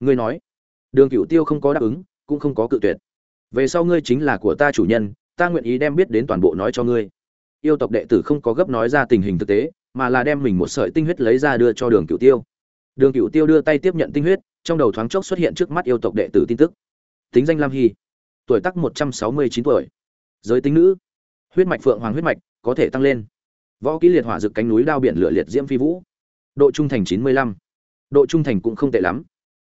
ngươi nói. Đường cựu tiêu không có đáp ứng, cũng không có cự tuyệt. Về sau ngươi chính là của ta chủ nhân, ta nguyện ý đem biết đến toàn bộ nói cho ngươi. Yêu tộc đệ tử không có gấp nói ra tình hình thực tế, mà là đem mình một sợi tinh huyết lấy ra đưa cho đường cựu tiêu. Đường cựu tiêu đưa tay tiếp nhận tinh huyết, trong đầu thoáng chốc xuất hiện trước mắt yêu tộc đệ tử tin tức. Tính danh lam hy, tuổi tắc một trăm sáu mươi chín tuổi, giới tính nữ, huyết mạch phượng hoàng huyết mạch, có thể tăng lên. Võ kỹ liệt hỏa rực cánh núi đao biển lửa liệt diễm phi vũ. Độ trung thành chín mươi lăm, độ trung thành cũng không tệ lắm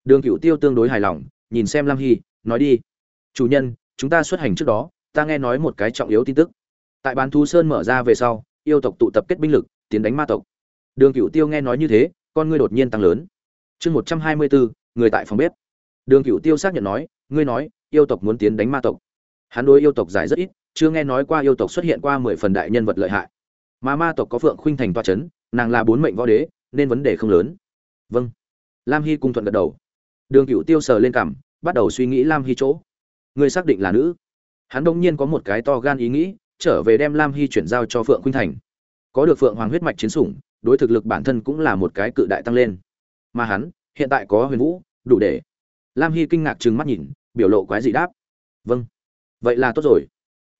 đường cựu tiêu tương đối hài lòng, nhìn xem lam hy, nói đi. Chủ nhân, chúng ta xuất hành trước đó, ta nghe nói một cái trọng yếu tin tức. Tại bán thú sơn mở ra về sau, yêu tộc tụ tập kết binh lực, tiến đánh ma tộc. Đường cựu tiêu nghe nói như thế, con ngươi đột nhiên tăng lớn. Chương một trăm hai mươi bốn, người tại phòng bếp. Đường cựu tiêu xác nhận nói, ngươi nói, yêu tộc muốn tiến đánh ma tộc. Hắn đối yêu tộc giải rất ít, chưa nghe nói qua yêu tộc xuất hiện qua mười phần đại nhân vật lợi hại. Mà ma tộc có phượng khuynh thành toa c h ấ n nàng là bốn mệnh võ đế, nên vấn đề không lớn. Vâng. Lam hy cung thuận gật đầu đường cựu tiêu sờ lên cảm bắt đầu suy nghĩ lam hy chỗ. Ngươi xác định là nữ. Hắn đông nhiên có một cái to gan ý nghĩ, trở về đem lam hy chuyển giao cho phượng khuynh thành. Có được phượng hoàng huyết mạch chiến sủng, đối thực lực bản thân cũng là một cái cự đại tăng lên. Mà hắn, hiện tại có huyền vũ, đủ để. Lam hy kinh ngạc trừng mắt nhìn, biểu lộ quái dị đáp. Vâng. Vậy là tốt rồi.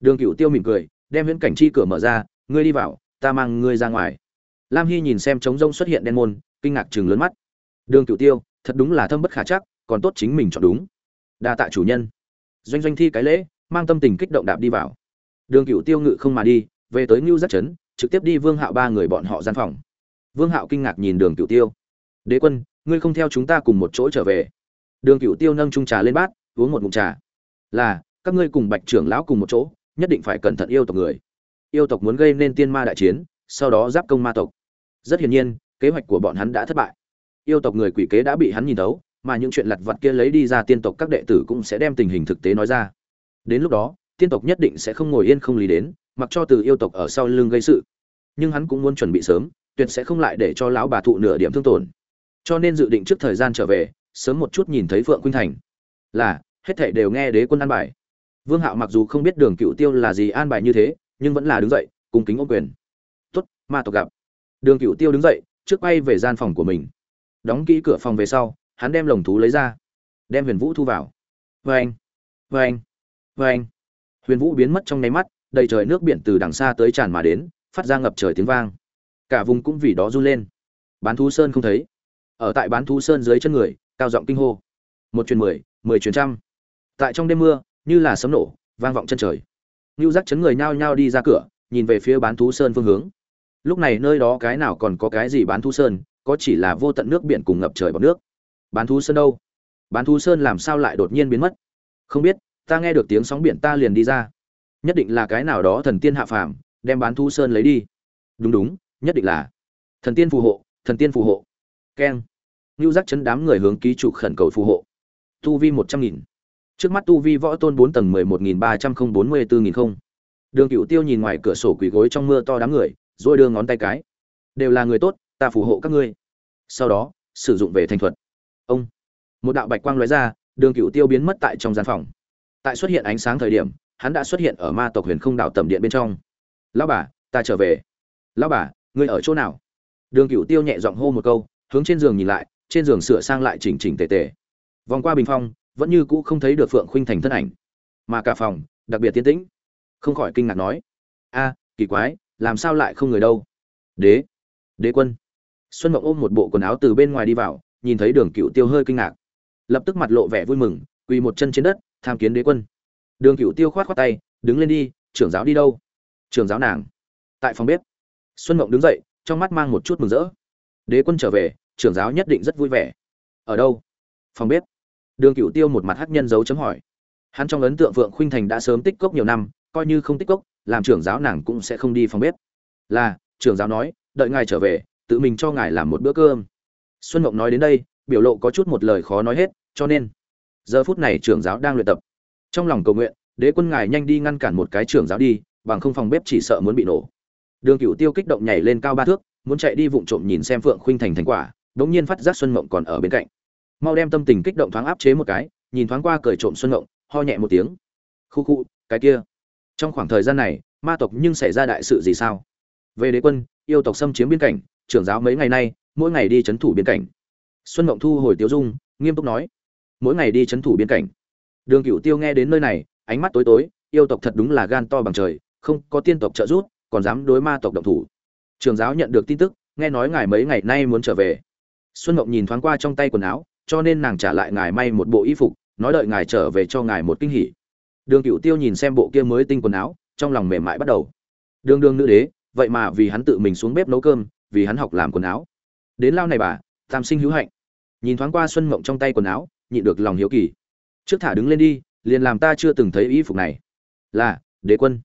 Đường cựu tiêu mỉm cười, đem huyễn cảnh chi cửa mở ra, ngươi đi vào, ta mang ngươi ra ngoài. Lam hy nhìn xem trống rông xuất hiện đen môn, kinh ngạc chừng lớn mắt. Đường cựu tiêu thật đúng là thâm bất khả chắc, còn tốt chính mình chọn đúng. Đa tạ chủ nhân. Doanh doanh thi cái lễ, mang tâm tình kích động đạp đi vào. Đường cựu tiêu ngự không mà đi, về tới ngưu giác trấn, trực tiếp đi vương hạo ba người bọn họ gian phòng. Vương hạo kinh ngạc nhìn đường cựu tiêu. Đế quân, ngươi không theo chúng ta cùng một chỗ trở về. Đường cựu tiêu nâng trung trà lên bát, uống một ngụm trà. Là, các ngươi cùng bạch trưởng lão cùng một chỗ, nhất định phải cẩn thận yêu tộc người. Yêu tộc muốn gây nên tiên ma đại chiến, sau đó giáp công ma tộc. Rất hiển nhiên, kế hoạch của bọn hắn đã thất bại yêu tộc người quỷ kế đã bị hắn nhìn thấu mà những chuyện lặt vặt kia lấy đi ra tiên tộc các đệ tử cũng sẽ đem tình hình thực tế nói ra. Đến lúc đó tiên tộc nhất định sẽ không ngồi yên không lý đến mặc cho từ yêu tộc ở sau lưng gây sự. Nhưng hắn cũng muốn chuẩn bị sớm tuyệt sẽ không lại để cho lão bà thụ nửa điểm thương tổn. Cho nên dự định trước thời gian trở về sớm một chút nhìn thấy phượng khuynh thành. Là hết thảy đều nghe đế quân an bài. Vương hạo mặc dù không biết đường cựu tiêu là gì an bài như thế nhưng vẫn là đứng dậy cùng kính ô quyền. "Tốt, ma tộc gặp. Đường cựu tiêu đứng dậy trước quay về gian phòng của mình đóng kỹ cửa phòng về sau hắn đem lồng thú lấy ra đem huyền vũ thu vào. Vê anh vê anh vê anh huyền vũ biến mất trong nháy mắt đầy trời nước biển từ đằng xa tới tràn mà đến phát ra ngập trời tiếng vang. Cả vùng cũng vì đó run lên. Bán thú sơn không thấy. Ở tại bán thú sơn dưới chân người cao giọng kinh hô. Một truyền mười mười truyền trăm. Tại trong đêm mưa như là sấm nổ vang vọng chân trời. Ngưu Giác chấn người nhao nhao đi ra cửa, nhìn về phía bán thú sơn phương hướng. Lúc này nơi đó cái nào còn có cái gì bán thú sơn, có chỉ là vô tận nước biển cùng ngập trời bọt nước. Bán thú sơn đâu? Bán thú sơn làm sao lại đột nhiên biến mất? Không biết, ta nghe được tiếng sóng biển ta liền đi ra. Nhất định là cái nào đó thần tiên hạ phàm, đem bán thú sơn lấy đi. Đúng đúng, nhất định là thần tiên phù hộ, thần tiên phù hộ. Keng. ngưu Giác chấn đám người hướng ký chủ khẩn cầu phù hộ. Tu vi một trăm nghìn trước mắt tu vi võ tôn bốn tầng mười một nghìn ba trăm không bốn mươi bốn nghìn không đường cựu tiêu nhìn ngoài cửa sổ quỳ gối trong mưa to đám người rồi đưa ngón tay cái đều là người tốt ta phù hộ các ngươi. Sau đó, sử dụng về thành thuật. Ông, một đạo bạch quang lóe ra, đường cựu tiêu biến mất tại trong gian phòng. Tại xuất hiện ánh sáng thời điểm, hắn đã xuất hiện ở ma tộc huyền không đạo tầm điện bên trong. Lão bà, ta trở về. Lão bà, ngươi ở chỗ nào? Đường cựu tiêu nhẹ giọng hô một câu, hướng trên giường nhìn lại, trên giường sửa sang lại chỉnh chỉnh tề tề. Vòng qua bình phong, vẫn như cũ không thấy được phượng khuynh thành thân ảnh. Mà cả phòng, đặc biệt tiến tĩnh. Không khỏi kinh ngạc nói, a, kỳ quái, làm sao lại không người đâu? Đế đế quân xuân mộng ôm một bộ quần áo từ bên ngoài đi vào, nhìn thấy đường cựu tiêu hơi kinh ngạc. Lập tức mặt lộ vẻ vui mừng, quỳ một chân trên đất, tham kiến đế quân. Đường cựu tiêu khoát khoát tay, đứng lên đi, trưởng giáo đi đâu? Trưởng giáo nàng. Tại phòng bếp. Xuân mộng đứng dậy, trong mắt mang một chút mừng rỡ. Đế quân trở về, trưởng giáo nhất định rất vui vẻ. Ở đâu? Phòng bếp. Đường cựu tiêu một mặt hắc nhân dấu chấm hỏi. Hắn trong ấn tượng vượng khuynh thành đã sớm tích cốc nhiều năm, coi như không tích cốc, làm trưởng giáo nàng cũng sẽ không đi phòng bếp. Là, trưởng giáo nói, đợi ngài trở về tự mình cho ngài làm một bữa cơm. Xuân mộng nói đến đây, biểu lộ có chút một lời khó nói hết, cho nên, giờ phút này trưởng giáo đang luyện tập. Trong lòng cầu nguyện, đế quân ngài nhanh đi ngăn cản một cái trưởng giáo đi, bằng không phòng bếp chỉ sợ muốn bị nổ. Đường cựu tiêu kích động nhảy lên cao ba thước, muốn chạy đi vụng trộm nhìn xem phượng khuynh thành thành quả, bỗng nhiên phát giác xuân mộng còn ở bên cạnh. Mau đem tâm tình kích động thoáng áp chế một cái, nhìn thoáng qua cười trộm xuân Mộng, ho nhẹ một tiếng. Khu khu, cái kia. Trong khoảng thời gian này, ma tộc nhưng xảy ra đại sự gì sao? Về đế quân, yêu tộc xâm chiếm biên cảnh trưởng giáo mấy ngày nay, mỗi ngày đi chấn thủ biên cảnh. Xuân mộng thu hồi tiếu dung, nghiêm túc nói, mỗi ngày đi chấn thủ biên cảnh. Đường cựu tiêu nghe đến nơi này, ánh mắt tối tối, yêu tộc thật đúng là gan to bằng trời, không có tiên tộc trợ giúp, còn dám đối ma tộc động thủ. Trường giáo nhận được tin tức, nghe nói ngài mấy ngày nay muốn trở về. Xuân mộng nhìn thoáng qua trong tay quần áo, cho nên nàng trả lại ngài may một bộ y phục, nói đợi ngài trở về cho ngài một kinh hỉ. Đường cựu tiêu nhìn xem bộ kia mới tinh quần áo, trong lòng mềm mại bắt đầu. Đường đường nữ đế, vậy mà vì hắn tự mình xuống bếp nấu cơm vì hắn học làm quần áo. Đến lao này bà, tam sinh hữu hạnh. Nhìn thoáng qua xuân mộng trong tay quần áo, nhịn được lòng hiếu kỳ. Trước thả đứng lên đi, liền làm ta chưa từng thấy y phục này. Là, đế quân.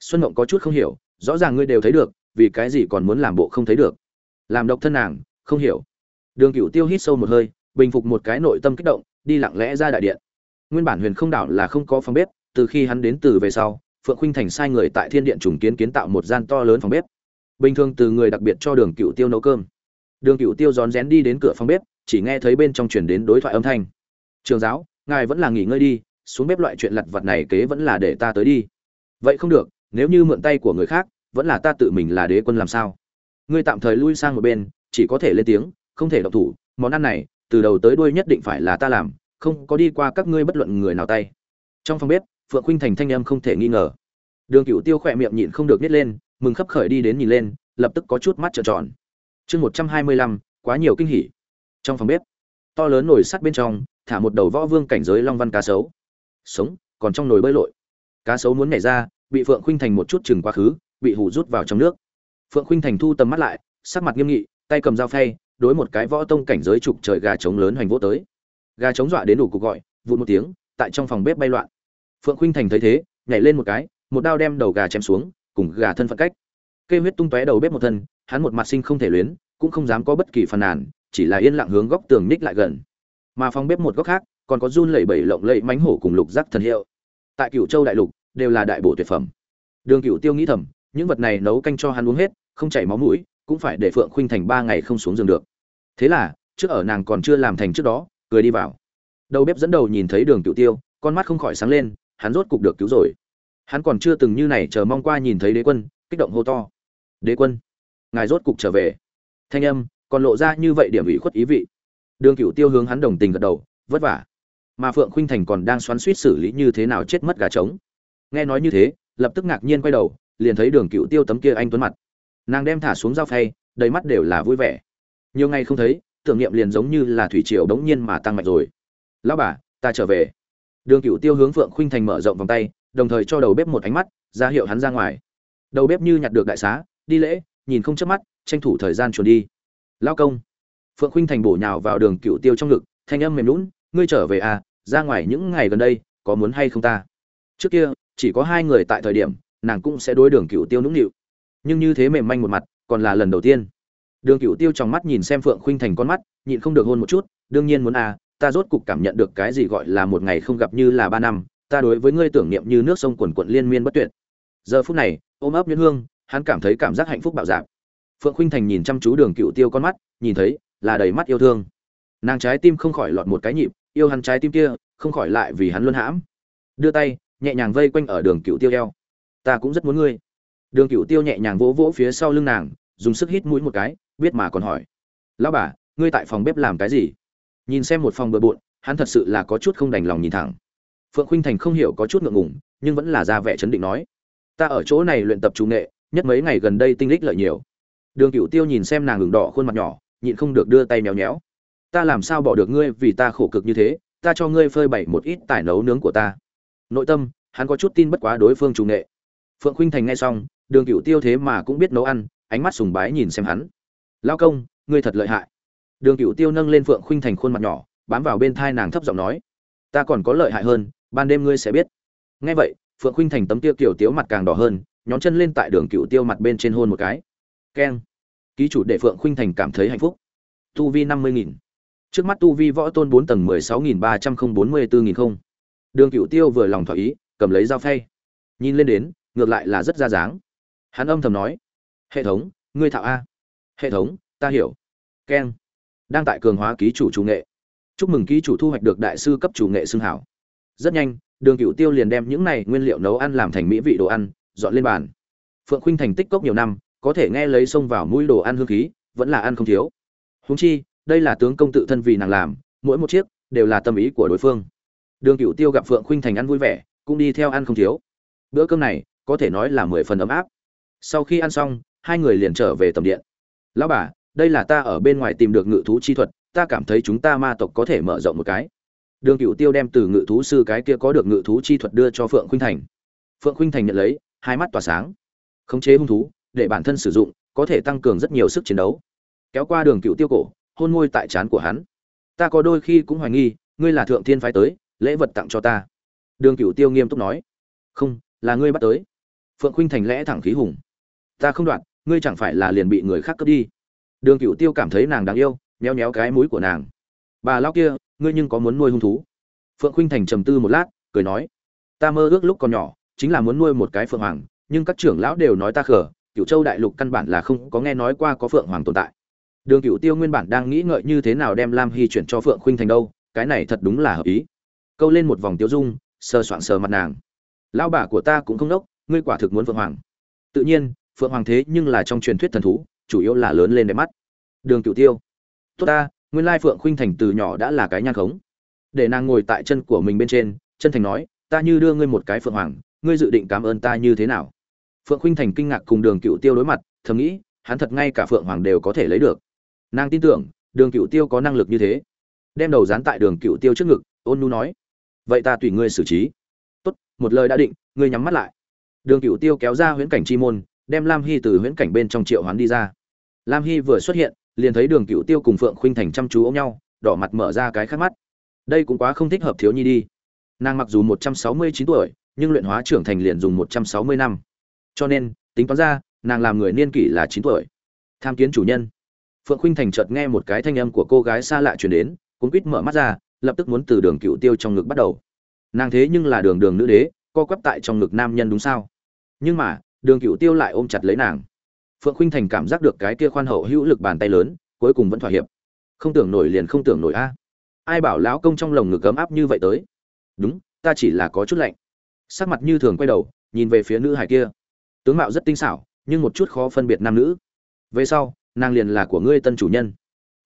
Xuân mộng có chút không hiểu, rõ ràng ngươi đều thấy được, vì cái gì còn muốn làm bộ không thấy được? Làm độc thân nàng, không hiểu. Đường cựu tiêu hít sâu một hơi, bình phục một cái nội tâm kích động, đi lặng lẽ ra đại điện. Nguyên bản huyền không đảo là không có phòng bếp, từ khi hắn đến từ về sau, phượng khuynh thành sai người tại thiên điện trùng kiến kiến tạo một gian to lớn phòng bếp bình thường từ người đặc biệt cho đường cựu tiêu nấu cơm. Đường cựu tiêu rón rén đi đến cửa phòng bếp, chỉ nghe thấy bên trong chuyển đến đối thoại âm thanh. Trường giáo, ngài vẫn là nghỉ ngơi đi, xuống bếp loại chuyện lặt vặt này kế vẫn là để ta tới đi. Vậy không được, nếu như mượn tay của người khác, vẫn là ta tự mình là đế quân làm sao? Ngươi tạm thời lui sang một bên, chỉ có thể lên tiếng, không thể độc thủ, món ăn này, từ đầu tới đuôi nhất định phải là ta làm, không có đi qua các ngươi bất luận người nào tay. Trong phòng bếp, phượng khuynh thành thanh âm không thể nghi ngờ. Đường cựu tiêu khỏe miệng nhịn không được nít lên mừng khấp khởi đi đến nhìn lên, lập tức có chút mắt trợn tròn. Chương một trăm hai mươi lăm, quá nhiều kinh hỉ. Trong phòng bếp, to lớn nồi sắt bên trong, thả một đầu võ vương cảnh giới long văn cá sấu. Sống, còn trong nồi bơi lội. Cá sấu muốn nhảy ra, bị phượng khuynh thành một chút chừng quá khứ, bị hủ rút vào trong nước. Phượng khuynh thành thu tầm mắt lại, sắc mặt nghiêm nghị, tay cầm dao phay, đối một cái võ tông cảnh giới trục trời gà trống lớn hoành vỗ tới. Gà trống dọa đến đủ cục gọi, vụt một tiếng, tại trong phòng bếp bay loạn. Phượng khuynh thành thấy thế, nhảy lên một cái, một đao đem đầu gà chém xuống cùng gà thân phận cách. Kê huyết tung tóe đầu bếp một thân, hắn một mặt sinh không thể luyến, cũng không dám có bất kỳ phàn nàn, chỉ là yên lặng hướng góc tường ních lại gần. Mà phòng bếp một góc khác, còn có run lẩy bẩy lộng lẫy mánh hổ cùng lục giác thần hiệu. Tại cựu châu đại lục, đều là đại bổ tuyệt phẩm. Đường cựu tiêu nghĩ thầm, những vật này nấu canh cho hắn uống hết, không chảy máu mũi, cũng phải để phượng khuynh thành ba ngày không xuống giường được. Thế là, trước ở nàng còn chưa làm thành trước đó, cười đi vào. Đầu bếp dẫn đầu nhìn thấy đường cựu tiêu, con mắt không khỏi sáng lên, hắn rốt cục được cứu rồi hắn còn chưa từng như này chờ mong qua nhìn thấy đế quân, kích động hô to. Đế quân, ngài rốt cục trở về. Thanh âm còn lộ ra như vậy điểm ủy khuất ý vị. Đường cựu tiêu hướng hắn đồng tình gật đầu, vất vả. Mà phượng khuynh thành còn đang xoắn suýt xử lý như thế nào chết mất gà trống. Nghe nói như thế, lập tức ngạc nhiên quay đầu, liền thấy đường cựu tiêu tấm kia anh tuấn mặt. Nàng đem thả xuống dao phay, đầy mắt đều là vui vẻ. Nhiều ngày không thấy, tưởng niệm liền giống như là thủy triều đống nhiên mà tăng mạnh rồi. Lão bà, ta trở về. Đường cựu tiêu hướng phượng khuynh thành mở rộng vòng tay đồng thời cho đầu bếp một ánh mắt, ra hiệu hắn ra ngoài. Đầu bếp như nhặt được đại xá, đi lễ, nhìn không chớp mắt, tranh thủ thời gian chuồn đi. Lao công. Phượng khuynh thành bổ nhào vào đường cựu tiêu trong ngực, thanh âm mềm lún ngươi trở về à ra ngoài những ngày gần đây, có muốn hay không ta? Trước kia, chỉ có hai người tại thời điểm, nàng cũng sẽ đối đường cựu tiêu nũng nịu. Nhưng như thế mềm manh một mặt, còn là lần đầu tiên. Đường cựu tiêu trong mắt nhìn xem phượng khuynh thành con mắt, nhịn không được hôn một chút, đương nhiên muốn à ta rốt cục cảm nhận được cái gì gọi là một ngày không gặp như là ba năm ta đối với ngươi tưởng niệm như nước sông quần quận liên miên bất tuyệt. Giờ phút này, ôm ấp nhuyễn hương, hắn cảm thấy cảm giác hạnh phúc bạo dạp phượng khuynh thành nhìn chăm chú đường cựu tiêu con mắt, nhìn thấy, là đầy mắt yêu thương. Nàng trái tim không khỏi lọt một cái nhịp, yêu hắn trái tim kia, không khỏi lại vì hắn luôn hãm. Đưa tay, nhẹ nhàng vây quanh ở đường cựu tiêu eo. Ta cũng rất muốn ngươi. Đường cựu tiêu nhẹ nhàng vỗ vỗ phía sau lưng nàng, dùng sức hít mũi một cái, biết mà còn hỏi. Lão bà, ngươi tại phòng bếp làm cái gì? Nhìn xem một phòng bừa bộn, hắn thật sự là có chút không đành lòng nhìn thẳng phượng khuynh thành không hiểu có chút ngượng ngùng, nhưng vẫn là ra vẻ chấn định nói, ta ở chỗ này luyện tập trung nghệ, nhất mấy ngày gần đây tinh lích lợi nhiều. Đường cựu tiêu nhìn xem nàng ngừng đỏ khuôn mặt nhỏ, nhịn không được đưa tay méo méo, ta làm sao bỏ được ngươi vì ta khổ cực như thế, ta cho ngươi phơi bày một ít tài nấu nướng của ta. Nội tâm, hắn có chút tin bất quá đối phương chủ nghệ. Phượng khuynh thành nghe xong, đường cựu tiêu thế mà cũng biết nấu ăn, ánh mắt sùng bái nhìn xem hắn. Lao công, ngươi thật lợi hại. Đường cựu tiêu nâng lên phượng khuynh thành khuôn mặt nhỏ, bám vào bên thai nàng thấp giọng nói, ta còn có lợi hại hơn ban đêm ngươi sẽ biết. Nghe vậy, phượng khuynh thành tấm tiêu kiểu tiếu mặt càng đỏ hơn, nhón chân lên tại đường cựu tiêu mặt bên trên hôn một cái. Keng. Ký chủ để phượng khuynh thành cảm thấy hạnh phúc. Tu vi năm mươi nghìn. Trước mắt tu vi võ tôn bốn tầng mười sáu nghìn ba trăm không bốn mươi bốn nghìn không. Đường cựu tiêu vừa lòng thỏa ý, cầm lấy dao phay. Nhìn lên đến, ngược lại là rất ra dáng. Hắn âm thầm nói, hệ thống, ngươi thạo a. Hệ thống, ta hiểu. Keng. Đang tại cường hóa ký chủ chủ nghệ. Chúc mừng ký chủ thu hoạch được đại sư cấp chủ nghệ xưng hảo rất nhanh, đường cựu tiêu liền đem những này nguyên liệu nấu ăn làm thành mỹ vị đồ ăn, dọn lên bàn. Phượng khuynh thành tích cốc nhiều năm, có thể nghe lấy xông vào mũi đồ ăn hương khí, vẫn là ăn không thiếu. Húng chi, đây là tướng công tự thân vì nàng làm, mỗi một chiếc đều là tâm ý của đối phương. Đường cựu tiêu gặp phượng khuynh thành ăn vui vẻ, cũng đi theo ăn không thiếu. Bữa cơm này, có thể nói là mười phần ấm áp. Sau khi ăn xong, hai người liền trở về tầm điện. Lão bà, đây là ta ở bên ngoài tìm được ngự thú chi thuật, ta cảm thấy chúng ta ma tộc có thể mở rộng một cái đường cựu tiêu đem từ ngự thú sư cái kia có được ngự thú chi thuật đưa cho phượng khuynh thành. Phượng khuynh thành nhận lấy, hai mắt tỏa sáng. Khống chế hung thú, để bản thân sử dụng, có thể tăng cường rất nhiều sức chiến đấu. Kéo qua đường cựu tiêu cổ, hôn môi tại trán của hắn. Ta có đôi khi cũng hoài nghi, ngươi là thượng thiên phái tới, lễ vật tặng cho ta. Đường cựu tiêu nghiêm túc nói. Không, là ngươi bắt tới. Phượng khuynh thành lẽ thẳng khí hùng. Ta không đoạn, ngươi chẳng phải là liền bị người khác cướp đi. Đường cựu tiêu cảm thấy nàng đáng yêu, méo méo cái mũi của nàng. Bà lao kia ngươi nhưng có muốn nuôi hung thú? Phượng khuynh thành trầm tư một lát, cười nói, ta mơ ước lúc còn nhỏ, chính là muốn nuôi một cái phượng hoàng, nhưng các trưởng lão đều nói ta khờ cựu châu đại lục căn bản là không có nghe nói qua có phượng hoàng tồn tại. Đường cựu tiêu nguyên bản đang nghĩ ngợi như thế nào đem lam hy chuyển cho phượng khuynh thành đâu, cái này thật đúng là hợp ý. Câu lên một vòng tiêu dung, sờ soạn sờ mặt nàng. Lão bà của ta cũng không đốc, ngươi quả thực muốn phượng hoàng. Tự nhiên, phượng hoàng thế nhưng là trong truyền thuyết thần thú, chủ yếu là lớn lên đẹp mắt. Đường cựu tiêu, tốt ta nguyên lai phượng khuynh thành từ nhỏ đã là cái nhan khống. Để nàng ngồi tại chân của mình bên trên, chân thành nói, ta như đưa ngươi một cái phượng hoàng, ngươi dự định cảm ơn ta như thế nào? Phượng khuynh thành kinh ngạc cùng đường cựu tiêu đối mặt, thầm nghĩ, hắn thật ngay cả phượng hoàng đều có thể lấy được. Nàng tin tưởng, đường cựu tiêu có năng lực như thế. Đem đầu dán tại đường cựu tiêu trước ngực, ôn nu nói, vậy ta tùy ngươi xử trí. Tốt, một lời đã định, ngươi nhắm mắt lại. Đường cựu tiêu kéo ra huyễn cảnh chi môn, đem lam hy từ huyễn cảnh bên trong triệu hoán đi ra. Lam hy vừa xuất hiện liền thấy đường cựu tiêu cùng phượng khuynh thành chăm chú ôm nhau, đỏ mặt mở ra cái khác mắt. Đây cũng quá không thích hợp thiếu nhi đi. Nàng mặc dù một trăm sáu mươi chín tuổi, nhưng luyện hóa trưởng thành liền dùng một trăm sáu mươi năm. Cho nên, tính toán ra, nàng làm người niên kỷ là chín tuổi. Tham kiến chủ nhân. Phượng khuynh thành chợt nghe một cái thanh âm của cô gái xa lạ truyền đến, cuốn quýt mở mắt ra, lập tức muốn từ đường cựu tiêu trong ngực bắt đầu. Nàng thế nhưng là đường đường nữ đế, co quắp tại trong ngực nam nhân đúng sao? Nhưng mà, đường cựu tiêu lại ôm chặt lấy nàng phượng Khinh thành cảm giác được cái kia khoan hậu hữu lực bàn tay lớn, cuối cùng vẫn thỏa hiệp. Không tưởng nổi liền không tưởng nổi a. Ai bảo lão công trong lồng ngực ấm áp như vậy tới? Đúng, ta chỉ là có chút lạnh. Sắc mặt như thường quay đầu, nhìn về phía nữ hải kia. Tướng mạo rất tinh xảo, nhưng một chút khó phân biệt nam nữ. Về sau, nàng liền là của ngươi tân chủ nhân.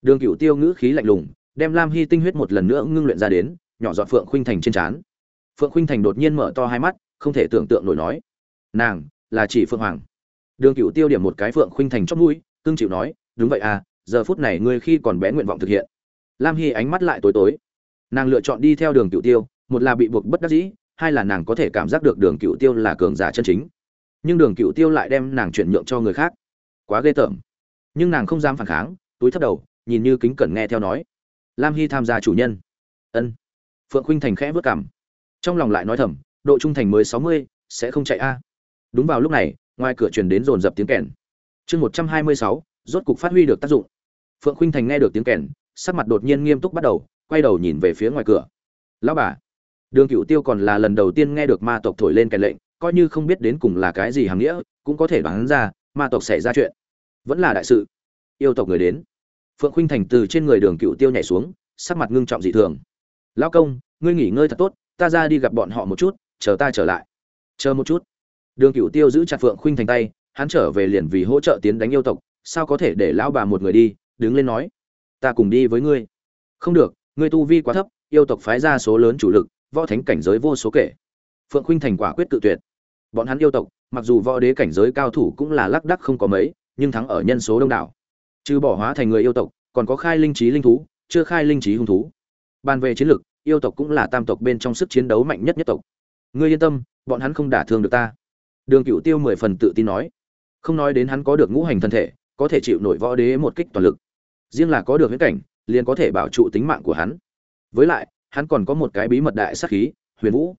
Đường cựu tiêu ngữ khí lạnh lùng, đem lam hy tinh huyết một lần nữa ngưng luyện ra đến, nhỏ dọn phượng khuynh thành trên trán. Phượng khuynh thành đột nhiên mở to hai mắt, không thể tưởng tượng nổi nói, nàng là chỉ phượng hoàng đường cựu tiêu điểm một cái phượng khuynh thành chót mũi tương chịu nói, đúng vậy à giờ phút này ngươi khi còn bé nguyện vọng thực hiện. Lam hy ánh mắt lại tối tối. Nàng lựa chọn đi theo đường cựu tiêu, một là bị buộc bất đắc dĩ, hai là nàng có thể cảm giác được đường cựu tiêu là cường giả chân chính. Nhưng đường cựu tiêu lại đem nàng chuyển nhượng cho người khác. Quá ghê tởm. Nhưng nàng không dám phản kháng, túi thấp đầu, nhìn như kính cẩn nghe theo nói. Lam hy tham gia chủ nhân. Ân. Phượng khuynh thành khẽ vớt cảm trong lòng lại nói thầm, độ trung thành mới sáu mươi, sẽ không chạy a. Đúng vào lúc này ngoài cửa truyền đến dồn dập tiếng kèn. Chương một trăm hai mươi sáu, rốt cục phát huy được tác dụng. Phượng khinh thành nghe được tiếng kèn, sắc mặt đột nhiên nghiêm túc bắt đầu, quay đầu nhìn về phía ngoài cửa. Lão bà. Đường cựu tiêu còn là lần đầu tiên nghe được ma tộc thổi lên kèn lệnh, coi như không biết đến cùng là cái gì hàm nghĩa, cũng có thể đoán ra, ma tộc xảy ra chuyện. Vẫn là đại sự. Yêu tộc người đến. Phượng khinh thành từ trên người đường cựu tiêu nhảy xuống, sắc mặt ngưng trọng dị thường. Lão công, ngươi nghỉ ngơi thật tốt, ta ra đi gặp bọn họ một chút, chờ ta trở lại. Chờ một chút đường cựu tiêu giữ chặt phượng khuynh thành tay, hắn trở về liền vì hỗ trợ tiến đánh yêu tộc, sao có thể để lão bà một người đi, đứng lên nói, ta cùng đi với ngươi. Không được, ngươi tu vi quá thấp, yêu tộc phái ra số lớn chủ lực, võ thánh cảnh giới vô số kể. Phượng khuynh thành quả quyết tự tuyệt. Bọn hắn yêu tộc, mặc dù võ đế cảnh giới cao thủ cũng là lác đắc không có mấy, nhưng thắng ở nhân số đông đảo. Trừ bỏ hóa thành người yêu tộc, còn có khai linh trí linh thú, chưa khai linh trí hung thú. Bàn về chiến lược yêu tộc cũng là tam tộc bên trong sức chiến đấu mạnh nhất nhất tộc. Ngươi yên tâm, bọn hắn không đả thương được ta đường cựu tiêu mười phần tự tin nói. Không nói đến hắn có được ngũ hành thân thể, có thể chịu nổi võ đế một kích toàn lực. Riêng là có được huyết cảnh, liền có thể bảo trụ tính mạng của hắn. Với lại, hắn còn có một cái bí mật đại sắc khí, huyền vũ.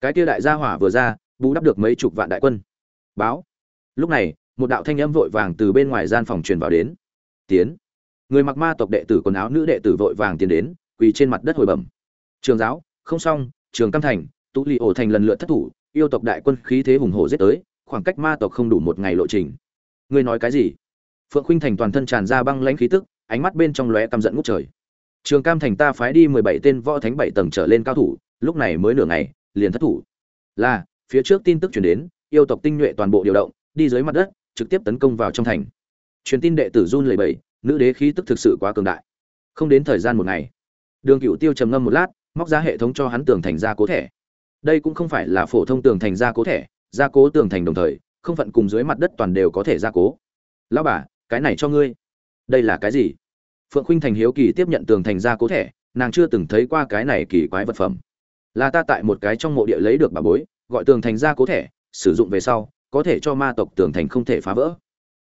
Cái kia đại gia hỏa vừa ra, bù đắp được mấy chục vạn đại quân. Báo. Lúc này, một đạo thanh âm vội vàng từ bên ngoài gian phòng truyền vào đến. Tiến. Người mặc ma tộc đệ tử quần áo nữ đệ tử vội vàng tiến đến, quỳ trên mặt đất hồi bẩm. Trường giáo, không xong, trường cam thành, tú lì ổ thành lần lượt thất thủ yêu tộc đại quân khí thế hùng hổ giết tới khoảng cách ma tộc không đủ một ngày lộ trình. Ngươi nói cái gì? Phượng khuynh thành toàn thân tràn ra băng lãnh khí tức ánh mắt bên trong lóe căm giận ngút trời. Trường cam thành ta phái đi mười bảy tên võ thánh bảy tầng trở lên cao thủ lúc này mới nửa ngày liền thất thủ. Là phía trước tin tức truyền đến yêu tộc tinh nhuệ toàn bộ điều động đi dưới mặt đất trực tiếp tấn công vào trong thành. Truyền tin đệ tử run lẩy bẩy, nữ đế khí tức thực sự quá cường đại. Không đến thời gian một ngày đường cựu tiêu trầm ngâm một lát móc ra hệ thống cho hắn tường thành ra cố thẻ đây cũng không phải là phổ thông tường thành gia cố thẻ, gia cố tường thành đồng thời, không phận cùng dưới mặt đất toàn đều có thể gia cố. Lão bà, cái này cho ngươi. Đây là cái gì? Phượng Khinh thành hiếu kỳ tiếp nhận tường thành gia cố thẻ, nàng chưa từng thấy qua cái này kỳ quái vật phẩm. Là ta tại một cái trong mộ địa lấy được bà bối, gọi tường thành gia cố thẻ, sử dụng về sau, có thể cho ma tộc tường thành không thể phá vỡ.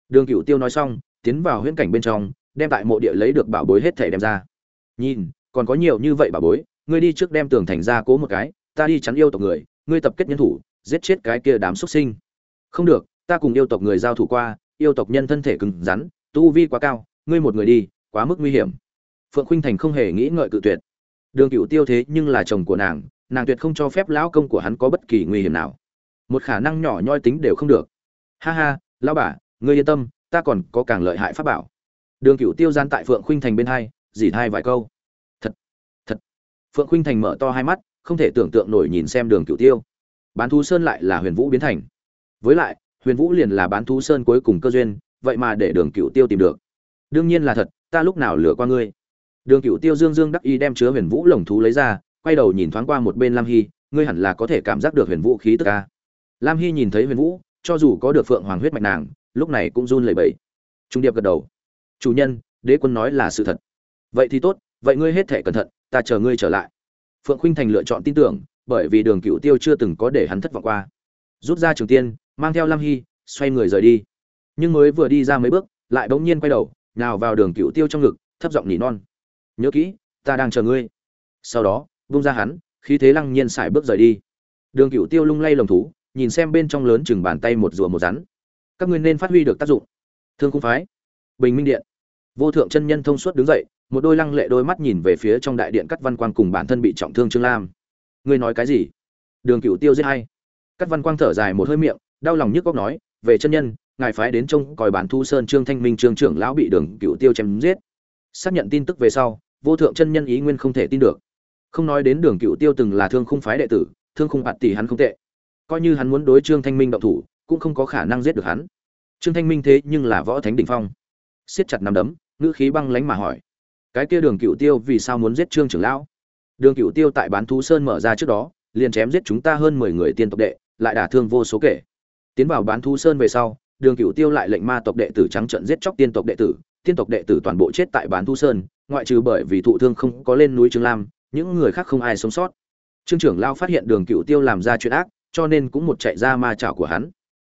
Đường cựu tiêu nói xong, tiến vào huyễn cảnh bên trong, đem tại mộ địa lấy được bảo bối hết thể đem ra. Nhìn, còn có nhiều như vậy bảo bối, ngươi đi trước đem tường thành gia cố một cái ta đi chắn yêu tộc người, ngươi tập kết nhân thủ, giết chết cái kia đám xuất sinh. Không được, ta cùng yêu tộc người giao thủ qua, yêu tộc nhân thân thể cứng rắn, tu vi quá cao, ngươi một người đi, quá mức nguy hiểm. Phượng khuynh thành không hề nghĩ ngợi cự tuyệt. Đường cựu tiêu thế nhưng là chồng của nàng nàng tuyệt không cho phép lão công của hắn có bất kỳ nguy hiểm nào. Một khả năng nhỏ nhoi tính đều không được. Ha ha, lão bà, ngươi yên tâm, ta còn có càng lợi hại pháp bảo. Đường cựu tiêu gian tại phượng khuynh thành bên hai, dỉ hai vài câu. Thật thật. Phượng khuynh thành mở to hai mắt không thể tưởng tượng nổi nhìn xem đường cựu tiêu. Bán thú sơn lại là huyền vũ biến thành. Với lại, huyền vũ liền là bán thú sơn cuối cùng cơ duyên, vậy mà để đường cựu tiêu tìm được. Đương nhiên là thật, ta lúc nào lừa qua ngươi? Đường cựu tiêu dương dương đắc y đem chứa huyền vũ lồng thú lấy ra, quay đầu nhìn thoáng qua một bên lam hy, ngươi hẳn là có thể cảm giác được huyền vũ khí tức ca lam hy nhìn thấy huyền vũ, cho dù có được phượng hoàng huyết mạch nàng, lúc này cũng run lẩy bẩy. Trung điệp gật đầu. Chủ nhân, đế quân nói là sự thật. Vậy thì tốt, vậy ngươi hết thể cẩn thận, ta chờ ngươi trở lại phượng khuynh thành lựa chọn tin tưởng, bởi vì đường cựu tiêu chưa từng có để hắn thất vọng qua. Rút ra trường tiên, mang theo lam hy, xoay người rời đi. Nhưng mới vừa đi ra mấy bước, lại bỗng nhiên quay đầu, nào vào đường cựu tiêu trong ngực, thấp giọng nỉ non. Nhớ kỹ, ta đang chờ ngươi. Sau đó, buông ra hắn, khí thế lăng nhiên xài bước rời đi. Đường cựu tiêu lung lay lồng thú, nhìn xem bên trong lớn chừng bàn tay một rùa một rắn. Các ngươi nên phát huy được tác dụng. Thương cung phái. Bình minh điện. Vô thượng chân nhân thông suốt đứng dậy một đôi lăng lệ đôi mắt nhìn về phía trong đại điện cắt văn quang cùng bản thân bị trọng thương trương lam. Ngươi nói cái gì? Đường cựu tiêu giết hay? Cắt văn quang thở dài một hơi miệng, đau lòng nhức góc nói, về chân nhân, ngài phái đến trông còi bản thu sơn trương thanh minh trương trưởng lão bị đường cựu tiêu chém giết. Xác nhận tin tức về sau, vô thượng chân nhân ý nguyên không thể tin được. Không nói đến đường cựu tiêu từng là thương khung phái đệ tử, thương khung bạt tỷ hắn không tệ. Coi như hắn muốn đối trương thanh minh động thủ, cũng không có khả năng giết được hắn. Trương thanh minh thế nhưng là võ thánh đỉnh phong. Siết chặt nắm đấm, ngữ khí băng lánh mà hỏi cái kia đường cựu tiêu vì sao muốn giết trương trưởng lão? Đường cựu tiêu tại bán thú sơn mở ra trước đó, liền chém giết chúng ta hơn mười người tiên tộc đệ, lại đả thương vô số kể. Tiến vào bán thú sơn về sau, đường cựu tiêu lại lệnh ma tộc đệ tử trắng trận giết chóc tiên tộc đệ tử, tiên tộc đệ tử toàn bộ chết tại bán thú sơn, ngoại trừ bởi vì thụ thương không có lên núi trương lam, những người khác không ai sống sót. Trương trưởng lao phát hiện đường cựu tiêu làm ra chuyện ác, cho nên cũng một chạy ra ma chảo của hắn.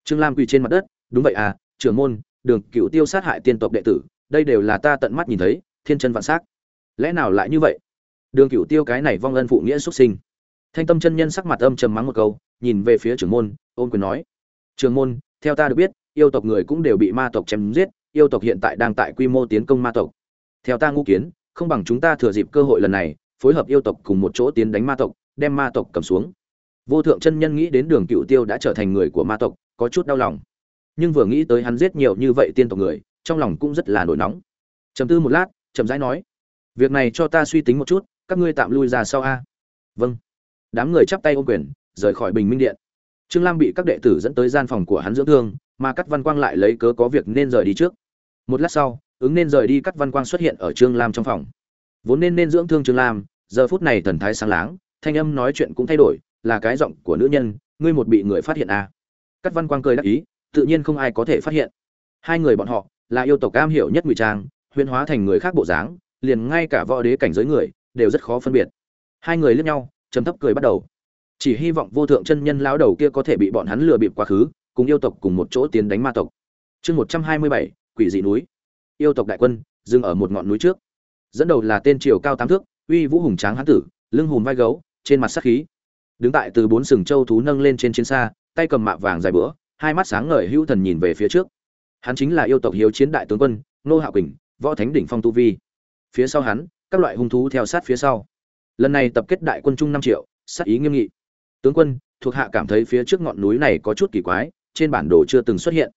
Trương lam quỳ trên mặt đất, đúng vậy à trưởng môn, đường cựu tiêu sát hại tiên tộc đệ tử, đây đều là ta tận mắt nhìn thấy thiên chân vạn s á c lẽ nào lại như vậy? Đường cựu tiêu cái này vong ân phụ nghĩa xuất sinh. Thanh tâm chân nhân sắc mặt âm trầm mắng một câu, nhìn về phía trưởng môn, ôn quyền nói, trưởng môn, theo ta được biết, yêu tộc người cũng đều bị ma tộc chém giết, yêu tộc hiện tại đang tại quy mô tiến công ma tộc. Theo ta ngũ kiến, không bằng chúng ta thừa dịp cơ hội lần này, phối hợp yêu tộc cùng một chỗ tiến đánh ma tộc, đem ma tộc cầm xuống. Vô thượng chân nhân nghĩ đến đường cựu tiêu đã trở thành người của ma tộc, có chút đau lòng. Nhưng vừa nghĩ tới hắn giết nhiều như vậy tiên tộc người, trong lòng cũng rất là nổi nóng. Chầm tư một lát chậm rãi nói, việc này cho ta suy tính một chút, các ngươi tạm lui ra sau a. Vâng. Đám người chắp tay ô quyền, rời khỏi bình minh điện. Trương lam bị các đệ tử dẫn tới gian phòng của hắn dưỡng thương, mà cắt văn quang lại lấy cớ có việc nên rời đi trước. Một lát sau, ứng nên rời đi cắt văn quang xuất hiện ở trương lam trong phòng. Vốn nên nên dưỡng thương trương lam, giờ phút này thần thái sáng láng, thanh âm nói chuyện cũng thay đổi, là cái giọng của nữ nhân, ngươi một bị người phát hiện à. cắt văn quang cười đắc ý, tự nhiên không ai có thể phát hiện. Hai người bọn họ là yêu tộc cam hiểu nhất ngụy trang huyễn hóa thành người khác bộ dáng, liền ngay cả võ đế cảnh giới người đều rất khó phân biệt. Hai người liếc nhau, trầm thấp cười bắt đầu. Chỉ hy vọng vô thượng chân nhân lão đầu kia có thể bị bọn hắn lừa bịp quá khứ, cùng yêu tộc cùng một chỗ tiến đánh ma tộc. Chương một trăm hai mươi bảy, quỷ dị núi. Yêu tộc đại quân dừng ở một ngọn núi trước. Dẫn đầu là tên triều cao tám thước, uy vũ hùng tráng hán tử, lưng hùm vai gấu, trên mặt sắc khí. Đứng tại từ bốn sừng châu thú nâng lên trên chiến xa, tay cầm mạ vàng dài bữa, hai mắt sáng ngời hữu thần nhìn về phía trước. Hắn chính là yêu tộc hiếu chiến đại tướng quân nô hạo quỳnh võ thánh đỉnh phong tu vi. Phía sau hắn, các loại hung thú theo sát phía sau. Lần này tập kết đại quân chung năm triệu, sát ý nghiêm nghị. Tướng quân, thuộc hạ cảm thấy phía trước ngọn núi này có chút kỳ quái, trên bản đồ chưa từng xuất hiện.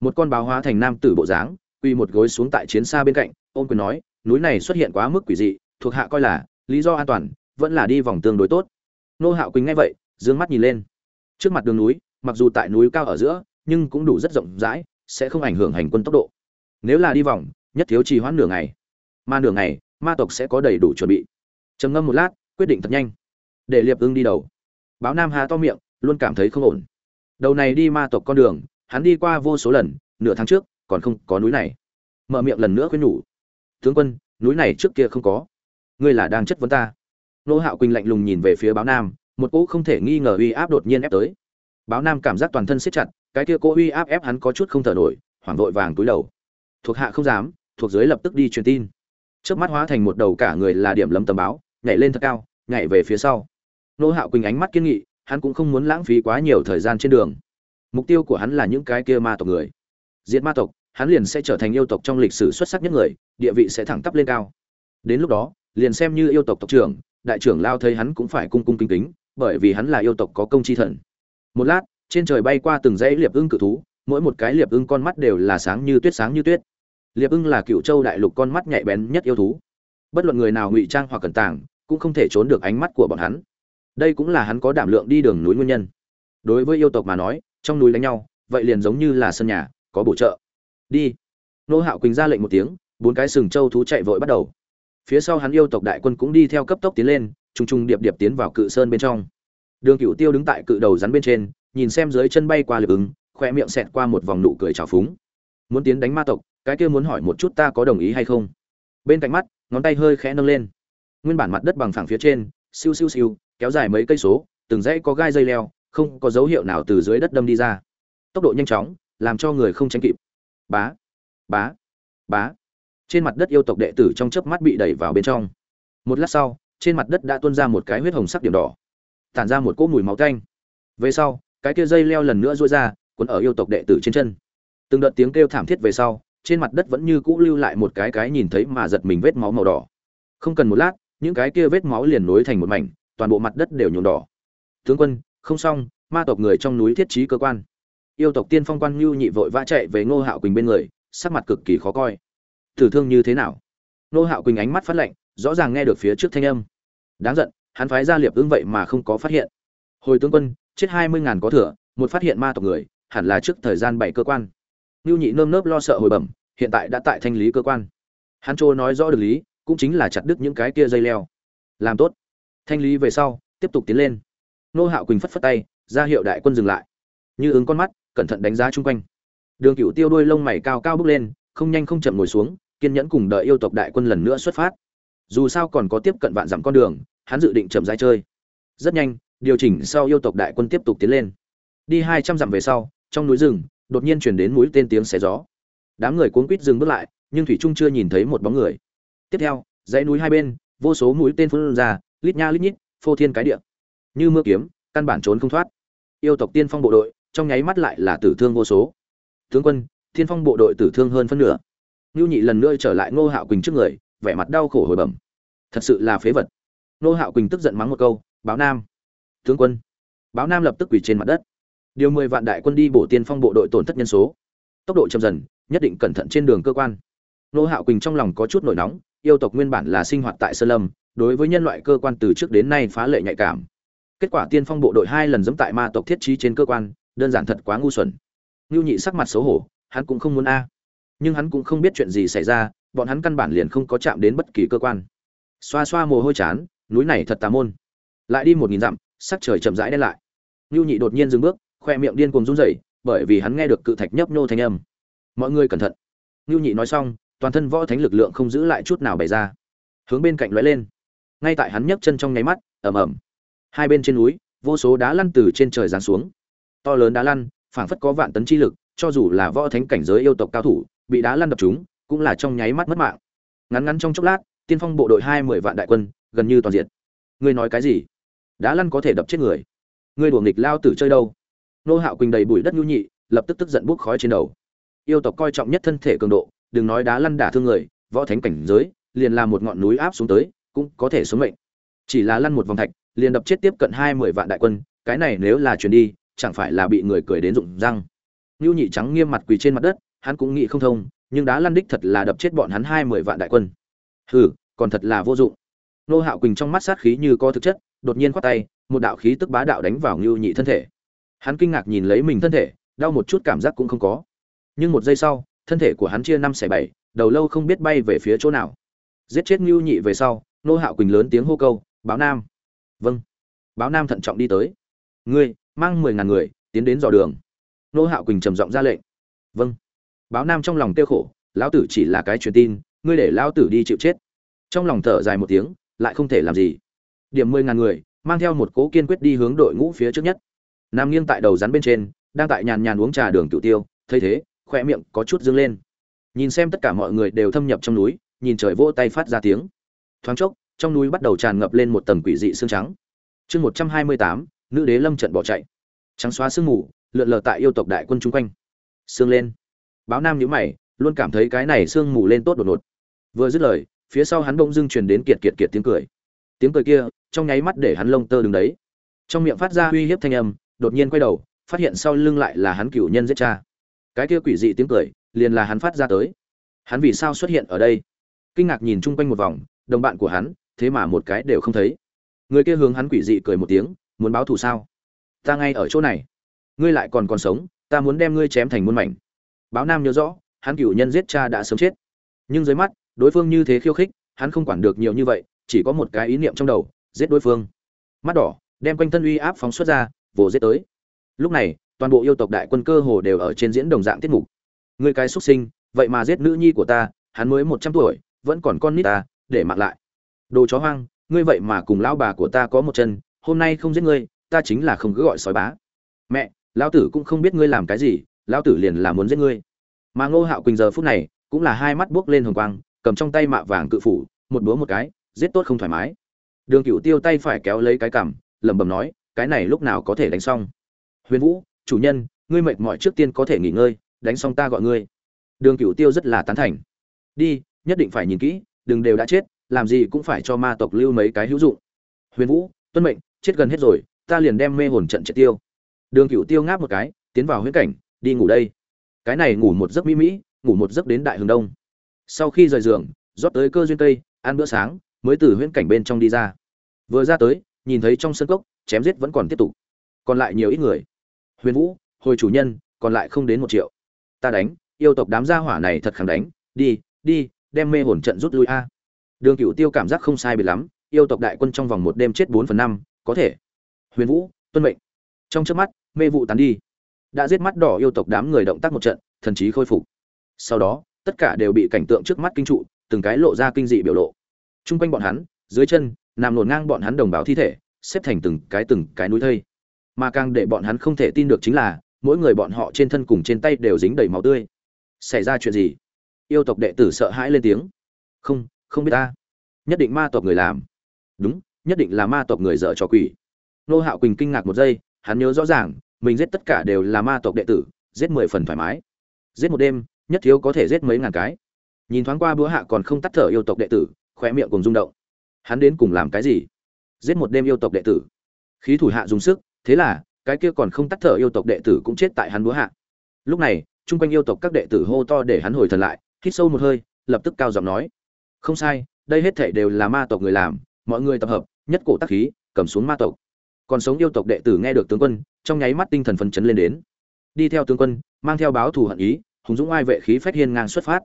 Một con báo hóa thành nam tử bộ dáng quy một gối xuống tại chiến xa bên cạnh ôm quyền nói, núi này xuất hiện quá mức quỷ dị, thuộc hạ coi là, lý do an toàn, vẫn là đi vòng tương đối tốt. Nô hạo quỳnh nghe vậy, dương mắt nhìn lên. Trước mặt đường núi, mặc dù tại núi cao ở giữa, nhưng cũng đủ rất rộng rãi, sẽ không ảnh hưởng hành quân tốc độ. Nếu là đi vòng nhất thiếu trì hoãn nửa ngày. Mà nửa ngày, ma tộc sẽ có đầy đủ chuẩn bị. Trầm ngâm một lát, quyết định thật nhanh. Để liệp ưng đi đầu. Báo nam hà to miệng, luôn cảm thấy không ổn. Đầu này đi ma tộc con đường, hắn đi qua vô số lần, nửa tháng trước, còn không có núi này. Mở miệng lần nữa khuyên nhủ. Tướng quân, núi này trước kia không có. Ngươi là đang chất vấn ta. Nô hạo quỳnh lạnh lùng nhìn về phía báo nam, một cỗ không thể nghi ngờ uy áp đột nhiên ép tới. Báo nam cảm giác toàn thân siết chặt, cái kia cỗ uy áp ép hắn có chút không thở nổi, hoảng vội vàng túi đầu. Thuộc hạ không dám thuộc dưới lập tức đi truyền tin. Trước mắt hóa thành một đầu cả người là điểm lấm tầm báo, nhảy lên thật cao, nhảy về phía sau. Nô hạo quỳnh ánh mắt kiên nghị, hắn cũng không muốn lãng phí quá nhiều thời gian trên đường. Mục tiêu của hắn là những cái kia ma tộc người. Diệt ma tộc, hắn liền sẽ trở thành yêu tộc trong lịch sử xuất sắc nhất người, địa vị sẽ thẳng tắp lên cao. Đến lúc đó, liền xem như yêu tộc tộc trưởng, đại trưởng lao thấy hắn cũng phải cung cung kính kính, bởi vì hắn là yêu tộc có công chi thần. Một lát, trên trời bay qua từng dãy liệp ưng cự thú, mỗi một cái liệp ưng con mắt đều là sáng như tuyết sáng như tuyết liệp ưng là cựu châu đại lục con mắt nhạy bén nhất yêu thú. Bất luận người nào ngụy trang hoặc cẩn tàng, cũng không thể trốn được ánh mắt của bọn hắn. Đây cũng là hắn có đảm lượng đi đường núi nguyên nhân. Đối với yêu tộc mà nói, trong núi đánh nhau, vậy liền giống như là sân nhà, có bổ trợ. Đi. Nô hạo quỳnh ra lệnh một tiếng, bốn cái sừng châu thú chạy vội bắt đầu. Phía sau hắn yêu tộc đại quân cũng đi theo cấp tốc tiến lên, trùng trùng điệp điệp tiến vào cự sơn bên trong. Đường cựu tiêu đứng tại cự đầu rắn bên trên, nhìn xem dưới chân bay qua liệp ứng khoe miệng xẹt qua một vòng nụ cười trào phúng. Muốn tiến đánh ma tộc cái kia muốn hỏi một chút ta có đồng ý hay không? Bên cạnh mắt, ngón tay hơi khẽ nâng lên. Nguyên bản mặt đất bằng phẳng phía trên, siêu siêu siêu, kéo dài mấy cây số, từng dãy có gai dây leo, không có dấu hiệu nào từ dưới đất đâm đi ra. Tốc độ nhanh chóng, làm cho người không tránh kịp. Bá bá bá. Trên mặt đất yêu tộc đệ tử trong chớp mắt bị đẩy vào bên trong. Một lát sau, trên mặt đất đã tuôn ra một cái huyết hồng sắc điểm đỏ, tản ra một cỗ mùi máu tanh. Về sau, cái kia dây leo lần nữa rối ra, cuốn ở yêu tộc đệ tử trên chân. Từng đợt tiếng kêu thảm thiết về sau trên mặt đất vẫn như cũ lưu lại một cái cái nhìn thấy mà giật mình vết máu màu đỏ. Không cần một lát, những cái kia vết máu liền nối thành một mảnh, toàn bộ mặt đất đều nhuộm đỏ. Tướng quân, không xong, ma tộc người trong núi thiết trí cơ quan. Yêu tộc tiên phong quan lưu nhị vội vã chạy về ngô hạo quỳnh bên người, sắc mặt cực kỳ khó coi. Tử thương như thế nào? Ngô hạo quỳnh ánh mắt phát lạnh, rõ ràng nghe được phía trước thanh âm. Đáng giận, hắn phái ra liệp ứng vậy mà không có phát hiện. Hồi tướng quân, chết hai mươi ngàn có thừa, một phát hiện ma tộc người, hẳn là trước thời gian bảy cơ quan lưu nhị nơm nớp lo sợ hồi bẩm, hiện tại đã tại thanh lý cơ quan. Hắn trô nói rõ được lý, cũng chính là chặt đứt những cái kia dây leo. Làm tốt. Thanh lý về sau, tiếp tục tiến lên. Nô hạo quỳnh phất phất tay, ra hiệu đại quân dừng lại. Như ứng con mắt, cẩn thận đánh giá chung quanh. Đường Cửu tiêu đuôi lông mày cao cao bước lên, không nhanh không chậm ngồi xuống, kiên nhẫn cùng đợi yêu tộc đại quân lần nữa xuất phát. Dù sao còn có tiếp cận vạn dặm con đường, hắn dự định chậm rãi chơi. Rất nhanh, điều chỉnh sau yêu tộc đại quân tiếp tục tiến lên. Đi hai trăm dặm về sau, trong núi rừng đột nhiên chuyển đến mũi tên tiếng xé gió. Đám người cuống quýt dừng bước lại, nhưng thủy trung chưa nhìn thấy một bóng người. Tiếp theo, dãy núi hai bên, vô số mũi tên phun ra, lít nha lít nhít, phô thiên cái địa. Như mưa kiếm, căn bản trốn không thoát. Yêu tộc tiên phong bộ đội, trong nháy mắt lại là tử thương vô số. Tướng quân thiên phong bộ đội tử thương hơn phân nửa. Ngưu nhị lần nữa trở lại ngô hạo quỳnh trước người, vẻ mặt đau khổ hồi bẩm. Thật sự là phế vật. Ngô hạo quỳnh tức giận mắng một câu, báo nam. Tướng quân. Báo nam lập tức quỳ trên mặt đất điều mười vạn đại quân đi bổ tiên phong bộ đội tổn thất nhân số. Tốc độ chậm dần, nhất định cẩn thận trên đường cơ quan. Nô hạo quỳnh trong lòng có chút nổi nóng, yêu tộc nguyên bản là sinh hoạt tại sơn lâm, đối với nhân loại cơ quan từ trước đến nay phá lệ nhạy cảm. Kết quả tiên phong bộ đội hai lần dẫm tại ma tộc thiết trí trên cơ quan, đơn giản thật quá ngu xuẩn. Ngưu nhị sắc mặt xấu hổ, hắn cũng không muốn a. Nhưng hắn cũng không biết chuyện gì xảy ra, bọn hắn căn bản liền không có chạm đến bất kỳ cơ quan. Xoa xoa mồ hôi chán, núi này thật tà môn. Lại đi một nghìn dặm, sắc trời chậm rãi đen lại. Ngưu nhị đột nhiên dừng bước khoe miệng điên cuồng run rẩy, bởi vì hắn nghe được cự thạch nhấp nhô thanh âm. Mọi người cẩn thận. Ngưu nhị nói xong, toàn thân võ thánh lực lượng không giữ lại chút nào bày ra. Hướng bên cạnh lóe lên. Ngay tại hắn nhấc chân trong nháy mắt, ầm ầm. Hai bên trên núi, vô số đá lăn từ trên trời giáng xuống. To lớn đá lăn, phảng phất có vạn tấn chi lực, cho dù là võ thánh cảnh giới yêu tộc cao thủ, bị đá lăn đập chúng, cũng là trong nháy mắt mất mạng. Ngắn ngắn trong chốc lát, tiên phong bộ đội hai mươi vạn đại quân, gần như toàn diện ngươi nói cái gì? Đá lăn có thể đập chết người. Ngươi đùa nghịch lao tử chơi đâu? Nô hạo quỳnh đầy bụi đất nhu nhị lập tức tức giận bốc khói trên đầu yêu tộc coi trọng nhất thân thể cường độ đừng nói đá lăn đả thương người võ thánh cảnh giới liền làm một ngọn núi áp xuống tới cũng có thể sống mệnh chỉ là lăn một vòng thạch liền đập chết tiếp cận hai mươi vạn đại quân cái này nếu là truyền đi chẳng phải là bị người cười đến rụng răng Nhu Nhị trắng nghiêm mặt quỳ trên mặt đất, hắn cũng nghĩ không thông, nhưng đá lăn đích thật là đập chết bọn hắn hai mười vạn đại quân. Hừ, còn thật là vô dụng. Nô Hạo Quỳnh trong mắt sát khí như có thực chất, đột nhiên quát tay, một đạo khí tức bá đạo đánh vào ngưu Nhị thân thể. Hắn kinh ngạc nhìn lấy mình thân thể, đau một chút cảm giác cũng không có. Nhưng một giây sau, thân thể của hắn chia năm xẻ bảy, đầu lâu không biết bay về phía chỗ nào. Giết chết ngưu Nhị về sau, nô hạo quỳnh lớn tiếng hô câu báo nam. Vâng. Báo nam thận trọng đi tới. Ngươi mang mười ngàn người tiến đến dò đường. Nô hạo quỳnh trầm giọng ra lệnh. Vâng. Báo nam trong lòng tiêu khổ lão tử chỉ là cái truyền tin ngươi để lão tử đi chịu chết. Trong lòng thở dài một tiếng lại không thể làm gì. Điểm mười ngàn người mang theo một cố kiên quyết đi hướng đội ngũ phía trước nhất nam nghiêng tại đầu rắn bên trên, đang tại nhàn nhàn uống trà đường cựu tiêu, thấy thế khoe miệng có chút dưng lên. Nhìn xem tất cả mọi người đều thâm nhập trong núi, nhìn trời vỗ tay phát ra tiếng. Thoáng chốc, trong núi bắt đầu tràn ngập lên một tầng quỷ dị xương trắng. Chương một trăm hai mươi tám, nữ đế lâm trận bỏ chạy. Trắng xóa sương mù, lượn lờ tại yêu tộc đại quân chung quanh. Sương lên. Báo nam nhíu mày, luôn cảm thấy cái này sương mù lên tốt đột ngột. Vừa dứt lời, phía sau hắn bỗng dưng truyền đến kiệt kiệt kiệt tiếng cười. Tiếng cười kia, trong nháy mắt để hắn lông tơ đứng đấy. Trong miệng phát ra uy hiếp thanh âm đột nhiên quay đầu, phát hiện sau lưng lại là hắn cựu nhân giết cha. Cái kia quỷ dị tiếng cười, liền là hắn phát ra tới. Hắn vì sao xuất hiện ở đây? Kinh ngạc nhìn chung quanh một vòng, đồng bạn của hắn, thế mà một cái đều không thấy. Người kia hướng hắn quỷ dị cười một tiếng, muốn báo thù sao? Ta ngay ở chỗ này. Ngươi lại còn còn sống, ta muốn đem ngươi chém thành muôn mảnh. Báo nam nhớ rõ, hắn cựu nhân giết cha đã sớm chết. Nhưng dưới mắt, đối phương như thế khiêu khích, hắn không quản được nhiều như vậy, chỉ có một cái ý niệm trong đầu, giết đối phương. Mắt đỏ, đem quanh thân uy áp phóng xuất ra vồ giết tới. Lúc này, toàn bộ yêu tộc đại quân cơ hồ đều ở trên diễn đồng dạng tiết mục. Người cái xuất sinh, vậy mà giết nữ nhi của ta, hắn mới một trăm tuổi, vẫn còn con nít ta, để mặc lại. Đồ chó hoang, ngươi vậy mà cùng lão bà của ta có một chân, hôm nay không giết ngươi, ta chính là không cứ gọi sói bá. Mẹ, lão tử cũng không biết ngươi làm cái gì, lão tử liền là muốn giết ngươi. Mà ngô hạo quỳnh giờ phút này, cũng là hai mắt buốc lên hồng quang, cầm trong tay mạ vàng cự phủ, một búa một cái, giết tốt không thoải mái. Đường cựu tiêu tay phải kéo lấy cái cằm, lẩm bẩm nói cái này lúc nào có thể đánh xong? Huyền vũ, chủ nhân, ngươi mệt mỏi trước tiên có thể nghỉ ngơi, đánh xong ta gọi ngươi. Đường Cửu tiêu rất là tán thành. Đi, nhất định phải nhìn kỹ, đừng đều đã chết, làm gì cũng phải cho ma tộc lưu mấy cái hữu dụng. Huyền vũ, tuân mệnh, chết gần hết rồi, ta liền đem mê hồn trận triệt tiêu. Đường Cửu tiêu ngáp một cái, tiến vào huyễn cảnh, đi ngủ đây. Cái này ngủ một giấc mỹ mỹ, ngủ một giấc đến đại hướng đông. Sau khi rời giường, rót tới cơ duyên tây ăn bữa sáng, mới từ huyễn cảnh bên trong đi ra. Vừa ra tới, nhìn thấy trong sân cốc chém giết vẫn còn tiếp tục. Còn lại nhiều ít người. Huyền vũ, hồi chủ nhân, còn lại không đến một triệu. Ta đánh, yêu tộc đám gia hỏa này thật khẳng đánh. Đi đi, đem mê hồn trận rút lui a. Đường cựu tiêu cảm giác không sai biệt lắm, yêu tộc đại quân trong vòng một đêm chết bốn phần năm, có thể. Huyền vũ, tuân mệnh. Trong trước mắt, mê vụ tán đi. Đã giết mắt đỏ yêu tộc đám người động tác một trận, thần trí khôi phục. Sau đó, tất cả đều bị cảnh tượng trước mắt kinh trụ, từng cái lộ ra kinh dị biểu lộ. Chung quanh bọn hắn, dưới chân, nằm nổn ngang bọn hắn đồng bào thi thể xếp thành từng cái từng cái núi thây. Mà càng để bọn hắn không thể tin được chính là, mỗi người bọn họ trên thân cùng trên tay đều dính đầy máu tươi. Xảy ra chuyện gì? Yêu tộc đệ tử sợ hãi lên tiếng. Không không biết ta. Nhất định ma tộc người làm. Đúng, nhất định là ma tộc người dở cho quỷ. Nô hạo quỳnh kinh ngạc một giây, hắn nhớ rõ ràng, mình giết tất cả đều là ma tộc đệ tử, giết mười phần thoải mái. Giết một đêm, nhất thiếu có thể giết mấy ngàn cái. Nhìn thoáng qua bữa hạ còn không tắt thở yêu tộc đệ tử khoe miệng cùng rung động. Hắn đến cùng làm cái gì? Giết một đêm yêu tộc đệ tử. Khí thủ hạ dùng sức, thế là, cái kia còn không tắt thở yêu tộc đệ tử cũng chết tại hắn búa hạ. Lúc này, chung quanh yêu tộc các đệ tử hô to để hắn hồi thần lại, hít sâu một hơi, lập tức cao giọng nói. Không sai, đây hết thể đều là ma tộc người làm, mọi người tập hợp, nhất cổ tắc khí, cầm xuống ma tộc. Còn sống yêu tộc đệ tử nghe được tướng quân, trong nháy mắt tinh thần phấn chấn lên đến. Đi theo tướng quân, mang theo báo thù hận ý, hùng dũng ai vệ khí phách hiên ngang xuất phát.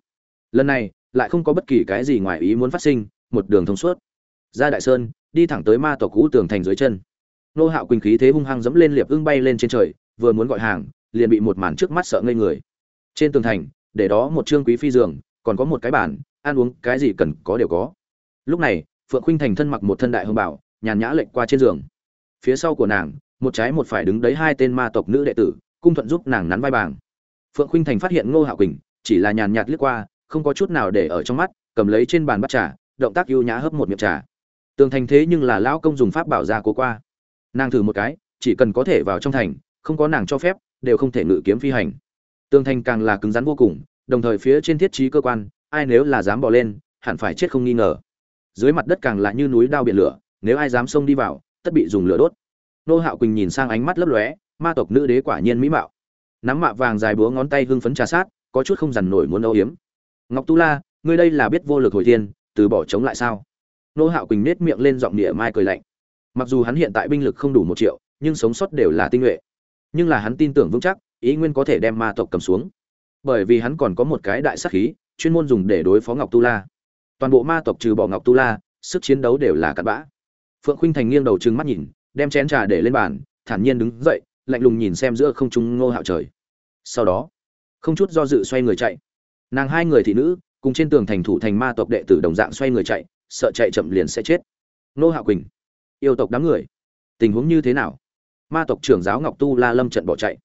Lần này, lại không có bất kỳ cái gì ngoài ý muốn phát sinh, một đường thông suốt. Ra đại sơn đi thẳng tới ma tộc cũ tường thành dưới chân. Nô hạo quỳnh khí thế hung hăng dẫm lên liệp ưng bay lên trên trời, vừa muốn gọi hàng, liền bị một màn trước mắt sợ ngây người. Trên tường thành, để đó một trương quý phi giường, còn có một cái bàn, ăn uống cái gì cần có đều có. Lúc này, phượng khuynh thành thân mặc một thân đại hương bảo, nhàn nhã lệnh qua trên giường. Phía sau của nàng, một trái một phải đứng đấy hai tên ma tộc nữ đệ tử, cung thuận giúp nàng nắn vai bàng. Phượng khuynh thành phát hiện ngô hạo quỳnh, chỉ là nhàn nhạt liếc qua, không có chút nào để ở trong mắt, cầm lấy trên bàn bắt trà, động tác ưu nhã hấp một miệng trà tường thành thế nhưng là lão công dùng pháp bảo ra cố qua. Nàng thử một cái, chỉ cần có thể vào trong thành, không có nàng cho phép, đều không thể ngự kiếm phi hành. Tường thành càng là cứng rắn vô cùng, đồng thời phía trên thiết trí cơ quan, ai nếu là dám bỏ lên, hẳn phải chết không nghi ngờ. Dưới mặt đất càng là như núi đao biển lửa, nếu ai dám xông đi vào, tất bị dùng lửa đốt. Nô hạo quỳnh nhìn sang ánh mắt lấp lóe, ma tộc nữ đế quả nhiên mỹ mạo. Nắm mạ vàng dài búa ngón tay hưng phấn trà sát, có chút không dằn nổi muốn âu hiếm ngọc tu la, ngươi đây là biết vô lực hồi thiên, từ bỏ chống lại sao? Nô hạo quỳnh nết miệng lên giọng địa mai cười lạnh. Mặc dù hắn hiện tại binh lực không đủ một triệu, nhưng sống sót đều là tinh nhuệ. Nhưng là hắn tin tưởng vững chắc, ý nguyên có thể đem ma tộc cầm xuống. Bởi vì hắn còn có một cái đại sắc khí, chuyên môn dùng để đối phó ngọc tu la. Toàn bộ ma tộc trừ bỏ ngọc tu la, sức chiến đấu đều là cặn bã. Phượng Khinh thành nghiêng đầu trừng mắt nhìn, đem chén trà để lên bàn, thản nhiên đứng dậy, lạnh lùng nhìn xem giữa không trung ngô hạo trời. Sau đó, không chút do dự xoay người chạy. Nàng hai người thị nữ, cùng trên tường thành thủ thành ma tộc đệ tử đồng dạng xoay người chạy sợ chạy chậm liền sẽ chết. Ngô hạo quỳnh, yêu tộc đám người, tình huống như thế nào? Ma tộc trưởng giáo ngọc tu la lâm trận bỏ chạy.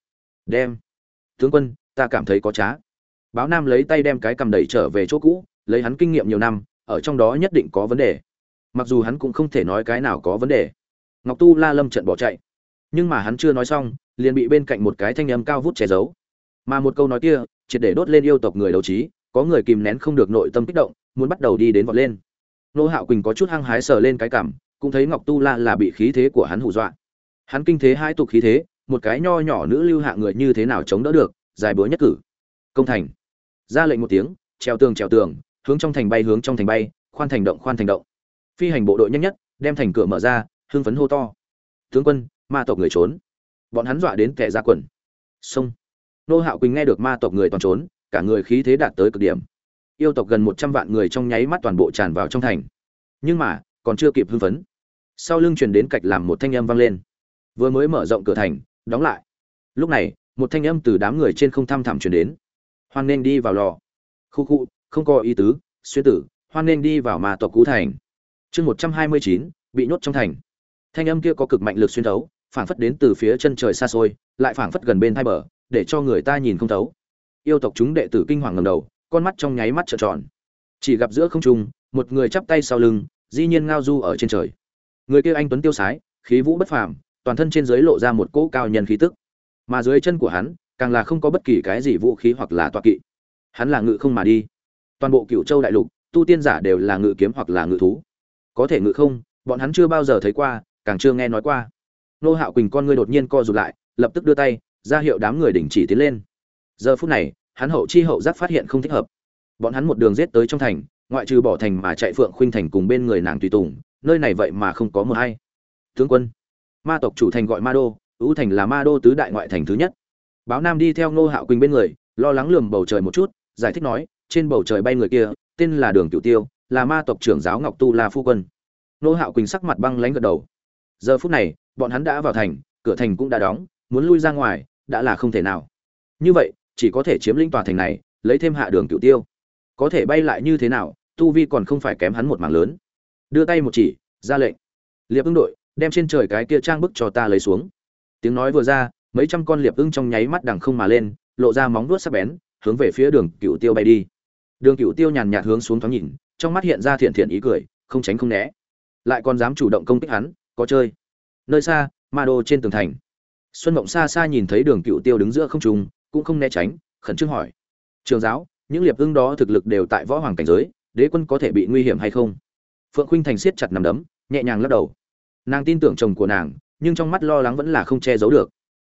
Đem. Tướng quân, ta cảm thấy có trá. Báo nam lấy tay đem cái cầm đẩy trở về chỗ cũ, lấy hắn kinh nghiệm nhiều năm, ở trong đó nhất định có vấn đề. Mặc dù hắn cũng không thể nói cái nào có vấn đề. Ngọc tu la lâm trận bỏ chạy. Nhưng mà hắn chưa nói xong, liền bị bên cạnh một cái thanh âm cao vút che giấu. Mà một câu nói kia, triệt để đốt lên yêu tộc người đấu trí, có người kìm nén không được nội tâm kích động, muốn bắt đầu đi đến vọt lên nô hạo quỳnh có chút hăng hái sờ lên cái cảm, cũng thấy ngọc tu la là bị khí thế của hắn hù dọa. Hắn kinh thế hai tục khí thế, một cái nho nhỏ nữ lưu hạ người như thế nào chống đỡ được, dài búa nhất cử. Công thành. Ra lệnh một tiếng, trèo tường trèo tường, hướng trong thành bay hướng trong thành bay, khoan thành động khoan thành động. Phi hành bộ đội nhanh nhất, đem thành cửa mở ra, hưng phấn hô to. Tướng quân, ma tộc người trốn. Bọn hắn dọa đến kẻ ra quần. Sông nô hạo quỳnh nghe được ma tộc người toàn trốn, cả người khí thế đạt tới cực điểm yêu tộc gần một trăm vạn người trong nháy mắt toàn bộ tràn vào trong thành. Nhưng mà, còn chưa kịp hưng phấn. Sau lưng truyền đến cạch làm một thanh âm vang lên. Vừa mới mở rộng cửa thành, đóng lại. Lúc này, một thanh âm từ đám người trên không thăm thẳm truyền đến. Hoan nên đi vào lò. Khu khu, không có ý tứ, xuyên tử, hoan nên đi vào mà tộc cũ thành. Chương một trăm hai mươi chín, bị nhốt trong thành. Thanh âm kia có cực mạnh lực xuyên thấu, phảng phất đến từ phía chân trời xa xôi, lại phảng phất gần bên hai bờ, để cho người ta nhìn không thấu. Yêu tộc chúng đệ tử kinh hoàng ngẩng đầu con mắt trong nháy mắt trợn tròn. Chỉ gặp giữa không trung, một người chắp tay sau lưng di nhiên ngao du ở trên trời. Người kia anh tuấn tiêu sái, khí vũ bất phàm, toàn thân trên dưới lộ ra một cỗ cao nhân khí tức. Mà dưới chân của hắn, càng là không có bất kỳ cái gì vũ khí hoặc là toa kỵ. Hắn là ngự không mà đi. Toàn bộ cựu châu đại lục, tu tiên giả đều là ngự kiếm hoặc là ngự thú. Có thể ngự không, bọn hắn chưa bao giờ thấy qua, càng chưa nghe nói qua. Nô hạo quỳnh con ngươi đột nhiên co rụt lại, lập tức đưa tay, ra hiệu đám người đình chỉ tiến lên. Giờ phút này hắn hậu chi hậu giác phát hiện không thích hợp. Bọn hắn một đường giết tới trong thành, ngoại trừ bỏ thành mà chạy phượng khuynh thành cùng bên người nàng tùy tùng, nơi này vậy mà không có một ai. tướng quân, ma tộc chủ thành gọi ma đô ưu thành là ma đô tứ đại ngoại thành thứ nhất. Báo nam đi theo ngô hạo quỳnh bên người, lo lắng lườm bầu trời một chút, giải thích nói, trên bầu trời bay người kia, tên là đường cửu tiêu, là ma tộc trưởng giáo ngọc tu la phu quân. Ngô hạo quỳnh sắc mặt băng lãnh gật đầu. Giờ phút này, bọn hắn đã vào thành, cửa thành cũng đã đóng, muốn lui ra ngoài, đã là không thể nào. Như vậy chỉ có thể chiếm lĩnh tòa thành này, lấy thêm hạ đường cựu tiêu. Có thể bay lại như thế nào, tu vi còn không phải kém hắn một mảng lớn. Đưa tay một chỉ, ra lệnh. Liệp ứng đội, đem trên trời cái kia trang bức cho ta lấy xuống. Tiếng nói vừa ra, mấy trăm con liệp ưng trong nháy mắt đằng không mà lên, lộ ra móng vuốt sắc bén, hướng về phía đường cựu tiêu bay đi. Đường cựu tiêu nhàn nhạt hướng xuống thoáng nhìn, trong mắt hiện ra thiện thiện ý cười, không tránh không né. Lại còn dám chủ động công kích hắn, có chơi. Nơi xa, ma đô trên tường thành. Xuân mộng xa xa nhìn thấy đường cựu tiêu đứng giữa không trung cũng không né tránh, khẩn trương hỏi. Trường giáo, những liệp ưng đó thực lực đều tại võ hoàng cảnh giới, đế quân có thể bị nguy hiểm hay không? Phượng khuynh thành siết chặt nằm đấm, nhẹ nhàng lắc đầu. Nàng tin tưởng chồng của nàng, nhưng trong mắt lo lắng vẫn là không che giấu được.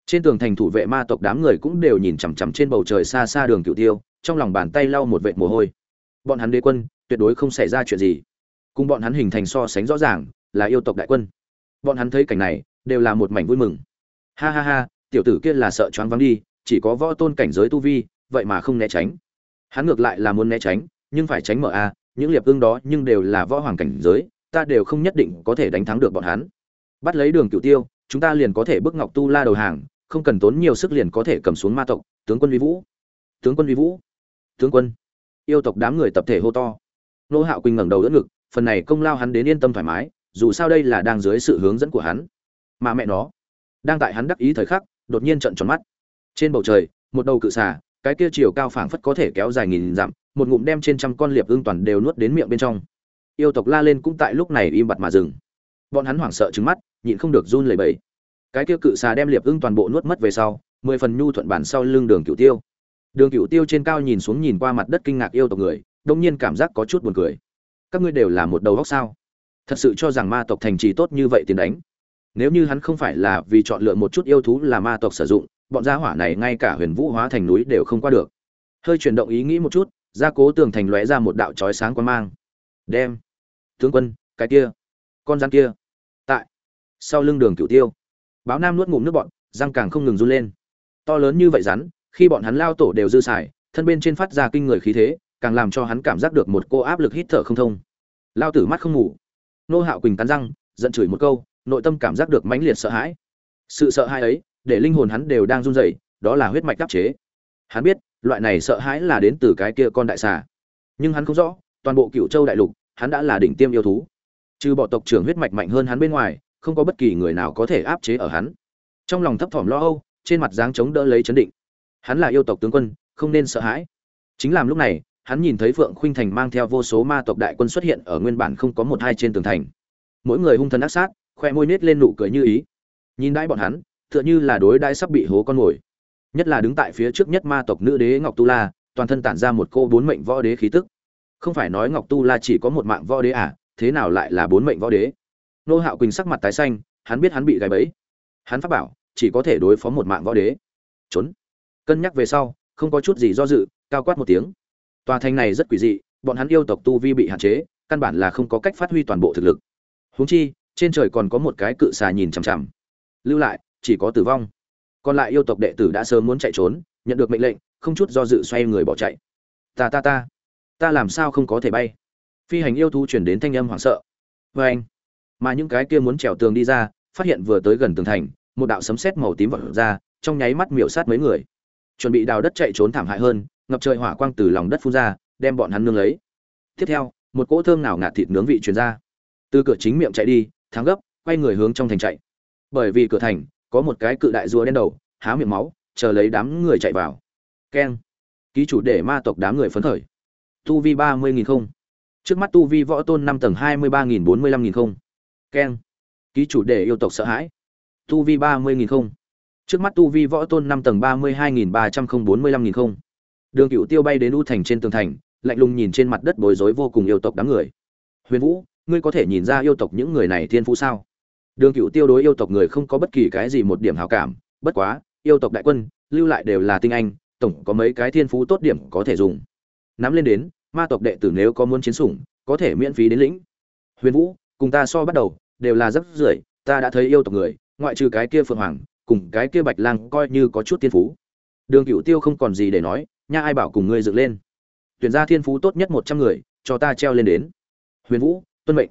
Trên tường thành thủ vệ ma tộc đám người cũng đều nhìn chằm chằm trên bầu trời xa xa đường cựu tiêu, trong lòng bàn tay lau một vệt mồ hôi. Bọn hắn đế quân, tuyệt đối không xảy ra chuyện gì. Cùng bọn hắn hình thành so sánh rõ ràng, là yêu tộc đại quân. Bọn hắn thấy cảnh này, đều là một mảnh vui mừng. Ha ha ha, tiểu tử kia là sợ choáng vắng đi chỉ có võ tôn cảnh giới tu vi, vậy mà không né tránh. Hắn ngược lại là muốn né tránh, nhưng phải tránh mở a, những liệp ương đó nhưng đều là võ hoàng cảnh giới, ta đều không nhất định có thể đánh thắng được bọn hắn. Bắt lấy đường cựu tiêu, chúng ta liền có thể bước ngọc tu la đầu hàng, không cần tốn nhiều sức liền có thể cầm xuống ma tộc, tướng quân vi vũ. Tướng quân vi vũ. Tướng quân. Yêu tộc đám người tập thể hô to. Nô hạo quỳnh ngẩng đầu đỡ ngực, phần này công lao hắn đến yên tâm thoải mái, dù sao đây là đang dưới sự hướng dẫn của hắn. Mà mẹ nó, đang tại hắn đắc ý thời khắc, đột nhiên trận tròn mắt trên bầu trời, một đầu cự xà, cái kia chiều cao phảng phất có thể kéo dài nghìn dặm, một ngụm đem trên trăm con liệp ưng toàn đều nuốt đến miệng bên trong. Yêu tộc la lên cũng tại lúc này im bặt mà dừng. Bọn hắn hoảng sợ trứng mắt, nhịn không được run lẩy bẩy. Cái kia cự xà đem liệp ưng toàn bộ nuốt mất về sau, mười phần nhu thuận bản sau lưng đường cựu tiêu. Đường cựu tiêu trên cao nhìn xuống nhìn qua mặt đất kinh ngạc yêu tộc người, đông nhiên cảm giác có chút buồn cười. Các ngươi đều là một đầu góc sao? Thật sự cho rằng ma tộc thành trì tốt như vậy tiền đánh. Nếu như hắn không phải là vì chọn lựa một chút yêu thú là ma tộc sử dụng bọn gia hỏa này ngay cả huyền vũ hóa thành núi đều không qua được. Hơi chuyển động ý nghĩ một chút, gia cố tường thành lóe ra một đạo chói sáng quan mang. Đem. Tướng quân, cái kia. Con rắn kia. Tại. Sau lưng đường cửu tiêu. Báo nam nuốt ngụm nước bọn, răng càng không ngừng run lên. To lớn như vậy rắn, khi bọn hắn lao tổ đều dư xài, thân bên trên phát ra kinh người khí thế, càng làm cho hắn cảm giác được một cô áp lực hít thở không thông. Lao tử mắt không ngủ. Nô hạo quỳnh cắn răng, giận chửi một câu, nội tâm cảm giác được mãnh liệt sợ hãi. Sự sợ hãi ấy để linh hồn hắn đều đang run rẩy, đó là huyết mạch đắp chế. Hắn biết, loại này sợ hãi là đến từ cái kia con đại xà. Nhưng hắn không rõ, toàn bộ cựu châu đại lục, hắn đã là đỉnh tiêm yêu thú. Trừ bộ tộc trưởng huyết mạch mạnh hơn hắn bên ngoài, không có bất kỳ người nào có thể áp chế ở hắn. Trong lòng thấp thỏm lo âu, trên mặt dáng chống đỡ lấy chấn định. Hắn là yêu tộc tướng quân, không nên sợ hãi. Chính làm lúc này, hắn nhìn thấy phượng khuynh thành mang theo vô số ma tộc đại quân xuất hiện ở nguyên bản không có một hai trên tường thành. Mỗi người hung thần ác sát, khoe môi nết lên nụ cười như ý. Nhìn đãi bọn hắn tựa như là đối đãi sắp bị hố con mồi. Nhất là đứng tại phía trước nhất ma tộc nữ đế ngọc tu la, toàn thân tản ra một cô bốn mệnh võ đế khí tức. Không phải nói ngọc tu la chỉ có một mạng võ đế à thế nào lại là bốn mệnh võ đế? Nô hạo quỳnh sắc mặt tái xanh, hắn biết hắn bị gài bẫy. Hắn phát bảo, chỉ có thể đối phó một mạng võ đế. Trốn. Cân nhắc về sau, không có chút gì do dự, cao quát một tiếng. Tòa thành này rất quỷ dị, bọn hắn yêu tộc tu vi bị hạn chế, căn bản là không có cách phát huy toàn bộ thực lực. Huống chi, trên trời còn có một cái cự xà nhìn chằm chằm. Lưu lại chỉ có tử vong. Còn lại yêu tộc đệ tử đã sớm muốn chạy trốn, nhận được mệnh lệnh, không chút do dự xoay người bỏ chạy. Ta ta ta. Ta làm sao không có thể bay? Phi hành yêu thú chuyển đến thanh âm hoảng sợ. Vê anh. Mà những cái kia muốn trèo tường đi ra, phát hiện vừa tới gần tường thành, một đạo sấm sét màu tím vọt ra, trong nháy mắt miểu sát mấy người. Chuẩn bị đào đất chạy trốn thảm hại hơn, ngập trời hỏa quang từ lòng đất phun ra, đem bọn hắn nương lấy. Tiếp theo, một cỗ thơm nào ngạt thịt nướng vị truyền ra. Từ cửa chính miệng chạy đi, thắng gấp, quay người hướng trong thành chạy. Bởi vì cửa thành có một cái cự đại rùa đen đầu, há miệng máu, chờ lấy đám người chạy vào. Keng. Ký chủ để ma tộc đám người phấn khởi. Tu vi ba mươi nghìn không. Trước mắt tu vi võ tôn năm tầng hai mươi ba nghìn bốn mươi lăm nghìn không. Keng. Ký chủ để yêu tộc sợ hãi. Tu vi ba mươi nghìn không. Trước mắt tu vi võ tôn năm tầng ba mươi hai nghìn ba trăm không bốn mươi lăm nghìn không. Đường cựu tiêu bay đến u thành trên tường thành, lạnh lùng nhìn trên mặt đất bối rối vô cùng yêu tộc đám người. Huyền vũ, ngươi có thể nhìn ra yêu tộc những người này thiên phú sao? Đường Cửu tiêu đối yêu tộc người không có bất kỳ cái gì một điểm hảo cảm, bất quá, yêu tộc đại quân, lưu lại đều là tinh anh, tổng có mấy cái thiên phú tốt điểm có thể dùng. Nắm lên đến, ma tộc đệ tử nếu có muốn chiến sủng, có thể miễn phí đến lĩnh. Huyền vũ, cùng ta so bắt đầu, đều là rất rưởi, ta đã thấy yêu tộc người, ngoại trừ cái kia phượng hoàng, cùng cái kia bạch lang coi như có chút thiên phú. Đường Cửu tiêu không còn gì để nói, nha ai bảo cùng ngươi dựng lên. Tuyển ra thiên phú tốt nhất một trăm người, cho ta treo lên đến. Huyền vũ, tuân mệnh.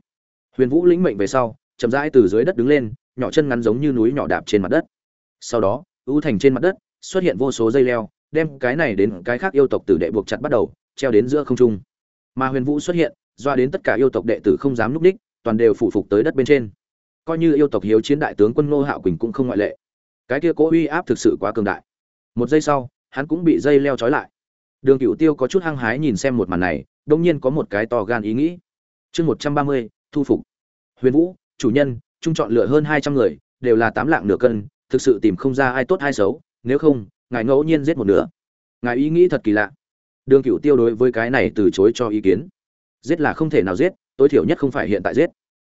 Huyền vũ lĩnh mệnh về sau chậm rãi từ dưới đất đứng lên, nhỏ chân ngắn giống như núi nhỏ đạp trên mặt đất. Sau đó, ưu thành trên mặt đất, xuất hiện vô số dây leo, đem cái này đến cái khác yêu tộc tử đệ buộc chặt bắt đầu, treo đến giữa không trung. Mà huyền vũ xuất hiện, doa đến tất cả yêu tộc đệ tử không dám núp đích, toàn đều phụ phục tới đất bên trên. Coi như yêu tộc hiếu chiến đại tướng quân ngô hạo quỳnh cũng không ngoại lệ. Cái kia cố uy áp thực sự quá cường đại. Một giây sau, hắn cũng bị dây leo trói lại. Đường cựu tiêu có chút hăng hái nhìn xem một màn này, đông nhiên có một cái to gan ý nghĩ. Chương một trăm ba mươi, thu phục. Huyền vũ chủ nhân trung chọn lựa hơn hai trăm người, đều là tám lạng nửa cân, thực sự tìm không ra ai tốt ai xấu, nếu không, ngài ngẫu nhiên giết một nửa. Ngài ý nghĩ thật kỳ lạ. Đường cựu tiêu đối với cái này từ chối cho ý kiến. Giết là không thể nào giết, tối thiểu nhất không phải hiện tại giết.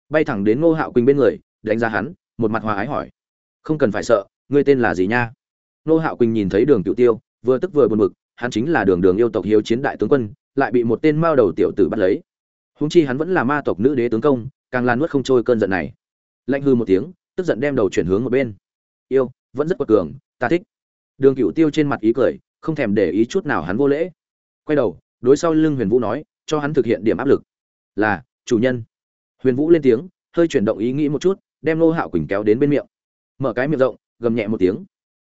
Bay thẳng đến ngô hạo quỳnh bên người, đánh giá hắn, một mặt hòa ái hỏi. Không cần phải sợ, ngươi tên là gì nha? Ngô hạo quỳnh nhìn thấy đường cựu tiêu, vừa tức vừa buồn bực, hắn chính là đường đường yêu tộc hiếu chiến đại tướng quân, lại bị một tên mao đầu tiểu tử bắt lấy. Húng chi hắn vẫn là ma tộc nữ đế tướng công càng lan nuốt không trôi cơn giận này. Lạnh hư một tiếng, tức giận đem đầu chuyển hướng một bên. Yêu, vẫn rất quật cường, ta thích. Đường cựu tiêu trên mặt ý cười, không thèm để ý chút nào hắn vô lễ. Quay đầu, đối sau lưng huyền vũ nói, cho hắn thực hiện điểm áp lực. Là, chủ nhân. Huyền vũ lên tiếng, hơi chuyển động ý nghĩ một chút, đem lô hạo quỳnh kéo đến bên miệng. Mở cái miệng rộng, gầm nhẹ một tiếng.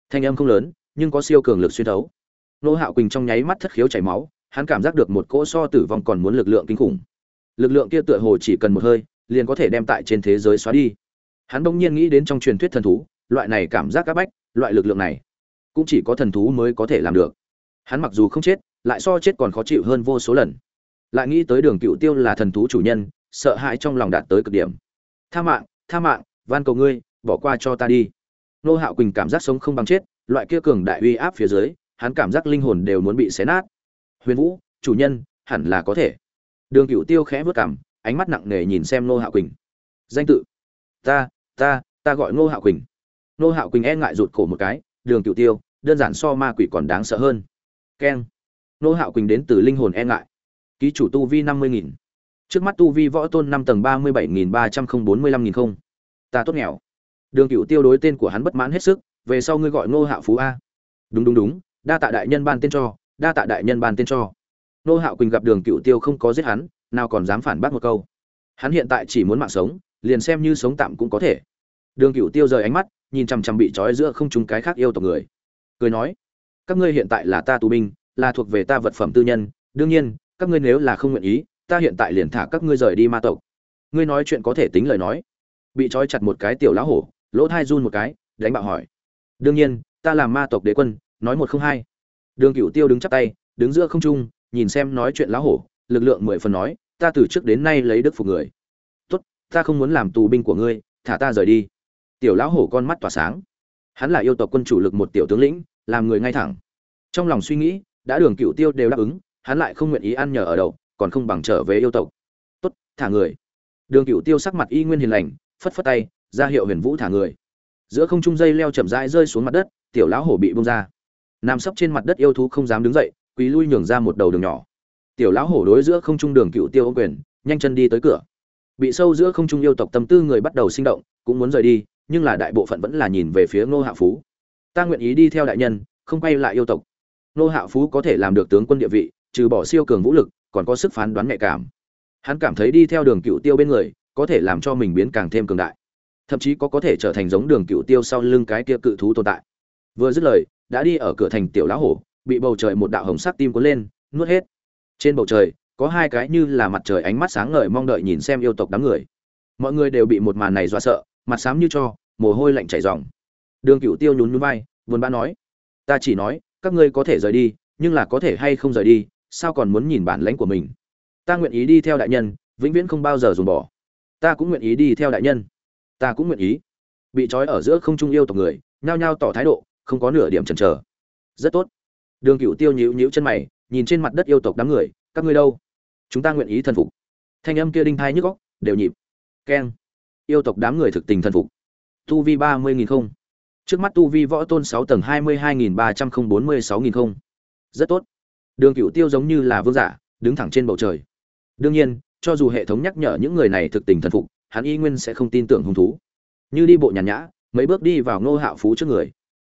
Thanh âm không lớn, nhưng có siêu cường lực xuyên thấu. Lô hạo quỳnh trong nháy mắt thất khiếu chảy máu, hắn cảm giác được một cỗ so tử vong còn muốn lực lượng kinh khủng. Lực lượng kia tựa hồ chỉ cần một hơi liền có thể đem tại trên thế giới xóa đi. Hắn bỗng nhiên nghĩ đến trong truyền thuyết thần thú, loại này cảm giác áp bách, loại lực lượng này cũng chỉ có thần thú mới có thể làm được. Hắn mặc dù không chết, lại so chết còn khó chịu hơn vô số lần. Lại nghĩ tới đường cựu tiêu là thần thú chủ nhân, sợ hãi trong lòng đạt tới cực điểm. Tha mạng tha mạng, van cầu ngươi, bỏ qua cho ta đi. Nô hạo quỳnh cảm giác sống không bằng chết, loại kia cường đại uy áp phía dưới, hắn cảm giác linh hồn đều muốn bị xé nát. Huyền vũ, chủ nhân, hẳn là có thể. Đường cựu tiêu khẽ vớt cảm ánh mắt nặng nề nhìn xem Ngô hạo quỳnh. Danh tự. Ta ta ta gọi Ngô hạo quỳnh. Ngô hạo quỳnh e ngại rụt cổ một cái, đường cựu tiêu, đơn giản so ma quỷ còn đáng sợ hơn. Keng. Ngô hạo quỳnh đến từ linh hồn e ngại. Ký chủ tu vi năm mươi nghìn. Trước mắt tu vi võ tôn năm tầng ba mươi bảy nghìn ba trăm không bốn mươi lăm nghìn không. Ta tốt nghèo. Đường cựu tiêu đối tên của hắn bất mãn hết sức, về sau ngươi gọi Ngô hạo phú a. Đúng đúng đúng, đa tạ đại nhân ban tên cho, đa tạ đại nhân ban tên cho. Ngô hạo quỳnh gặp đường cựu tiêu không có giết hắn nào còn dám phản bác một câu. Hắn hiện tại chỉ muốn mạng sống, liền xem như sống tạm cũng có thể. Đường cựu tiêu rời ánh mắt, nhìn chằm chằm bị trói giữa không chúng cái khác yêu tộc người. Cười nói, các ngươi hiện tại là ta tù binh, là thuộc về ta vật phẩm tư nhân, đương nhiên, các ngươi nếu là không nguyện ý, ta hiện tại liền thả các ngươi rời đi ma tộc. Ngươi nói chuyện có thể tính lời nói. Bị trói chặt một cái tiểu lão hổ, lỗ thai run một cái, đánh bạo hỏi, đương nhiên, ta làm ma tộc đế quân, nói một không hai. Đường cựu tiêu đứng chắp tay, đứng giữa không trung, nhìn xem nói chuyện lão hổ lực lượng mười phần nói, ta từ trước đến nay lấy đức phục người. Tốt, ta không muốn làm tù binh của ngươi, thả ta rời đi. Tiểu lão hổ con mắt tỏa sáng. Hắn là yêu tộc quân chủ lực một tiểu tướng lĩnh, làm người ngay thẳng. Trong lòng suy nghĩ, đã đường cựu tiêu đều đáp ứng, hắn lại không nguyện ý ăn nhờ ở đậu, còn không bằng trở về yêu tộc. Tốt, thả người. Đường cựu tiêu sắc mặt y nguyên hiền lành, phất phất tay, ra hiệu huyền vũ thả người. Giữa không trung dây leo chậm rãi rơi xuống mặt đất, tiểu lão hổ bị bông ra. Nằm sấp trên mặt đất yêu thú không dám đứng dậy quý lui nhường ra một đầu đường nhỏ tiểu lão hổ đối giữa không trung đường cựu tiêu ô quyền, nhanh chân đi tới cửa. Bị sâu giữa không trung yêu tộc tâm tư người bắt đầu sinh động, cũng muốn rời đi, nhưng là đại bộ phận vẫn là nhìn về phía ngô hạ phú. Ta nguyện ý đi theo đại nhân, không quay lại yêu tộc. Ngô hạ phú có thể làm được tướng quân địa vị, trừ bỏ siêu cường vũ lực, còn có sức phán đoán nhạy cảm. Hắn cảm thấy đi theo đường cựu tiêu bên người, có thể làm cho mình biến càng thêm cường đại. Thậm chí có có thể trở thành giống đường cựu tiêu sau lưng cái kia cự thú tồn tại. Vừa dứt lời, đã đi ở cửa thành tiểu lão hổ, bị bầu trời một đạo hồng sắc tim cuốn lên, nuốt hết trên bầu trời, có hai cái như là mặt trời ánh mắt sáng ngời mong đợi nhìn xem yêu tộc đám người. Mọi người đều bị một màn này dọa sợ, mặt xám như cho, mồ hôi lạnh chảy ròng. Đường cựu tiêu nhún nhún vai, buồn bã nói, ta chỉ nói, các ngươi có thể rời đi, nhưng là có thể hay không rời đi, sao còn muốn nhìn bản lãnh của mình? Ta nguyện ý đi theo đại nhân, vĩnh viễn không bao giờ dùng bỏ. Ta cũng nguyện ý đi theo đại nhân. Ta cũng nguyện ý. Bị trói ở giữa không trung yêu tộc người, nhao nhao tỏ thái độ, không có nửa điểm chần chờ. Rất tốt. Đường cựu tiêu nhíu nhíu chân mày nhìn trên mặt đất yêu tộc đám người, các ngươi đâu? Chúng ta nguyện ý thần phục. Thanh âm kia đinh thai nhức góc đều nhịp. Keng. Yêu tộc đám người thực tình thần phục. Tu vi ba mươi nghìn không. Trước mắt tu vi võ tôn sáu tầng hai mươi hai nghìn ba trăm không bốn mươi sáu nghìn không. Rất tốt. Đường cựu tiêu giống như là vương giả, đứng thẳng trên bầu trời. Đương nhiên, cho dù hệ thống nhắc nhở những người này thực tình thần phục, hắn y nguyên sẽ không tin tưởng hung thú. Như đi bộ nhàn nhã, mấy bước đi vào ngô hạo phú trước người.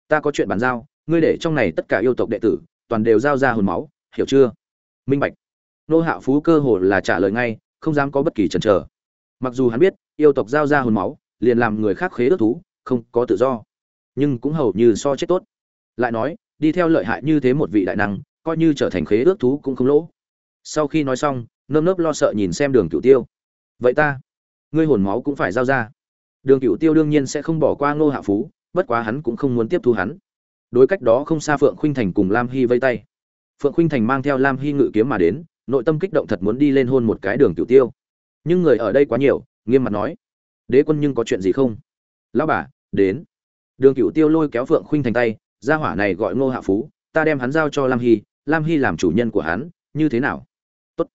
Ta có chuyện bàn giao, ngươi để trong này tất cả yêu tộc đệ tử, toàn đều giao ra hồn máu hiểu chưa? Minh bạch. Nô hạo phú cơ hồ là trả lời ngay, không dám có bất kỳ chần chờ. Mặc dù hắn biết, yêu tộc giao ra hồn máu, liền làm người khác khế ước thú, không có tự do. Nhưng cũng hầu như so chết tốt. Lại nói, đi theo lợi hại như thế một vị đại năng, coi như trở thành khế ước thú cũng không lỗ. Sau khi nói xong, nơm nớp lo sợ nhìn xem đường cựu tiêu. Vậy ta, ngươi hồn máu cũng phải giao ra. Đường cựu tiêu đương nhiên sẽ không bỏ qua ngô hạ phú, bất quá hắn cũng không muốn tiếp thu hắn. Đối cách đó không xa phượng khuynh thành cùng lam hy vây tay phượng khuynh thành mang theo lam hy ngự kiếm mà đến, nội tâm kích động thật muốn đi lên hôn một cái đường tiểu tiêu. Nhưng người ở đây quá nhiều, nghiêm mặt nói, đế quân nhưng có chuyện gì không? Lão bà, đến. Đường cựu tiêu lôi kéo phượng khuynh thành tay ra hỏa này gọi ngô hạ phú, ta đem hắn giao cho lam hy lam hy làm chủ nhân của hắn, như thế nào? Tốt.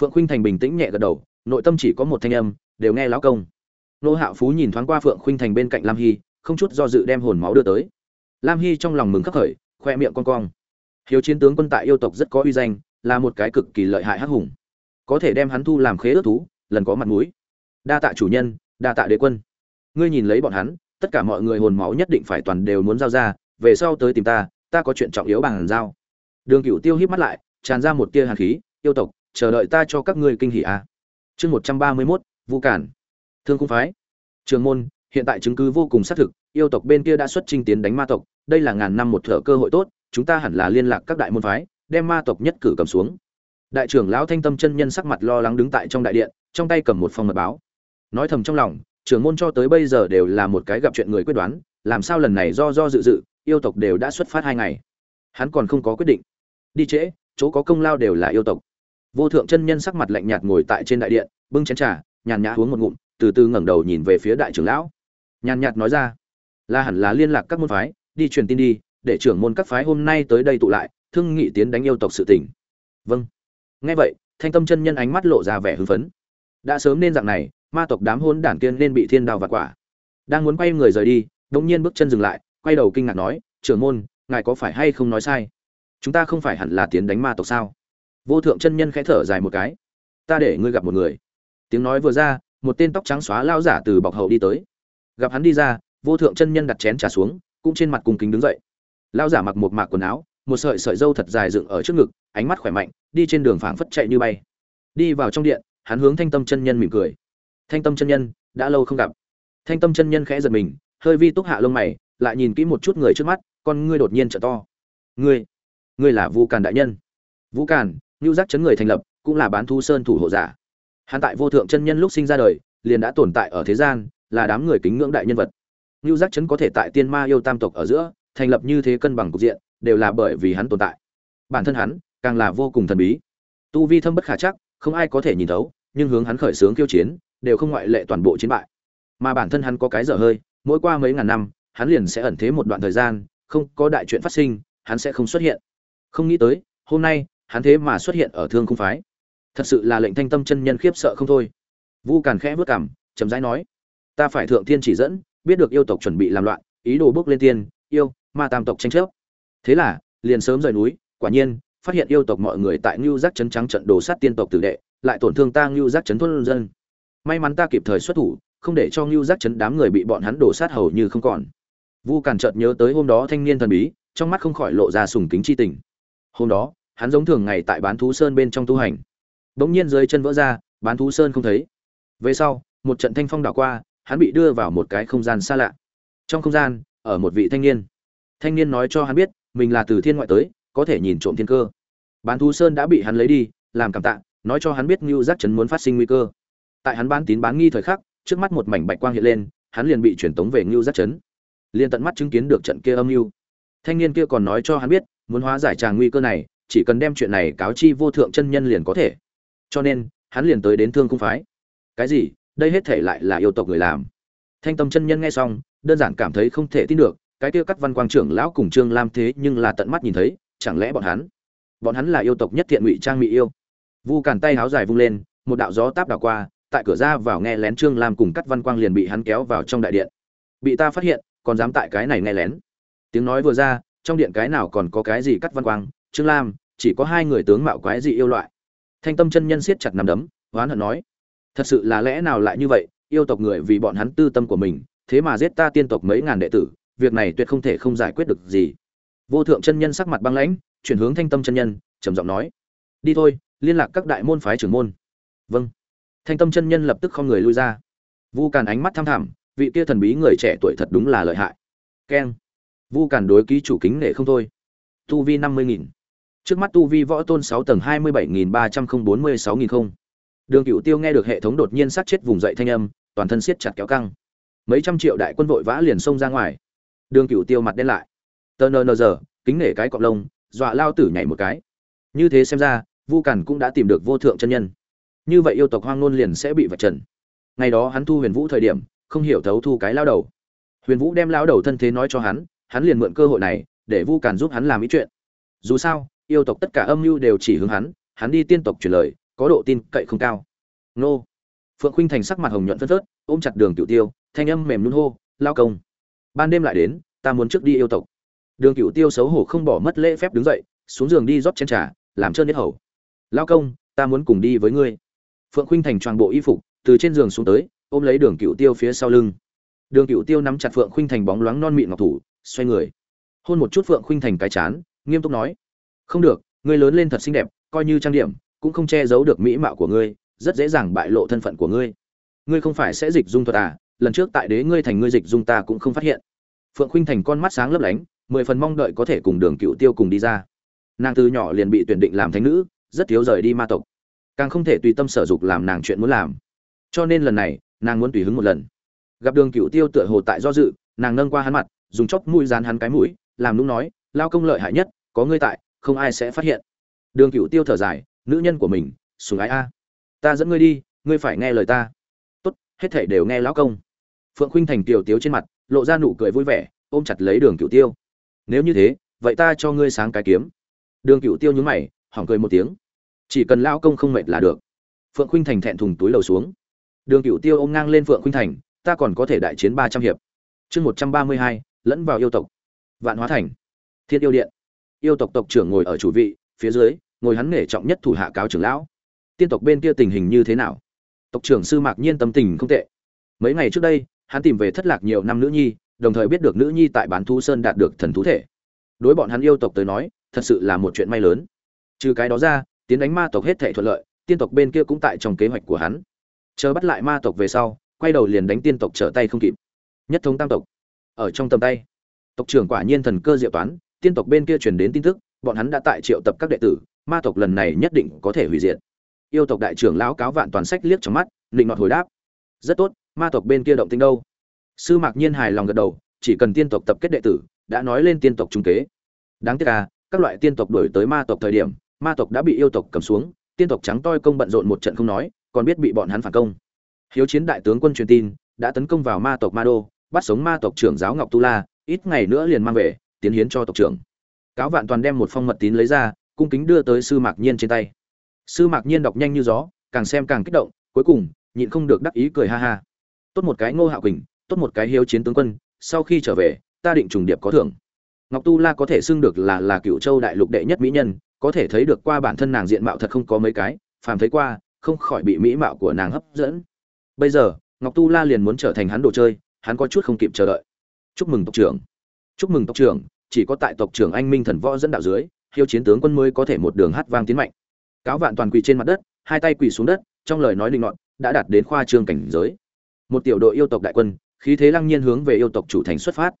phượng khuynh thành bình tĩnh nhẹ gật đầu, nội tâm chỉ có một thanh âm, đều nghe lão công. Ngô Hạ phú nhìn thoáng qua phượng khuynh thành bên cạnh lam hy, không chút do dự đem hồn máu đưa tới. Lam hy trong lòng mừng khắc khởi, khoe miệng con cong hiếu chiến tướng quân tại yêu tộc rất có uy danh, là một cái cực kỳ lợi hại hắc hùng. Có thể đem hắn thu làm khế ước thú, lần có mặt mũi. Đa tạ chủ nhân, đa tạ đế quân. Ngươi nhìn lấy bọn hắn, tất cả mọi người hồn máu nhất định phải toàn đều muốn giao ra, về sau tới tìm ta ta có chuyện trọng yếu bằng giao. Đường cựu tiêu híp mắt lại, tràn ra một tia hàn khí, yêu tộc, chờ đợi ta cho các ngươi kinh hỉ a à. chương một trăm ba mươi mốt, vu cản. Thương cung phái. Trường môn, hiện tại chứng cứ vô cùng xác thực, yêu tộc bên kia đã xuất chinh tiến đánh ma tộc, đây là ngàn năm một thở cơ hội tốt chúng ta hẳn là liên lạc các đại môn phái, đem ma tộc nhất cử cầm xuống. Đại trưởng lão thanh tâm chân nhân sắc mặt lo lắng đứng tại trong đại điện, trong tay cầm một phong mật báo. Nói thầm trong lòng, trưởng môn cho tới bây giờ đều là một cái gặp chuyện người quyết đoán, làm sao lần này do do dự dự, yêu tộc đều đã xuất phát hai ngày. Hắn còn không có quyết định. Đi trễ, chỗ có công lao đều là yêu tộc. Vô thượng chân nhân sắc mặt lạnh nhạt ngồi tại trên đại điện, bưng chén trà, nhàn nhã uống một ngụm, từ từ ngẩng đầu nhìn về phía đại trưởng lão. Nhàn nhạt nói ra, là hẳn là liên lạc các môn phái, đi truyền tin đi để trưởng môn các phái hôm nay tới đây tụ lại, thương nghị tiến đánh yêu tộc sự tình. Vâng. Nghe vậy, thanh tâm chân nhân ánh mắt lộ ra vẻ hưng phấn. Đã sớm nên dạng này, ma tộc đám hôn đản kiên nên bị thiên đao vặt quả. Đang muốn quay người rời đi đống nhiên bước chân dừng lại, quay đầu kinh ngạc nói, trưởng môn, ngài có phải hay không nói sai? Chúng ta không phải hẳn là tiến đánh ma tộc sao? Vô thượng chân nhân khẽ thở dài một cái. Ta để ngươi gặp một người. Tiếng nói vừa ra, một tên tóc trắng xóa lao giả từ bọc hậu đi tới. Gặp hắn đi ra, vô thượng chân nhân đặt chén trà xuống, cũng trên mặt cùng kính đứng dậy lao giả mặc một mạc quần áo, một sợi sợi dâu thật dài dựng ở trước ngực, ánh mắt khỏe mạnh, đi trên đường phảng phất chạy như bay. Đi vào trong điện, hắn hướng thanh tâm chân nhân mỉm cười. Thanh tâm chân nhân, đã lâu không gặp. Thanh tâm chân nhân khẽ giật mình, hơi vi túc hạ lông mày, lại nhìn kỹ một chút người trước mắt, con ngươi đột nhiên trở to. Ngươi ngươi là vũ càn đại nhân. Vũ càn ngưu giác chấn người thành lập, cũng là bán thu sơn thủ hộ giả. Hắn tại vô thượng chân nhân lúc sinh ra đời, liền đã tồn tại ở thế gian, là đám người kính ngưỡng đại nhân vật. Ngưu giác chấn có thể tại tiên ma yêu tam tộc ở giữa thành lập như thế cân bằng cục diện, đều là bởi vì hắn tồn tại. Bản thân hắn, càng là vô cùng thần bí. Tu vi thâm bất khả chắc, không ai có thể nhìn thấu, nhưng hướng hắn khởi xướng kiêu chiến, đều không ngoại lệ toàn bộ chiến bại. Mà bản thân hắn có cái dở hơi, mỗi qua mấy ngàn năm, hắn liền sẽ ẩn thế một đoạn thời gian, không có đại chuyện phát sinh, hắn sẽ không xuất hiện. Không nghĩ tới, hôm nay, hắn thế mà xuất hiện ở thương cung phái. Thật sự là lệnh thanh tâm chân nhân khiếp sợ không thôi. Vu càn khẽ vớt cảm chấm rãi nói, ta phải thượng thiên chỉ dẫn, biết được yêu tộc chuẩn bị làm loạn, ý đồ bước lên tiên, yêu ma tam tộc tranh chấp. Thế là, liền sớm rời núi, quả nhiên, phát hiện yêu tộc mọi người tại ngưu giác Trấn trắng trận đồ sát tiên tộc tử đệ, lại tổn thương ta ngưu giác Trấn thôn dân. May mắn ta kịp thời xuất thủ, không để cho ngưu giác Trấn đám người bị bọn hắn đổ sát hầu như không còn. Vu càn chợt nhớ tới hôm đó thanh niên thần bí, trong mắt không khỏi lộ ra sùng kính chi tình. Hôm đó, hắn giống thường ngày tại bán thú sơn bên trong tu hành. Bỗng nhiên dưới chân vỡ ra, bán thú sơn không thấy. Về sau, một trận thanh phong đảo qua, hắn bị đưa vào một cái không gian xa lạ. Trong không gian, ở một vị thanh niên thanh niên nói cho hắn biết, mình là từ thiên ngoại tới, có thể nhìn trộm thiên cơ. Bán thú sơn đã bị hắn lấy đi, làm cảm tạ, nói cho hắn biết ngưu giác chấn muốn phát sinh nguy cơ. Tại hắn bán tín bán nghi thời khắc, trước mắt một mảnh bạch quang hiện lên, hắn liền bị truyền tống về ngưu giác chấn. Liền tận mắt chứng kiến được trận kia âm mưu. Thanh niên kia còn nói cho hắn biết, muốn hóa giải tràng nguy cơ này, chỉ cần đem chuyện này cáo chi vô thượng chân nhân liền có thể. Cho nên, hắn liền tới đến thương cung phái. Cái gì? Đây hết thể lại là yêu tộc người làm. Thanh tâm chân nhân nghe xong, đơn giản cảm thấy không thể tin được cái kia cắt văn quang trưởng lão cùng trương lam thế nhưng là tận mắt nhìn thấy, chẳng lẽ bọn hắn bọn hắn là yêu tộc nhất thiện ngụy trang mỹ yêu? Vu càn tay háo dài vung lên, một đạo gió táp đảo qua, tại cửa ra vào nghe lén trương lam cùng cắt văn quang liền bị hắn kéo vào trong đại điện. Bị ta phát hiện, còn dám tại cái này nghe lén. Tiếng nói vừa ra, trong điện cái nào còn có cái gì cắt văn quang? Trương lam, chỉ có hai người tướng mạo quái dị yêu loại. Thanh tâm chân nhân siết chặt nằm đấm, oán hận nói, thật sự là lẽ nào lại như vậy? Yêu tộc người vì bọn hắn tư tâm của mình, thế mà giết ta tiên tộc mấy ngàn đệ tử việc này tuyệt không thể không giải quyết được gì. Vô thượng chân nhân sắc mặt băng lãnh, chuyển hướng thanh tâm chân nhân, trầm giọng nói, đi thôi, liên lạc các đại môn phái trưởng môn. Vâng. Thanh tâm chân nhân lập tức không người lui ra. Vu càn ánh mắt tham thẳm vị kia thần bí người trẻ tuổi thật đúng là lợi hại. Keng. Vu càn đối ký chủ kính nể không thôi. Tu vi năm mươi nghìn. Trước mắt tu vi võ tôn sáu tầng hai mươi bảy nghìn ba trăm không bốn mươi sáu nghìn không. Đường cựu tiêu nghe được hệ thống đột nhiên sát chết vùng dậy thanh âm, toàn thân siết chặt kéo căng. Mấy trăm triệu đại quân vội vã liền xông ra ngoài đường cựu tiêu mặt đen lại. Tờ nờ nờ giờ, kính nể cái cọp lông, dọa lao tử nhảy một cái. Như thế xem ra, vu cản cũng đã tìm được vô thượng chân nhân. Như vậy yêu tộc hoang nôn liền sẽ bị vạch trần. Ngày đó hắn thu huyền vũ thời điểm, không hiểu thấu thu cái lao đầu. Huyền vũ đem lao đầu thân thế nói cho hắn hắn liền mượn cơ hội này, để vu cản giúp hắn làm ý chuyện. Dù sao, yêu tộc tất cả âm mưu đều chỉ hướng hắn hắn đi tiên tộc truyền lời, có độ tin cậy không cao. Nô. Phượng khinh thành sắc mặt hồng nhuận phân phớt, ôm chặt đường cựu tiêu, thanh âm mềm nhún hô, lao công ban đêm lại đến, ta muốn trước đi yêu tộc. Đường cựu tiêu xấu hổ không bỏ mất lễ phép đứng dậy, xuống giường đi rót chén trà, làm trơn nhất hầu. Lao công, ta muốn cùng đi với ngươi. Phượng khuynh thành toàn bộ y phục, từ trên giường xuống tới, ôm lấy đường cựu tiêu phía sau lưng. Đường cựu tiêu nắm chặt phượng khuynh thành bóng loáng non mịn ngọc thủ, xoay người. Hôn một chút phượng khuynh thành cái chán, nghiêm túc nói, không được, ngươi lớn lên thật xinh đẹp, coi như trang điểm, cũng không che giấu được mỹ mạo của ngươi, rất dễ dàng bại lộ thân phận của ngươi. Ngươi không phải sẽ dịch dung thuật à? Lần trước tại đế ngươi thành ngươi dịch dung ta cũng không phát hiện. Phượng khuynh thành con mắt sáng lấp lánh, mười phần mong đợi có thể cùng đường cựu tiêu cùng đi ra. Nàng từ nhỏ liền bị tuyển định làm thánh nữ, rất thiếu rời đi ma tộc. Càng không thể tùy tâm sở dục làm nàng chuyện muốn làm. Cho nên lần này, nàng muốn tùy hứng một lần. Gặp đường cựu tiêu tựa hồ tại do dự, nàng nâng qua hắn mặt, dùng chóc mũi dán hắn cái mũi, làm nung nói, lao công lợi hại nhất, có ngươi tại, không ai sẽ phát hiện. Đường cựu tiêu thở dài, nữ nhân của mình sùng ái a. Ta dẫn ngươi đi, ngươi phải nghe lời ta. Tốt, hết thảy đều nghe lão công phượng khuynh thành tiểu tiếu trên mặt, lộ ra nụ cười vui vẻ, ôm chặt lấy đường cựu tiêu. Nếu như thế, vậy ta cho ngươi sáng cái kiếm. Đường cựu tiêu nhún mày, hỏng cười một tiếng. Chỉ cần lão công không mệt là được. Phượng khuynh thành thẹn thùng túi lầu xuống. Đường cựu tiêu ôm ngang lên phượng khuynh thành, ta còn có thể đại chiến ba trăm hiệp. Chương một trăm ba mươi hai, lẫn vào yêu tộc. Vạn hóa thành. Thiên yêu điện. Yêu tộc tộc trưởng ngồi ở chủ vị, phía dưới, ngồi hắn nghề trọng nhất thủ hạ cáo trưởng lão. Tiên tộc bên kia tình hình như thế nào? Tộc trưởng sư mạc nhiên tâm tình không tệ. Mấy ngày trước đây hắn tìm về thất lạc nhiều năm nữ nhi, đồng thời biết được nữ nhi tại bán thu sơn đạt được thần thú thể. Đối bọn hắn yêu tộc tới nói, thật sự là một chuyện may lớn. Trừ cái đó ra, tiến đánh ma tộc hết thể thuận lợi, tiên tộc bên kia cũng tại trong kế hoạch của hắn. Chờ bắt lại ma tộc về sau, quay đầu liền đánh tiên tộc trở tay không kịp. Nhất thống tam tộc, ở trong tầm tay. Tộc trưởng quả nhiên thần cơ diệu toán, tiên tộc bên kia truyền đến tin tức, bọn hắn đã tại triệu tập các đệ tử, ma tộc lần này nhất định có thể hủy diệt. Yêu tộc đại trưởng lão cáo vạn toàn sách liếc trong mắt định nọt hồi đáp. Rất tốt ma tộc bên kia động tĩnh đâu? Sư mạc nhiên hài lòng gật đầu, chỉ cần tiên tộc tập kết đệ tử, đã nói lên tiên tộc trung kế. Đáng tiếc à các loại tiên tộc đổi tới ma tộc thời điểm, ma tộc đã bị yêu tộc cầm xuống, tiên tộc trắng toi công bận rộn một trận không nói, còn biết bị bọn hắn phản công. Hiếu chiến đại tướng quân truyền tin, đã tấn công vào ma tộc ma đô, bắt sống ma tộc trưởng giáo ngọc tu la, ít ngày nữa liền mang về, tiến hiến cho tộc trưởng. Cáo vạn toàn đem một phong mật tín lấy ra, cung kính đưa tới sư mạc nhiên trên tay. Sư mạc nhiên đọc nhanh như gió, càng xem càng kích động, cuối cùng, nhịn không được đắc ý cười ha ha tốt một cái ngô hạo quỳnh tốt một cái hiếu chiến tướng quân sau khi trở về ta định trùng điệp có thưởng. Ngọc tu la có thể xưng được là là cựu châu đại lục đệ nhất mỹ nhân có thể thấy được qua bản thân nàng diện mạo thật không có mấy cái phàm thấy qua không khỏi bị mỹ mạo của nàng hấp dẫn. Bây giờ ngọc tu la liền muốn trở thành hắn đồ chơi hắn có chút không kịp chờ đợi. Chúc mừng tộc trưởng. Chúc mừng tộc trưởng chỉ có tại tộc trưởng anh minh thần võ dẫn đạo dưới hiếu chiến tướng quân mới có thể một đường hát vang tiến mạnh. Cáo vạn toàn quỳ trên mặt đất hai tay quỳ xuống đất trong lời nói linh loạn, đã đạt đến khoa trương cảnh giới một tiểu đội yêu tộc đại quân, khí thế lăng nhiên hướng về yêu tộc chủ thành xuất phát.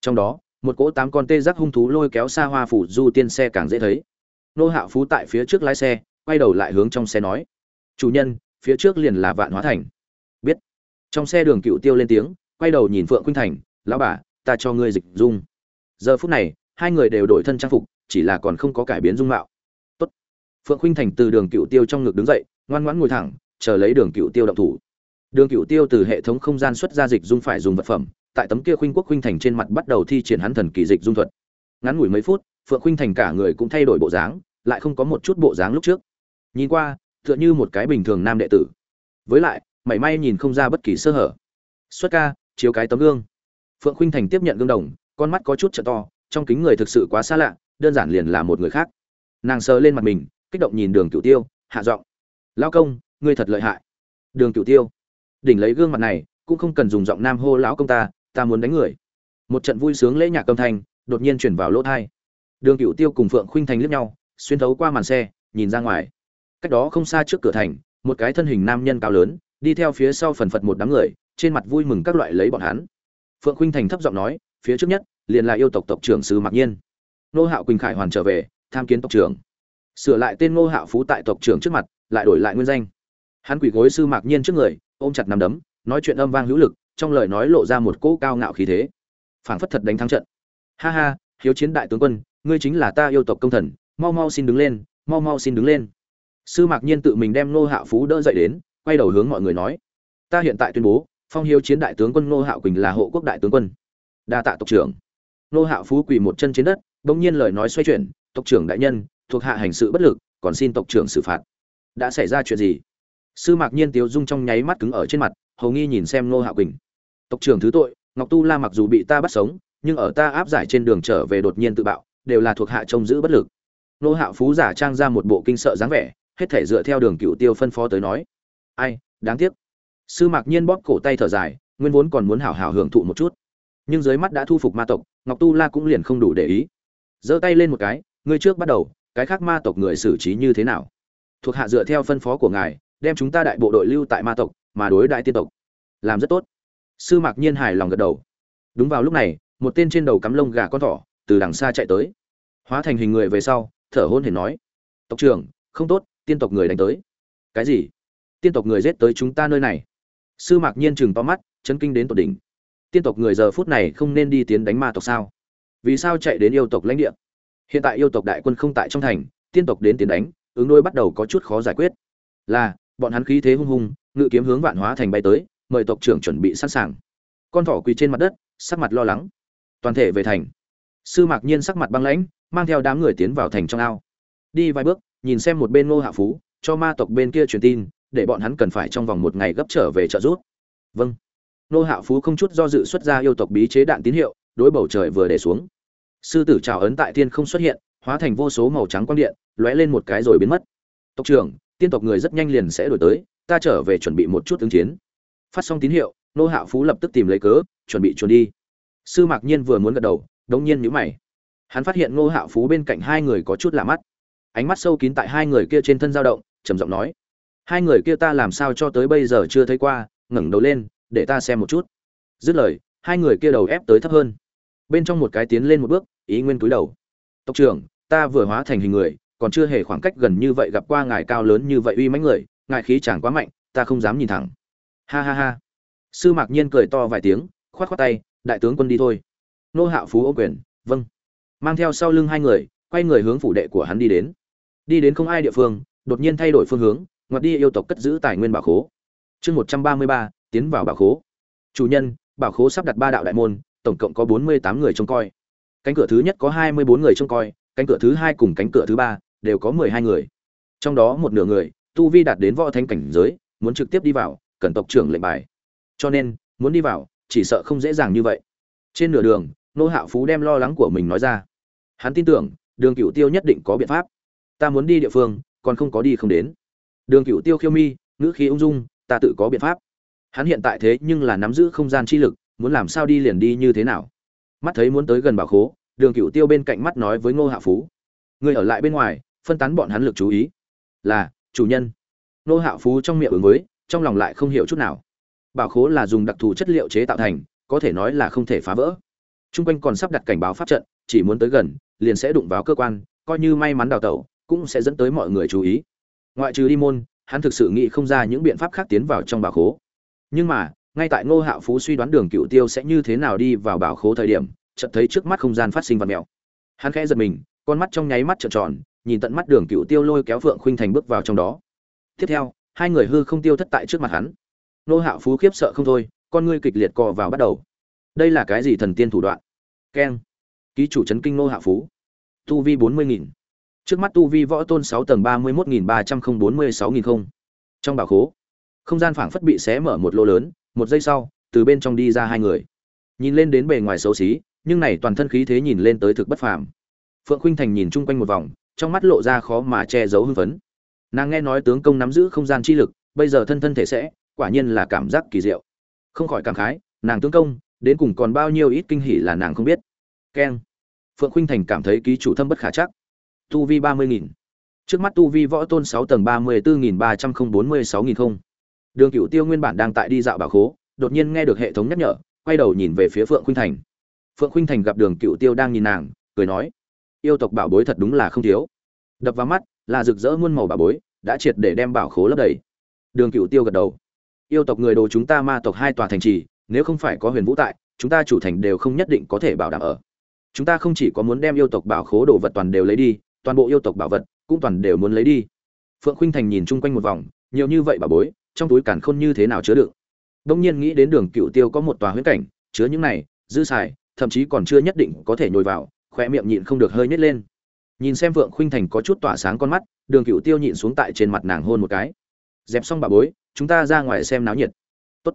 Trong đó, một cỗ tám con tê giác hung thú lôi kéo xa hoa phủ du tiên xe càng dễ thấy. Nô hạo phú tại phía trước lái xe, quay đầu lại hướng trong xe nói, chủ nhân, phía trước liền là vạn hóa thành. Biết. Trong xe đường cựu tiêu lên tiếng, quay đầu nhìn phượng khuynh thành, lão bà, ta cho ngươi dịch dung. Giờ phút này, hai người đều đổi thân trang phục, chỉ là còn không có cải biến dung mạo. Tốt. phượng khuynh thành từ đường cựu tiêu trong ngực đứng dậy, ngoan ngoãn ngồi thẳng, chờ lấy đường cựu tiêu động thủ đường cửu tiêu từ hệ thống không gian xuất ra dịch dung phải dùng vật phẩm, tại tấm kia khuynh quốc khuynh thành trên mặt bắt đầu thi triển hắn thần kỳ dịch dung thuật. Ngắn ngủi mấy phút, phượng khuynh thành cả người cũng thay đổi bộ dáng, lại không có một chút bộ dáng lúc trước. Nhìn qua, tựa như một cái bình thường nam đệ tử. Với lại, mảy may nhìn không ra bất kỳ sơ hở. Xuất ca, chiếu cái tấm gương. Phượng khuynh thành tiếp nhận gương đồng, con mắt có chút trợ to, trong kính người thực sự quá xa lạ, đơn giản liền là một người khác. Nàng sờ lên mặt mình, kích động nhìn đường cửu tiêu, hạ giọng. Lão công, ngươi thật lợi hại. Đường cửu tiêu đỉnh lấy gương mặt này, cũng không cần dùng giọng nam hô lão công ta ta muốn đánh người. Một trận vui sướng lễ nhạc âm thanh đột nhiên chuyển vào lỗ thai. Đường cửu tiêu cùng phượng khuynh thành liếc nhau, xuyên thấu qua màn xe, nhìn ra ngoài. Cách đó không xa trước cửa thành, một cái thân hình nam nhân cao lớn, đi theo phía sau phần phật một đám người, trên mặt vui mừng các loại lấy bọn hắn. Phượng khuynh thành thấp giọng nói, phía trước nhất, liền là yêu tộc tộc trưởng sứ mặc nhiên. Nô hạo quỳnh khải hoàn trở về, tham kiến tộc trưởng. Sửa lại tên nô hạo phú tại tộc trưởng trước mặt, lại đổi lại nguyên danh. Hắn quỳ gối sư mạc nhiên trước người ôm chặt nằm đấm, nói chuyện âm vang hữu lực, trong lời nói lộ ra một cỗ cao ngạo khí thế. Phảng phất thật đánh thắng trận. Ha ha, hiếu chiến đại tướng quân, ngươi chính là ta yêu tộc công thần, mau mau xin đứng lên, mau mau xin đứng lên. Sư mạc nhiên tự mình đem nô hạo phú đỡ dậy đến, quay đầu hướng mọi người nói. Ta hiện tại tuyên bố, phong hiếu chiến đại tướng quân nô hạo quỳnh là hộ quốc đại tướng quân. Đa tạ tộc trưởng. Nô hạo phú quỳ một chân trên đất, bỗng nhiên lời nói xoay chuyển, tộc trưởng đại nhân, thuộc hạ hành sự bất lực, còn xin tộc trưởng xử phạt. Đã xảy ra chuyện gì? Sư mạc nhiên tiếu dung trong nháy mắt cứng ở trên mặt, hầu nghi nhìn xem nô hạo quỳnh. Tộc trưởng thứ tội, ngọc tu la mặc dù bị ta bắt sống, nhưng ở ta áp giải trên đường trở về đột nhiên tự bạo, đều là thuộc hạ trông giữ bất lực. Nô hạo phú giả trang ra một bộ kinh sợ dáng vẻ, hết thể dựa theo đường cựu tiêu phân phó tới nói. Ai, đáng tiếc. Sư mạc nhiên bóp cổ tay thở dài, nguyên vốn còn muốn hảo hảo hưởng thụ một chút. Nhưng dưới mắt đã thu phục ma tộc, ngọc tu la cũng liền không đủ để ý. Giơ tay lên một cái, ngươi trước bắt đầu, cái khác ma tộc người xử trí như thế nào? Thuộc hạ dựa theo phân phó của ngài đem chúng ta đại bộ đội lưu tại ma tộc, mà đối đại tiên tộc. Làm rất tốt. Sư mạc nhiên hài lòng gật đầu. Đúng vào lúc này, một tên trên đầu cắm lông gà con thỏ, từ đằng xa chạy tới. Hóa thành hình người về sau, thở hôn hển nói, tộc trưởng, không tốt, tiên tộc người đánh tới. Cái gì? Tiên tộc người giết tới chúng ta nơi này? Sư mạc nhiên chừng to mắt, chấn kinh đến tột đỉnh. Tiên tộc người giờ phút này không nên đi tiến đánh ma tộc sao? Vì sao chạy đến yêu tộc lãnh địa? Hiện tại yêu tộc đại quân không tại trong thành, tiên tộc đến tiến đánh, ứng đôi bắt đầu có chút khó giải quyết. Là bọn hắn khí thế hung hung, ngự kiếm hướng vạn hóa thành bay tới, mời tộc trưởng chuẩn bị sẵn sàng. Con thỏ quỳ trên mặt đất, sắc mặt lo lắng. Toàn thể về thành. Sư mạc nhiên sắc mặt băng lãnh, mang theo đám người tiến vào thành trong ao. Đi vài bước, nhìn xem một bên ngô hạ phú, cho ma tộc bên kia truyền tin, để bọn hắn cần phải trong vòng một ngày gấp trở về trợ giúp. Vâng. Nô hạ phú không chút do dự xuất ra yêu tộc bí chế đạn tín hiệu, đối bầu trời vừa để xuống. Sư tử trào ấn tại thiên không xuất hiện, hóa thành vô số màu trắng quang điện, lóe lên một cái rồi biến mất. Tộc trưởng tiên tộc người rất nhanh liền sẽ đổi tới, ta trở về chuẩn bị một chút ứng chiến. Phát xong tín hiệu, nô Hạo phú lập tức tìm lấy cớ, chuẩn bị trốn đi. Sư mạc nhiên vừa muốn gật đầu, đống nhiên nhíu mày. Hắn phát hiện nô Hạo phú bên cạnh hai người có chút lạ mắt. Ánh mắt sâu kín tại hai người kia trên thân dao động, trầm giọng nói, hai người kia ta làm sao cho tới bây giờ chưa thấy qua, ngẩng đầu lên, để ta xem một chút. Dứt lời, hai người kia đầu ép tới thấp hơn. Bên trong một cái tiến lên một bước, ý nguyên cúi đầu. Tộc trưởng, ta vừa hóa thành hình người còn chưa hề khoảng cách gần như vậy gặp qua ngài cao lớn như vậy uy mãnh người, ngài khí chẳng quá mạnh, ta không dám nhìn thẳng. Ha ha ha. Sư mạc nhiên cười to vài tiếng, khoát khoát tay, đại tướng quân đi thôi. Nô hạo phú ô quyền vâng. Mang theo sau lưng hai người, quay người hướng phủ đệ của hắn đi đến. Đi đến không ai địa phương, đột nhiên thay đổi phương hướng, ngoặt đi yêu tộc cất giữ tài nguyên bảo khố. Chương một trăm ba mươi ba, tiến vào bảo khố. Chủ nhân, bảo khố sắp đặt ba đạo đại môn, tổng cộng có bốn mươi tám người trông coi. Cánh cửa thứ nhất có hai mươi bốn người trông coi, cánh cửa thứ hai cùng cánh cửa thứ ba đều có mười hai người. Trong đó một nửa người, tu vi đạt đến võ thánh cảnh giới, muốn trực tiếp đi vào, cần tộc trưởng lệnh bài. Cho nên, muốn đi vào, chỉ sợ không dễ dàng như vậy. Trên nửa đường, nô hạo phú đem lo lắng của mình nói ra. Hắn tin tưởng, đường cựu tiêu nhất định có biện pháp. Ta muốn đi địa phương, còn không có đi không đến. Đường cựu tiêu khiêu mi, ngữ khí ung dung, ta tự có biện pháp. Hắn hiện tại thế nhưng là nắm giữ không gian chi lực, muốn làm sao đi liền đi như thế nào? Mắt thấy muốn tới gần bảo khố, đường cựu tiêu bên cạnh mắt nói với ngô hạ phú. Người ở lại bên ngoài phân tán bọn hắn lực chú ý. Là, chủ nhân. Ngô Hạo phú trong miệng ứng với, trong lòng lại không hiểu chút nào. Bảo khố là dùng đặc thù chất liệu chế tạo thành, có thể nói là không thể phá vỡ. T r u n g quanh còn sắp đặt cảnh báo pháp trận, chỉ muốn tới gần, liền sẽ đụng vào cơ quan, coi như may mắn đào tẩu, cũng sẽ dẫn tới mọi người chú ý. Ngoại trừ đi môn, hắn thực sự nghĩ không ra những biện pháp khác tiến vào trong bảo khố. Nhưng mà, ngay tại ngô hạo phú suy đoán đường cựu tiêu sẽ như thế nào đi vào bảo khố thời điểm, chợt thấy trước mắt không gian phát sinh vật mèo. Hắn khẽ giật mình, con mắt trong nháy mắt trợn tròn nhìn tận mắt đường cựu tiêu lôi kéo phượng khuynh thành bước vào trong đó. Tiếp theo, hai người hư không tiêu thất tại trước mặt hắn. Nô hạo phú khiếp sợ không thôi, con ngươi kịch liệt cò vào bắt đầu. Đây là cái gì thần tiên thủ đoạn? Keng. Ký chủ chấn kinh nô hạo phú. Tu vi bốn mươi nghìn. Trước mắt tu vi võ tôn sáu tầng ba mươi một nghìn ba trăm không bốn mươi sáu nghìn không. Trong bảo khố, không gian phảng phất bị xé mở một lô lớn, một giây sau, từ bên trong đi ra hai người. Nhìn lên đến bề ngoài xấu xí, nhưng này toàn thân khí thế nhìn lên tới thực bất phàm. Phượng khuynh thành nhìn chung quanh một vòng trong mắt lộ ra khó mà che giấu hưng phấn. Nàng nghe nói tướng công nắm giữ không gian chi lực, bây giờ thân thân thể sẽ, quả nhiên là cảm giác kỳ diệu. Không khỏi cảm khái, nàng tướng công, đến cùng còn bao nhiêu ít kinh hỉ là nàng không biết. Keng. Phượng khuynh thành cảm thấy ký chủ thâm bất khả chắc. Tu vi ba mươi nghìn. Trước mắt tu vi võ tôn sáu tầng ba mươi bốn nghìn ba trăm không bốn mươi sáu nghìn không. Đường cựu tiêu nguyên bản đang tại đi dạo bảo khố, đột nhiên nghe được hệ thống nhắc nhở, quay đầu nhìn về phía phượng khuynh thành. Phượng khuynh thành gặp đường cựu tiêu đang nhìn nàng, cười nói yêu tộc bảo bối thật đúng là không thiếu. Đập vào mắt, là rực rỡ muôn màu bảo bối, đã triệt để đem bảo khố lấp đầy. Đường cựu tiêu gật đầu. Yêu tộc người đồ chúng ta ma tộc hai tòa thành trì, nếu không phải có huyền vũ tại, chúng ta chủ thành đều không nhất định có thể bảo đảm ở. Chúng ta không chỉ có muốn đem yêu tộc bảo khố đồ vật toàn đều lấy đi, toàn bộ yêu tộc bảo vật cũng toàn đều muốn lấy đi. Phượng khuynh thành nhìn chung quanh một vòng, nhiều như vậy bảo bối, trong túi càn khôn như thế nào chứa đựng? Đông nhiên nghĩ đến đường cựu tiêu có một tòa huyễn cảnh, chứa những này, dư xài, thậm chí còn chưa nhất định có thể nhồi vào khoe miệng nhịn không được hơi nhếch lên nhìn xem Vượng Khuynh Thành có chút tỏa sáng con mắt, Đường Cửu Tiêu nhịn xuống tại trên mặt nàng hôn một cái. Dẹp xong bà bối, chúng ta ra ngoài xem náo nhiệt. Tốt.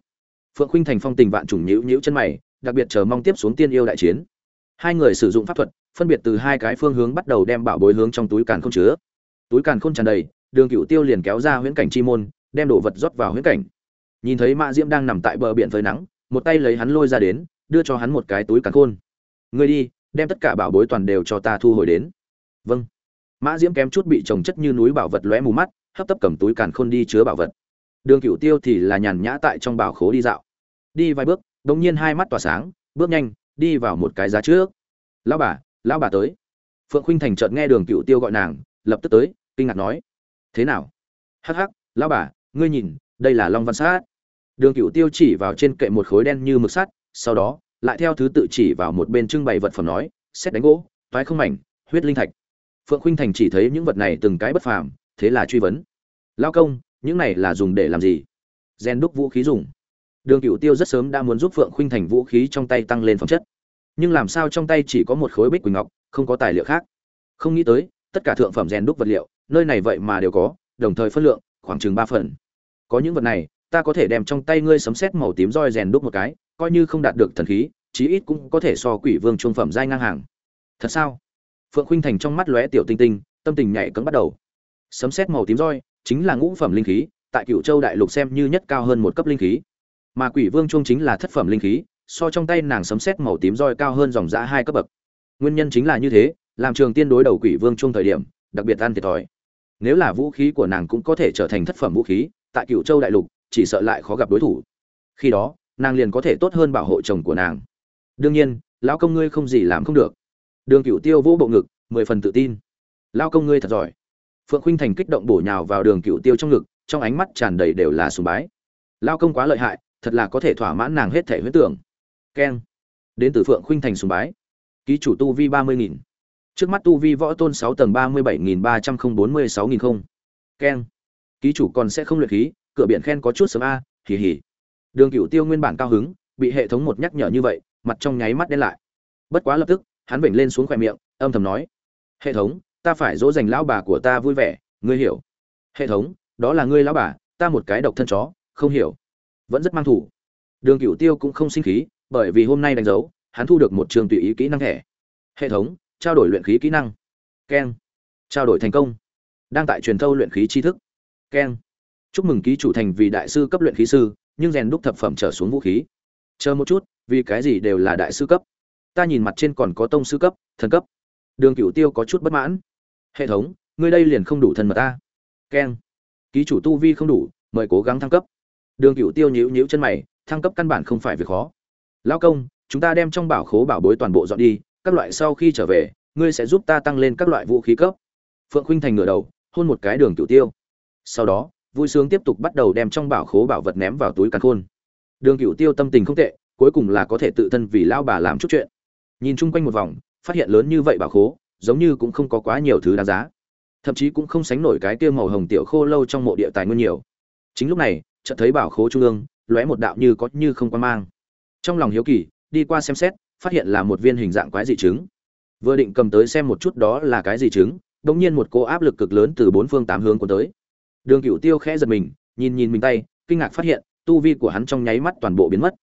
Phượng Khuynh Thành phong tình vạn trùng nhíu nhíu chân mày, đặc biệt chờ mong tiếp xuống tiên yêu đại chiến. Hai người sử dụng pháp thuật, phân biệt từ hai cái phương hướng bắt đầu đem bảo bối hướng trong túi càn không chứa. Túi càn không tràn đầy, Đường Cửu Tiêu liền kéo ra huyễn cảnh chi môn, đem đồ vật rót vào huyễn cảnh. Nhìn thấy Mã Diễm đang nằm tại bờ biển phơi nắng, một tay lấy hắn lôi ra đến, đưa cho hắn một cái túi càn khôn. Ngươi đi, đem tất cả bảo bối toàn đều cho ta thu hồi đến. Vâng. Mã diễm kém chút bị trồng chất như núi bảo vật lóe mù mắt, hấp tấp cầm túi càn khôn đi chứa bảo vật. Đường cựu tiêu thì là nhàn nhã tại trong bảo khố đi dạo. Đi vài bước đ ỗ n g nhiên hai mắt tỏa sáng, bước nhanh, đi vào một cái giá trước. Lão bà lão bà tới. Phượng khuynh thành chợt nghe đường cựu tiêu gọi nàng, lập tức tới, kinh ngạc nói, thế nào? Hắc hắc, lão bà, ngươi nhìn, đây là long văn sát. Đường cựu tiêu chỉ vào trên kệ một khối đen như mực sắt, sau đó lại theo thứ tự chỉ vào một bên trưng bày vật phẩm nói, xét đánh gỗ, toái không mảnh, huyết linh thạch. Phượng khuynh thành chỉ thấy những vật này từng cái bất phàm, thế là truy vấn. Lao công, những này là dùng để làm gì? Gen đúc vũ khí dùng. Đường cựu tiêu rất sớm đã muốn giúp phượng khuynh thành vũ khí trong tay tăng lên phẩm chất. Nhưng làm sao trong tay chỉ có một khối bích quỳnh ngọc, không có tài liệu khác? Không nghĩ tới, tất cả thượng phẩm rèn đúc vật liệu, nơi này vậy mà đều có, đồng thời phân lượng, khoảng chừng ba phần. Có những vật này, ta có thể đem trong tay ngươi sấm xét màu tím roi rèn đúc một cái coi như không đạt được thần khí, chí ít cũng có thể so quỷ vương trung phẩm giai ngang hàng. Thật sao? Phượng khuynh thành trong mắt lóe tiểu tinh tinh, tâm tình nhảy cấm bắt đầu. Sấm sét màu tím roi, chính là ngũ phẩm linh khí, tại cựu châu đại lục xem như nhất cao hơn một cấp linh khí. Mà quỷ vương trung chính là thất phẩm linh khí, so trong tay nàng sấm sét màu tím roi cao hơn dòng giã hai cấp bậc. Nguyên nhân chính là như thế, làm trường tiên đối đầu quỷ vương trung thời điểm, đặc biệt ăn thiệt thòi. Nếu là vũ khí của nàng cũng có thể trở thành thất phẩm vũ khí, tại cựu châu đại lục, chỉ sợ lại khó gặp đối thủ. Khi đó nàng liền có thể tốt hơn bảo hộ chồng của nàng. Đương nhiên, lão công ngươi không gì làm không được. Đường cựu tiêu vỗ bộ ngực, mười phần tự tin. Lão công ngươi thật giỏi. Phượng khuynh thành kích động bổ nhào vào đường cựu tiêu trong ngực, trong ánh mắt tràn đầy đều là sùng bái. Lão công quá lợi hại, thật là có thể thỏa mãn nàng hết thể huyết tưởng. Keng. Đến từ phượng khuynh thành sùng bái. Ký chủ tu vi ba mươi nghìn. Trước mắt tu vi võ tôn sáu tầng ba mươi bảy nghìn ba trăm không bốn mươi sáu nghìn không. Keng. Ký chủ còn sẽ không luyện khí, cửa biển khen có chút sớm a hỉ hỉ đường Cửu tiêu nguyên bản cao hứng, bị hệ thống một nhắc nhở như vậy, mặt trong nháy mắt đen lại. Bất quá lập tức, hắn vểnh lên xuống khóe miệng, âm thầm nói, hệ thống, ta phải dỗ dành lão bà của ta vui vẻ, ngươi hiểu. Hệ thống, đó là ngươi lão bà, ta một cái độc thân chó, không hiểu. Vẫn rất mang thủ. Đường Cửu tiêu cũng không sinh khí, bởi vì hôm nay đánh dấu, hắn thu được một trường tùy ý kỹ năng thẻ. Hệ thống, trao đổi luyện khí kỹ năng. Keng. Trao đổi thành công. Đang tại truyền thâu luyện khí tri thức. Keng. Chúc mừng ký chủ thành vì đại sư cấp luyện khí sư nhưng rèn đúc thập phẩm trở xuống vũ khí. Chờ một chút, vì cái gì đều là đại sư cấp. Ta nhìn mặt trên còn có tông sư cấp, thần cấp. Đường cửu tiêu có chút bất mãn. Hệ thống, ngươi đây liền không đủ thân mật ta. Keng. Ký chủ tu vi không đủ, mời cố gắng thăng cấp. Đường cửu tiêu nhíu nhíu chân mày, thăng cấp căn bản không phải việc khó. Lão công, chúng ta đem trong bảo khố bảo bối toàn bộ dọn đi, các loại sau khi trở về, ngươi sẽ giúp ta tăng lên các loại vũ khí cấp. Phượng khuynh thành ngửa đầu, hôn một cái đường cửu tiêu. Sau đó vui sướng tiếp tục bắt đầu đem trong bảo khố bảo vật ném vào túi càn khôn. Đường cửu tiêu tâm tình không tệ, cuối cùng là có thể tự thân vì lao bà làm chút chuyện. Nhìn chung quanh một vòng, phát hiện lớn như vậy bảo khố, giống như cũng không có quá nhiều thứ đáng giá. Thậm chí cũng không sánh nổi cái tiêu màu hồng tiểu khô lâu trong mộ địa tài nguyên nhiều. Chính lúc này, chợt thấy bảo khố trung ương, lóe một đạo như có như không quan mang. Trong lòng hiếu kỳ, đi qua xem xét, phát hiện là một viên hình dạng quái dị trứng. Vừa định cầm tới xem một chút đó là cái gì trứng đống nhiên một cô áp lực cực lớn từ bốn phương tám hướng của tới đường Cửu tiêu khẽ giật mình, nhìn nhìn mình tay, kinh ngạc phát hiện, tu vi của hắn trong nháy mắt toàn bộ biến mất.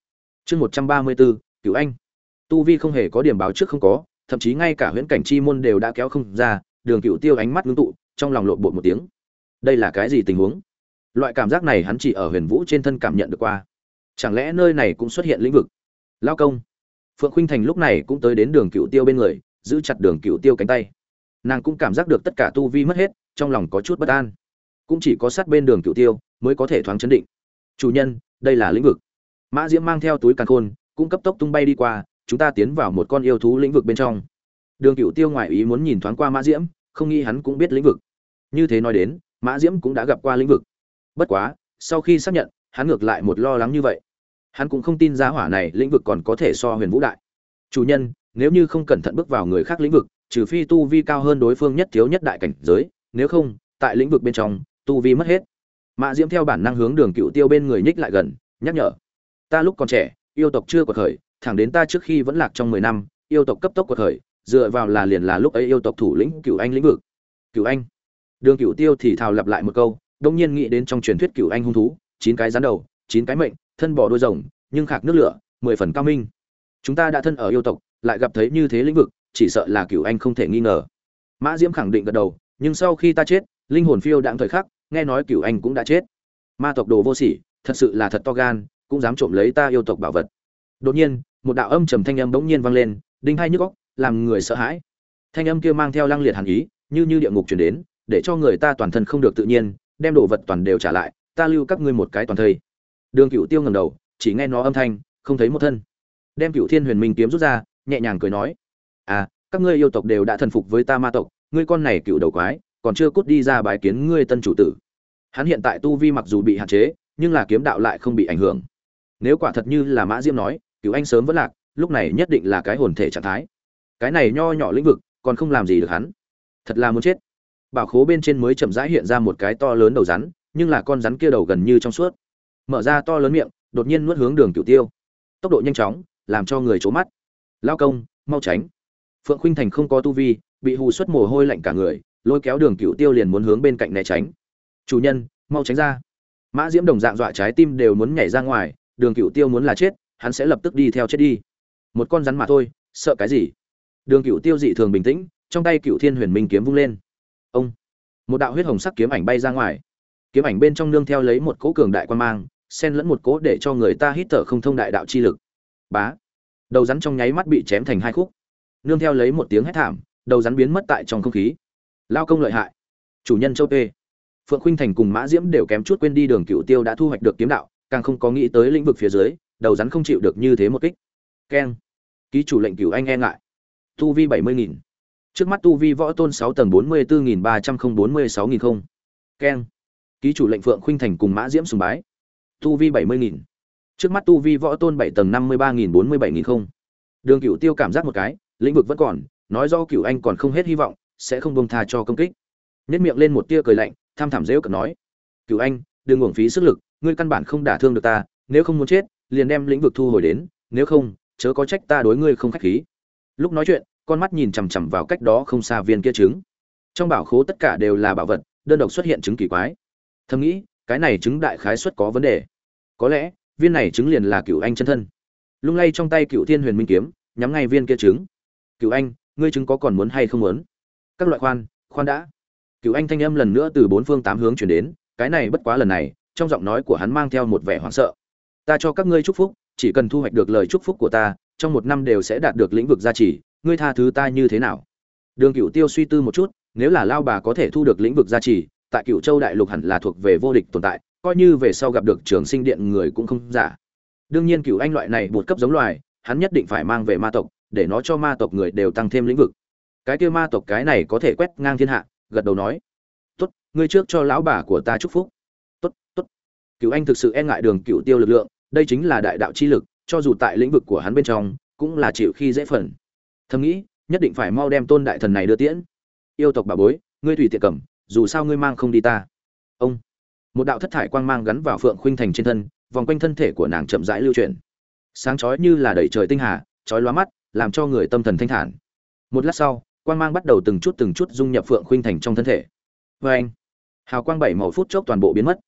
Chương một trăm ba mươi anh. Tu vi không hề có điểm báo trước không có, thậm chí ngay cả huyễn cảnh chi môn đều đã kéo không ra, đường Cửu tiêu ánh mắt ngưng tụ, trong lòng lộn bột một tiếng. Đây là cái gì tình huống? Loại cảm giác này hắn chỉ ở huyền vũ trên thân cảm nhận được qua. Chẳng lẽ nơi này cũng xuất hiện lĩnh vực? Lao công. Phượng khuynh thành lúc này cũng tới đến đường Cửu tiêu bên người, giữ chặt đường Cửu tiêu cánh tay. Nàng cũng cảm giác được tất cả tu vi mất hết, trong lòng có chút bất an cũng chỉ có sát bên đường cựu tiêu mới có thể thoáng chấn định. Chủ nhân, đây là lĩnh vực. Mã diễm mang theo túi càn khôn, cũng cấp tốc tung bay đi qua, chúng ta tiến vào một con yêu thú lĩnh vực bên trong. Đường cựu tiêu ngoại ý muốn nhìn thoáng qua mã diễm, không nghĩ hắn cũng biết lĩnh vực. Như thế nói đến, mã diễm cũng đã gặp qua lĩnh vực. Bất quá, sau khi xác nhận, hắn ngược lại một lo lắng như vậy. Hắn cũng không tin giá hỏa này lĩnh vực còn có thể so huyền vũ đại. Chủ nhân, nếu như không cẩn thận bước vào người khác lĩnh vực, trừ phi tu vi cao hơn đối phương nhất thiếu nhất đại cảnh giới, nếu không, tại lĩnh vực bên trong tu vi mất hết. Mã diễm theo bản năng hướng đường cựu tiêu bên người nhích lại gần, nhắc nhở. Ta lúc còn trẻ, yêu tộc chưa quật khởi, thẳng đến ta trước khi vẫn lạc trong mười năm, yêu tộc cấp tốc quật khởi, dựa vào là liền là lúc ấy yêu tộc thủ lĩnh cựu anh lĩnh vực. Cựu anh. Đường cựu tiêu thì thào lặp lại một câu, đông nhiên nghĩ đến trong truyền thuyết cựu anh hung thú, chín cái rắn đầu, chín cái mệnh, thân bò đôi rồng, nhưng khạc nước lửa, mười phần cao minh. Chúng ta đã thân ở yêu tộc, lại gặp thấy như thế lĩnh vực, chỉ sợ là cựu anh không thể nghi ngờ. Mã diễm khẳng định gật đầu, nhưng sau khi ta chết, linh hồn phiêu đạm thời khắc nghe nói cửu anh cũng đã chết. Ma tộc đồ vô sỉ, thật sự là thật to gan, cũng dám trộm lấy ta yêu tộc bảo vật. Đột nhiên, một đạo âm trầm thanh âm bỗng nhiên vang lên, đinh hai nhức óc, làm người sợ hãi. Thanh âm kia mang theo lăng liệt hàn ý, như như địa ngục truyền đến, để cho người ta toàn thân không được tự nhiên, đem đồ vật toàn đều trả lại, ta lưu các ngươi một cái toàn thây. Đường cựu tiêu ngầm đầu, chỉ nghe nó âm thanh, không thấy một thân. Đem cựu thiên huyền minh kiếm rút ra, nhẹ nhàng cười nói à các ngươi yêu tộc đều đã thần phục với ta ma tộc, ngươi con này cựu đầu quái còn chưa cút đi ra bài kiến ngươi tân chủ tử. Hắn hiện tại tu vi mặc dù bị hạn chế, nhưng là kiếm đạo lại không bị ảnh hưởng. Nếu quả thật như là mã diêm nói cựu anh sớm vẫn lạc, lúc này nhất định là cái hồn thể trạng thái. Cái này nho nhỏ lĩnh vực, còn không làm gì được hắn. Thật là muốn chết. Bảo khố bên trên mới chậm rãi hiện ra một cái to lớn đầu rắn, nhưng là con rắn kia đầu gần như trong suốt. Mở ra to lớn miệng, đột nhiên nuốt hướng đường cửu tiêu. Tốc độ nhanh chóng, làm cho người c mắt. Lao công, mau tránh. Phượng khuynh thành không có tu vi, bị hù xuất mồ hôi lạnh cả người lôi kéo đường cựu tiêu liền muốn hướng bên cạnh né tránh. Chủ nhân, mau tránh ra. Mã diễm đồng dạng dọa trái tim đều muốn nhảy ra ngoài, đường cựu tiêu muốn là chết, hắn sẽ lập tức đi theo chết đi. Một con rắn mà thôi, sợ cái gì? Đường cựu tiêu dị thường bình tĩnh, trong tay cựu thiên huyền minh kiếm vung lên. Ông! Một đạo huyết hồng sắc kiếm ảnh bay ra ngoài. Kiếm ảnh bên trong nương theo lấy một cỗ cường đại quan mang, xen lẫn một cỗ để cho người ta hít thở không thông đại đạo chi lực. Bá! Đầu rắn trong nháy mắt bị chém thành hai khúc. Nương theo lấy một tiếng hét thảm, đầu rắn biến mất tại trong không khí lao công lợi hại. Chủ nhân châu Tê. Phượng khuynh thành cùng mã diễm đều kém chút quên đi đường cựu tiêu đã thu hoạch được kiếm đạo, càng không có nghĩ tới lĩnh vực phía dưới, đầu rắn không chịu được như thế một kích. Keng. Ký chủ lệnh cửu anh e ngại. Tu vi bảy mươi nghìn. Trước mắt tu vi võ tôn sáu tầng bốn mươi bốn nghìn ba trăm không bốn mươi sáu nghìn không. Keng. Ký chủ lệnh phượng khuynh thành cùng mã diễm sùng bái. Tu vi bảy mươi nghìn. Trước mắt tu vi võ tôn bảy tầng năm mươi ba nghìn bốn mươi bảy nghìn không. Đường cựu tiêu cảm giác một cái, lĩnh vực vẫn còn, nói do cựu anh còn không hết hy vọng sẽ không buông tha cho công kích. Nhất miệng lên một tia cười lạnh, tham thảm dễu cợt nói cựu anh, đừng uổng phí sức lực, ngươi căn bản không đả thương được ta, nếu không muốn chết, liền đem lĩnh vực thu hồi đến, nếu không, chớ có trách ta đối ngươi không khách khí. Lúc nói chuyện, con mắt nhìn chằm chằm vào cách đó không xa viên kia trứng. Trong bảo khố tất cả đều là bảo vật, đơn độc xuất hiện trứng kỳ quái. Thầm nghĩ, cái này trứng đại khái xuất có vấn đề. Có lẽ, viên này trứng liền là cựu anh chân thân. Lung lay trong tay cựu thiên huyền minh kiếm, nhắm ngay viên kia trứng. Cựu anh, ngươi trứng có còn muốn hay không muốn? Các loại khoan khoan đã. Cựu anh thanh âm lần nữa từ bốn phương tám hướng chuyển đến, cái này bất quá lần này, trong giọng nói của hắn mang theo một vẻ hoảng sợ. Ta cho các ngươi chúc phúc, chỉ cần thu hoạch được lời chúc phúc của ta, trong một năm đều sẽ đạt được lĩnh vực gia trì, ngươi tha thứ ta như thế nào? Đường cựu tiêu suy tư một chút, nếu là lao bà có thể thu được lĩnh vực gia trì, tại cựu châu đại lục hẳn là thuộc về vô địch tồn tại, coi như về sau gặp được trường sinh điện người cũng không giả. Đương nhiên cựu anh loại này bột cấp giống loài, hắn nhất định phải mang về ma tộc, để nó cho ma tộc người đều tăng thêm lĩnh vực cái kia ma tộc cái này có thể quét ngang thiên hạ, gật đầu nói. Tốt, ngươi trước cho lão bà của ta chúc phúc. Tốt tốt. Cựu anh thực sự e ngại đường cựu tiêu lực lượng, đây chính là đại đạo chi lực, cho dù tại lĩnh vực của hắn bên trong, cũng là chịu khi dễ phần. Thầm nghĩ, nhất định phải mau đem tôn đại thần này đưa tiễn. Yêu tộc bà bối, ngươi tùy tiện cầm, dù sao ngươi mang không đi ta. Ông. Một đạo thất thải quang mang gắn vào phượng khuynh thành trên thân, vòng quanh thân thể của nàng chậm rãi lưu chuyển. Sáng chói như là đầy trời tinh hà, chói lóa mắt, làm cho người tâm thần thanh thản. Một lát sau quang mang bắt đầu từng chút từng chút dung nhập phượng khuynh thành trong thân thể. Vê anh, hào quang bảy màu phút chốc toàn bộ biến mất.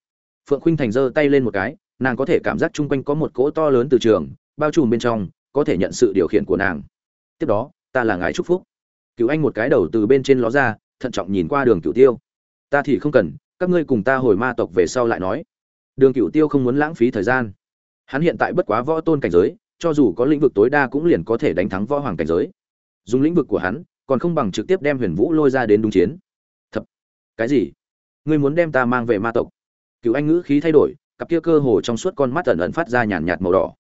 Phượng khuynh thành giơ tay lên một cái, nàng có thể cảm giác chung quanh có một cỗ to lớn từ trường, bao trùm bên trong, có thể nhận sự điều khiển của nàng. Tiếp đó, ta là ngài chúc phúc. Cứu anh một cái đầu từ bên trên ló ra, thận trọng nhìn qua đường cửu tiêu. Ta thì không cần, các ngươi cùng ta hồi ma tộc về sau lại nói. Đường cửu tiêu không muốn lãng phí thời gian. Hắn hiện tại bất quá võ tôn cảnh giới, cho dù có lĩnh vực tối đa cũng liền có thể đánh thắng võ hoàng cảnh giới. Dùng lĩnh vực của hắn còn không bằng trực tiếp đem huyền vũ lôi ra đến đúng chiến. Thật cái gì? Ngươi muốn đem ta mang về ma tộc? Cựu anh ngữ khí thay đổi, cặp kia cơ hồ trong suốt con mắt ẩn ẩn phát ra nhàn nhạt màu đỏ.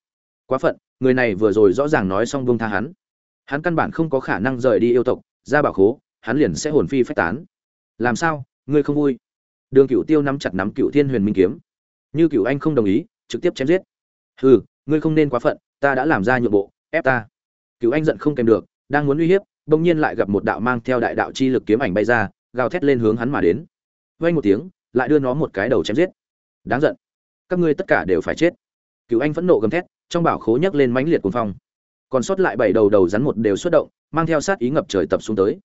Quá phận, người này vừa rồi rõ ràng nói xong buông tha hắn. Hắn căn bản không có khả năng rời đi yêu tộc, ra bảo khố, hắn liền sẽ hồn phi phách tán. Làm sao? Ngươi không vui? Đường cựu tiêu nắm chặt nắm cựu thiên huyền minh kiếm. Như cựu anh không đồng ý, trực tiếp chém giết. Hừ, ngươi không nên quá phận, ta đã làm ra nhượng bộ, ép ta. Cựu anh giận không kèm được, đang muốn uy hiếp bỗng nhiên lại gặp một đạo mang theo đại đạo chi lực kiếm ảnh bay ra, gào thét lên hướng hắn mà đến. Vang một tiếng, lại đưa nó một cái đầu chém giết. Đáng giận. Các ngươi tất cả đều phải chết. Cựu anh phẫn nộ gầm thét, trong bảo khố nhấc lên mãnh liệt cuồng phong. Còn sót lại bảy đầu đầu rắn một đều xuất động, mang theo sát ý ngập trời tập xuống tới.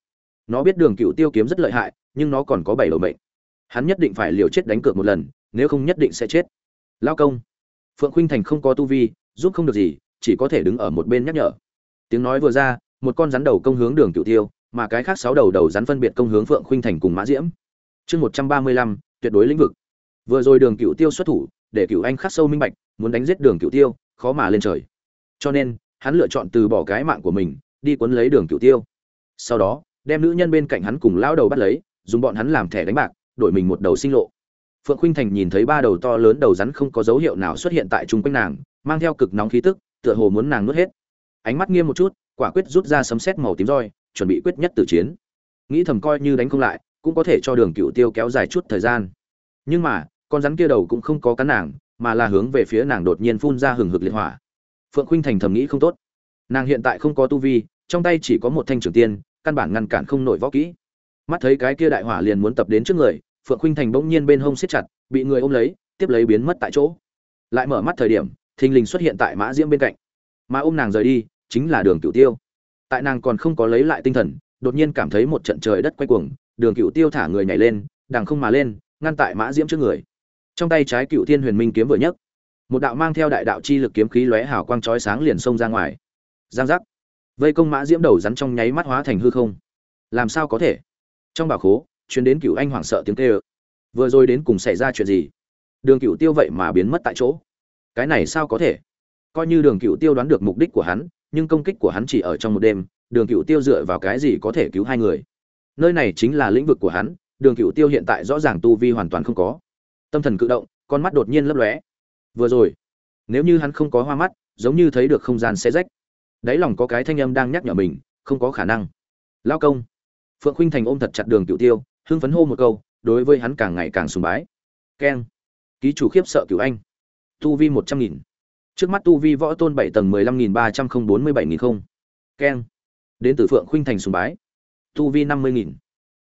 Nó biết đường cựu tiêu kiếm rất lợi hại, nhưng nó còn có bảy đầu mệnh. Hắn nhất định phải liều chết đánh cược một lần, nếu không nhất định sẽ chết. Lao công. Phượng khuynh thành không có tu vi, giúp không được gì, chỉ có thể đứng ở một bên nhắc nhở. Tiếng nói vừa ra một con rắn đầu công hướng đường cựu tiêu, mà cái khác sáu đầu đầu rắn phân biệt công hướng phượng khuynh thành cùng mã diễm. Chương một trăm ba mươi lăm, tuyệt đối lĩnh vực. Vừa rồi đường cựu tiêu xuất thủ, để cựu anh khắc sâu minh bạch, muốn đánh giết đường cựu tiêu, khó mà lên trời. Cho nên, hắn lựa chọn từ bỏ cái mạng của mình, đi cuốn lấy đường cựu tiêu. Sau đó, đem nữ nhân bên cạnh hắn cùng lao đầu bắt lấy, dùng bọn hắn làm thẻ đánh bạc, đổi mình một đầu sinh lộ. Phượng khuynh thành nhìn thấy ba đầu to lớn đầu rắn không có dấu hiệu nào xuất hiện tại chung quanh nàng, mang theo cực nóng khí tức, tựa hồ muốn nàng nuốt hết ánh mắt nghiêm một chút, quả quyết rút ra sấm sét màu tím roi, chuẩn bị quyết nhất tử chiến. Nghĩ thầm coi như đánh không lại, cũng có thể cho đường cựu tiêu kéo dài chút thời gian. Nhưng mà, con rắn kia đầu cũng không có cắn nàng, mà là hướng về phía nàng đột nhiên phun ra hừng hực liệt hỏa. Phượng khuynh thành thầm nghĩ không tốt. Nàng hiện tại không có tu vi, trong tay chỉ có một thanh trường tiên, căn bản ngăn cản không nổi võ kỹ. Mắt thấy cái kia đại hỏa liền muốn tập đến trước người, phượng khuynh thành bỗng nhiên bên hông siết chặt, bị người ôm lấy, tiếp lấy biến mất tại chỗ. Lại mở mắt thời điểm, thình lình xuất hiện tại mã diễm bên cạnh. Mà ôm nàng rời đi chính là đường cửu tiêu. Tại nàng còn không có lấy lại tinh thần, đột nhiên cảm thấy một trận trời đất quay cuồng, đường cửu tiêu thả người nhảy lên, đằng không mà lên, ngăn tại mã diễm trước người. Trong tay trái cựu thiên huyền minh kiếm vừa nhấc, một đạo mang theo đại đạo chi lực kiếm khí lóe hào quang chói sáng liền xông ra ngoài. Giang giác. Vây công mã diễm đầu rắn trong nháy mắt hóa thành hư không. Làm sao có thể? Trong bảo khố chuyến đến cựu anh hoảng sợ tiếng kêu. Vừa rồi đến cùng xảy ra chuyện gì? Đường cựu tiêu vậy mà biến mất tại chỗ. Cái này sao có thể? Coi như đường cựu tiêu đoán được mục đích của hắn, nhưng công kích của hắn chỉ ở trong một đêm, đường cựu tiêu dựa vào cái gì có thể cứu hai người? Nơi này chính là lĩnh vực của hắn, đường cựu tiêu hiện tại rõ ràng tu vi hoàn toàn không có. Tâm thần cự động, con mắt đột nhiên lấp lóe. Vừa rồi, nếu như hắn không có hoa mắt, giống như thấy được không gian xe rách. Đáy lòng có cái thanh âm đang nhắc nhở mình, không có khả năng. Lao công. Phượng khinh thành ôm thật chặt đường cựu tiêu, hưng phấn hô một câu, đối với hắn càng ngày càng sùng bái. Keng. Ký chủ khiếp sợ cựu anh. Tu vi một trăm nghìn trước mắt tu vi võ tôn bảy tầng mười lăm nghìn ba trăm không bốn mươi bảy nghìn không. Keng. Đến từ phượng khuynh thành sùng bái. Tu vi năm mươi nghìn.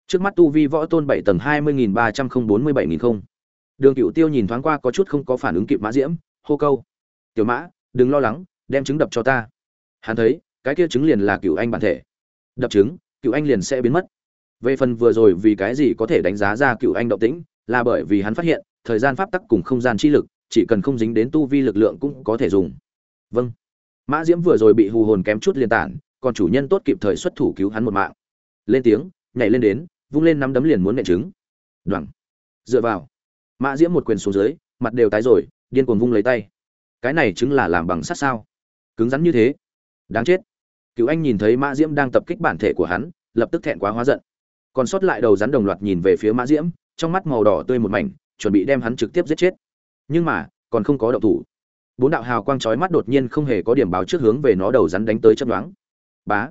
Trước mắt tu vi võ tôn bảy tầng hai mươi nghìn ba trăm không bốn mươi bảy nghìn không. Đường cựu tiêu nhìn thoáng qua có chút không có phản ứng kịp mã diễm, hô câu. Tiểu mã, đừng lo lắng, đem trứng đập cho ta. Hắn thấy, cái kia trứng liền là cựu anh bản thể. Đập trứng cựu anh liền sẽ biến mất. Về phần vừa rồi vì cái gì có thể đánh giá ra cựu anh động tĩnh, là bởi vì hắn phát hiện, thời gian pháp tắc cùng không gian chi lực chỉ cần không dính đến tu vi lực lượng cũng có thể dùng. Vâng. Mã diễm vừa rồi bị hù hồn kém chút liên tản, còn chủ nhân tốt kịp thời xuất thủ cứu hắn một mạng. Lên tiếng, nhảy lên đến, vung lên nắm đấm liền muốn nện trứng. Đoằng dựa vào. Mã diễm một quyền xuống dưới, mặt đều tái rồi, điên cuồng vung lấy tay. Cái này chứng là làm bằng sắt sao? Cứng rắn như thế. Đáng chết. Cứu anh nhìn thấy mã diễm đang tập kích bản thể của hắn, lập tức thẹn quá hóa giận. Còn sót lại đầu rắn đồng loạt nhìn về phía mã diễm, trong mắt màu đỏ tươi một mảnh, chuẩn bị đem hắn trực tiếp giết chết nhưng mà, còn không có động thủ. Bốn đạo hào quang chói mắt đột nhiên không hề có điểm báo trước hướng về nó đầu rắn đánh tới chấp đoán bá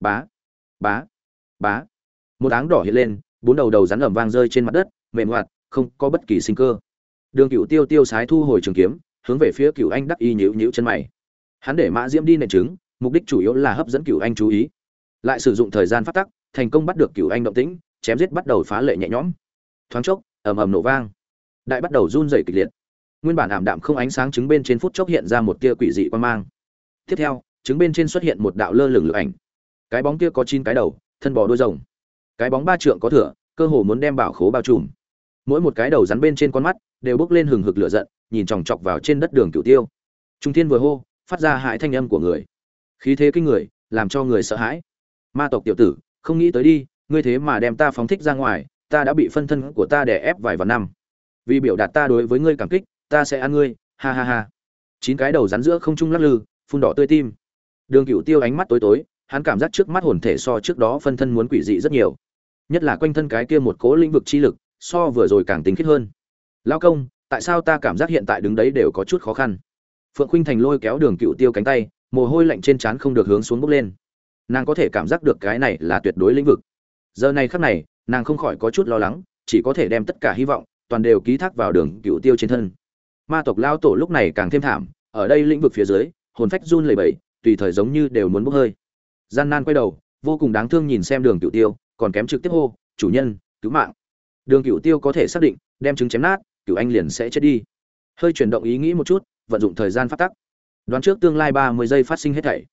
bá bá bá. Một áng đỏ hiện lên, bốn đầu đầu rắn ẩm vang rơi trên mặt đất, mềm hoạt, không có bất kỳ sinh cơ. Đường cựu tiêu tiêu sái thu hồi trường kiếm, hướng về phía cựu anh đắc y nhữ nhữ chân mày. Hắn để mã diễm đi nệ trứng, mục đích chủ yếu là hấp dẫn cựu anh chú ý. Lại sử dụng thời gian phát tắc, thành công bắt được cựu anh động tĩnh, chém giết bắt đầu phá lệ nhẹ nhõm. Thoáng chốc, ầm ầm nổ vang. Đại bắt đầu run rẩy kịch liệt nguyên bản ảm đạm không ánh sáng trứng bên trên phút chốc hiện ra một tia quỷ dị quan mang. Tiếp theo, trứng bên trên xuất hiện một đạo lơ lửng lửa ảnh. Cái bóng kia có chín cái đầu, thân bò đôi rồng. Cái bóng ba trượng có thửa, cơ hồ muốn đem bảo khố bao trùm. Mỗi một cái đầu rắn bên trên con mắt đều bước lên hừng hực lửa giận, nhìn chòng chọc vào trên đất đường cửu tiêu. Trung thiên vừa hô, phát ra hại thanh âm của người. Khí thế kinh người, làm cho người sợ hãi. Ma tộc tiểu tử, không nghĩ tới đi, ngươi thế mà đem ta phóng thích ra ngoài, ta đã bị phân thân của ta đè ép vài vạn năm. Vì biểu đạt ta đối với ngươi cảm kích ta sẽ ăn ngươi, ha ha ha. Chín cái đầu rắn giữa không trung lắc lư, phun đỏ tươi tim. Đường cựu tiêu ánh mắt tối tối, hắn cảm giác trước mắt hồn thể so trước đó phân thân muốn quỷ dị rất nhiều. Nhất là quanh thân cái kia một cố lĩnh vực chi lực, so vừa rồi càng tính khiết hơn. Lao công, tại sao ta cảm giác hiện tại đứng đấy đều có chút khó khăn? Phượng khinh thành lôi kéo đường cựu tiêu cánh tay, mồ hôi lạnh trên trán không được hướng xuống bốc lên. Nàng có thể cảm giác được cái này là tuyệt đối lĩnh vực. Giờ này khắc này, nàng không khỏi có chút lo lắng, chỉ có thể đem tất cả hy vọng, toàn đều ký thác vào đường cựu tiêu trên thân ma tộc lao tổ lúc này càng thêm thảm, ở đây lĩnh vực phía dưới, hồn phách run lẩy bẩy, tùy thời giống như đều muốn bốc hơi. Gian nan quay đầu, vô cùng đáng thương nhìn xem đường cựu tiêu, còn kém trực tiếp hô, chủ nhân, cứu mạng. Đường cựu tiêu có thể xác định, đem trứng chém nát cựu anh liền sẽ chết đi. Hơi chuyển động ý nghĩ một chút, vận dụng thời gian phát tắc. Đoán trước tương lai ba mươi giây phát sinh hết thảy.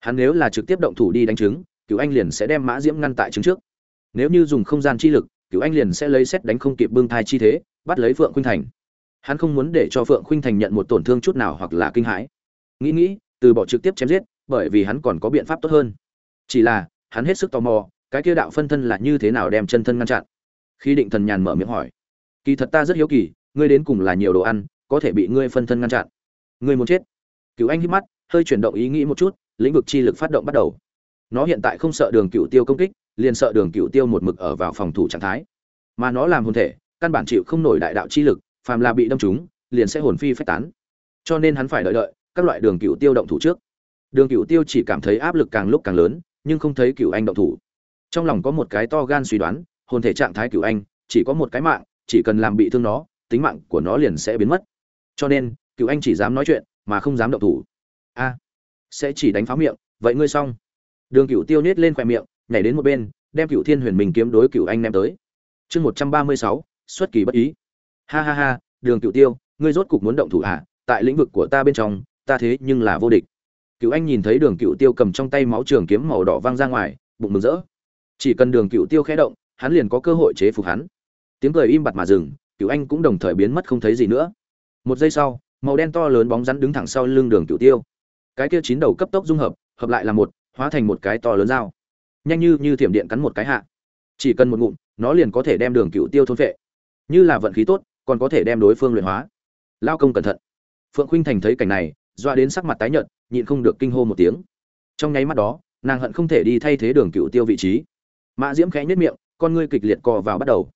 Hắn nếu là trực tiếp động thủ đi đánh trứng cựu anh liền sẽ đem mã diễm ngăn tại trứng trước. Nếu như dùng không gian chi lực cựu anh liền sẽ lấy xét đánh không kịp bưng thai chi thế, bắt lấy phượng khuynh thành hắn không muốn để cho phượng khuynh thành nhận một tổn thương chút nào hoặc là kinh hãi. Nghĩ nghĩ, từ bỏ trực tiếp chém giết, bởi vì hắn còn có biện pháp tốt hơn. Chỉ là, hắn hết sức tò mò, cái kia đạo phân thân là như thế nào đem chân thân ngăn chặn. Khi định thần nhàn mở miệng hỏi, kỳ thật ta rất hiếu kỳ, ngươi đến cùng là nhiều đồ ăn, có thể bị ngươi phân thân ngăn chặn. Ngươi muốn chết. Cựu anh hít mắt, hơi chuyển động ý nghĩ một chút, lĩnh vực chi lực phát động bắt đầu. Nó hiện tại không sợ đường cựu tiêu công kích, liền sợ đường cựu tiêu một mực ở vào phòng thủ trạng thái. Mà nó làm hồn thể, căn bản chịu không nổi đại đạo chi lực phàm là bị đâm trúng, liền sẽ hồn phi phách tán. Cho nên hắn phải đợi đợi, các loại đường cựu tiêu động thủ trước. Đường cựu tiêu chỉ cảm thấy áp lực càng lúc càng lớn, nhưng không thấy cựu anh động thủ. Trong lòng có một cái to gan suy đoán, hồn thể trạng thái cựu anh, chỉ có một cái mạng, chỉ cần làm bị thương nó, tính mạng của nó liền sẽ biến mất. Cho nên cựu anh chỉ dám nói chuyện, mà không dám động thủ. A, sẽ chỉ đánh phá miệng, vậy ngươi xong. Đường cựu tiêu nhét lên khoe miệng, nhảy đến một bên, đem cựu thiên huyền mình kiếm đối cựu anh ném tới. Chương một trăm ba mươi sáu, xuất kỳ bất ý ha ha ha, đường cựu tiêu, ngươi rốt cục muốn động thủ hạ tại lĩnh vực của ta bên trong, ta thế nhưng là vô địch. Cựu anh nhìn thấy đường cựu tiêu cầm trong tay máu trường kiếm màu đỏ văng ra ngoài, bụng mừng rỡ. Chỉ cần đường cựu tiêu khẽ động, hắn liền có cơ hội chế phục hắn. Tiếng cười im bặt mà dừng cựu anh cũng đồng thời biến mất không thấy gì nữa. Một giây sau, màu đen to lớn bóng rắn đứng thẳng sau lưng đường cựu tiêu. Cái kia chín đầu cấp tốc dung hợp hợp lại là một, hóa thành một cái to lớn dao. Nhanh như như thiểm điện cắn một cái hạ. Chỉ cần một ngụm, nó liền có thể đem đường cựu tiêu thôn vệ như là vận khí tốt còn có thể đem đối phương luyện hóa. Lao công cẩn thận. Phượng khuynh thành thấy cảnh này, doa đến sắc mặt tái nhợt, nhịn không được kinh hô một tiếng. Trong nháy mắt đó, nàng hận không thể đi thay thế đường cựu tiêu vị trí. Mã diễm khẽ nhất miệng, con ngươi kịch liệt cò vào bắt đầu.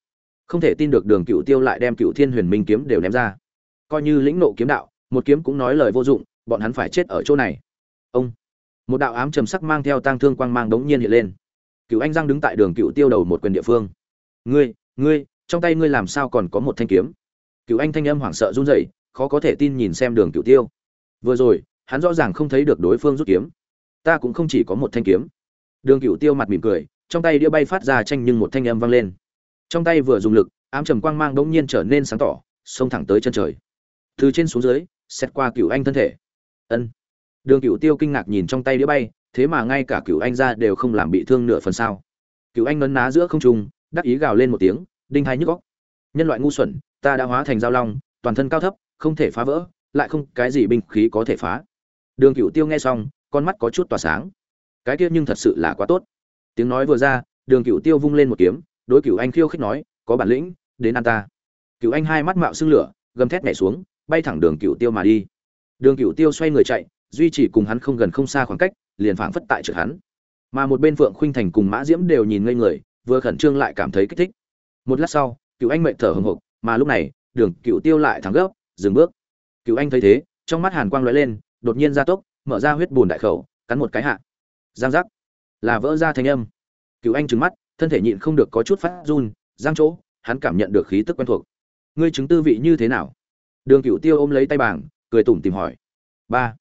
Không thể tin được đường cựu tiêu lại đem cựu thiên huyền minh kiếm đều ném ra. Coi như lĩnh nộ kiếm đạo, một kiếm cũng nói lời vô dụng, bọn hắn phải chết ở chỗ này. Ông. Một đạo ám trầm sắc mang theo tang thương quang mang đống nhiên hiện lên. Cựu anh giang đứng tại đường cựu tiêu đầu một quyền địa phương. Ngươi ngươi trong tay ngươi làm sao còn có một thanh kiếm? Cựu anh thanh âm hoảng sợ run rẩy, khó có thể tin nhìn xem đường cựu tiêu. Vừa rồi, hắn rõ ràng không thấy được đối phương rút kiếm. Ta cũng không chỉ có một thanh kiếm. Đường cựu tiêu mặt mỉm cười, trong tay đĩa bay phát ra tranh nhưng một thanh âm vang lên. Trong tay vừa dùng lực, ám trầm quang mang bỗng nhiên trở nên sáng tỏ, xông thẳng tới chân trời. Từ trên xuống dưới, xét qua cựu anh thân thể. Ân. Đường cựu tiêu kinh ngạc nhìn trong tay đĩa bay, thế mà ngay cả cựu anh ra đều không làm bị thương nửa phần sao. Cựu anh nấn ná giữa không trung, đắc ý gào lên một tiếng đinh hai nhức góc. Nhân loại ngu xuẩn, ta đã hóa thành giao long, toàn thân cao thấp, không thể phá vỡ, lại không cái gì binh khí có thể phá. Đường cựu tiêu nghe xong, con mắt có chút tỏa sáng. Cái kia nhưng thật sự là quá tốt. Tiếng nói vừa ra, đường cựu tiêu vung lên một kiếm, đối cựu anh khiêu khích nói, có bản lĩnh, đến ăn ta. Cựu anh hai mắt mạo xương lửa, gầm thét nhảy xuống, bay thẳng đường cựu tiêu mà đi. Đường cựu tiêu xoay người chạy, duy trì cùng hắn không gần không xa khoảng cách, liền phảng phất tại trực hắn. Mà một bên phượng khuynh thành cùng mã diễm đều nhìn ngây người, vừa khẩn trương lại cảm thấy kích thích một lát sau cựu anh mệnh thở hồng hộc, mà lúc này, đường cựu tiêu lại thắng gấp, dừng bước. Cựu anh thấy thế, trong mắt hàn quang lóe lên, đột nhiên ra tốc, mở ra huyết bùn đại khẩu, cắn một cái hạ. Giang giác. Là vỡ ra thanh âm. Cựu anh trừng mắt, thân thể nhịn không được có chút phát run, giang chỗ, hắn cảm nhận được khí tức quen thuộc. Ngươi chứng tư vị như thế nào? Đường cựu tiêu ôm lấy tay bảng, cười tủm tìm hỏi. Ba.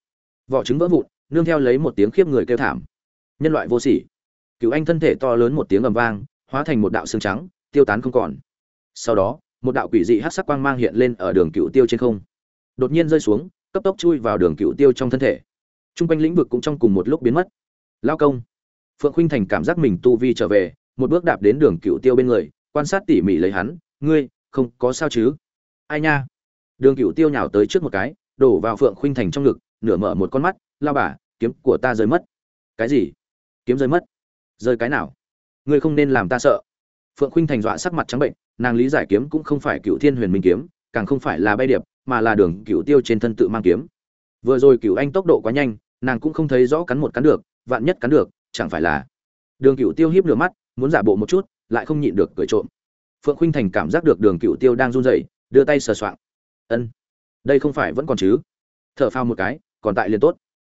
Vỏ trứng vỡ vụn, nương theo lấy một tiếng khiếp người kêu thảm. Nhân loại vô sỉ. Cựu anh thân thể to lớn một tiếng ầm vang, hóa thành một đạo xương trắng tiêu tán không còn. Sau đó, một đạo quỷ dị hát sắc quang mang hiện lên ở đường cựu tiêu trên không. Đột nhiên rơi xuống, cấp tốc chui vào đường cựu tiêu trong thân thể. T r u n g quanh lĩnh vực cũng trong cùng một lúc biến mất. Lao công. Phượng khuynh thành cảm giác mình tu vi trở về, một bước đạp đến đường cựu tiêu bên người, quan sát tỉ mỉ lấy hắn, ngươi, không có sao chứ? Ai nha. Đường cựu tiêu nhào tới trước một cái, đổ vào phượng khuynh thành trong ngực, nửa mở một con mắt, lao bà, kiếm của ta rơi mất. Cái gì? Kiếm rơi mất. Rơi cái nào? Ngươi không nên làm ta sợ phượng khuynh thành dọa sắc mặt trắng bệnh, nàng lý giải kiếm cũng không phải cựu thiên huyền minh kiếm, càng không phải là bay điệp, mà là đường cựu tiêu trên thân tự mang kiếm. Vừa rồi cựu anh tốc độ quá nhanh, nàng cũng không thấy rõ cắn một cắn được, vạn nhất cắn được, chẳng phải là đường cựu tiêu hiếp lửa mắt, muốn giả bộ một chút, lại không nhịn được cười trộm. Phượng khuynh thành cảm giác được đường cựu tiêu đang run rẩy, đưa tay sờ soạng. Ân, đây không phải vẫn còn chứ? Thở phao một cái, còn tại liền tốt.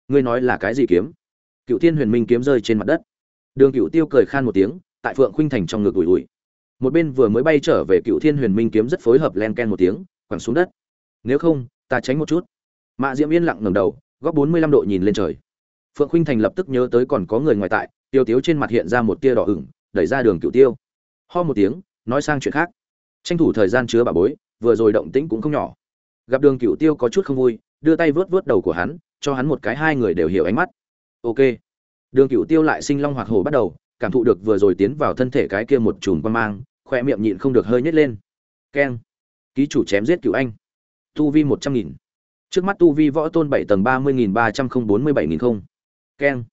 Ngươi nói là cái gì kiếm? Cựu thiên huyền minh kiếm rơi trên mặt đất. Đường cựu tiêu cười khan một tiếng tại phượng khuynh thành trong ngực ủi ủi. Một bên vừa mới bay trở về cựu thiên huyền minh kiếm rất phối hợp len ken một tiếng, quẳng xuống đất. Nếu không, ta tránh một chút. Mạ diễm yên lặng ngầm đầu, góc bốn mươi lăm độ nhìn lên trời. Phượng khuynh thành lập tức nhớ tới còn có người ngoài tại, tiêu tiếu trên mặt hiện ra một tia đỏ ửng, đẩy ra đường cựu tiêu. Ho một tiếng, nói sang chuyện khác. Tranh thủ thời gian chứa bà bối, vừa rồi động tĩnh cũng không nhỏ. Gặp đường cựu tiêu có chút không vui, đưa tay vớt vớt đầu của hắn, cho hắn một cái hai người đều hiểu ánh mắt. Ok. Đường cựu tiêu lại sinh long hoạt hổ bắt đầu cảm thụ được vừa rồi tiến vào thân thể cái kia một chùm quan mang, khoe miệng nhịn không được hơi nhét lên. Keng. Ký chủ chém giết cựu anh. Tu vi một trăm nghìn. Trước mắt tu vi võ tôn bảy tầng ba mươi nghìn ba trăm không bốn mươi bảy nghìn không. Keng.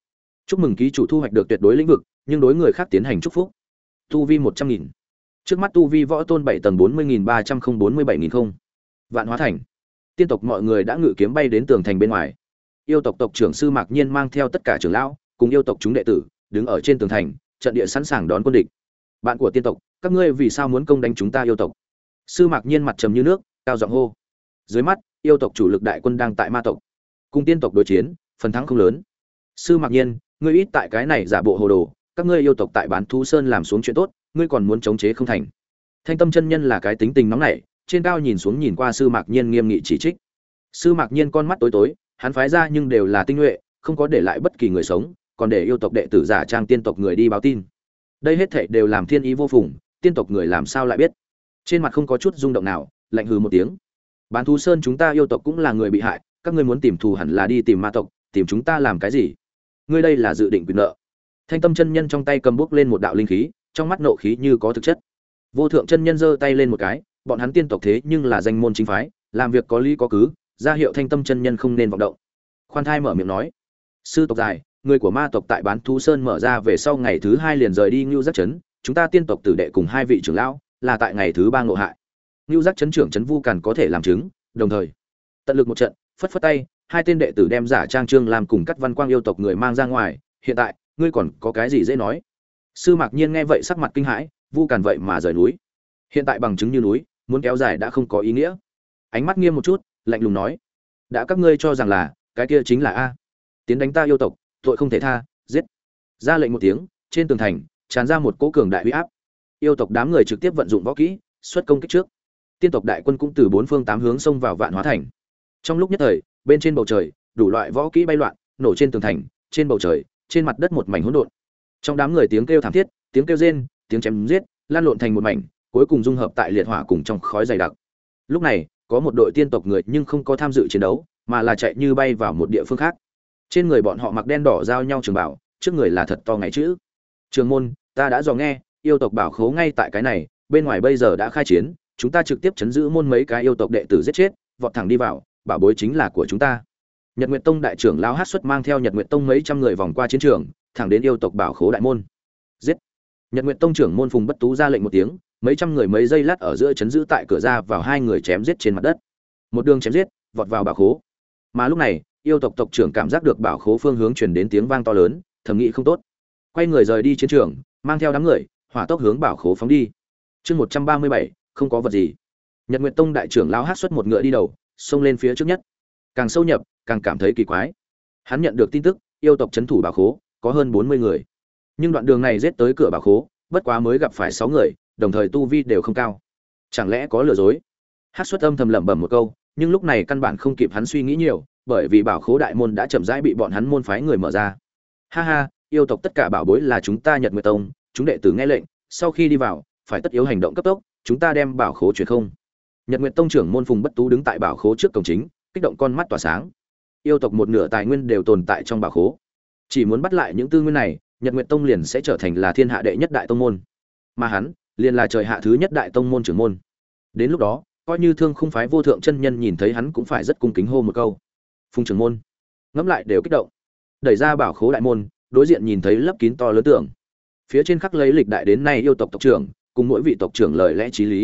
Chúc mừng ký chủ thu hoạch được tuyệt đối lĩnh vực, nhưng đối người khác tiến hành chúc phúc. Tu vi một trăm nghìn. Trước mắt tu vi võ tôn bảy tầng bốn mươi nghìn ba trăm không bốn mươi bảy nghìn không. Vạn hóa thành. Tiên tộc mọi người đã ngự kiếm bay đến tường thành bên ngoài. Yêu tộc tộc trưởng sư mạc nhiên mang theo tất cả trưởng lão, cùng yêu tộc chúng đệ tử đứng ở trên tường thành, trận địa sẵn sàng đón quân địch. Bạn của tiên tộc, các ngươi vì sao muốn công đánh chúng ta yêu tộc? Sư mạc nhiên mặt trầm như nước, cao giọng hô. Dưới mắt, yêu tộc chủ lực đại quân đang tại ma tộc. Cùng tiên tộc đối chiến, phần thắng không lớn. Sư mạc nhiên, ngươi ít tại cái này giả bộ hồ đồ, các ngươi yêu tộc tại bán thu sơn làm xuống chuyện tốt, ngươi còn muốn chống chế không thành. Thanh tâm chân nhân là cái tính tình nóng nảy, trên cao nhìn xuống nhìn qua sư mạc nhiên nghiêm nghị chỉ trích. Sư mạc nhiên con mắt tối tối, hắn phái ra nhưng đều là tinh nhuệ, không có để lại bất kỳ người sống còn để yêu tộc đệ tử giả trang tiên tộc người đi báo tin. Đây hết thảy đều làm thiên ý vô phùng, tiên tộc người làm sao lại biết? Trên mặt không có chút rung động nào, lạnh hừ một tiếng. Bán thú sơn chúng ta yêu tộc cũng là người bị hại, các ngươi muốn tìm thù hẳn là đi tìm ma tộc, tìm chúng ta làm cái gì? Ngươi đây là dự định quyền nợ. Thanh tâm chân nhân trong tay cầm bước lên một đạo linh khí, trong mắt nộ khí như có thực chất. Vô thượng chân nhân giơ tay lên một cái, bọn hắn tiên tộc thế nhưng là danh môn chính phái, làm việc có lý có cứ, ra hiệu thanh tâm chân nhân không nên vọng động. Khoan thai mở miệng nói. Sư tộc dài người của ma tộc tại bán thú sơn mở ra về sau ngày thứ hai liền rời đi ngưu giác chấn chúng ta tiên tộc tử đệ cùng hai vị trưởng lão là tại ngày thứ ba ngộ hại. Ngưu giác chấn trưởng chấn vu càn có thể làm chứng, đồng thời, tận lực một trận, phất phất tay, hai tên đệ tử đem giả trang trương làm cùng cắt văn quang yêu tộc người mang ra ngoài, hiện tại, ngươi còn có cái gì dễ nói? Sư mạc nhiên nghe vậy sắc mặt kinh hãi, vu càn vậy mà rời núi. Hiện tại bằng chứng như núi, muốn kéo dài đã không có ý nghĩa. Ánh mắt nghiêm một chút, lạnh lùng nói, đã các ngươi cho rằng là, cái kia chính là a. Tiến đánh ta yêu tộc tội không thể tha, giết. Ra lệnh một tiếng, trên tường thành, tràn ra một cỗ cường đại uy áp. Yêu tộc đám người trực tiếp vận dụng võ kỹ, xuất công kích trước. Tiên tộc đại quân cũng từ bốn phương tám hướng xông vào vạn hóa thành. Trong lúc nhất thời, bên trên bầu trời, đủ loại võ kỹ bay loạn, nổ trên tường thành, trên bầu trời, trên mặt đất một mảnh hỗn độn. Trong đám người tiếng kêu thảm thiết, tiếng kêu rên, tiếng chém giết, lan lộn thành một mảnh, cuối cùng dung hợp tại liệt hỏa cùng trong khói dày đặc. Lúc này, có một đội tiên tộc người nhưng không có tham dự chiến đấu, mà là chạy như bay vào một địa phương khác trên người bọn họ mặc đen đỏ giao nhau trường bảo, trước người là thật to ngày chữ. Trường môn, ta đã dò nghe, yêu tộc bảo khố ngay tại cái này, bên ngoài bây giờ đã khai chiến, chúng ta trực tiếp chấn giữ môn mấy cái yêu tộc đệ tử giết chết, vọt thẳng đi vào, bảo bối chính là của chúng ta. Nhật nguyện tông đại trưởng lao hát xuất mang theo nhật nguyện tông mấy trăm người vòng qua chiến trường, thẳng đến yêu tộc bảo khố đại môn. Giết! Nhật nguyện tông trưởng môn phùng bất tú ra lệnh một tiếng, mấy trăm người mấy giây lát ở giữa chấn giữ tại cửa ra vào hai người chém giết trên mặt đất. Một đường chém giết, vọt vào bảo khố. Mà lúc này yêu tộc tộc trưởng cảm giác được bảo khố phương hướng truyền đến tiếng vang to lớn, thầm nghĩ không tốt. Quay người rời đi chiến trường, mang theo đám người, hỏa tốc hướng bảo khố phóng đi. Chương một trăm ba mươi bảy, không có vật gì. Nhật nguyệt tông đại trưởng lão hát xuất một ngựa đi đầu, xông lên phía trước nhất. Càng sâu nhập, càng cảm thấy kỳ quái. Hắn nhận được tin tức, yêu tộc trấn thủ bảo khố, có hơn bốn mươi người. Nhưng đoạn đường này rết tới cửa bảo khố, bất quá mới gặp phải sáu người, đồng thời tu vi đều không cao. Chẳng lẽ có lừa dối? Hát xuất âm thầm lẩm bẩm một câu, nhưng lúc này căn bản không kịp hắn suy nghĩ nhiều bởi vì bảo khố đại môn đã chậm rãi bị bọn hắn môn phái người mở ra. Ha ha, yêu tộc tất cả bảo bối là chúng ta nhật nguyệt tông, chúng đệ tử nghe lệnh, sau khi đi vào, phải tất yếu hành động cấp tốc, chúng ta đem bảo khố chuyển không. Nhật nguyệt tông trưởng môn phùng bất tú đứng tại bảo khố trước cổng chính, kích động con mắt tỏa sáng. Yêu tộc một nửa tài nguyên đều tồn tại trong bảo khố. Chỉ muốn bắt lại những tư nguyên này, nhật nguyệt tông liền sẽ trở thành là thiên hạ đệ nhất đại tông môn. Mà hắn, liền là trời hạ thứ nhất đại tông môn trưởng môn. Đến lúc đó, coi như thương không phái vô thượng chân nhân nhìn thấy hắn cũng phải rất cung kính hô một câu phùng trưởng môn. Ngẫm lại đều kích động. Đẩy ra bảo khố đại môn, đối diện nhìn thấy lấp kín to lớn tưởng phía trên khắc lấy lịch đại đến nay yêu tộc tộc trưởng, cùng mỗi vị tộc trưởng lời lẽ t r í lý.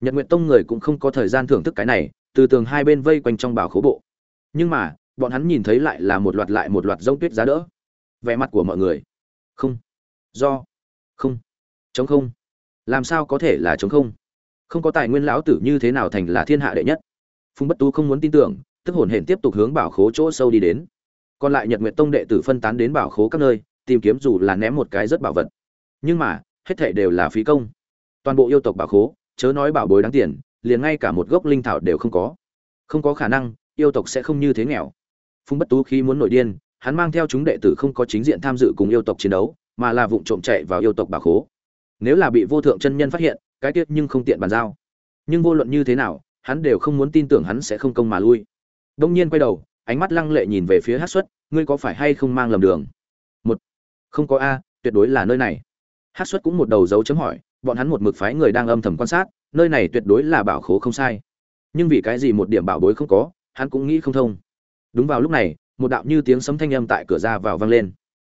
Nhật nguyện tông người cũng không có thời gian thưởng thức cái này, từ tường hai bên vây quanh trong bảo khố bộ. Nhưng mà, bọn hắn nhìn thấy lại là một loạt lại một loạt g tuyết giá đỡ. Vẻ mặt của mọi người. Không. Do. Không. Chống không. Làm sao có thể là chống không? Không có tài nguyên lão tử như thế nào thành là thiên hạ đệ nhất? Phùng bất tú không muốn tin tưởng tức hồn hển tiếp tục hướng bảo khố chỗ sâu đi đến. Còn lại nhật nguyệt tông đệ tử phân tán đến bảo khố các nơi, tìm kiếm dù là ném một cái rất bảo vật. Nhưng mà, hết thảy đều là phí công. Toàn bộ yêu tộc bảo khố, chớ nói bảo bối đáng tiền, liền ngay cả một gốc linh thảo đều không có. Không có khả năng, yêu tộc sẽ không như thế nghèo. Phùng bất tú khi muốn nổi điên, hắn mang theo chúng đệ tử không có chính diện tham dự cùng yêu tộc chiến đấu, mà là vụng trộm chạy vào yêu tộc bảo khố. Nếu là bị vô thượng chân nhân phát hiện, cái tiết nhưng không tiện bàn giao. Nhưng vô luận như thế nào, hắn đều không muốn tin tưởng hắn sẽ không công mà lui đông nhiên quay đầu, ánh mắt lăng lệ nhìn về phía hát xuất, ngươi có phải hay không mang lầm đường? Một. Không có a, tuyệt đối là nơi này. Hát xuất cũng một đầu dấu chấm hỏi, bọn hắn một mực phái người đang âm thầm quan sát, nơi này tuyệt đối là bảo khố không sai. Nhưng vì cái gì một điểm bảo bối không có, hắn cũng nghĩ không thông. Đúng vào lúc này, một đạo như tiếng sấm thanh âm tại cửa ra vào vang lên.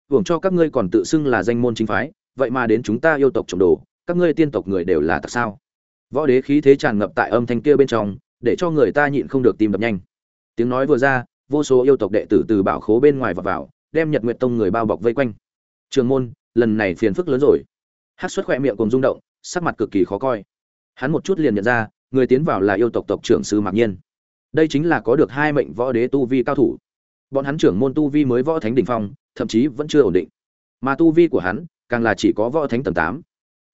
Hưởng cho các ngươi còn tự xưng là danh môn chính phái, vậy mà đến chúng ta yêu tộc trộm đồ, các ngươi tiên tộc người đều là tại sao? Võ đế khí thế tràn ngập tại âm thanh kia bên trong, để cho người ta nhịn không được tim đập nhanh tiếng nói vừa ra, vô số yêu tộc đệ tử từ bảo khố bên ngoài vào vào, đem nhật nguyệt tông người bao bọc vây quanh. Trường môn, lần này phiền phức lớn rồi. Hát xuất khỏe miệng cùng rung động, sắc mặt cực kỳ khó coi. Hắn một chút liền nhận ra, người tiến vào là yêu tộc tộc trưởng sư mạc nhiên. Đây chính là có được hai mệnh võ đế tu vi cao thủ. Bọn hắn trưởng môn tu vi mới võ thánh đỉnh phong, thậm chí vẫn chưa ổn định. Mà tu vi của hắn, càng là chỉ có võ thánh tầm tám.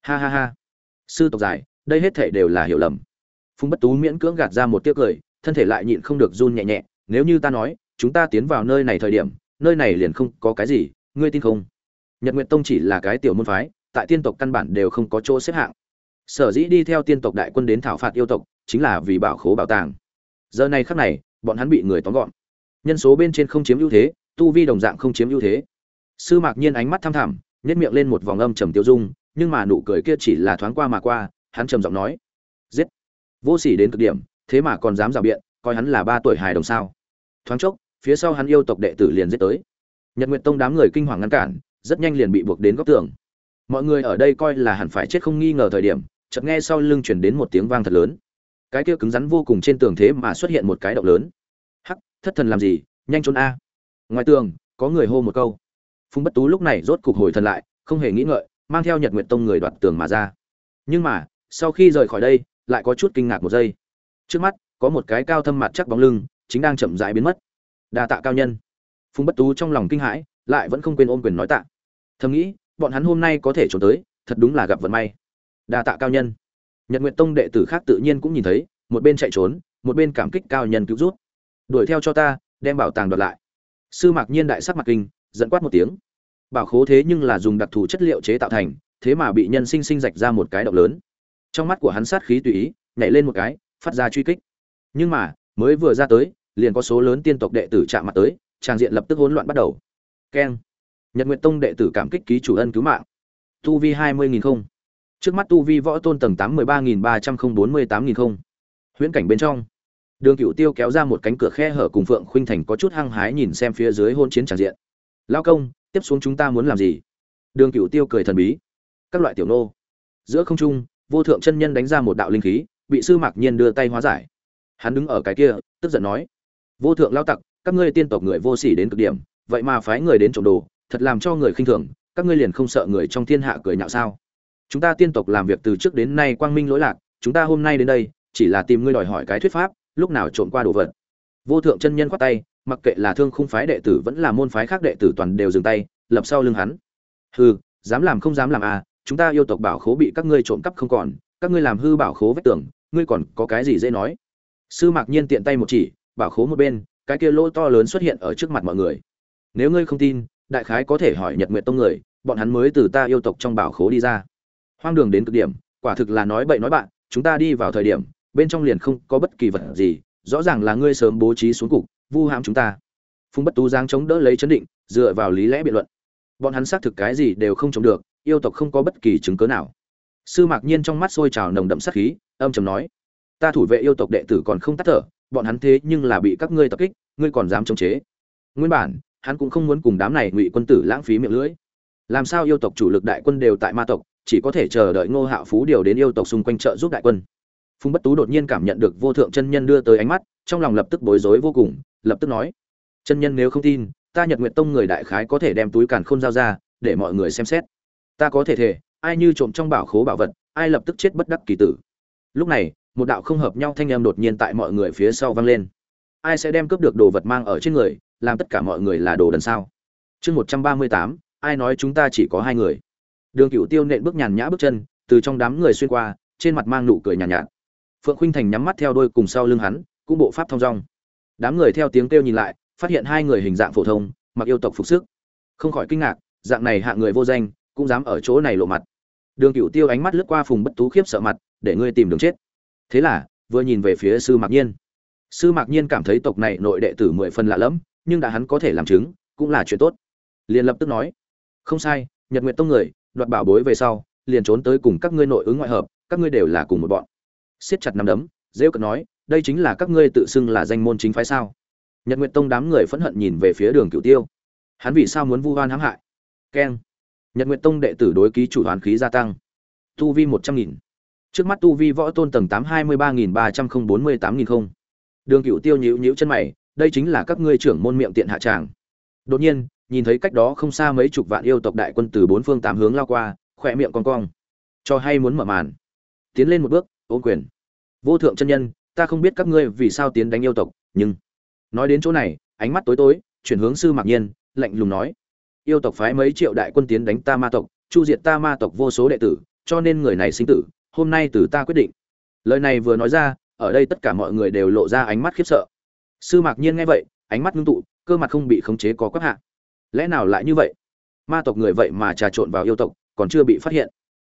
Ha ha ha. Sư tộc giải, đây hết thể đều là hiểu lầm. Phùng bất tú miễn cưỡng gạt ra một tiếc cười thân thể lại nhịn không được run nhẹ nhẹ, nếu như ta nói, chúng ta tiến vào nơi này thời điểm, nơi này liền không có cái gì, ngươi tin không? Nhật nguyện tông chỉ là cái tiểu môn phái, tại tiên tộc căn bản đều không có chỗ xếp hạng. Sở dĩ đi theo tiên tộc đại quân đến thảo phạt yêu tộc, chính là vì bảo khố bảo tàng. Giờ này khắc này, bọn hắn bị người tóm gọn. Nhân số bên trên không chiếm ưu thế, tu vi đồng dạng không chiếm ưu thế. Sư mạc nhiên ánh mắt thăm thẳm nhét miệng lên một vòng âm trầm tiêu dung, nhưng mà nụ cười kia chỉ là thoáng qua mà qua, hắn trầm giọng nói, giết! Vô sỉ đến cực điểm thế mà còn dám rào biện, coi hắn là ba tuổi hài đồng sao. Thoáng chốc, phía sau hắn yêu tộc đệ tử liền giết tới. Nhật nguyệt tông đám người kinh hoàng ngăn cản, rất nhanh liền bị buộc đến góc tường. Mọi người ở đây coi là hẳn phải chết không nghi ngờ thời điểm, chợt nghe sau lưng chuyển đến một tiếng vang thật lớn. Cái kia cứng rắn vô cùng trên tường thế mà xuất hiện một cái động lớn. Hắc, thất thần làm gì? Nhanh trốn a. Ngoài tường, có người hô một câu. Phùng bất tú lúc này rốt cục hồi thần lại, không hề nghĩ ngợi, mang theo nhật nguyệt tông người đoạt tường mà ra. Nhưng mà, sau khi rời khỏi đây, lại có chút kinh ngạc một giây trước mắt, có một cái cao thâm mặt chắc bóng lưng, chính đang chậm rãi biến mất. Đa tạ cao nhân. Phùng bất tú trong lòng kinh hãi, lại vẫn không quên ôm quyền nói tạ. Thầm nghĩ, bọn hắn hôm nay có thể trốn tới, thật đúng là gặp vận may. Đa tạ cao nhân. Nhật nguyện tông đệ tử khác tự nhiên cũng nhìn thấy, một bên chạy trốn, một bên cảm kích cao nhân cứu rút. Đuổi theo cho ta, đem bảo tàng đoạt lại. Sư mạc nhiên đại sắc mặt kinh dẫn quát một tiếng. Bảo khố thế nhưng là dùng đặc thù chất liệu chế tạo thành, thế mà bị nhân sinh sinh rạch ra một cái động lớn. Trong mắt của hắn sát khí tùy ý, nhảy lên một cái phát ra truy kích. Nhưng mà, mới vừa ra tới, liền có số lớn tiên tộc đệ tử chạm mặt tới trang diện lập tức hỗn loạn bắt đầu. Keng. Nhật nguyện tông đệ tử cảm kích ký chủ ân cứu mạng. Tu vi hai mươi nghìn không. Trước mắt tu vi võ tôn tầng tám mươi ba nghìn ba trăm không bốn mươi tám nghìn không. Huyễn cảnh bên trong. Đường cựu tiêu kéo ra một cánh cửa khe hở cùng phượng khuynh thành có chút hăng hái nhìn xem phía dưới hôn chiến tràn diện. Lao công, tiếp xuống chúng ta muốn làm gì? Đường cựu tiêu cười thần bí. Các loại tiểu nô. Giữa không trung, vô thượng chân nhân đánh ra một đạo linh khí bị sư mạc nhiên đưa tay hóa giải. Hắn đứng ở cái kia, tức giận nói, vô thượng lao tặc, các ngươi tiên tộc người vô sỉ đến cực điểm, vậy mà phái người đến trộm đồ, thật làm cho người khinh thường, các ngươi liền không sợ người trong thiên hạ cười nhạo sao? Chúng ta tiên tộc làm việc từ trước đến nay quang minh lỗi lạc, chúng ta hôm nay đến đây, chỉ là tìm ngươi đòi hỏi cái thuyết pháp, lúc nào trộm qua đồ vật. Vô thượng chân nhân khoát tay, mặc kệ là thương khung phái đệ tử vẫn là môn phái khác đệ tử toàn đều dừng tay, lập sau lưng hắn. Hừ, dám làm không dám làm à chúng ta yêu tộc bảo khố bị các ngươi trộm cắp không còn, các ngươi làm hư bảo khố vách tường ngươi còn có cái gì dễ nói? Sư mạc nhiên tiện tay một chỉ, bảo khố một bên, cái kia lỗ to lớn xuất hiện ở trước mặt mọi người. Nếu ngươi không tin, đại khái có thể hỏi nhật nguyện tông người, bọn hắn mới từ ta yêu tộc trong bảo khố đi ra. Hoang đường đến cực điểm, quả thực là nói bậy nói bạn, chúng ta đi vào thời điểm, bên trong liền không có bất kỳ vật gì, rõ ràng là ngươi sớm bố trí xuống cục, vu hãm chúng ta. Phùng bất tú giang chống đỡ lấy chấn định, dựa vào lý lẽ biện luận. Bọn hắn xác thực cái gì đều không chống được, yêu tộc không có bất kỳ chứng cớ nào. Sư mạc nhiên trong mắt sôi trào nồng đậm sát khí âm trầm nói, ta thủ vệ yêu tộc đệ tử còn không tắt thở, bọn hắn thế nhưng là bị các ngươi tập kích, ngươi còn dám chống chế. Nguyên bản, hắn cũng không muốn cùng đám này ngụy quân tử lãng phí miệng lưỡi. Làm sao yêu tộc chủ lực đại quân đều tại ma tộc, chỉ có thể chờ đợi ngô hạo phú điều đến yêu tộc xung quanh trợ giúp đại quân. Phùng bất tú đột nhiên cảm nhận được vô thượng chân nhân đưa tới ánh mắt, trong lòng lập tức bối rối vô cùng, lập tức nói, chân nhân nếu không tin, ta nhật nguyện tông người đại khái có thể đem túi càn khôn giao ra, để mọi người xem xét. Ta có thể thể, ai như trộm trong bảo khố bảo vật, ai lập tức chết bất đắc kỳ tử lúc này một đạo không hợp nhau thanh âm đột nhiên tại mọi người phía sau vang lên. Ai sẽ đem cướp được đồ vật mang ở trên người làm tất cả mọi người là đồ đần sao? Chương một trăm ba mươi tám ai nói chúng ta chỉ có hai người? Đường cựu tiêu nện bước nhàn nhã bước chân từ trong đám người xuyên qua trên mặt mang nụ cười nhàn nhạt, nhạt. Phượng khuynh thành nhắm mắt theo đôi cùng sau lưng hắn cũng bộ pháp thong dong. Đám người theo tiếng kêu nhìn lại phát hiện hai người hình dạng phổ thông mặc yêu tộc phục sức. Không khỏi kinh ngạc dạng này hạ người vô danh cũng dám ở chỗ này lộ mặt đường cựu tiêu ánh mắt lướt qua phùng bất tú khiếp sợ mặt, để ngươi tìm đường chết. Thế là, vừa nhìn về phía sư mạc nhiên. Sư mạc nhiên cảm thấy tộc này nội đệ tử mười phần lạ lẫm, nhưng đã hắn có thể làm chứng, cũng là chuyện tốt. Liền lập tức nói, không sai, nhật nguyện tông người, đoạt bảo bối về sau, liền trốn tới cùng các ngươi nội ứng ngoại hợp, các ngươi đều là cùng một bọn. Siết chặt nắm đấm, rêu cận nói, đây chính là các ngươi tự xưng là danh môn chính phái sao? Nhật nguyện tông đám người phẫn hận nhìn về phía đường cửu tiêu. Hắn vì sao muốn vu oan hãm hại? Keng nhật nguyện tông đệ tử đối ký chủ đoán khí gia tăng. Tu vi một trăm nghìn. Trước mắt tu vi võ tôn tầng tám hai mươi ba nghìn ba trăm không bốn mươi tám nghìn không. Đường cửu tiêu nhíu nhíu chân mày, đây chính là các ngươi trưởng môn miệng tiện hạ tràng. Đột nhiên, nhìn thấy cách đó không xa mấy chục vạn yêu tộc đại quân từ bốn phương tám hướng lao qua, khỏe miệng cong cong. Cho hay muốn mở màn. Tiến lên một bước ôn quyền. Vô thượng chân nhân, ta không biết các ngươi vì sao tiến đánh yêu tộc, nhưng nói đến chỗ này, ánh mắt tối tối, chuyển hướng sư mạc nhiên, lạnh lùng nói yêu tộc phái mấy triệu đại quân tiến đánh ta ma tộc, chu diệt ta ma tộc vô số đệ tử, cho nên người này sinh tử, hôm nay từ ta quyết định. Lời này vừa nói ra, ở đây tất cả mọi người đều lộ ra ánh mắt khiếp sợ. Sư mạc nhiên nghe vậy, ánh mắt ngưng tụ, cơ mặt không bị khống chế có quắc hạ. Lẽ nào lại như vậy? Ma tộc người vậy mà trà trộn vào yêu tộc, còn chưa bị phát hiện.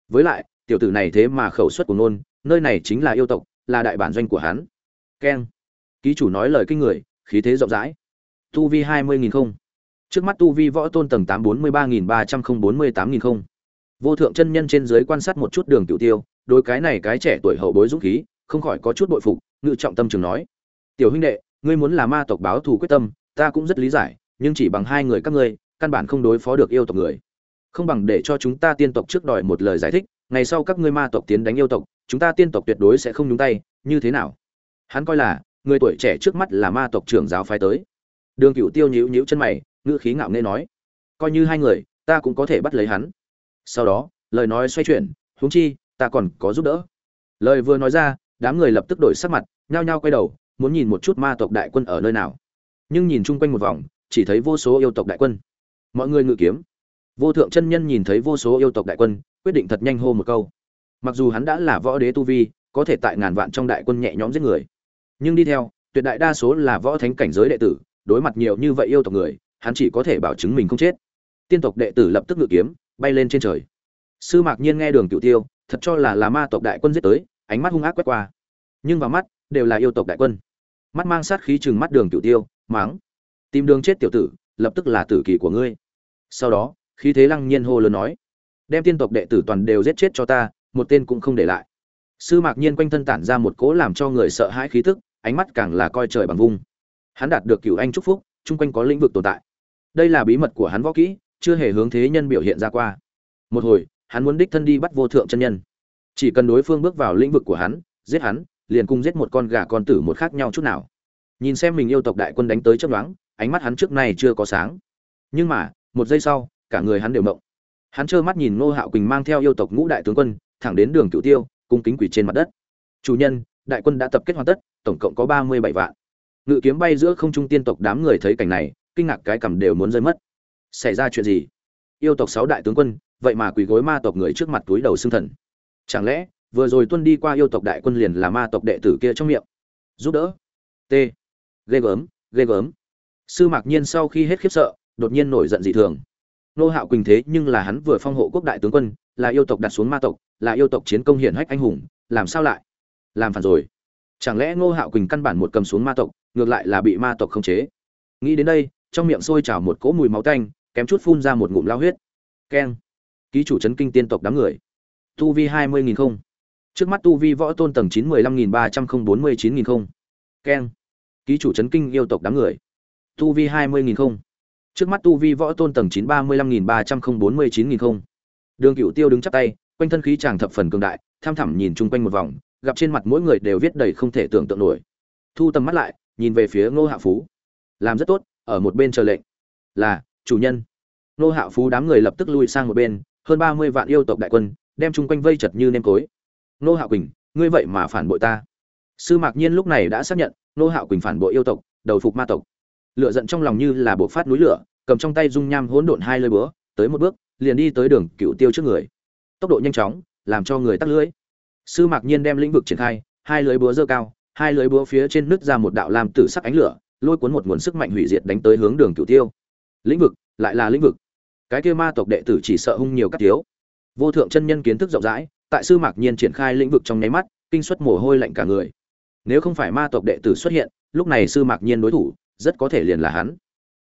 Với lại, tiểu tử này thế mà khẩu suất của nôn nơi này chính là yêu tộc, là đại bản doanh của hắn. Keng. Ký chủ nói lời kinh người, khí thế rộng rãi. Tu vi hai mươi nghìn không trước mắt tu vi võ tôn tầng tám bốn mươi ba nghìn ba trăm không bốn mươi tám nghìn không. Vô thượng chân nhân trên dưới quan sát một chút đường tiểu tiêu đôi cái này cái trẻ tuổi hậu bối dũng khí, không khỏi có chút bội phục, ngự trọng tâm trường nói. Tiểu huynh đệ, ngươi muốn là ma tộc báo thù quyết tâm, ta cũng rất lý giải, nhưng chỉ bằng hai người các ngươi, căn bản không đối phó được yêu tộc người. Không bằng để cho chúng ta tiên tộc trước đòi một lời giải thích, ngày sau các ngươi ma tộc tiến đánh yêu tộc, chúng ta tiên tộc tuyệt đối sẽ không nhúng tay, như thế nào? Hắn coi là, người tuổi trẻ trước mắt là ma tộc trưởng giáo phái tới. Đường cựu tiêu nhíu nhíu chân mày ngữ khí ngạo nghễ nói, coi như hai người, ta cũng có thể bắt lấy hắn. Sau đó, lời nói xoay chuyển, huống chi, ta còn có giúp đỡ. Lời vừa nói ra, đám người lập tức đổi sắc mặt, nhao nhao quay đầu, muốn nhìn một chút ma tộc đại quân ở nơi nào. Nhưng nhìn chung quanh một vòng, chỉ thấy vô số yêu tộc đại quân. Mọi người ngự kiếm. Vô thượng chân nhân nhìn thấy vô số yêu tộc đại quân, quyết định thật nhanh hô một câu. Mặc dù hắn đã là võ đế tu vi, có thể tại ngàn vạn trong đại quân nhẹ nhõm giết người. Nhưng đi theo, tuyệt đại đa số là võ thánh cảnh giới đệ tử, đối mặt nhiều như vậy yêu tộc người hắn chỉ có thể bảo chứng mình không chết. Tiên tộc đệ tử lập tức ngự kiếm, bay lên trên trời. Sư mạc nhiên nghe đường cựu tiêu, thật cho là là ma tộc đại quân giết tới, ánh mắt hung ác quét qua. Nhưng vào mắt, đều là yêu tộc đại quân. Mắt mang sát khí chừng mắt đường cựu tiêu máng tìm đường chết tiểu tử, lập tức là tử kỳ của ngươi. Sau đó, khí thế lăng nhiên hô lớn nói. Đem tiên tộc đệ tử toàn đều giết chết cho ta, một tên cũng không để lại. Sư mạc nhiên quanh thân tản ra một cỗ làm cho người sợ hãi khí tức, ánh mắt càng là coi trời bằng vung. Hắn đạt được cửu anh chúc phúc, chung quanh có lĩnh vực tồn tại đây là bí mật của hắn võ kỹ, chưa hề hướng thế nhân biểu hiện ra qua. Một hồi, hắn muốn đích thân đi bắt vô thượng chân nhân. Chỉ cần đối phương bước vào lĩnh vực của hắn, giết hắn, liền cùng giết một con gà con tử một khác nhau chút nào. Nhìn xem mình yêu tộc đại quân đánh tới chấp đoán ánh mắt hắn trước nay chưa có sáng. Nhưng mà, một giây sau, cả người hắn đều mộng. Hắn trơ mắt nhìn ngô hạo quỳnh mang theo yêu tộc ngũ đại tướng quân, thẳng đến đường cựu tiêu, cung kính quỷ trên mặt đất. Chủ nhân, đại quân đã tập kết hoàn tất, tổng cộng có ba mươi bảy vạn. Ngự kiếm bay giữa không trung tiên tộc đám người thấy cảnh này kinh ngạc cái cầm đều muốn rơi mất. Xảy ra chuyện gì? Yêu tộc sáu đại tướng quân, vậy mà quỳ gối ma tộc người trước mặt túi đầu xương thần. Chẳng lẽ, vừa rồi tuân đi qua yêu tộc đại quân liền là ma tộc đệ tử kia trong miệng? Giúp đỡ. T. Ghê gớm ghê gớm. Sư mạc nhiên sau khi hết khiếp sợ, đột nhiên nổi giận dị thường. Nô hạo quỳnh thế nhưng là hắn vừa phong hộ quốc đại tướng quân, là yêu tộc đặt xuống ma tộc, là yêu tộc chiến công hiển hách anh hùng, làm sao lại? Làm phản rồi. Chẳng lẽ ngô hạo quỳnh căn bản một cầm xuống ma tộc, ngược lại là bị ma tộc khống chế? Nghĩ đến đây trong miệng sôi trào một cỗ mùi máu tanh, kém chút phun ra một ngụm lao huyết. Keng. Ký chủ chấn kinh tiên tộc đám người. Tu vi hai mươi nghìn không. Trước mắt tu vi võ tôn tầng chín mười lăm nghìn ba trăm không bốn mươi chín nghìn không. Keng. Ký chủ chấn kinh yêu tộc đám người. Tu vi hai mươi nghìn không. Trước mắt tu vi võ tôn tầng chín ba mươi lăm nghìn ba trăm không bốn mươi chín nghìn không. Đường cựu tiêu đứng chắp tay, quanh thân khí chàng thập phần cường đại, tham thẳm nhìn chung quanh một vòng, gặp trên mặt mỗi người đều viết đầy không thể tưởng tượng nổi. Thu tầm mắt lại, nhìn về phía ngô hạ phú. Làm rất tốt ở một bên chờ lệnh. Là, chủ nhân. Nô hạ phú đám người lập tức lui sang một bên, hơn ba mươi vạn yêu tộc đại quân, đem chung quanh vây chật như nêm cối. Nô hạ quỳnh, ngươi vậy mà phản bội ta. Sư mạc nhiên lúc này đã xác nhận, nô hạ quỳnh phản bội yêu tộc, đầu phục ma tộc. Lửa giận trong lòng như là bộ phát núi lửa, cầm trong tay dung nham hỗn độn hai lơi búa, tới một bước, liền đi tới đường cựu tiêu trước người. Tốc độ nhanh chóng, làm cho người tắt lưới sư mạc nhiên đem lĩnh vực triển khai, hai lưới búa dơ cao, hai lưới búa phía trên nứt ra một đạo làm tử sắc ánh lửa lôi cuốn một nguồn sức mạnh hủy diệt đánh tới hướng đường cửu tiêu. Lĩnh vực, lại là lĩnh vực. Cái kia ma tộc đệ tử chỉ sợ hung nhiều các thiếu. Vô thượng chân nhân kiến thức rộng rãi, tại sư mạc nhiên triển khai lĩnh vực trong nháy mắt, kinh suất mồ hôi lạnh cả người. Nếu không phải ma tộc đệ tử xuất hiện, lúc này sư mạc nhiên đối thủ, rất có thể liền là hắn.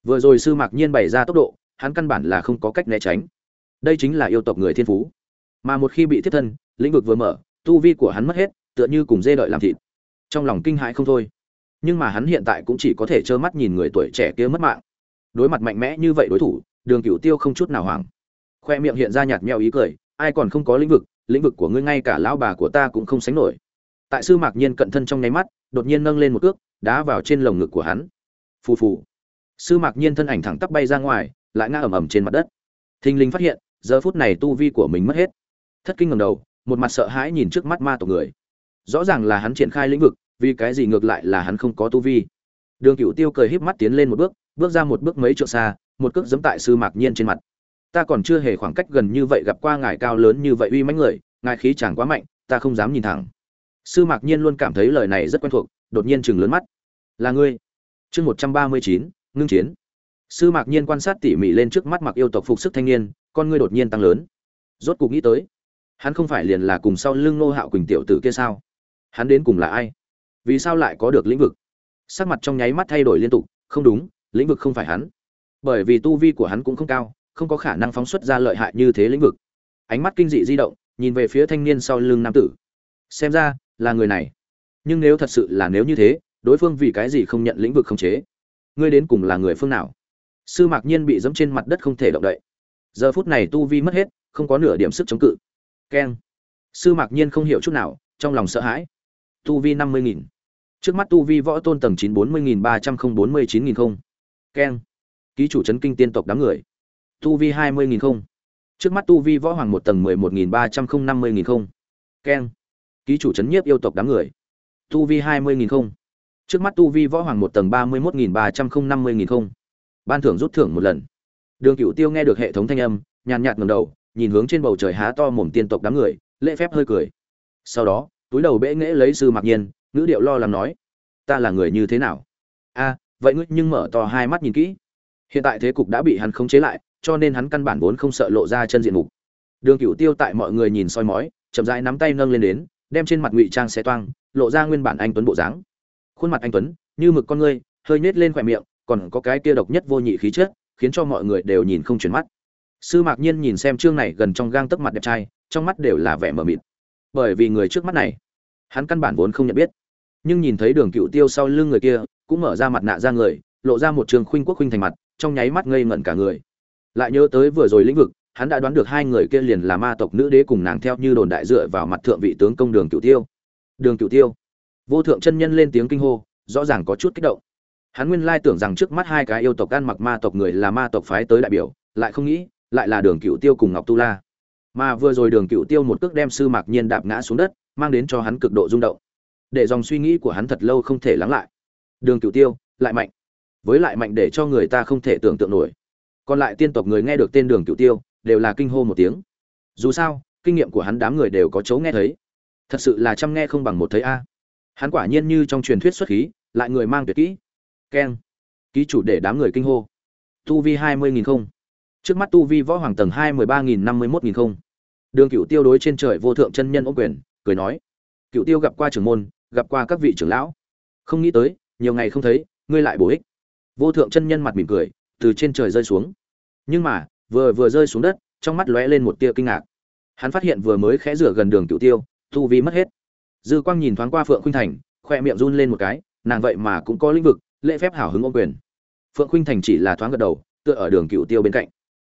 Vừa rồi sư mạc nhiên bày ra tốc độ, hắn căn bản là không có cách né tránh. Đây chính là yêu tộc người thiên phú. Mà một khi bị thiết thân, lĩnh vực vừa mở, tu vi của hắn mất hết, tựa như cùng dê đợi làm thịt. Trong lòng kinh hãi không thôi nhưng mà hắn hiện tại cũng chỉ có thể trơ mắt nhìn người tuổi trẻ kia mất mạng. Đối mặt mạnh mẽ như vậy đối thủ, đường cửu tiêu không chút nào hoảng. Khoe miệng hiện ra nhạt meo ý cười, ai còn không có lĩnh vực lĩnh vực của ngươi ngay cả lão bà của ta cũng không sánh nổi. Tại sư mạc nhiên cận thân trong nháy mắt, đột nhiên nâng lên một cước, đá vào trên lồng ngực của hắn. Phù phù. Sư mạc nhiên thân ảnh thẳng tắp bay ra ngoài, lại ngã ầm ầm trên mặt đất. Thình lình phát hiện, giờ phút này tu vi của mình mất hết. Thất kinh ngầm đầu, một mặt sợ hãi nhìn trước mắt ma tộc người. Rõ ràng là hắn triển khai lĩnh vực vì cái gì ngược lại là hắn không có tu vi. Đường cựu tiêu cười híp mắt tiến lên một bước bước ra một bước mấy trượng xa, một cước giẫm tại sư mạc nhiên trên mặt. Ta còn chưa hề khoảng cách gần như vậy gặp qua ngài cao lớn như vậy uy mãnh người, ngài khí chẳng quá mạnh, ta không dám nhìn thẳng. Sư mạc nhiên luôn cảm thấy lời này rất quen thuộc, đột nhiên chừng lớn mắt. Là ngươi. Chương một trăm ba mươi chín, ngưng chiến. Sư mạc nhiên quan sát tỉ mỉ lên trước mắt mặc yêu tộc phục sức thanh niên, con ngươi đột nhiên tăng lớn. Rốt cục nghĩ tới, hắn không phải liền là cùng sau lưng nô hạo quỳnh tiểu tử kia sao? Hắn đến cùng là ai? Vì sao lại có được lĩnh vực? Sắc mặt trong nháy mắt thay đổi liên tục, không đúng, lĩnh vực không phải hắn. Bởi vì tu vi của hắn cũng không cao, không có khả năng phóng xuất ra lợi hại như thế lĩnh vực. Ánh mắt kinh dị di động, nhìn về phía thanh niên sau lưng nam tử. Xem ra, là người này. Nhưng nếu thật sự là nếu như thế, đối phương vì cái gì không nhận lĩnh vực không chế? Ngươi đến cùng là người phương nào? Sư mạc nhiên bị dẫm trên mặt đất không thể động đậy. Giờ phút này tu vi mất hết, không có nửa điểm sức chống cự. Keng. Sư mạc nhiên không hiểu chút nào, trong lòng sợ hãi. Tu vi năm mươi nghìn trước mắt tu vi võ tôn tầng chín bốn mươi nghìn ba trăm không bốn mươi chín nghìn không. Keng. Ký chủ chấn kinh tiên tộc đám người. Tu vi hai mươi nghìn không. Trước mắt tu vi võ hoàng một tầng mười một nghìn ba trăm không năm mươi nghìn không. Keng. Ký chủ chấn nhiếp yêu tộc đám người. Tu vi hai mươi nghìn không. Trước mắt tu vi võ hoàng một tầng ba mươi một nghìn ba trăm không năm mươi nghìn không. Ban thưởng rút thưởng một lần. Đường cựu tiêu nghe được hệ thống thanh âm, nhàn nhạt ngầm đầu, nhìn hướng trên bầu trời há to mồm tiên tộc đám người, lễ phép hơi cười. Sau đó, túi đầu bệ nghễ lấy sư mặc nhiên ngữ điệu lo làm nói, ta là người như thế nào? A, vậy ngươi nhưng mở to hai mắt nhìn kỹ. Hiện tại thế cục đã bị hắn khống chế lại, cho nên hắn căn bản vốn không sợ lộ ra chân diện mục. Đường cựu tiêu tại mọi người nhìn soi mói, chậm rãi nắm tay nâng lên đến, đem trên mặt ngụy trang xé toang, lộ ra nguyên bản anh tuấn bộ dáng. Khuôn mặt anh tuấn, như mực con ngươi, hơi nhếch lên khỏe miệng, còn có cái kia độc nhất vô nhị khí chất, khiến cho mọi người đều nhìn không chuyển mắt. Sư mạc nhiên nhìn xem chương này gần trong gang tấc mặt đẹp trai, trong mắt đều là vẻ mờ mịt. Bởi vì người trước mắt này, hắn căn bản vốn không nhận biết nhưng nhìn thấy đường cựu tiêu sau lưng người kia, cũng mở ra mặt nạ ra người, lộ ra một trường khuynh quốc khuynh thành mặt, trong nháy mắt ngây ngẩn cả người. Lại nhớ tới vừa rồi lĩnh vực, hắn đã đoán được hai người kia liền là ma tộc nữ đế cùng nàng theo như đồn đại dựa vào mặt thượng vị tướng công đường cựu tiêu. Đường cựu tiêu. Vô thượng chân nhân lên tiếng kinh hô, rõ ràng có chút kích động. Hắn nguyên lai tưởng rằng trước mắt hai cái yêu tộc ăn mặc ma tộc người là ma tộc phái tới đại biểu, lại không nghĩ, lại là đường cựu tiêu cùng ngọc tu la. Mà vừa rồi đường cựu tiêu một cước đem sư mạc nhiên đạp ngã xuống đất, mang đến cho hắn cực độ rung động để dòng suy nghĩ của hắn thật lâu không thể lắng lại. Đường cựu tiêu, lại mạnh. Với lại mạnh để cho người ta không thể tưởng tượng nổi. Còn lại tiên tộc người nghe được tên đường cựu tiêu, đều là kinh hô một tiếng. Dù sao, kinh nghiệm của hắn đám người đều có chấu nghe thấy. Thật sự là chăm nghe không bằng một thấy a. Hắn quả nhiên như trong truyền thuyết xuất khí, lại người mang tuyệt kỹ. Keng. Ký chủ để đám người kinh hô. Tu vi hai mươi nghìn không. Trước mắt tu vi võ hoàng tầng hai mười ba nghìn năm mươi mốt nghìn không. Đường cựu tiêu đối trên trời vô thượng chân nhân ô quyền, cười nói. Cựu tiêu gặp qua trưởng môn gặp qua các vị trưởng lão. Không nghĩ tới, nhiều ngày không thấy, ngươi lại bổ ích. Vô thượng chân nhân mặt mỉm cười, từ trên trời rơi xuống. Nhưng mà, vừa vừa rơi xuống đất, trong mắt lóe lên một tia kinh ngạc. Hắn phát hiện vừa mới khẽ rửa gần đường cựu tiêu thu vi mất hết. Dư quang nhìn thoáng qua phượng khuynh thành, khoe miệng run lên một cái, nàng vậy mà cũng có lĩnh vực, lễ phép hảo hứng ô quyền. Phượng khuynh thành chỉ là thoáng gật đầu, tựa ở đường cựu tiêu bên cạnh.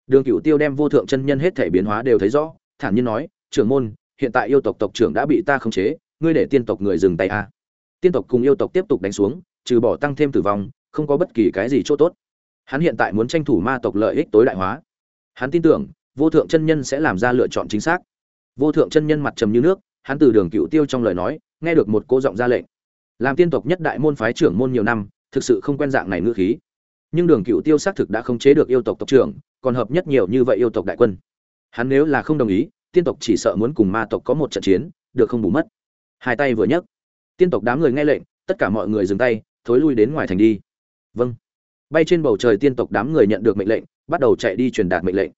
Đường cựu tiêu đem vô thượng chân nhân hết thể biến hóa đều thấy rõ, thản nhiên nói, trưởng môn, hiện tại yêu tộc tộc trưởng đã bị ta khống chế ngươi để tiên tộc người dừng tay a. Tiên tộc cùng yêu tộc tiếp tục đánh xuống, trừ bỏ tăng thêm tử vong, không có bất kỳ cái gì chỗ tốt. Hắn hiện tại muốn tranh thủ ma tộc lợi ích tối đại hóa. Hắn tin tưởng, vô thượng chân nhân sẽ làm ra lựa chọn chính xác. Vô thượng chân nhân mặt trầm như nước, hắn từ đường cựu tiêu trong lời nói, nghe được một cô giọng ra lệnh. Làm tiên tộc nhất đại môn phái trưởng môn nhiều năm, thực sự không quen dạng này ngữ khí. Nhưng đường cựu tiêu xác thực đã không chế được yêu tộc tộc trưởng, còn hợp nhất nhiều như vậy yêu tộc đại quân. Hắn nếu là không đồng ý, tiên tộc chỉ sợ muốn cùng ma tộc có một trận chiến, được không bù mất hai tay vừa nhấc, tiên tộc đám người nghe lệnh, tất cả mọi người dừng tay, thối lui đến ngoài thành đi. Vâng. Bay trên bầu trời tiên tộc đám người nhận được mệnh lệnh, bắt đầu chạy đi truyền đạt mệnh lệnh.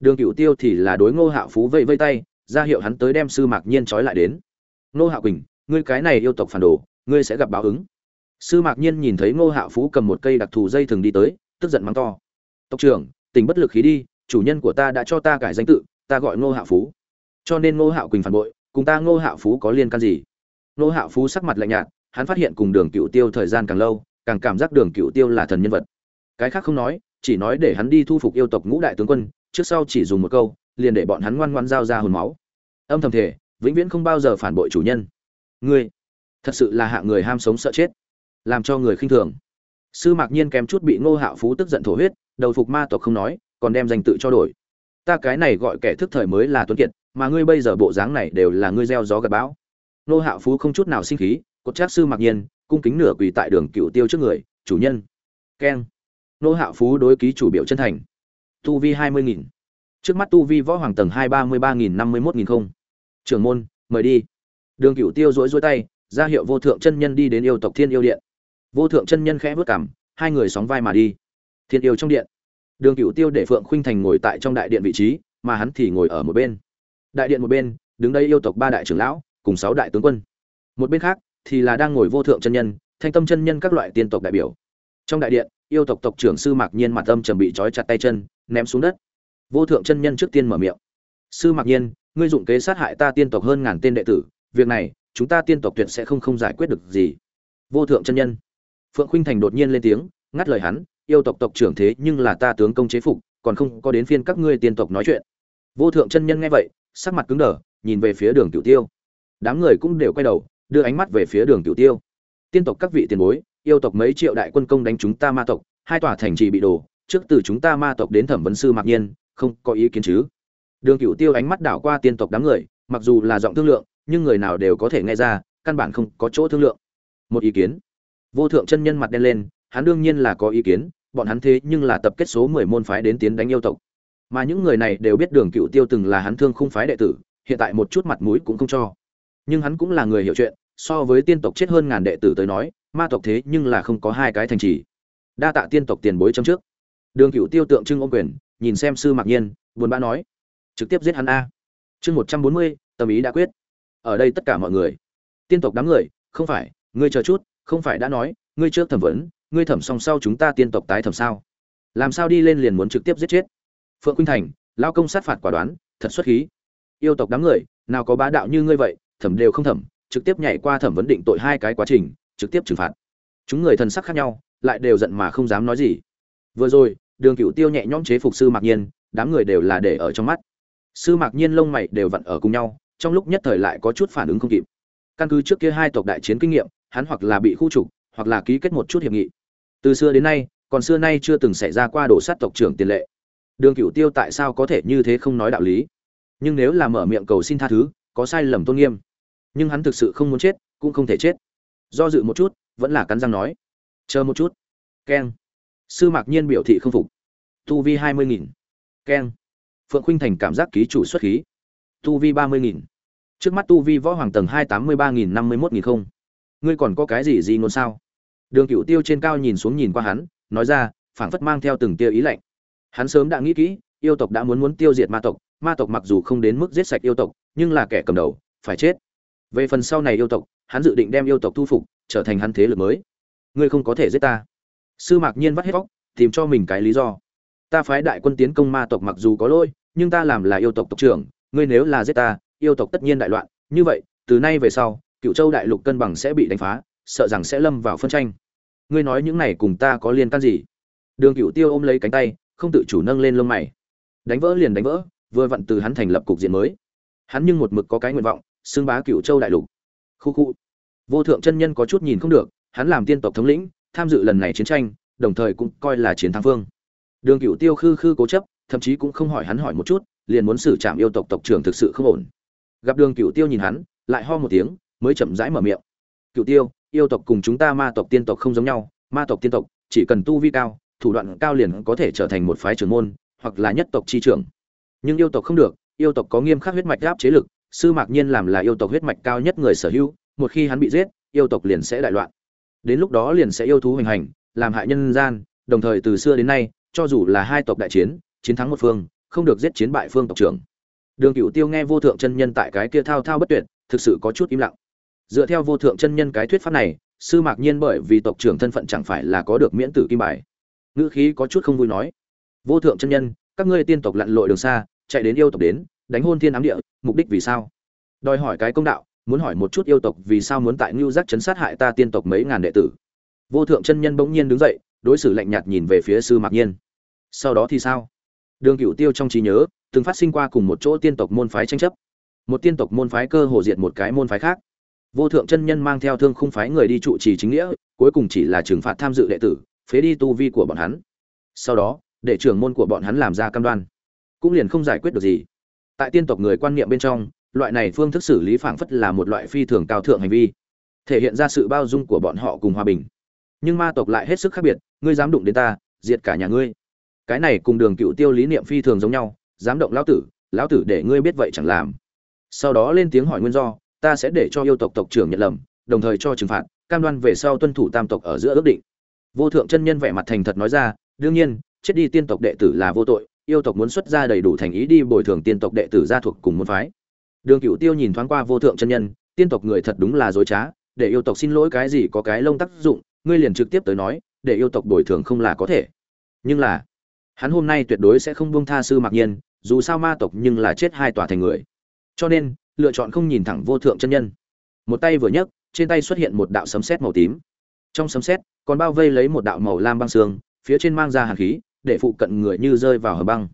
Đường cựu tiêu thì là đối ngô hạo phú vây vây tay, ra hiệu hắn tới đem sư mạc nhiên trói lại đến. Ngô hạo quỳnh, ngươi cái này yêu tộc phản đồ, ngươi sẽ gặp báo ứng. Sư mạc nhiên nhìn thấy ngô hạo phú cầm một cây đặc thù dây thừng đi tới, tức giận mắng to. Tộc trưởng, tình bất lực khí đi, chủ nhân của ta đã cho ta cải danh tự, ta gọi ngô hạo phú. Cho nên ngô hạo quỳnh phản bội cùng ta ngô hạo phú có liên can gì? Ngô hạo phú sắc mặt lạnh nhạt, hắn phát hiện cùng đường cựu tiêu thời gian càng lâu, càng cảm giác đường cựu tiêu là thần nhân vật. Cái khác không nói, chỉ nói để hắn đi thu phục yêu tộc ngũ đại tướng quân, trước sau chỉ dùng một câu, liền để bọn hắn ngoan ngoan giao ra hồn máu. Âm thầm thể vĩnh viễn không bao giờ phản bội chủ nhân. Ngươi, thật sự là hạ người ham sống sợ chết, làm cho người khinh thường. Sư mạc nhiên kém chút bị ngô hạo phú tức giận thổ huyết, đầu phục ma tộc không nói, còn đem danh tự cho đổi. Ta cái này gọi kẻ thức thời mới là tuấn kiệt mà ngươi bây giờ bộ dáng này đều là ngươi gieo gió gặp bão. Nô hạo phú không chút nào sinh khí, cột trác sư mặc nhiên, cung kính nửa quỳ tại đường cựu tiêu trước người, chủ nhân. Keng. Nô hạo phú đối ký chủ biểu chân thành. Tu vi hai mươi nghìn. Trước mắt tu vi võ hoàng tầng hai ba mươi ba nghìn năm mươi mốt nghìn không. Trưởng môn, mời đi. Đường cựu tiêu rối rối tay, ra hiệu vô thượng chân nhân đi đến yêu tộc thiên yêu điện. Vô thượng chân nhân khẽ vớt cảm hai người sóng vai mà đi. Thiên yêu trong điện. Đường cựu tiêu để phượng khuynh thành ngồi tại trong đại điện vị trí, mà hắn thì ngồi ở một bên đại điện một bên, đứng đây yêu tộc ba đại trưởng lão, cùng sáu đại tướng quân. Một bên khác, thì là đang ngồi vô thượng chân nhân, thanh tâm chân nhân các loại tiên tộc đại biểu. Trong đại điện, yêu tộc tộc trưởng sư mạc nhiên mặt âm trầm bị trói chặt tay chân, ném xuống đất. Vô thượng chân nhân trước tiên mở miệng. Sư mạc nhiên, ngươi dụng kế sát hại ta tiên tộc hơn ngàn tên đệ tử, việc này, chúng ta tiên tộc tuyệt sẽ không không giải quyết được gì. Vô thượng chân nhân. Phượng khuynh thành đột nhiên lên tiếng, ngắt lời hắn, yêu tộc tộc trưởng thế nhưng là ta tướng công chế phục, còn không có đến phiên các ngươi tiên tộc nói chuyện. Vô thượng chân nhân nghe vậy sắc mặt cứng đờ, nhìn về phía đường cửu tiêu. Đám người cũng đều quay đầu, đưa ánh mắt về phía đường cửu tiêu. Tiên tộc các vị tiền bối, yêu tộc mấy triệu đại quân công đánh chúng ta ma tộc, hai tòa thành trì bị đổ, trước từ chúng ta ma tộc đến thẩm vấn sư mạc nhiên, không có ý kiến chứ? Đường cửu tiêu ánh mắt đảo qua tiên tộc đám người, mặc dù là giọng thương lượng, nhưng người nào đều có thể nghe ra, căn bản không có chỗ thương lượng. Một ý kiến. Vô thượng chân nhân mặt đen lên, hắn đương nhiên là có ý kiến, bọn hắn thế nhưng là tập kết số mười môn phái đến tiến đánh yêu tộc mà những người này đều biết đường cựu tiêu từng là hắn thương khung phái đệ tử, hiện tại một chút mặt mũi cũng không cho. Nhưng hắn cũng là người hiểu chuyện, so với tiên tộc chết hơn ngàn đệ tử tới nói, ma tộc thế nhưng là không có hai cái thành trì. Đa tạ tiên tộc tiền bối trong trước. Đường cựu tiêu tượng trưng ôm quyền, nhìn xem sư mặc nhiên, buồn bã nói, trực tiếp giết hắn a. Chương một trăm bốn mươi, tâm ý đã quyết. Ở đây tất cả mọi người, tiên tộc đám người, không phải, ngươi chờ chút, không phải đã nói, ngươi trước thẩm vấn, ngươi thẩm xong sau chúng ta tiên tộc tái thẩm sao? Làm sao đi lên liền muốn trực tiếp giết chết? Phượng khuynh thành, lao công sát phạt quả đoán, thật xuất khí. Yêu tộc đám người, nào có bá đạo như ngươi vậy, thẩm đều không thẩm, trực tiếp nhảy qua thẩm vấn định tội hai cái quá trình, trực tiếp trừng phạt. Chúng người thần sắc khác nhau, lại đều giận mà không dám nói gì. Vừa rồi, đường cựu tiêu nhẹ nhõm chế phục sư mạc nhiên, đám người đều là để ở trong mắt. Sư mạc nhiên lông mày đều vặn ở cùng nhau, trong lúc nhất thời lại có chút phản ứng không kịp. Căn cứ trước kia hai tộc đại chiến kinh nghiệm, hắn hoặc là bị khu trục, hoặc là ký kết một chút hiệp nghị. Từ xưa đến nay, còn xưa nay chưa từng xảy ra qua đổ sát tộc trưởng tiền lệ đường cựu tiêu tại sao có thể như thế không nói đạo lý? Nhưng nếu là mở miệng cầu xin tha thứ, có sai lầm tôn nghiêm. Nhưng hắn thực sự không muốn chết, cũng không thể chết. Do dự một chút, vẫn là cắn răng nói. Chờ một chút. Keng. Sư mạc nhiên biểu thị không phục. Tu vi hai mươi nghìn. Keng. Phượng khuynh thành cảm giác ký chủ xuất khí. Tu vi ba mươi nghìn. Trước mắt tu vi võ hoàng tầng hai tám mươi ba nghìn năm mươi mốt nghìn không. Ngươi còn có cái gì gì ngôn sao? Đường cựu tiêu trên cao nhìn xuống nhìn qua hắn, nói ra, phảng phất mang theo từng tia ý lạnh hắn sớm đã nghĩ kỹ, yêu tộc đã muốn muốn tiêu diệt ma tộc ma tộc mặc dù không đến mức giết sạch yêu tộc, nhưng là kẻ cầm đầu, phải chết. Về phần sau này yêu tộc, hắn dự định đem yêu tộc thu phục, trở thành hắn thế lực mới. Ngươi không có thể giết ta. Sư mạc nhiên vắt hết vóc tìm cho mình cái lý do. Ta phái đại quân tiến công ma tộc mặc dù có lỗi, nhưng ta làm là yêu tộc tộc trưởng, ngươi nếu là giết ta, yêu tộc tất nhiên đại loạn. Như vậy, từ nay về sau cựu châu đại lục cân bằng sẽ bị đánh phá, sợ rằng sẽ lâm vào phân tranh. Ngươi nói những này cùng ta có liên can gì? Đường cựu tiêu ôm lấy cánh tay không tự chủ nâng lên lông mày. Đánh vỡ liền đánh vỡ, vừa vặn từ hắn thành lập cục diện mới. Hắn nhưng một mực có cái nguyện vọng, xưng bá cựu châu đại lục. Khu khu. Vô thượng chân nhân có chút nhìn không được, hắn làm tiên tộc thống lĩnh, tham dự lần này chiến tranh, đồng thời cũng coi là chiến thắng phương. Đường cựu tiêu khư khư cố chấp, thậm chí cũng không hỏi hắn hỏi một chút, liền muốn xử trảm yêu tộc tộc trưởng thực sự không ổn. Gặp đường cựu tiêu nhìn hắn, lại ho một tiếng, mới chậm rãi mở miệng. Cựu tiêu, yêu tộc cùng chúng ta ma tộc tiên tộc không giống nhau, ma tộc tiên tộc chỉ cần tu vi cao thủ đoạn cao liền có thể trở thành một phái trưởng môn, hoặc là nhất tộc chi trưởng. Nhưng yêu tộc không được, yêu tộc có nghiêm khắc huyết mạch áp chế lực, sư mạc nhiên làm là yêu tộc huyết mạch cao nhất người sở hữu, một khi hắn bị giết, yêu tộc liền sẽ đại loạn. Đến lúc đó liền sẽ yêu thú hành hành, làm hại nhân gian, đồng thời từ xưa đến nay, cho dù là hai tộc đại chiến chiến thắng một phương, không được giết chiến bại phương tộc trưởng. Đường cựu tiêu nghe vô thượng chân nhân tại cái kia thao thao bất tuyệt, thực sự có chút im lặng. Dựa theo vô thượng chân nhân cái thuyết pháp này, sư mạc nhiên bởi vì tộc trưởng thân phận chẳng phải là có được miễn tử kim bài ngữ khí có chút không vui nói. Vô thượng chân nhân, các ngươi tiên tộc lặn lội đường xa, chạy đến yêu tộc đến, đánh hôn thiên ám địa, mục đích vì sao? Đòi hỏi cái công đạo, muốn hỏi một chút yêu tộc vì sao muốn tại ngưu giác chấn sát hại ta tiên tộc mấy ngàn đệ tử. Vô thượng chân nhân bỗng nhiên đứng dậy, đối xử lạnh nhạt nhìn về phía sư mạc nhiên. Sau đó thì sao? Đường cựu tiêu trong trí nhớ, từng phát sinh qua cùng một chỗ tiên tộc môn phái tranh chấp. Một tiên tộc môn phái cơ hồ diệt một cái môn phái khác. Vô thượng chân nhân mang theo thương khung phái người đi trụ trì chính nghĩa, cuối cùng chỉ là trừng phạt tham dự đệ tử phế đi tu vi của bọn hắn. Sau đó, để trưởng môn của bọn hắn làm ra cam đoan, cũng liền không giải quyết được gì. Tại tiên tộc người quan niệm bên trong, loại này phương thức xử lý phảng phất là một loại phi thường cao thượng hành vi, thể hiện ra sự bao dung của bọn họ cùng hòa bình. Nhưng ma tộc lại hết sức khác biệt, ngươi dám đụng đến ta, diệt cả nhà ngươi. Cái này cùng đường cựu tiêu lý niệm phi thường giống nhau, dám động lão tử lão tử để ngươi biết vậy chẳng làm. Sau đó lên tiếng hỏi nguyên do, ta sẽ để cho yêu tộc tộc trưởng nhận lầm, đồng thời cho trừng phạt, cam đoan về sau tuân thủ tam tộc ở giữa ước định vô thượng chân nhân vẻ mặt thành thật nói ra, đương nhiên, chết đi tiên tộc đệ tử là vô tội, yêu tộc muốn xuất ra đầy đủ thành ý đi bồi thường tiên tộc đệ tử gia thuộc cùng môn phái. Đường cựu tiêu nhìn thoáng qua vô thượng chân nhân, tiên tộc người thật đúng là dối trá, để yêu tộc xin lỗi cái gì có cái lông tác dụng, ngươi liền trực tiếp tới nói, để yêu tộc bồi thường không là có thể. Nhưng là, hắn hôm nay tuyệt đối sẽ không buông tha sư mặc nhiên, dù sao ma tộc nhưng là chết hai tòa thành người. Cho nên, lựa chọn không nhìn thẳng vô thượng chân nhân. Một tay vừa nhấc, trên tay xuất hiện một đạo sấm sét màu tím. Trong sấm sét còn bao vây lấy một đạo màu lam băng xương, phía trên mang ra hàn khí, để phụ cận người như rơi vào hầm băng.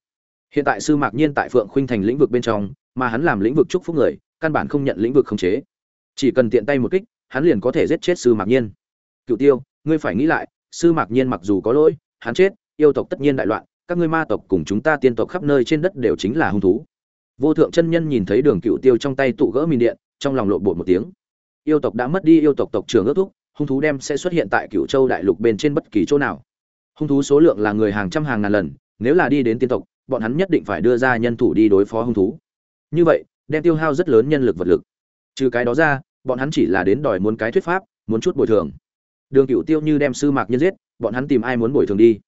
Hiện tại sư mạc nhiên tại phượng khuynh thành lĩnh vực bên trong, mà hắn làm lĩnh vực chúc phúc người, căn bản không nhận lĩnh vực khống chế. Chỉ cần tiện tay một kích, hắn liền có thể giết chết sư mạc nhiên. Cựu tiêu, ngươi phải nghĩ lại, sư mạc nhiên mặc dù có lỗi, hắn chết, yêu tộc tất nhiên đại loạn, các ngươi ma tộc cùng chúng ta tiên tộc khắp nơi trên đất đều chính là hung thú. Vô thượng chân nhân nhìn thấy đường cựu tiêu trong tay tụ gỡ mìn điện, trong lòng lộ bộ một tiếng. Yêu tộc đã mất đi yêu tộc tộc trưởng ước thúc hung thú đem sẽ xuất hiện tại cựu châu đại lục bên trên bất kỳ chỗ nào. Hung thú số lượng là người hàng trăm hàng ngàn lần, nếu là đi đến tiên tộc, bọn hắn nhất định phải đưa ra nhân thủ đi đối phó hung thú. Như vậy, đem tiêu hao rất lớn nhân lực vật lực. Trừ cái đó ra, bọn hắn chỉ là đến đòi muốn cái thuyết pháp, muốn chút bồi thường. Đường cựu tiêu như đem sư mạc nhiên giết, bọn hắn tìm ai muốn bồi thường đi?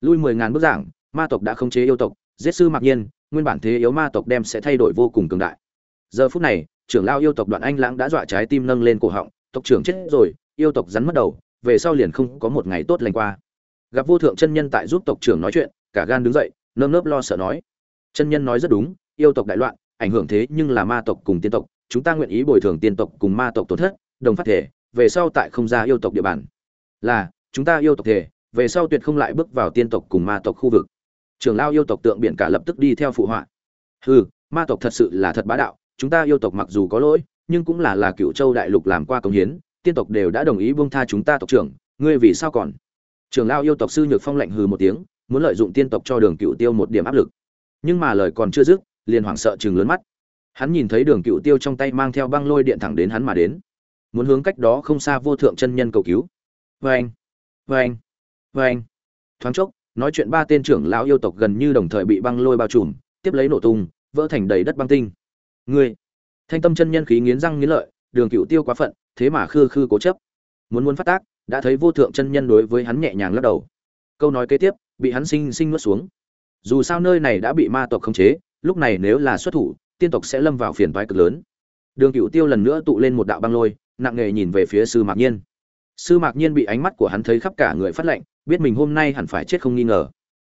Lui mười ngàn bức giảng, ma tộc đã khống chế yêu tộc, giết sư mạc nhiên nguyên bản thế yếu ma tộc đem sẽ thay đổi vô cùng cường đại. Giờ phút này, trưởng lao yêu tộc đoạn anh lãng đã dọa trái tim nâng lên cổ họng, tộc trưởng chết rồi yêu tộc rắn mất đầu, về sau liền không có một ngày tốt lành qua. Gặp vô thượng chân nhân tại giúp tộc trưởng nói chuyện, cả gan đứng dậy, nơm nớp lo sợ nói. Chân nhân nói rất đúng, yêu tộc đại loạn, ảnh hưởng thế nhưng là ma tộc cùng tiên tộc, chúng ta nguyện ý bồi thường tiên tộc cùng ma tộc tổn thất, đồng phát thể, về sau tại không ra yêu tộc địa bàn. Là, chúng ta yêu tộc thể, về sau tuyệt không lại bước vào tiên tộc cùng ma tộc khu vực. Trưởng lao yêu tộc tượng biển cả lập tức đi theo phụ họa. Hừ, ma tộc thật sự là thật bá đạo, chúng ta yêu tộc mặc dù có lỗi, nhưng cũng là là cựu châu đại lục làm qua công hiến tiên tộc đều đã đồng ý buông tha chúng ta tộc trưởng, ngươi vì sao còn? Trưởng lao yêu tộc sư nhược phong lạnh hừ một tiếng, muốn lợi dụng tiên tộc cho đường cựu tiêu một điểm áp lực. Nhưng mà lời còn chưa dứt, liền hoảng sợ chừng lớn mắt. Hắn nhìn thấy đường cựu tiêu trong tay mang theo băng lôi điện thẳng đến hắn mà đến. Muốn hướng cách đó không xa vô thượng chân nhân cầu cứu. Vê anh vê anh vê anh thoáng chốc, nói chuyện ba tên trưởng lão yêu tộc gần như đồng thời bị băng lôi bao trùm, tiếp lấy nổ tung, vỡ thành đầy đất băng tinh. Ngươi, thanh tâm chân nhân khí nghiến răng nghiến lợi đường cựu tiêu quá phận, thế mà khư khư cố chấp. Muốn muốn phát tác, đã thấy vô thượng chân nhân đối với hắn nhẹ nhàng lắc đầu. Câu nói kế tiếp, bị hắn sinh sinh nuốt xuống. Dù sao nơi này đã bị ma tộc khống chế, lúc này nếu là xuất thủ, tiên tộc sẽ lâm vào phiền toái cực lớn. Đường cựu tiêu lần nữa tụ lên một đạo băng lôi, nặng nề nhìn về phía sư mạc nhiên. Sư mạc nhiên bị ánh mắt của hắn thấy khắp cả người phát lệnh biết mình hôm nay hẳn phải chết không nghi ngờ.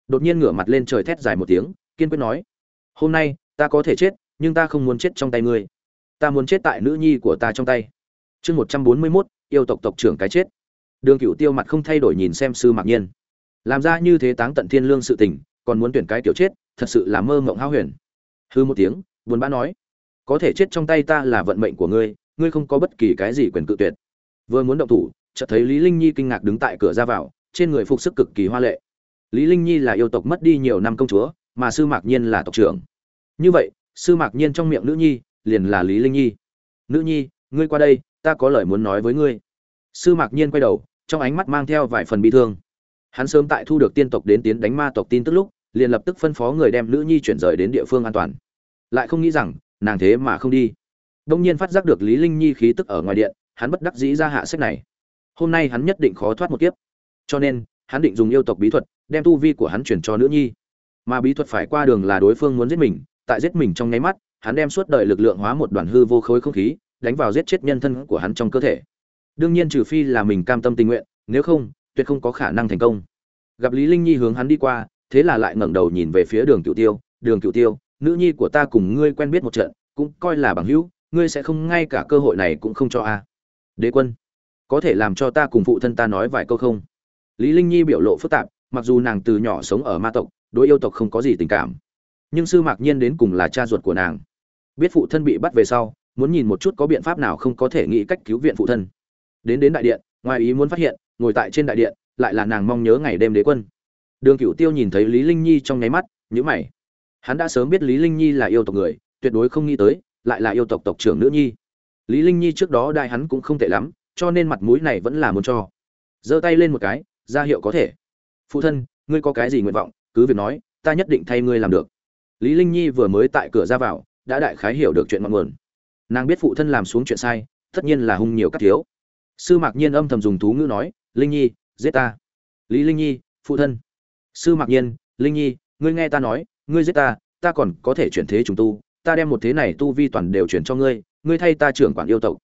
Đột nhiên ngửa mặt lên trời thét dài một tiếng, kiên quyết nói, hôm nay, ta có thể chết, nhưng ta không muốn chết trong tay ngươi ta muốn chết tại nữ nhi của ta trong tay. Chương một trăm bốn mươi mốt, yêu tộc tộc trưởng cái chết. Đường cựu tiêu mặt không thay đổi nhìn xem sư mạc nhiên. Làm ra như thế táng tận thiên lương sự tình, còn muốn tuyển cái kiểu chết, thật sự là mơ mộng hao huyền. Hư một tiếng, buồn bã nói, có thể chết trong tay ta là vận mệnh của ngươi ngươi không có bất kỳ cái gì quyền cự tuyệt. Vừa muốn động thủ, chợt thấy lý linh nhi kinh ngạc đứng tại cửa ra vào, trên người phục sức cực kỳ hoa lệ. Lý linh nhi là yêu tộc mất đi nhiều năm công chúa, mà sư mạc nhiên là tộc trưởng. Như vậy, sư mạc nhiên trong miệng nữ nhi liền là lý linh nhi. Nữ nhi, ngươi qua đây, ta có lời muốn nói với ngươi. Sư mạc nhiên quay đầu, trong ánh mắt mang theo vài phần bi thương. Hắn sớm tại thu được tiên tộc đến tiến đánh ma tộc tin tức lúc, liền lập tức phân phó người đem nữ nhi chuyển rời đến địa phương an toàn. Lại không nghĩ rằng, nàng thế mà không đi. Đông nhiên phát giác được lý linh nhi khí tức ở ngoài điện, hắn bất đắc dĩ ra hạ sách này. Hôm nay hắn nhất định khó thoát một kiếp. Cho nên, hắn định dùng yêu tộc bí thuật, đem tu vi của hắn chuyển cho nữ nhi. Mà bí thuật phải qua đường là đối phương muốn giết mình, tại giết mình trong nháy mắt hắn đem suốt đời lực lượng hóa một đoàn hư vô khối không khí, đánh vào giết chết nhân thân của hắn trong cơ thể. Đương nhiên trừ phi là mình cam tâm tình nguyện, nếu không, tuyệt không có khả năng thành công. Gặp lý linh nhi hướng hắn đi qua, thế là lại ngẩng đầu nhìn về phía đường Cửu tiêu, đường Cửu tiêu, nữ nhi của ta cùng ngươi quen biết một trận, cũng coi là bằng hữu, ngươi sẽ không ngay cả cơ hội này cũng không cho a. Đế quân, có thể làm cho ta cùng phụ thân ta nói vài câu không? Lý linh nhi biểu lộ phức tạp, mặc dù nàng từ nhỏ sống ở ma tộc, đối yêu tộc không có gì tình cảm, nhưng sư mạc nhiên đến cùng là cha ruột của nàng biết phụ thân bị bắt về sau, muốn nhìn một chút có biện pháp nào không có thể nghĩ cách cứu viện phụ thân. Đến đến đại điện, ngoài ý muốn phát hiện, ngồi tại trên đại điện, lại là nàng mong nhớ ngày đêm đế quân. Đường cửu tiêu nhìn thấy lý linh nhi trong nháy mắt nhữ mày. Hắn đã sớm biết lý linh nhi là yêu tộc người, tuyệt đối không nghĩ tới, lại là yêu tộc tộc trưởng nữ nhi. Lý linh nhi trước đó đại hắn cũng không tệ lắm, cho nên mặt mũi này vẫn là muốn cho. Giơ tay lên một cái, ra hiệu có thể. Phụ thân, ngươi có cái gì nguyện vọng, cứ việc nói, ta nhất định thay ngươi làm được. Lý linh nhi vừa mới tại cửa ra vào đã đại khái hiểu được chuyện ngọn nguồn. Nàng biết phụ thân làm xuống chuyện sai, tất nhiên là hung nhiều các thiếu. Sư mạc nhiên âm thầm dùng thú ngữ nói, linh nhi, giết ta. Lý linh nhi, phụ thân. Sư mạc nhiên, linh nhi, ngươi nghe ta nói, ngươi giết ta ta còn có thể chuyển thế trùng tu, ta đem một thế này tu vi toàn đều chuyển cho ngươi ngươi thay ta trưởng quản yêu tộc.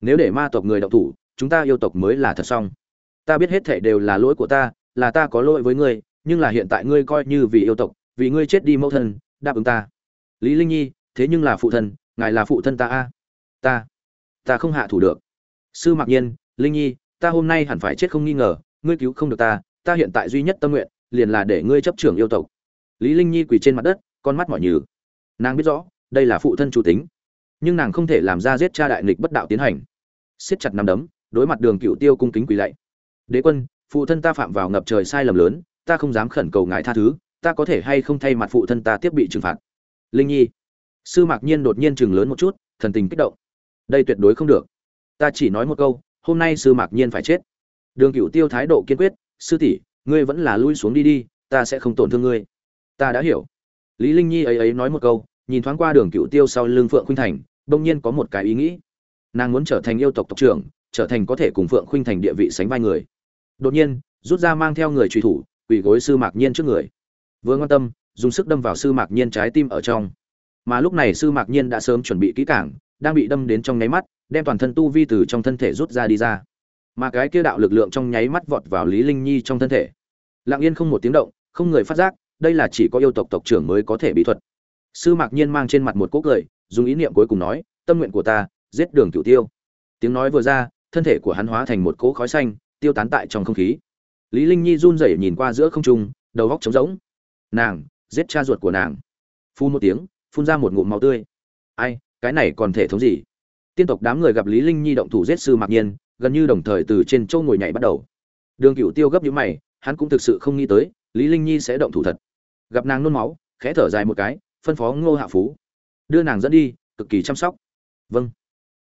Nếu để ma tộc người động thủ, chúng ta yêu tộc mới là thật xong. Ta biết hết thảy đều là lỗi của ta, là ta có lỗi với ngươi, nhưng là hiện tại ngươi coi như vì yêu tộc, vì ngươi chết đi mẫu thân, đáp ứng ta. Lý linh nhi thế nhưng là phụ thân, ngài là phụ thân ta a. Ta ta không hạ thủ được. Sư mặc nhiên, linh nhi, ta hôm nay hẳn phải chết không nghi ngờ, ngươi cứu không được ta ta hiện tại duy nhất tâm nguyện, liền là để ngươi chấp trưởng yêu tộc. Lý linh nhi quỳ trên mặt đất, con mắt mỏi nhừ. Nàng biết rõ, đây là phụ thân chủ tính. Nhưng nàng không thể làm ra giết cha đại nghịch bất đạo tiến hành. Siết chặt nắm đấm, đối mặt đường cựu tiêu cung kính quỳ lạy. Đế quân, phụ thân ta phạm vào ngập trời sai lầm lớn, ta không dám khẩn cầu ngài tha thứ, ta có thể hay không thay mặt phụ thân ta tiếp bị trừng phạt. Linh nhi sư mạc nhiên đột nhiên chừng lớn một chút, thần tình kích động. Đây tuyệt đối không được. Ta chỉ nói một câu, hôm nay sư mạc nhiên phải chết. Đường cựu tiêu thái độ kiên quyết, sư tỷ, ngươi vẫn là lui xuống đi đi, ta sẽ không tổn thương ngươi. Ta đã hiểu. Lý linh nhi ấy ấy nói một câu, nhìn thoáng qua đường cựu tiêu sau lưng phượng khuynh thành, bỗng nhiên có một cái ý nghĩ. Nàng muốn trở thành yêu tộc tộc trưởng, trở thành có thể cùng phượng khuynh thành địa vị sánh vai người. Đột nhiên, rút ra mang theo người truy thủ, quỳ gối sư mạc nhiên trước người. Vừa quan tâm, dùng sức đâm vào sư mạc nhiên trái tim ở trong mà lúc này sư mạc nhiên đã sớm chuẩn bị kỹ cảng đang bị đâm đến trong nháy mắt, đem toàn thân tu vi từ trong thân thể rút ra đi ra. Mà cái kia đạo lực lượng trong nháy mắt vọt vào lý linh nhi trong thân thể. Lặng yên không một tiếng động, không người phát giác, đây là chỉ có yêu tộc tộc trưởng mới có thể bí thuật. Sư mạc nhiên mang trên mặt một cỗ cười, dùng ý niệm cuối cùng nói, tâm nguyện của ta, giết đường cửu tiêu. Tiếng nói vừa ra, thân thể của hắn hóa thành một cỗ khói xanh, tiêu tán tại trong không khí. Lý linh nhi run rẩy nhìn qua giữa không trung, đầu góc trống rỗng. Nàng, giết cha ruột của nàng. Phun một tiếng phun ra một ngụm máu tươi. Ai, cái này còn thể thống gì? Tiên tộc đám người gặp lý linh nhi động thủ giết sư mạc nhiên, gần như đồng thời từ trên châu ngồi nhảy bắt đầu. Đường cửu tiêu gấp những mày, hắn cũng thực sự không nghĩ tới, lý linh nhi sẽ động thủ thật. Gặp nàng nôn máu, khẽ thở dài một cái, phân phó ngô hạ phú. Đưa nàng dẫn đi, cực kỳ chăm sóc. Vâng.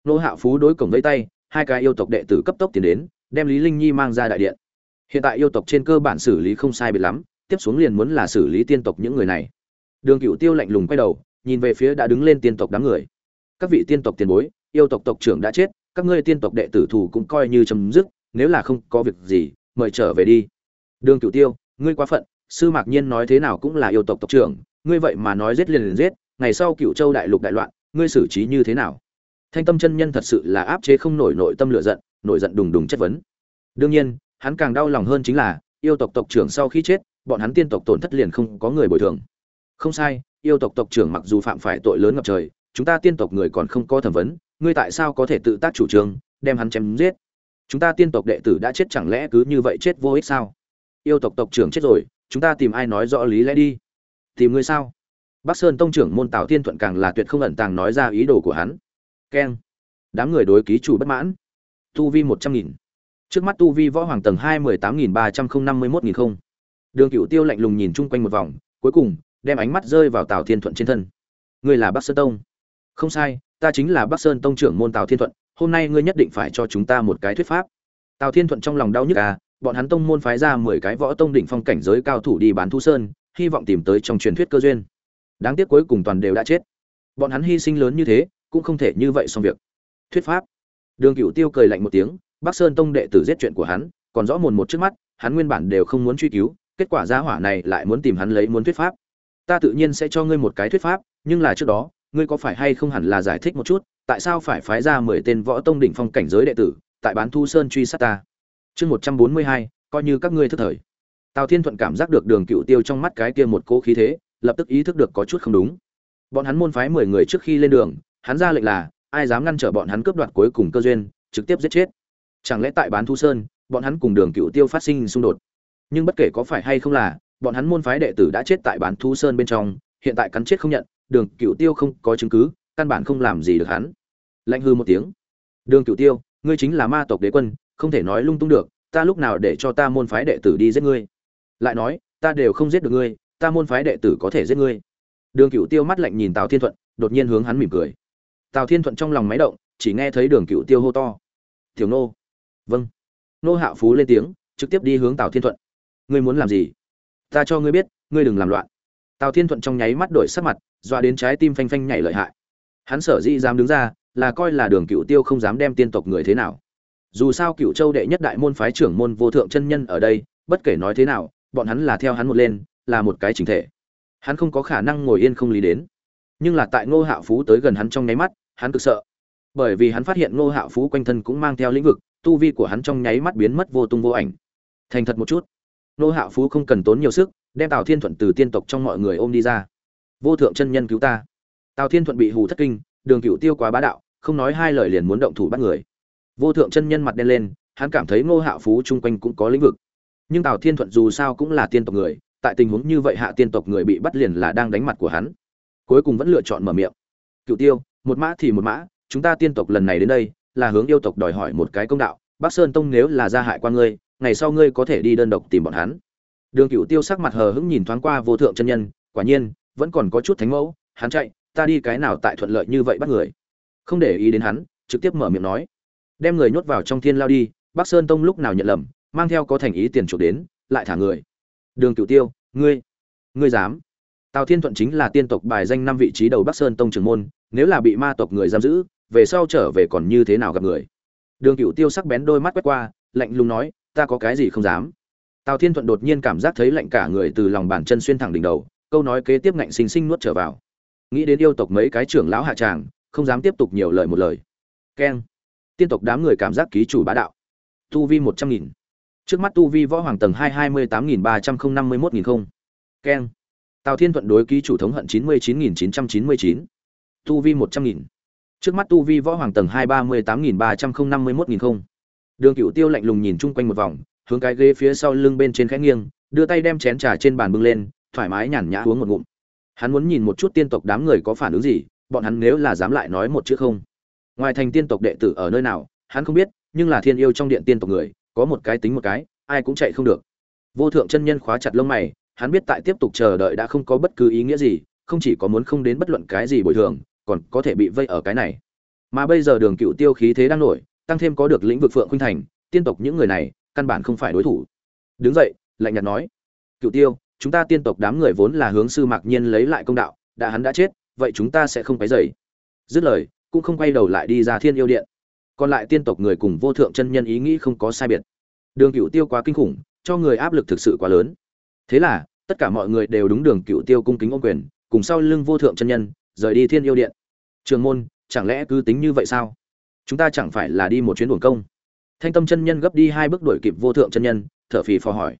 Ngô hạ phú đối cổng vẫy tay, hai cái yêu tộc đệ tử cấp tốc tiến đến, đem lý linh nhi mang ra đại điện. Hiện tại yêu tộc trên cơ bản xử lý không sai biệt lắm, tiếp xuống liền muốn là xử lý tiên tộc những người này. Đường cựu tiêu lạnh lùng quay đầu nhìn về phía đã đứng lên tiên tộc đám người. Các vị tiên tộc tiền bối, yêu tộc tộc trưởng đã chết, các ngươi tiên tộc đệ tử thủ cũng coi như chấm dứt, nếu là không có việc gì, mời trở về đi. Đường cựu tiêu, ngươi quá phận, sư mạc nhiên nói thế nào cũng là yêu tộc tộc trưởng, ngươi vậy mà nói giết liền liền giết, ngày sau cựu châu đại lục đại loạn, ngươi xử trí như thế nào? Thanh tâm chân nhân thật sự là áp chế không nổi nội tâm lựa giận, nổi giận đùng đùng chất vấn. Đương nhiên, hắn càng đau lòng hơn chính là, yêu tộc tộc trưởng sau khi chết, bọn hắn tiên tộc tổn thất liền không có người bồi thường. Không sai yêu tộc tộc trưởng mặc dù phạm phải tội lớn ngập trời, chúng ta tiên tộc người còn không có thẩm vấn, ngươi tại sao có thể tự tác chủ trương, đem hắn chém giết? Chúng ta tiên tộc đệ tử đã chết chẳng lẽ cứ như vậy chết vô ích sao? Yêu tộc tộc trưởng chết rồi, chúng ta tìm ai nói rõ lý lẽ đi? Tìm ngươi sao? Bắc sơn tông trưởng môn tào thiên thuận càng là tuyệt không ẩn tàng nói ra ý đồ của hắn. Keng. Đám người đối ký chủ bất mãn. Tu vi một trăm nghìn. Trước mắt tu vi võ hoàng tầng hai mười tám nghìn ba trăm không năm mươi mốt nghìn không. Đường cựu tiêu lạnh lùng nhìn chung quanh một vòng, cuối cùng đem ánh mắt rơi vào tào thiên thuận trên thân. Ngươi là bắc sơn tông. Không sai, ta chính là bắc sơn tông trưởng môn tào thiên thuận, hôm nay ngươi nhất định phải cho chúng ta một cái thuyết pháp. Tào thiên thuận trong lòng đau nhức à bọn hắn tông môn phái ra mười cái võ tông đỉnh phong cảnh giới cao thủ đi bán thu sơn, hy vọng tìm tới trong truyền thuyết cơ duyên. Đáng tiếc cuối cùng toàn đều đã chết. Bọn hắn hy sinh lớn như thế, cũng không thể như vậy xong việc. Thuyết pháp. Đường cựu tiêu cười lạnh một tiếng, bắc sơn tông đệ tử giết chuyện của hắn, còn rõ mồn một trước mắt, hắn nguyên bản đều không muốn truy cứu, kết quả gia hỏa này lại muốn tìm hắn lấy muốn thuyết pháp ta tự nhiên sẽ cho ngươi một cái thuyết pháp, nhưng là trước đó, ngươi có phải hay không hẳn là giải thích một chút, tại sao phải phái ra mười tên võ tông đỉnh phong cảnh giới đệ tử, tại bán thu sơn truy sát ta? Chương một trăm bốn mươi hai, coi như các ngươi thất thời. Tào thiên thuận cảm giác được đường cựu tiêu trong mắt cái kia một cỗ khí thế, lập tức ý thức được có chút không đúng. Bọn hắn môn phái mười người trước khi lên đường, hắn ra lệnh là, ai dám ngăn trở bọn hắn cướp đoạt cuối cùng cơ duyên, trực tiếp giết chết. Chẳng lẽ tại bán thu sơn, bọn hắn cùng đường cựu tiêu phát sinh xung đột? Nhưng bất kể có phải hay không là bọn hắn môn phái đệ tử đã chết tại bán thu sơn bên trong, hiện tại cắn chết không nhận, đường cựu tiêu không có chứng cứ, căn bản không làm gì được hắn. Lạnh hư một tiếng. Đường cựu tiêu, ngươi chính là ma tộc đế quân, không thể nói lung tung được, ta lúc nào để cho ta môn phái đệ tử đi giết ngươi? Lại nói, ta đều không giết được ngươi, ta môn phái đệ tử có thể giết ngươi. Đường cựu tiêu mắt lạnh nhìn tào thiên thuận, đột nhiên hướng hắn mỉm cười. Tào thiên thuận trong lòng máy động, chỉ nghe thấy đường cựu tiêu hô to. Tiểu nô. Vâng. Nô hạ phú lên tiếng, trực tiếp đi hướng tào thiên thuận. Ngươi muốn làm gì? Ta cho ngươi biết, ngươi đừng làm loạn. Tào thiên thuận trong nháy mắt đổi sắc mặt doa đến trái tim phanh phanh nhảy lợi hại. Hắn sở dĩ dám đứng ra, là coi là đường cựu tiêu không dám đem tiên tộc người thế nào. Dù sao cựu châu đệ nhất đại môn phái trưởng môn vô thượng chân nhân ở đây, bất kể nói thế nào, bọn hắn là theo hắn một lên, là một cái chính thể. Hắn không có khả năng ngồi yên không lý đến. Nhưng là tại ngô hạo phú tới gần hắn trong nháy mắt, hắn cực sợ. Bởi vì hắn phát hiện ngô hạo phú quanh thân cũng mang theo lĩnh vực, tu vi của hắn trong nháy mắt biến mất vô tung vô ảnh. Thành thật một chút. Nô hạo phú không cần tốn nhiều sức, đem tào thiên thuận từ tiên tộc trong mọi người ôm đi ra. Vô thượng chân nhân cứu ta. Tào thiên thuận bị hù thất kinh, đường cựu tiêu quá bá đạo, không nói hai lời liền muốn động thủ bắt người. Vô thượng chân nhân mặt đen lên, hắn cảm thấy ngô hạo phú chung quanh cũng có lĩnh vực. Nhưng tào thiên thuận dù sao cũng là tiên tộc người, tại tình huống như vậy hạ tiên tộc người bị bắt liền là đang đánh mặt của hắn. Cuối cùng vẫn lựa chọn mở miệng. Cựu tiêu, một mã thì một mã, chúng ta tiên tộc lần này đến đây, là hướng yêu tộc đòi hỏi một cái công đạo. Bắc sơn tông nếu là gia hại qua ngươi ngày sau ngươi có thể đi đơn độc tìm bọn hắn. Đường cựu tiêu sắc mặt hờ hững nhìn thoáng qua vô thượng chân nhân, quả nhiên, vẫn còn có chút thánh mẫu, hắn chạy, ta đi cái nào tại thuận lợi như vậy bắt người. Không để ý đến hắn, trực tiếp mở miệng nói. Đem người nhốt vào trong thiên lao đi, bắc sơn tông lúc nào nhận lầm, mang theo có thành ý tiền chuộc đến, lại thả người. Đường cửu tiêu, ngươi ngươi dám. Tào thiên thuận chính là tiên tộc bài danh năm vị trí đầu bắc sơn tông trưởng môn, nếu là bị ma tộc người giam giữ, về sau trở về còn như thế nào gặp người? Đường cửu tiêu sắc bén đôi mắt quét qua, lạnh lùng nói ta có cái gì không dám. Tào thiên thuận đột nhiên cảm giác thấy lạnh cả người từ lòng bàn chân xuyên thẳng đỉnh đầu, câu nói kế tiếp ngạnh sinh sinh nuốt trở vào. Nghĩ đến yêu tộc mấy cái trưởng lão hạ tràng, không dám tiếp tục nhiều lời một lời. Keng. Tiên tộc đám người cảm giác ký chủ bá đạo. Tu vi một trăm nghìn. Trước mắt tu vi võ hoàng tầng hai hai mươi tám nghìn ba trăm không năm mươi mốt nghìn không. Keng. Tào thiên thuận đối ký chủ thống hận chín mươi chín nghìn chín trăm chín mươi chín. Tu vi một trăm nghìn. Trước mắt tu vi võ hoàng tầng hai, ba mươi tám nghìn ba trăm không năm mươi mốt nghìn không đường cựu tiêu lạnh lùng nhìn chung quanh một vòng, hướng cái ghế phía sau lưng bên trên khẽ nghiêng, đưa tay đem chén trà trên bàn bưng lên, thoải mái nhàn nhã uống một ngụm. Hắn muốn nhìn một chút tiên tộc đám người có phản ứng gì, bọn hắn nếu là dám lại nói một chữ không. Ngoài thành tiên tộc đệ tử ở nơi nào, hắn không biết, nhưng là thiên yêu trong điện tiên tộc người, có một cái tính một cái, ai cũng chạy không được. Vô thượng chân nhân khóa chặt lông mày, hắn biết tại tiếp tục chờ đợi đã không có bất cứ ý nghĩa gì, không chỉ có muốn không đến bất luận cái gì bồi thường, còn có thể bị vây ở cái này. Mà bây giờ đường cựu tiêu khí thế đang nổi tăng thêm có được lĩnh vực phượng khuynh thành, tiên tộc những người này, căn bản không phải đối thủ. Đứng dậy, lạnh nhạt nói cựu tiêu, chúng ta tiên tộc đám người vốn là hướng sư mạc nhiên lấy lại công đạo, đã hắn đã chết, vậy chúng ta sẽ không cái dày dứt lời, cũng không quay đầu lại đi ra thiên yêu điện. Còn lại tiên tộc người cùng vô thượng chân nhân ý nghĩ không có sai biệt. Đường cựu tiêu quá kinh khủng, cho người áp lực thực sự quá lớn. Thế là, tất cả mọi người đều đúng đường cựu tiêu cung kính ô quyền, cùng sau lưng vô thượng chân nhân, rời đi thiên yêu điện. Trường môn, chẳng lẽ cứ tính như vậy sao? Chúng ta chẳng phải là đi một chuyến buồng công. Thanh tâm chân nhân gấp đi hai bước đuổi kịp vô thượng chân nhân, thở phì phò hỏi.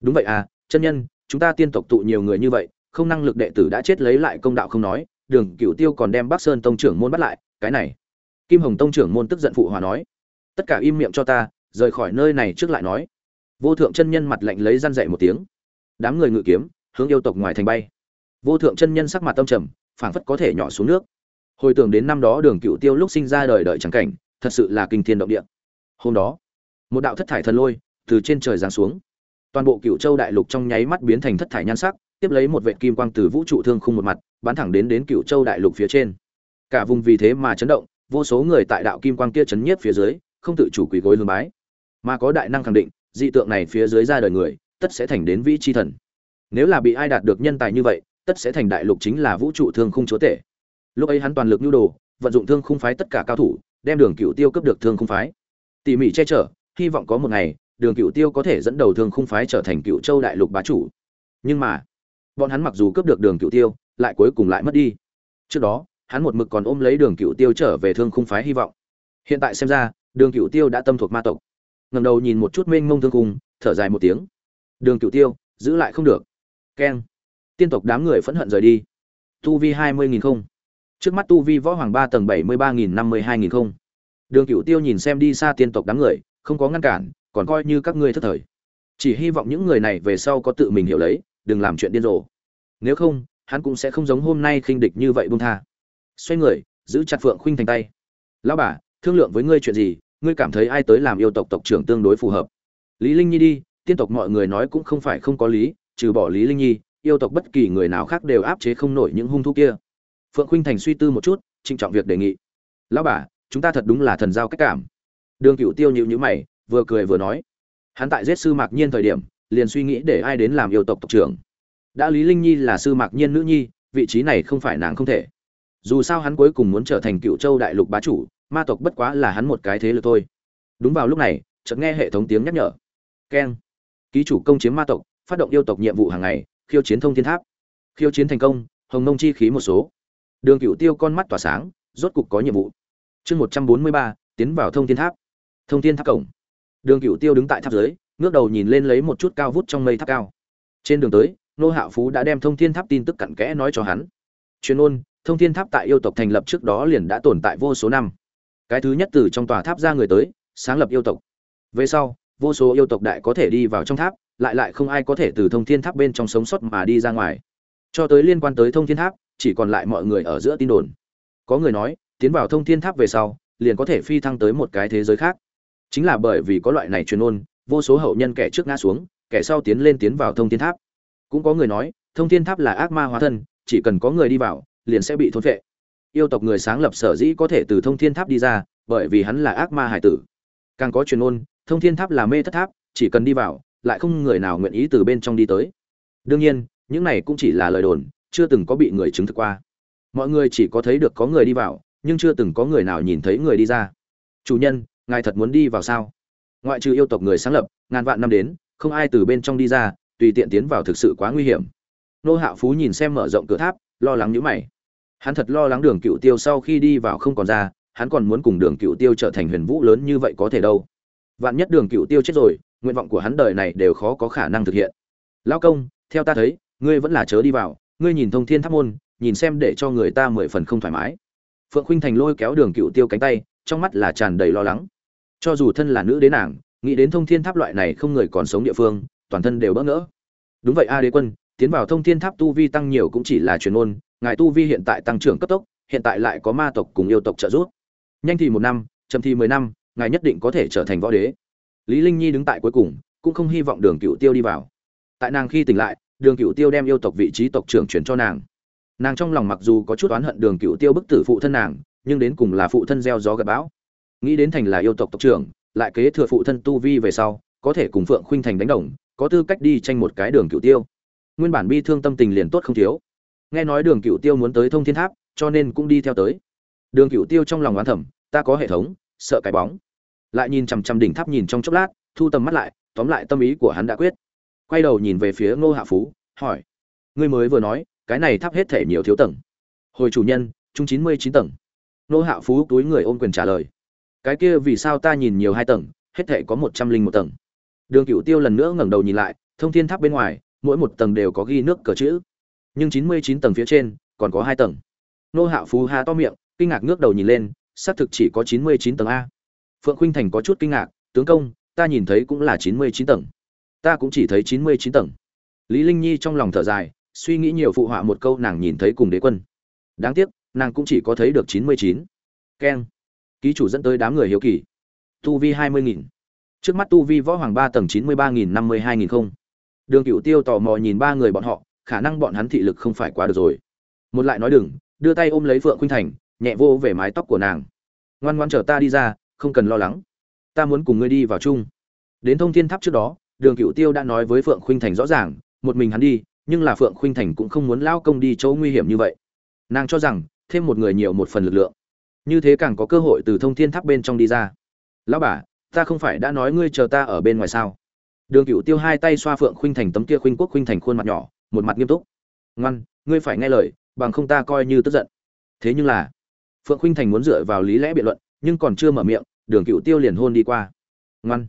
Đúng vậy à chân nhân, chúng ta tiên tộc tụ nhiều người như vậy, không năng lực đệ tử đã chết lấy lại công đạo không nói, đường cựu tiêu còn đem bắc sơn tông trưởng môn bắt lại, cái này. Kim hồng tông trưởng môn tức giận phụ hòa nói. Tất cả im miệng cho ta, rời khỏi nơi này trước lại nói. Vô thượng chân nhân mặt lạnh lấy răn dậy một tiếng. Đám người ngự kiếm, hướng yêu tộc ngoài thành bay. Vô thượng chân nhân sắc mặt tâm trầm, phảng phất có thể nhỏ xuống nước hồi tưởng đến năm đó đường cựu tiêu lúc sinh ra đời đợi trắng cảnh, thật sự là kinh thiên động địa. Hôm đó, một đạo thất thải thần lôi từ trên trời giáng xuống. Toàn bộ cựu châu đại lục trong nháy mắt biến thành thất thải nhan sắc, tiếp lấy một vệ kim quang từ vũ trụ thương khung một mặt, bắn thẳng đến đến cựu châu đại lục phía trên. Cả vùng vì thế mà chấn động, vô số người tại đạo kim quang kia chấn nhiếp phía dưới, không tự chủ quỳ gối lương bái. Mà có đại năng khẳng định, dị tượng này phía dưới ra đời người, tất sẽ thành đến vĩ chi thần. Nếu là bị ai đạt được nhân tài như vậy, tất sẽ thành đại lục chính là vũ trụ thương khung chúa tể lúc ấy hắn toàn lực nhu đồ, vận dụng thương khung phái tất cả cao thủ, đem đường cựu tiêu cướp được thương khung phái. Tỉ mỉ che chở, hy vọng có một ngày, đường cựu tiêu có thể dẫn đầu thương khung phái trở thành cựu châu đại lục bá chủ. Nhưng mà, bọn hắn mặc dù cướp được đường cựu tiêu, lại cuối cùng lại mất đi. Trước đó, hắn một mực còn ôm lấy đường cựu tiêu trở về thương khung phái hy vọng. Hiện tại xem ra, đường cựu tiêu đã tâm thuộc ma tộc. Ngầm đầu nhìn một chút mênh mông thương khung, thở dài một tiếng. Đường cựu tiêu, giữ lại không được. Keng. Tiên tộc đám người phẫn hận rời đi. Tu vi hai mươi nghìn không trước mắt tu vi võ hoàng ba tầng bảy mươi ba nghìn năm mươi hai nghìn không. Đường cựu tiêu nhìn xem đi xa tiên tộc đám người, không có ngăn cản, còn coi như các ngươi thất thời. Chỉ hy vọng những người này về sau có tự mình hiểu lấy, đừng làm chuyện điên rồ. Nếu không, hắn cũng sẽ không giống hôm nay khinh địch như vậy buông tha. Xoay người, giữ chặt phượng khuynh thành tay. Lão bà, thương lượng với ngươi chuyện gì? Ngươi cảm thấy ai tới làm yêu tộc tộc trưởng tương đối phù hợp? Lý linh nhi đi, tiên tộc mọi người nói cũng không phải không có lý, trừ bỏ lý linh nhi, yêu tộc bất kỳ người nào khác đều áp chế không nổi những hung thú kia phượng khuynh thành suy tư một chút, trịnh trọng việc đề nghị. Lão bà, chúng ta thật đúng là thần giao cách cảm. Đường cựu tiêu nhịu nhữ mày, vừa cười vừa nói. Hắn tại giết sư mạc nhiên thời điểm, liền suy nghĩ để ai đến làm yêu tộc tộc trưởng. Đã lý linh nhi là sư mạc nhiên nữ nhi, vị trí này không phải nàng không thể. Dù sao hắn cuối cùng muốn trở thành cựu châu đại lục bá chủ, ma tộc bất quá là hắn một cái thế lực thôi. Đúng vào lúc này, chợt nghe hệ thống tiếng nhắc nhở. Keng. Ký chủ công chiếm ma tộc, phát động yêu tộc nhiệm vụ hàng ngày, khiêu chiến thông thiên tháp. Khiêu chiến thành công, hồng nông chi khí một số đường cựu tiêu con mắt tỏa sáng, rốt cục có nhiệm vụ. Chương một trăm bốn mươi ba, tiến vào thông thiên tháp. Thông thiên tháp cổng. Đường cựu tiêu đứng tại tháp dưới, ngước đầu nhìn lên lấy một chút cao vút trong mây tháp cao. Trên đường tới, nô hạo phú đã đem thông thiên tháp tin tức cặn kẽ nói cho hắn. Truyền ôn thông thiên tháp tại yêu tộc thành lập trước đó liền đã tồn tại vô số năm. Cái thứ nhất từ trong tòa tháp ra người tới, sáng lập yêu tộc. Về sau, vô số yêu tộc đại có thể đi vào trong tháp, lại lại không ai có thể từ thông thiên tháp bên trong sống sót mà đi ra ngoài. Cho tới liên quan tới thông thiên tháp chỉ còn lại mọi người ở giữa tin đồn. Có người nói, tiến vào thông thiên tháp về sau, liền có thể phi thăng tới một cái thế giới khác. Chính là bởi vì có loại này truyền ôn vô số hậu nhân kẻ trước ngã xuống, kẻ sau tiến lên tiến vào thông thiên tháp. Cũng có người nói, thông thiên tháp là ác ma hóa thân, chỉ cần có người đi vào, liền sẽ bị thôn vệ yêu tộc người sáng lập sở dĩ có thể từ thông thiên tháp đi ra, bởi vì hắn là ác ma hải tử. Càng có truyền ôn thông thiên tháp là mê thất tháp, chỉ cần đi vào, lại không người nào nguyện ý từ bên trong đi tới. Đương nhiên, những này cũng chỉ là lời đồn chưa từng có bị người chứng thực qua. Mọi người chỉ có thấy được có người đi vào, nhưng chưa từng có người nào nhìn thấy người đi ra. Chủ nhân, ngài thật muốn đi vào sao? Ngoại trừ yêu tộc người sáng lập, ngàn vạn năm đến, không ai từ bên trong đi ra, tùy tiện tiến vào thực sự quá nguy hiểm. Nô hạo phú nhìn xem mở rộng cửa tháp, lo lắng như mày. Hắn thật lo lắng đường cựu tiêu sau khi đi vào không còn ra, hắn còn muốn cùng đường cựu tiêu trở thành huyền vũ lớn như vậy có thể đâu. Vạn nhất đường cựu tiêu chết rồi, nguyện vọng của hắn đời này đều khó có khả năng thực hiện. Lao công, theo ta thấy, ngươi vẫn là chớ đi vào ngươi nhìn thông thiên tháp môn, nhìn xem để cho người ta mười phần không thoải mái. Phượng khuynh thành lôi kéo đường cựu tiêu cánh tay, trong mắt là tràn đầy lo lắng. Cho dù thân là nữ đế nàng, nghĩ đến thông thiên tháp loại này không người còn sống địa phương, toàn thân đều bỡ ngỡ. Đúng vậy a đế quân, tiến vào thông thiên tháp tu vi tăng nhiều cũng chỉ là truyền ôn, ngài tu vi hiện tại tăng trưởng cấp tốc, hiện tại lại có ma tộc cùng yêu tộc trợ giúp. Nhanh thì một năm, chậm thì mười năm, ngài nhất định có thể trở thành võ đế. Lý linh nhi đứng tại cuối cùng, cũng không hy vọng đường cựu tiêu đi vào. Tại nàng khi tỉnh lại đường cựu tiêu đem yêu tộc vị trí tộc trưởng chuyển cho nàng. Nàng trong lòng mặc dù có chút oán hận đường cựu tiêu bức tử phụ thân nàng, nhưng đến cùng là phụ thân gieo gió gặp bão. Nghĩ đến thành là yêu tộc tộc trưởng, lại kế thừa phụ thân tu vi về sau, có thể cùng phượng khuynh thành đánh đồng, có tư cách đi tranh một cái đường cựu tiêu. Nguyên bản bi thương tâm tình liền tốt không thiếu. Nghe nói đường cựu tiêu muốn tới thông thiên tháp, cho nên cũng đi theo tới. Đường cựu tiêu trong lòng oán thẩm ta có hệ thống, sợ cái bóng. Lại nhìn chằm chằm đỉnh tháp nhìn trong chốc lát, thu tầm mắt lại, tóm lại tâm ý của hắn đã quyết quay đầu nhìn về phía ngô hạ phú, hỏi. Ngươi mới vừa nói, cái này tháp hết thể nhiều thiếu tầng. Hồi chủ nhân, chung chín mươi chín tầng. Ngô hạ phú túi người ôm quyền trả lời. Cái kia vì sao ta nhìn nhiều hai tầng, hết thể có một trăm linh một tầng. Đường cựu tiêu lần nữa ngẩng đầu nhìn lại, thông thiên tháp bên ngoài, mỗi một tầng đều có ghi nước cờ chữ. Nhưng chín mươi chín tầng phía trên, còn có hai tầng. Nô hạ phú hà to miệng, kinh ngạc ngước đầu nhìn lên, xác thực chỉ có chín mươi chín tầng a. Phượng khuynh thành có chút kinh ngạc, tướng công, ta nhìn thấy cũng là chín mươi chín tầng ta cũng chỉ thấy chín mươi chín tầng. Lý linh nhi trong lòng thở dài, suy nghĩ nhiều phụ họa một câu nàng nhìn thấy cùng đế quân. Đáng tiếc, nàng cũng chỉ có thấy được chín mươi chín. Keng. Ký chủ dẫn tới đám người hiếu kỳ. Tu vi hai mươi nghìn. Trước mắt tu vi võ hoàng ba tầng chín mươi ba nghìn năm mươi hai nghìn không. Đường cựu tiêu tò mò nhìn ba người bọn họ, khả năng bọn hắn thị lực không phải quá được rồi. Một lại nói đừng, đưa tay ôm lấy phượng khuynh thành, nhẹ vô về mái tóc của nàng. Ngoan ngoan chờ ta đi ra, không cần lo lắng. Ta muốn cùng ngươi đi vào chung. Đến thông thiên tháp trước đó đường cựu tiêu đã nói với phượng khuynh thành rõ ràng, một mình hắn đi, nhưng là phượng khuynh thành cũng không muốn lao công đi chỗ nguy hiểm như vậy. Nàng cho rằng, thêm một người nhiều một phần lực lượng. Như thế càng có cơ hội từ thông thiên tháp bên trong đi ra. Lão bà, ta không phải đã nói ngươi chờ ta ở bên ngoài sao? Đường cựu tiêu hai tay xoa phượng khuynh thành tấm kia khuynh quốc khuynh thành khuôn mặt nhỏ, một mặt nghiêm túc. Ngoan, ngươi phải nghe lời, bằng không ta coi như tức giận. Thế nhưng là, phượng khuynh thành muốn dựa vào lý lẽ biện luận, nhưng còn chưa mở miệng, đường cựu tiêu liền hôn đi qua. Ngoan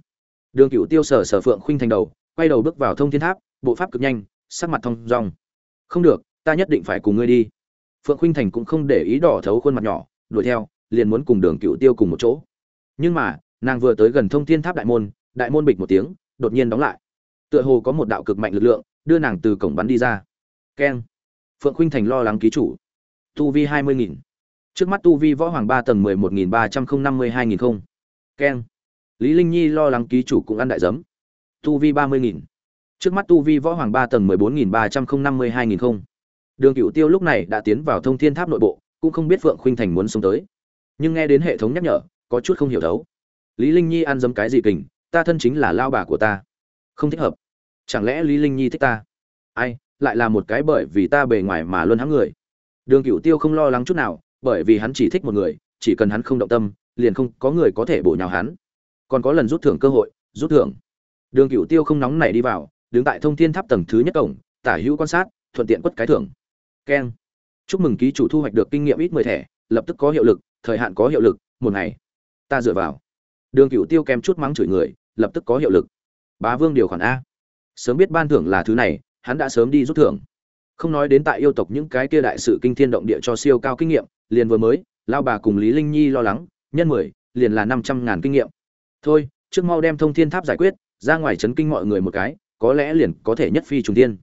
đường cựu tiêu sở sở phượng khuynh thành đầu, quay đầu bước vào thông thiên tháp, bộ pháp cực nhanh, sắc mặt thông dong. Không được, ta nhất định phải cùng ngươi đi. Phượng khuynh thành cũng không để ý đỏ thấu khuôn mặt nhỏ, đuổi theo, liền muốn cùng đường cựu tiêu cùng một chỗ. Nhưng mà, nàng vừa tới gần thông thiên tháp đại môn đại môn bịch một tiếng, đột nhiên đóng lại. Tựa hồ có một đạo cực mạnh lực lượng, đưa nàng từ cổng bắn đi ra. Keng. Phượng khuynh thành lo lắng ký chủ. Tu vi hai mươi nghìn. Trước mắt tu vi võ hoàng ba tầng mười một nghìn ba trăm không năm mươi hai nghìn không. Keng lý linh nhi lo lắng ký chủ cũng ăn đại giấm. Tu vi ba mươi nghìn. Trước mắt tu vi võ hoàng ba tầng mười bốn nghìn ba trăm không năm mươi hai nghìn không. Đường cựu tiêu lúc này đã tiến vào thông thiên tháp nội bộ, cũng không biết phượng khuynh thành muốn sống tới. Nhưng nghe đến hệ thống nhắc nhở, có chút không hiểu thấu. Lý linh nhi ăn dấm cái gì kình, ta thân chính là lao bà của ta. Không thích hợp. Chẳng lẽ lý linh nhi thích ta? Ai, lại là một cái bởi vì ta bề ngoài mà luôn hãng người. Đường cửu tiêu không lo lắng chút nào, bởi vì hắn chỉ thích một người, chỉ cần hắn không động tâm, liền không có người có thể bổ nhào hắn còn có lần rút thưởng cơ hội, rút thưởng. Đường cửu tiêu không nóng nảy đi vào, đứng tại thông thiên tháp tầng thứ nhất cổng, tả hữu quan sát, thuận tiện quất cái thưởng. Keng. Chúc mừng ký chủ thu hoạch được kinh nghiệm ít mười thẻ, lập tức có hiệu lực, thời hạn có hiệu lực, một ngày. Ta dựa vào. Đường cửu tiêu kèm chút mắng chửi người, lập tức có hiệu lực. Bá vương điều khoản a. Sớm biết ban thưởng là thứ này, hắn đã sớm đi rút thưởng. Không nói đến tại yêu tộc những cái kia đại sự kinh thiên động địa cho siêu cao kinh nghiệm, liền vừa mới lao bà cùng lý linh nhi lo lắng, nhân mười, liền là năm trăm ngàn kinh nghiệm thôi, trước mau đem thông thiên tháp giải quyết, ra ngoài chấn kinh mọi người một cái, có lẽ liền có thể nhất phi trùng tiên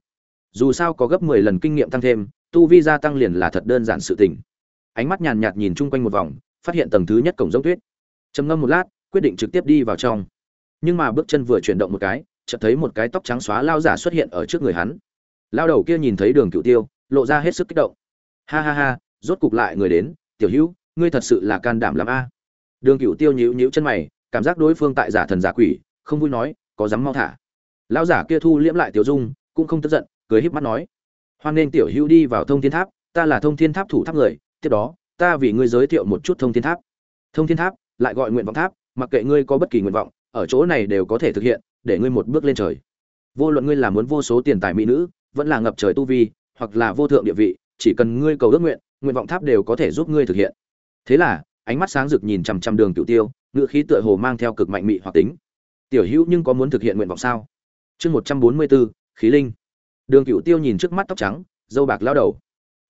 dù sao có gấp mười lần kinh nghiệm tăng thêm, tu vi gia tăng liền là thật đơn giản sự tình. Ánh mắt nhàn nhạt nhìn chung quanh một vòng, phát hiện tầng thứ nhất cổng giống tuyết. Trầm ngâm một lát, quyết định trực tiếp đi vào trong. Nhưng mà bước chân vừa chuyển động một cái, chợt thấy một cái tóc trắng xóa lao giả xuất hiện ở trước người hắn. Lao đầu kia nhìn thấy đường cựu tiêu, lộ ra hết sức kích động. Ha ha ha, rốt cục lại người đến, tiểu hữu, ngươi thật sự là can đảm lắm a. Đường cựu tiêu nhíu nhíu chân mày cảm giác đối phương tại giả thần giả quỷ, không vui nói, có dám mau thả? Lão giả kia thu liễm lại tiểu dung, cũng không tức giận, cười híp mắt nói, hoan nên tiểu hữu đi vào thông thiên tháp, ta là thông thiên tháp thủ tháp người, tiếp đó, ta vì ngươi giới thiệu một chút thông thiên tháp. Thông thiên tháp lại gọi nguyện vọng tháp, mặc kệ ngươi có bất kỳ nguyện vọng, ở chỗ này đều có thể thực hiện, để ngươi một bước lên trời. Vô luận ngươi là muốn vô số tiền tài mỹ nữ, vẫn là ngập trời tu vi, hoặc là vô thượng địa vị, chỉ cần ngươi cầu ước nguyện nguyện vọng tháp đều có thể giúp ngươi thực hiện. Thế là ánh mắt sáng rực nhìn chằm chằm đường cửu tiêu ngựa khí tựa hồ mang theo cực mạnh mị hoặc tính. Tiểu hữu nhưng có muốn thực hiện nguyện vọng sao? Chương một trăm bốn mươi bốn, khí linh. Đường cửu tiêu nhìn trước mắt tóc trắng, dâu bạc lao đầu.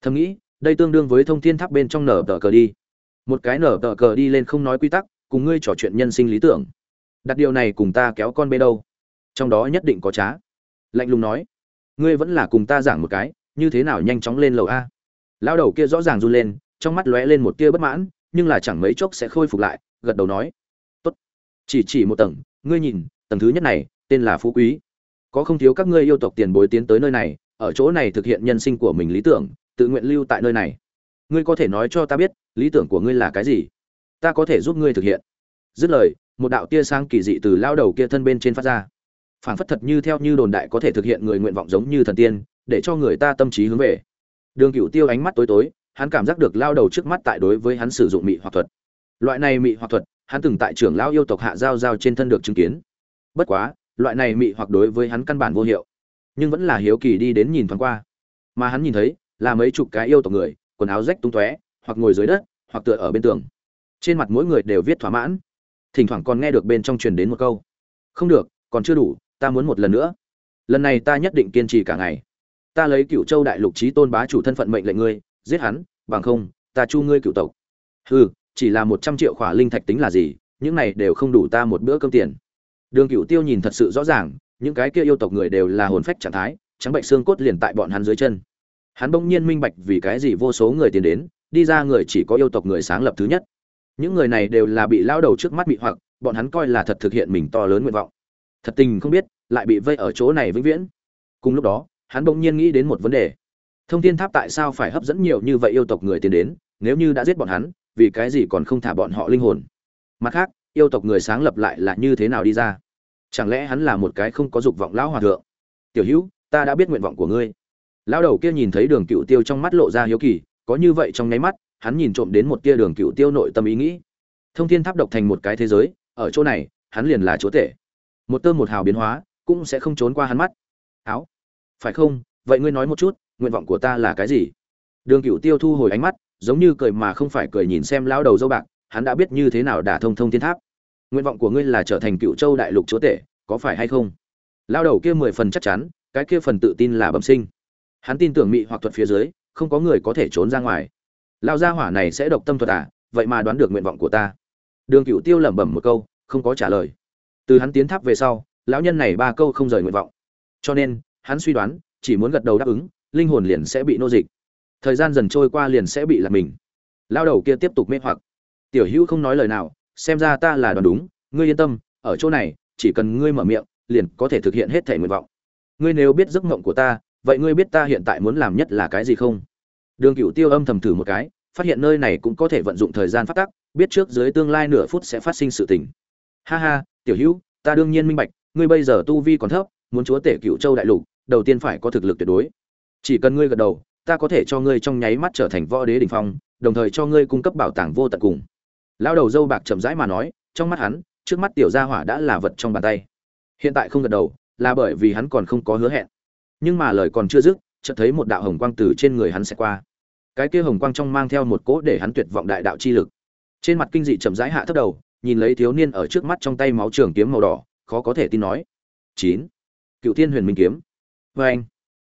Thầm nghĩ, đây tương đương với thông thiên tháp bên trong nở tờ cờ đi. Một cái nở tờ cờ đi lên không nói quy tắc, cùng ngươi trò chuyện nhân sinh lý tưởng. Đặt điều này cùng ta kéo con bê đâu? Trong đó nhất định có trá. Lạnh lùng nói, ngươi vẫn là cùng ta giảng một cái, như thế nào nhanh chóng lên lầu a? Lao đầu kia rõ ràng run lên, trong mắt lóe lên một tia bất mãn nhưng là chẳng mấy chốc sẽ khôi phục lại, gật đầu nói. Tốt. Chỉ chỉ một tầng, ngươi nhìn, tầng thứ nhất này, tên là phú quý. Có không thiếu các ngươi yêu tộc tiền bối tiến tới nơi này, ở chỗ này thực hiện nhân sinh của mình lý tưởng, tự nguyện lưu tại nơi này. Ngươi có thể nói cho ta biết, lý tưởng của ngươi là cái gì? Ta có thể giúp ngươi thực hiện. Dứt lời, một đạo tia sáng kỳ dị từ lao đầu kia thân bên trên phát ra. Phảng phất thật như theo như đồn đại có thể thực hiện người nguyện vọng giống như thần tiên, để cho người ta tâm trí hướng về. Đường cựu tiêu ánh mắt tối tối hắn cảm giác được lao đầu trước mắt tại đối với hắn sử dụng mị hoặc thuật. Loại này mị hoặc thuật, hắn từng tại trưởng lao yêu tộc hạ giao giao trên thân được chứng kiến. Bất quá, loại này mị hoặc đối với hắn căn bản vô hiệu, nhưng vẫn là hiếu kỳ đi đến nhìn thoáng qua. Mà hắn nhìn thấy, là mấy chục cái yêu tộc người, quần áo rách tung tóe, hoặc ngồi dưới đất, hoặc tựa ở bên tường. Trên mặt mỗi người đều viết thỏa mãn. Thỉnh thoảng còn nghe được bên trong truyền đến một câu. Không được, còn chưa đủ, ta muốn một lần nữa. Lần này ta nhất định kiên trì cả ngày. Ta lấy cựu châu đại lục trí tôn bá chủ thân phận mệnh lệnh ngươi giết hắn, bằng không, ta chu ngươi cựu tộc. Hừ, chỉ là một trăm triệu khỏa linh thạch tính là gì, những này đều không đủ ta một bữa cơm tiền. Đường cựu tiêu nhìn thật sự rõ ràng, những cái kia yêu tộc người đều là hồn phách trạng thái, trắng bệnh xương cốt liền tại bọn hắn dưới chân. Hắn bỗng nhiên minh bạch vì cái gì vô số người tiến đến, đi ra người chỉ có yêu tộc người sáng lập thứ nhất. Những người này đều là bị lao đầu trước mắt bị hoặc, bọn hắn coi là thật thực hiện mình to lớn nguyện vọng. Thật tình không biết, lại bị vây ở chỗ này vĩnh viễn. Cùng lúc đó, hắn bỗng nhiên nghĩ đến một vấn đề thông thiên tháp tại sao phải hấp dẫn nhiều như vậy yêu tộc người tiến đến, nếu như đã giết bọn hắn, vì cái gì còn không thả bọn họ linh hồn? Mặt khác, yêu tộc người sáng lập lại là như thế nào đi ra? Chẳng lẽ hắn là một cái không có dục vọng lão hòa thượng? Tiểu hữu, ta đã biết nguyện vọng của ngươi. Lão đầu kia nhìn thấy đường cựu tiêu trong mắt lộ ra hiếu kỳ, có như vậy trong nháy mắt, hắn nhìn trộm đến một tia đường cựu tiêu nội tâm ý nghĩ. Thông thiên tháp độc thành một cái thế giới, ở chỗ này, hắn liền là chúa tể. Một tơ một hào biến hóa, cũng sẽ không trốn qua hắn mắt. Áo phải không? Vậy ngươi nói một chút nguyện vọng của ta là cái gì? Đường cựu tiêu thu hồi ánh mắt, giống như cười mà không phải cười nhìn xem lão đầu dâu bạc, hắn đã biết như thế nào đả thông thông thiên tháp. Nguyện vọng của ngươi là trở thành cựu châu đại lục chúa tể, có phải hay không? Lao đầu kia mười phần chắc chắn, cái kia phần tự tin là bẩm sinh. Hắn tin tưởng mị hoặc thuật phía dưới, không có người có thể trốn ra ngoài. Lao gia hỏa này sẽ độc tâm thuật à vậy mà đoán được nguyện vọng của ta. Đường cựu tiêu lẩm bẩm một câu, không có trả lời. Từ hắn tiến tháp về sau, lão nhân này ba câu không rời nguyện vọng. Cho nên, hắn suy đoán, chỉ muốn gật đầu đáp ứng linh hồn liền sẽ bị nô dịch. Thời gian dần trôi qua liền sẽ bị lạc mình. Lao đầu kia tiếp tục mê hoặc. Tiểu hữu không nói lời nào, xem ra ta là đoán đúng, ngươi yên tâm, ở chỗ này, chỉ cần ngươi mở miệng, liền có thể thực hiện hết thể nguyện vọng. Ngươi nếu biết giấc mộng của ta, vậy ngươi biết ta hiện tại muốn làm nhất là cái gì không? Đường cựu tiêu âm thầm thử một cái, phát hiện nơi này cũng có thể vận dụng thời gian phát tắc, biết trước dưới tương lai nửa phút sẽ phát sinh sự tình. Ha ha, tiểu hữu, ta đương nhiên minh bạch, ngươi bây giờ tu vi còn thấp, muốn chúa tể cựu châu đại lục, đầu tiên phải có thực lực tuyệt đối chỉ cần ngươi gật đầu, ta có thể cho ngươi trong nháy mắt trở thành võ đế đỉnh phong, đồng thời cho ngươi cung cấp bảo tàng vô tận cùng. Lão đầu dâu bạc chậm rãi mà nói, trong mắt hắn, trước mắt tiểu gia hỏa đã là vật trong bàn tay. Hiện tại không gật đầu, là bởi vì hắn còn không có hứa hẹn. Nhưng mà lời còn chưa dứt, chợt thấy một đạo hồng quang từ trên người hắn sẽ qua. Cái kia hồng quang trong mang theo một cỗ để hắn tuyệt vọng đại đạo chi lực. Trên mặt kinh dị chậm rãi hạ thấp đầu, nhìn lấy thiếu niên ở trước mắt trong tay máu trường kiếm màu đỏ, khó có thể tin nói. Chín. Cựu thiên huyền minh kiếm. Vê anh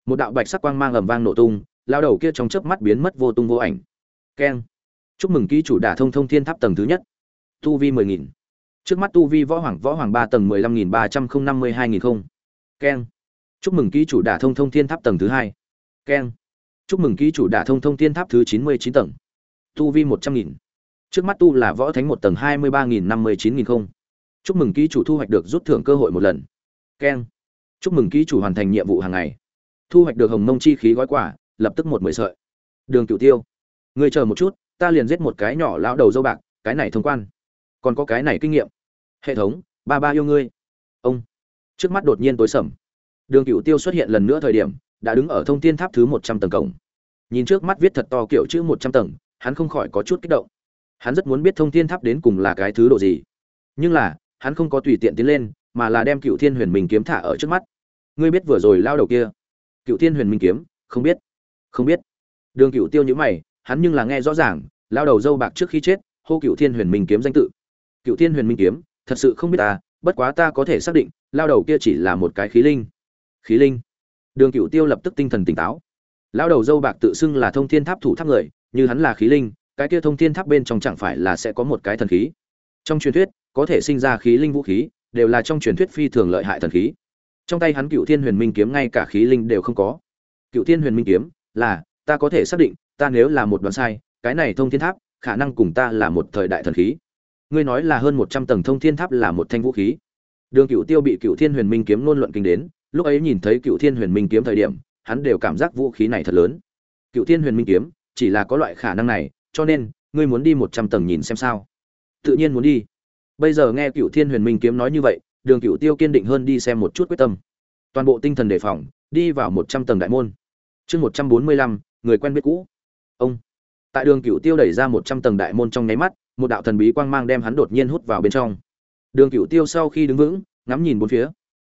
một đạo bạch sắc quang mang ầm vang nổ tung, lao đầu kia trong chớp mắt biến mất vô tung vô ảnh. Keng. Chúc mừng ký chủ đả thông thông thiên tháp tầng thứ nhất. Tu vi mười nghìn. Trước mắt tu vi võ hoàng võ hoàng ba tầng mười lăm nghìn ba trăm không năm mươi hai nghìn không. Keng. Chúc mừng ký chủ đả thông thông thiên tháp tầng thứ hai. Keng. Chúc mừng ký chủ đả thông thông thiên tháp thứ chín mươi chín tầng. Tu vi một trăm nghìn. Trước mắt tu là võ thánh một tầng hai mươi ba nghìn năm mươi chín nghìn không. Chúc mừng ký chủ thu hoạch được rút thưởng cơ hội một lần. Keng. Chúc mừng ký chủ hoàn thành nhiệm vụ hàng ngày thu hoạch được hồng mông chi khí gói quả lập tức một mười sợi. Đường cửu tiêu, ngươi chờ một chút, ta liền giết một cái nhỏ lão đầu dâu bạc, cái này thông quan. Còn có cái này kinh nghiệm. Hệ thống, ba ba yêu ngươi. Ông, trước mắt đột nhiên tối sầm. Đường cựu tiêu xuất hiện lần nữa thời điểm, đã đứng ở thông thiên tháp thứ một trăm tầng cổng. Nhìn trước mắt viết thật to kiểu chữ một trăm tầng, hắn không khỏi có chút kích động. Hắn rất muốn biết thông thiên tháp đến cùng là cái thứ độ gì. Nhưng là, hắn không có tùy tiện tiến lên, mà là đem cựu thiên huyền minh kiếm thả ở trước mắt. Ngươi biết vừa rồi lao đầu kia cựu thiên huyền minh kiếm, không biết không biết. Đường cựu tiêu nhữ mày, hắn nhưng là nghe rõ ràng lao đầu dâu bạc trước khi chết, hô cựu thiên huyền minh kiếm danh tự. Cựu thiên huyền minh kiếm, thật sự không biết ta, bất quá ta có thể xác định lao đầu kia chỉ là một cái khí linh. Khí linh? Đường cựu tiêu lập tức tinh thần tỉnh táo. Lao đầu dâu bạc tự xưng là thông thiên tháp thủ tháp người, như hắn là khí linh, cái kia thông thiên tháp bên trong chẳng phải là sẽ có một cái thần khí? Trong truyền thuyết, có thể sinh ra khí linh vũ khí, đều là trong truyền thuyết phi thường lợi hại thần khí trong tay hắn cựu thiên huyền minh kiếm ngay cả khí linh đều không có. Cựu thiên huyền minh kiếm, là, ta có thể xác định, ta nếu là một đoán sai, cái này thông thiên tháp, khả năng cùng ta là một thời đại thần khí. Ngươi nói là hơn một trăm tầng thông thiên tháp là một thanh vũ khí. Đường cựu tiêu bị cựu thiên huyền minh kiếm nôn luận kinh đến, lúc ấy nhìn thấy cựu thiên huyền minh kiếm thời điểm, hắn đều cảm giác vũ khí này thật lớn. Cựu thiên huyền minh kiếm, chỉ là có loại khả năng này, cho nên, ngươi muốn đi một trăm tầng nhìn xem sao. Tự nhiên muốn đi. Bây giờ nghe cựu thiên huyền minh kiếm nói như vậy đường cựu tiêu kiên định hơn đi xem một chút quyết tâm. Toàn bộ tinh thần đề phòng, đi vào một trăm tầng đại môn. Chương một trăm bốn mươi lăm, người quen biết cũ. Ông. Tại đường cựu tiêu đẩy ra một trăm tầng đại môn trong nháy mắt, một đạo thần bí quang mang đem hắn đột nhiên hút vào bên trong. Đường cựu tiêu sau khi đứng vững, ngắm nhìn bốn phía.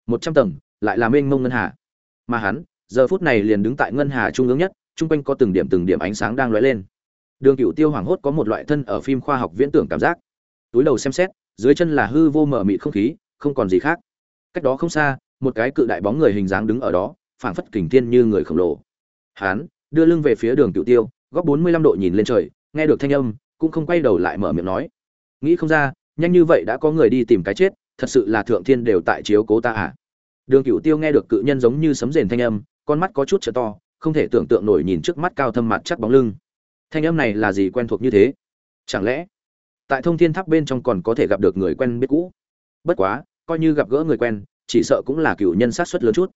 Một trăm tầng, lại là mênh mông ngân hà. Mà hắn, giờ phút này liền đứng tại ngân hà trung ương nhất, chung quanh có từng điểm từng điểm ánh sáng đang lóe lên. Đường cựu tiêu hoảng hốt có một loại thân ở phim khoa học viễn tưởng cảm giác. Túi đầu xem xét, dưới chân là hư vô mở mịt không khí không còn gì khác. Cách đó không xa, một cái cự đại bóng người hình dáng đứng ở đó, phảng phất kình thiên như người khổng lồ. Hắn đưa lưng về phía đường cựu tiêu, góc bốn mươi lăm độ nhìn lên trời, nghe được thanh âm, cũng không quay đầu lại mở miệng nói. Nghĩ không ra, nhanh như vậy đã có người đi tìm cái chết, thật sự là thượng thiên đều tại chiếu cố ta à? Đường cựu tiêu nghe được cự nhân giống như sấm rền thanh âm, con mắt có chút trở to, không thể tưởng tượng nổi nhìn trước mắt cao thâm mặt chắc bóng lưng. Thanh âm này là gì quen thuộc như thế? Chẳng lẽ tại thông thiên tháp bên trong còn có thể gặp được người quen biết cũ? Bất quá, coi như gặp gỡ người quen, chỉ sợ cũng là cựu nhân sát xuất lớn chút.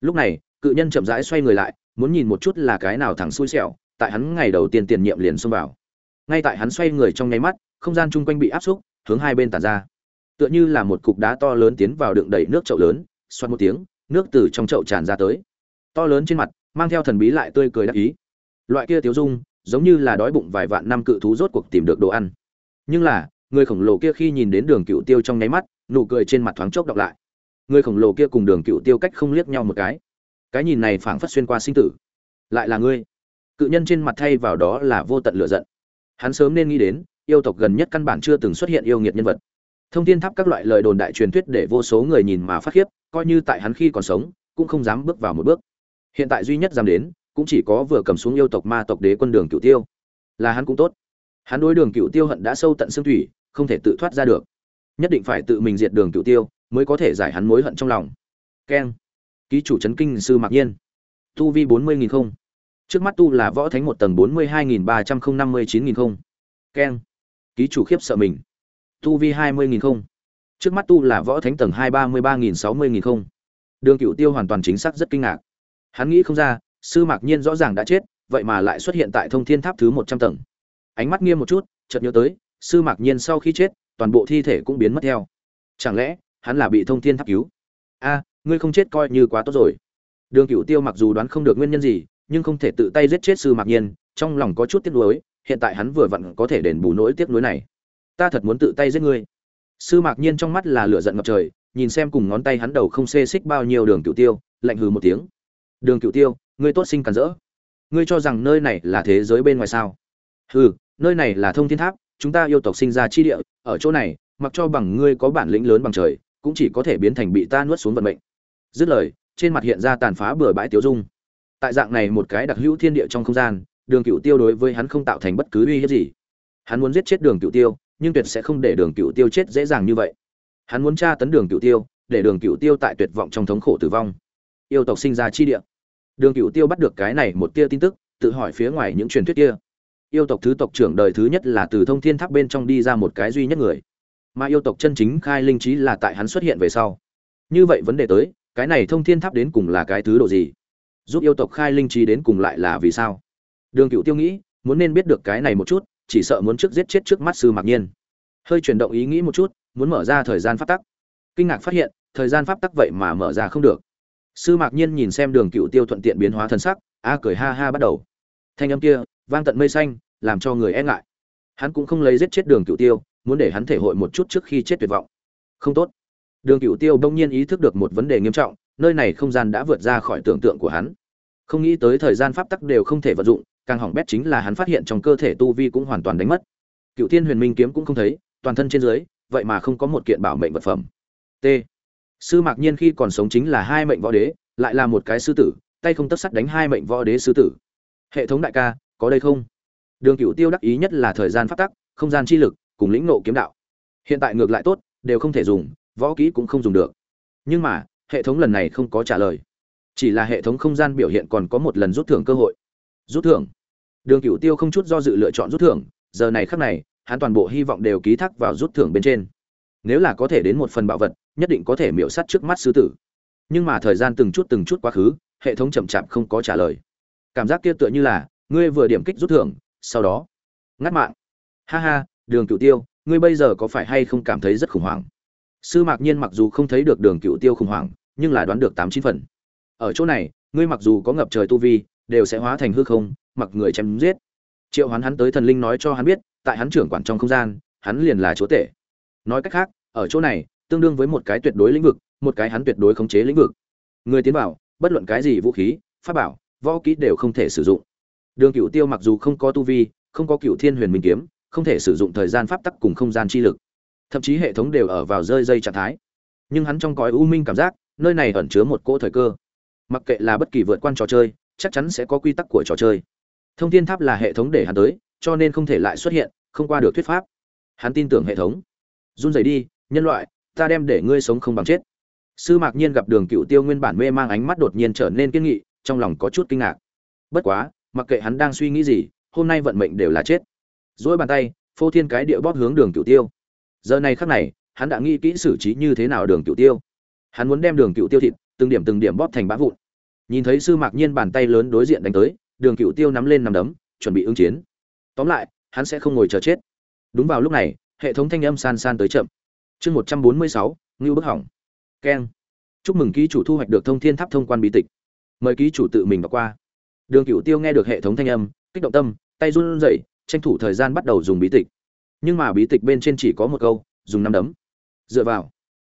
Lúc này, cự nhân chậm rãi xoay người lại, muốn nhìn một chút là cái nào thằng xui xẻo, tại hắn ngày đầu tiên tiền nhiệm liền xông vào. Ngay tại hắn xoay người trong nháy mắt, không gian chung quanh bị áp xúc, hướng hai bên tàn ra. Tựa như là một cục đá to lớn tiến vào đựng đầy nước chậu lớn, xoát một tiếng, nước từ trong chậu tràn ra tới. To lớn trên mặt, mang theo thần bí lại tươi cười đắc ý. Loại kia tiếu dung, giống như là đói bụng vài vạn năm cự thú rốt cuộc tìm được đồ ăn. Nhưng là, người khổng lồ kia khi nhìn đến đường cựu tiêu trong nháy mắt nụ cười trên mặt thoáng chốc đọc lại. Người khổng lồ kia cùng đường cựu tiêu cách không liếc nhau một cái. Cái nhìn này phảng phất xuyên qua sinh tử. Lại là ngươi. Cự nhân trên mặt thay vào đó là vô tận lựa giận. Hắn sớm nên nghĩ đến, yêu tộc gần nhất căn bản chưa từng xuất hiện yêu nghiệt nhân vật. Thông thiên tháp các loại lời đồn đại truyền thuyết để vô số người nhìn mà phát khiếp, coi như tại hắn khi còn sống, cũng không dám bước vào một bước. Hiện tại duy nhất dám đến, cũng chỉ có vừa cầm xuống yêu tộc ma tộc đế quân đường cựu tiêu. Là hắn cũng tốt. Hắn đối đường cựu tiêu hận đã sâu tận xương thủy, không thể tự thoát ra được nhất định phải tự mình diệt đường cựu tiêu mới có thể giải hắn mối hận trong lòng. Keng. Ký chủ trấn kinh sư mạc nhiên. Tu vi bốn mươi nghìn không. Trước mắt tu là võ thánh một tầng bốn mươi hai nghìn ba trăm không năm mươi chín nghìn không. Keng. Ký chủ khiếp sợ mình. Tu vi hai mươi nghìn không. Trước mắt tu là võ thánh tầng hai ba mươi ba nghìn sáu mươi nghìn không. Đường cựu tiêu hoàn toàn chính xác rất kinh ngạc. Hắn nghĩ không ra, sư mạc nhiên rõ ràng đã chết, vậy mà lại xuất hiện tại thông thiên tháp thứ một trăm tầng. Ánh mắt nghiêm một chút, chợt nhớ tới, sư mạc nhiên sau khi chết toàn bộ thi thể cũng biến mất theo. Chẳng lẽ, hắn là bị thông thiên tháp cứu? A, ngươi không chết coi như quá tốt rồi. Đường cựu tiêu mặc dù đoán không được nguyên nhân gì, nhưng không thể tự tay giết chết sư mạc nhiên, trong lòng có chút tiếc nuối, hiện tại hắn vừa vặn có thể đền bù nỗi tiếc nuối này. Ta thật muốn tự tay giết ngươi. Sư mạc nhiên trong mắt là lửa giận ngập trời, nhìn xem cùng ngón tay hắn đầu không xê xích bao nhiêu đường cựu tiêu, lạnh hừ một tiếng. Đường cựu tiêu, ngươi tốt sinh cản rỡ. Ngươi cho rằng nơi này là thế giới bên ngoài sao? Hừ, nơi này là thông thiên tháp chúng ta yêu tộc sinh ra chi địa, ở chỗ này, mặc cho bằng ngươi có bản lĩnh lớn bằng trời, cũng chỉ có thể biến thành bị ta nuốt xuống vận mệnh. Dứt lời, trên mặt hiện ra tàn phá bừa bãi tiêu dung. Tại dạng này một cái đặc hữu thiên địa trong không gian, đường cựu tiêu đối với hắn không tạo thành bất cứ uy hiếp gì. Hắn muốn giết chết đường cựu tiêu, nhưng tuyệt sẽ không để đường cựu tiêu chết dễ dàng như vậy. Hắn muốn tra tấn đường cựu tiêu, để đường cựu tiêu tại tuyệt vọng trong thống khổ tử vong. Yêu tộc sinh ra chi địa. Đường cựu tiêu bắt được cái này một tia tin tức, tự hỏi phía ngoài những truyền thuyết kia yêu tộc thứ tộc trưởng đời thứ nhất là từ thông thiên tháp bên trong đi ra một cái duy nhất người. Mà yêu tộc chân chính khai linh trí là tại hắn xuất hiện về sau. Như vậy vấn đề tới, cái này thông thiên tháp đến cùng là cái thứ độ gì? Giúp yêu tộc khai linh trí đến cùng lại là vì sao? Đường cựu tiêu nghĩ, muốn nên biết được cái này một chút, chỉ sợ muốn trước giết chết trước mắt sư Mặc nhiên. Hơi chuyển động ý nghĩ một chút, muốn mở ra thời gian pháp tắc. Kinh ngạc phát hiện, thời gian pháp tắc vậy mà mở ra không được. Sư mạc nhiên nhìn xem đường cựu tiêu thuận tiện biến hóa thân sắc, a cười ha ha bắt đầu. Thanh âm kia vang tận mây xanh, làm cho người e ngại. Hắn cũng không lấy giết chết đường cựu tiêu, muốn để hắn thể hội một chút trước khi chết tuyệt vọng. Không tốt. Đường cựu tiêu đông nhiên ý thức được một vấn đề nghiêm trọng, nơi này không gian đã vượt ra khỏi tưởng tượng của hắn. Không nghĩ tới thời gian pháp tắc đều không thể vận dụng, càng hỏng bét chính là hắn phát hiện trong cơ thể tu vi cũng hoàn toàn đánh mất. Cựu thiên huyền minh kiếm cũng không thấy, toàn thân trên dưới, vậy mà không có một kiện bảo mệnh vật phẩm. T. Sư mạc nhiên khi còn sống chính là hai mệnh võ đế, lại là một cái sư tử, tay không tất sắt đánh hai mệnh võ đế sư tử. Hệ thống đại ca có đây không? Đường cựu tiêu đắc ý nhất là thời gian phát tắc, không gian chi lực, cùng lĩnh ngộ kiếm đạo. Hiện tại ngược lại tốt, đều không thể dùng, võ kỹ cũng không dùng được. Nhưng mà, hệ thống lần này không có trả lời. Chỉ là hệ thống không gian biểu hiện còn có một lần rút thưởng cơ hội. Rút thưởng? Đường cựu tiêu không chút do dự lựa chọn rút thưởng, giờ này khắc này, hắn toàn bộ hy vọng đều ký thác vào rút thưởng bên trên. Nếu là có thể đến một phần bảo vật, nhất định có thể miễu sát trước mắt sư tử. Nhưng mà thời gian từng chút từng chút quá khứ, hệ thống chậm chạp không có trả lời. Cảm giác kia tựa như là ngươi vừa điểm kích rút thưởng, sau đó, ngắt mạng. Ha ha, đường cựu tiêu, ngươi bây giờ có phải hay không cảm thấy rất khủng hoảng? Sư mạc nhiên mặc dù không thấy được đường cựu tiêu khủng hoảng, nhưng là đoán được tám chín phần. Ở chỗ này, ngươi mặc dù có ngập trời tu vi, đều sẽ hóa thành hư không, mặc người chém giết. Triệu hoán hắn tới thần linh nói cho hắn biết, tại hắn trưởng quản trong không gian, hắn liền là chúa tể. Nói cách khác, ở chỗ này, tương đương với một cái tuyệt đối lĩnh vực, một cái hắn tuyệt đối khống chế lĩnh vực. Người tiến vào, bất luận cái gì vũ khí, pháp bảo, võ kỹ đều không thể sử dụng đường cựu tiêu mặc dù không có tu vi, không có cựu thiên huyền minh kiếm, không thể sử dụng thời gian pháp tắc cùng không gian chi lực. Thậm chí hệ thống đều ở vào rơi dây trạng thái. Nhưng hắn trong cõi u minh cảm giác, nơi này ẩn chứa một cỗ thời cơ. Mặc kệ là bất kỳ vượt quan trò chơi, chắc chắn sẽ có quy tắc của trò chơi. Thông thiên tháp là hệ thống để hắn tới, cho nên không thể lại xuất hiện, không qua được thuyết pháp. Hắn tin tưởng hệ thống. Run rẩy đi, nhân loại, ta đem để ngươi sống không bằng chết. Sư mạc nhiên gặp đường cựu tiêu nguyên bản mê mang ánh mắt đột nhiên trở nên kiên nghị, trong lòng có chút kinh ngạc. Bất quá mặc kệ hắn đang suy nghĩ gì, hôm nay vận mệnh đều là chết. Dỗi bàn tay, phô thiên cái địa bóp hướng đường cựu tiêu. Giờ này khắc này, hắn đã nghĩ kỹ xử trí như thế nào đường cựu tiêu. Hắn muốn đem đường cựu tiêu thịt, từng điểm từng điểm bóp thành bã vụn. Nhìn thấy sư mạc nhiên bàn tay lớn đối diện đánh tới, đường cựu tiêu nắm lên nằm đấm, chuẩn bị ứng chiến. Tóm lại, hắn sẽ không ngồi chờ chết. Đúng vào lúc này, hệ thống thanh âm san san tới chậm. Chương một trăm bốn mươi sáu, ngưu bức hỏng. Keng. Chúc mừng ký chủ thu hoạch được thông thiên tháp thông quan bí tịch. Mời ký chủ tự mình đọc qua đường cựu tiêu nghe được hệ thống thanh âm, kích động tâm, tay run rẩy, tranh thủ thời gian bắt đầu dùng bí tịch. Nhưng mà bí tịch bên trên chỉ có một câu, dùng năm đấm. Dựa vào.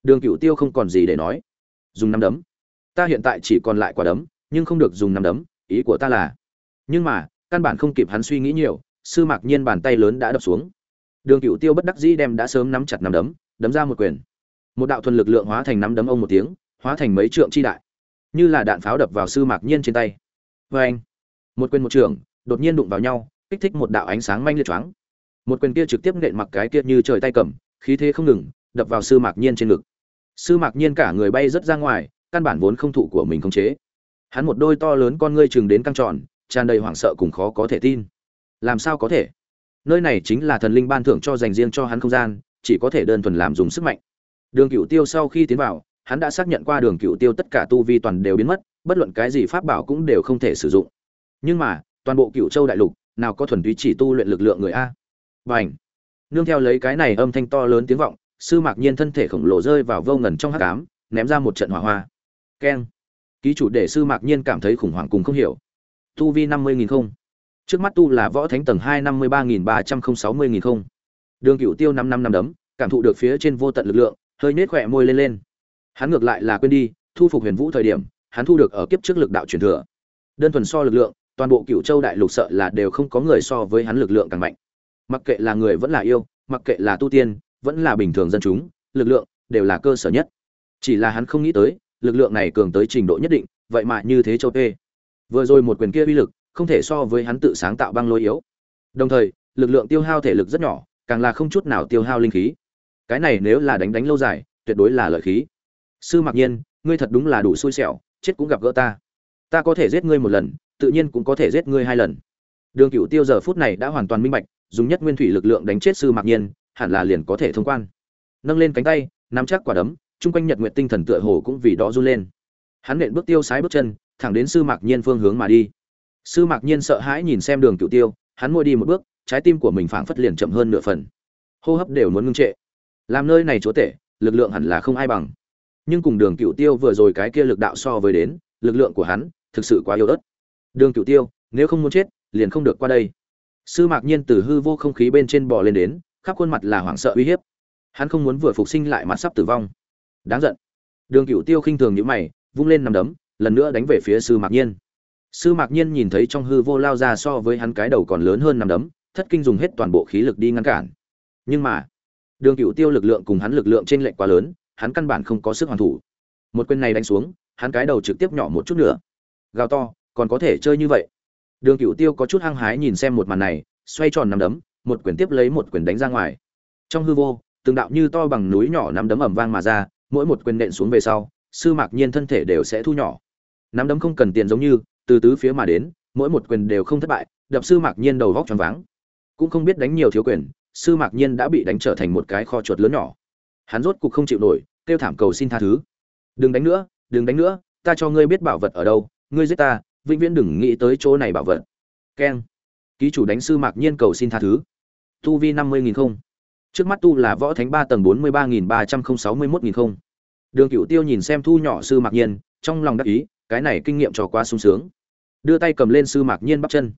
Đường cựu tiêu không còn gì để nói. Dùng năm đấm. Ta hiện tại chỉ còn lại quả đấm, nhưng không được dùng năm đấm, ý của ta là. Nhưng mà, căn bản không kịp hắn suy nghĩ nhiều, sư mạc nhiên bàn tay lớn đã đập xuống. Đường cựu tiêu bất đắc dĩ đem đã sớm nắm chặt năm đấm đấm ra một quyền. Một đạo thuần lực lượng hóa thành nắm đấm ông một tiếng, hóa thành mấy trượng chi đại. Như là đạn pháo đập vào sư mạc nhiên trên tay vê anh, một quyền một trường đột nhiên đụng vào nhau, kích thích một đạo ánh sáng manh liệt choáng. Một quyền kia trực tiếp nện mặc cái kia như trời tay cầm, khí thế không ngừng, đập vào sư mạc nhiên trên ngực. Sư mạc nhiên cả người bay rất ra ngoài, căn bản vốn không thụ của mình khống chế. Hắn một đôi to lớn con ngươi chừng đến căng tròn, tràn đầy hoảng sợ cùng khó có thể tin. Làm sao có thể? Nơi này chính là thần linh ban thưởng cho dành riêng cho hắn không gian, chỉ có thể đơn thuần làm dùng sức mạnh. Đường cựu tiêu sau khi tiến vào, hắn đã xác nhận qua đường cựu tiêu tất cả tu vi toàn đều biến mất bất luận cái gì pháp bảo cũng đều không thể sử dụng. Nhưng mà, toàn bộ cựu châu đại lục, nào có thuần túy chỉ tu luyện lực lượng người a. Và nương theo lấy cái này âm thanh to lớn tiếng vọng, sư mạc nhiên thân thể khổng lồ rơi vào vô ngần trong hát cám ném ra một trận hỏa hoa. Keng! Ký chủ để sư mạc nhiên cảm thấy khủng hoảng cùng không hiểu. Tu vi năm mươi nghìn không. Trước mắt tu là võ thánh tầng hai năm mươi ba nghìn ba trăm không sáu mươi nghìn không. Đường cựu tiêu năm năm năm đấm, cảm thụ được phía trên vô tận lực lượng, hơi nết khỏe môi lên lên. Hắn ngược lại là quên đi, thu phục huyền vũ thời điểm hắn thu được ở kiếp trước lực đạo truyền thừa. Đơn thuần so lực lượng, toàn bộ cựu châu đại lục sợ là đều không có người so với hắn lực lượng càng mạnh. Mặc kệ là người vẫn là yêu, mặc kệ là tu tiên, vẫn là bình thường dân chúng, lực lượng đều là cơ sở nhất. Chỉ là hắn không nghĩ tới, lực lượng này cường tới trình độ nhất định, vậy mà như thế châu tê. Vừa rồi một quyền kia uy lực, không thể so với hắn tự sáng tạo băng lôi yếu. Đồng thời, lực lượng tiêu hao thể lực rất nhỏ, càng là không chút nào tiêu hao linh khí. Cái này nếu là đánh đánh lâu dài, tuyệt đối là lợi khí. Sư mặc nhiên, ngươi thật đúng là đủ xui xẻo chết cũng gặp gỡ ta. Ta có thể giết ngươi một lần, tự nhiên cũng có thể giết ngươi hai lần. Đường cựu tiêu giờ phút này đã hoàn toàn minh bạch, dùng nhất nguyên thủy lực lượng đánh chết sư mặc nhiên, hẳn là liền có thể thông quan. Nâng lên cánh tay, nắm chắc quả đấm, chung quanh nhật nguyệt tinh thần tựa hồ cũng vì đó run lên. Hắn nện bước tiêu sái bước chân, thẳng đến sư mạc nhiên phương hướng mà đi. Sư mạc nhiên sợ hãi nhìn xem đường cựu tiêu, hắn môi đi một bước, trái tim của mình phảng phất liền chậm hơn nửa phần. Hô hấp đều muốn ngưng trệ. Làm nơi này chúa tể, lực lượng hẳn là không ai bằng nhưng cùng đường cựu tiêu vừa rồi cái kia lực đạo so với đến, lực lượng của hắn thực sự quá yếu ớt. Đường cựu tiêu, nếu không muốn chết, liền không được qua đây. Sư mạc nhiên từ hư vô không khí bên trên bò lên đến, khắp khuôn mặt là hoảng sợ uy hiếp. Hắn không muốn vừa phục sinh lại mặt sắp tử vong. Đáng giận. Đường cựu tiêu khinh thường nhữ mày, vung lên nằm đấm, lần nữa đánh về phía sư mạc nhiên. Sư mạc nhiên nhìn thấy trong hư vô lao ra so với hắn cái đầu còn lớn hơn nằm đấm, thất kinh dùng hết toàn bộ khí lực đi ngăn cản. Nhưng mà, đường cựu tiêu lực lượng cùng hắn lực lượng t r ê n lệch quá lớn hắn căn bản không có sức hoàn thủ. Một quyền này đánh xuống, hắn cái đầu trực tiếp nhỏ một chút nữa. Gào to, còn có thể chơi như vậy. Đường cựu tiêu có chút hăng hái nhìn xem một màn này, xoay tròn nằm đấm, một quyền tiếp lấy một quyền đánh ra ngoài. Trong hư vô, từng đạo như to bằng núi nhỏ nắm đấm ẩm vang mà ra, mỗi một quyền nện xuống về sau, sư mạc nhiên thân thể đều sẽ thu nhỏ. Nắm đấm không cần tiền giống như, từ tứ phía mà đến, mỗi một quyền đều không thất bại, đập sư mạc nhiên đầu vóc tròn váng. Cũng không biết đánh nhiều thiếu quyền, sư mạc nhiên đã bị đánh trở thành một cái kho chuột lớn nhỏ hắn rốt cục không chịu nổi, kêu thảm cầu xin tha thứ. Đừng đánh nữa, đừng đánh nữa, ta cho ngươi biết bảo vật ở đâu, ngươi giết ta, vĩnh viễn đừng nghĩ tới chỗ này bảo vật. Keng. Ký chủ đánh sư mạc nhiên cầu xin tha thứ. Tu vi năm mươi nghìn không. Trước mắt tu là võ thánh ba tầng bốn mươi ba nghìn ba trăm không sáu mươi mốt nghìn không. Đường cựu tiêu nhìn xem thu nhỏ sư mạc nhiên, trong lòng đắc ý, cái này kinh nghiệm trò quá sung sướng. Đưa tay cầm lên sư mạc nhiên bắp chân.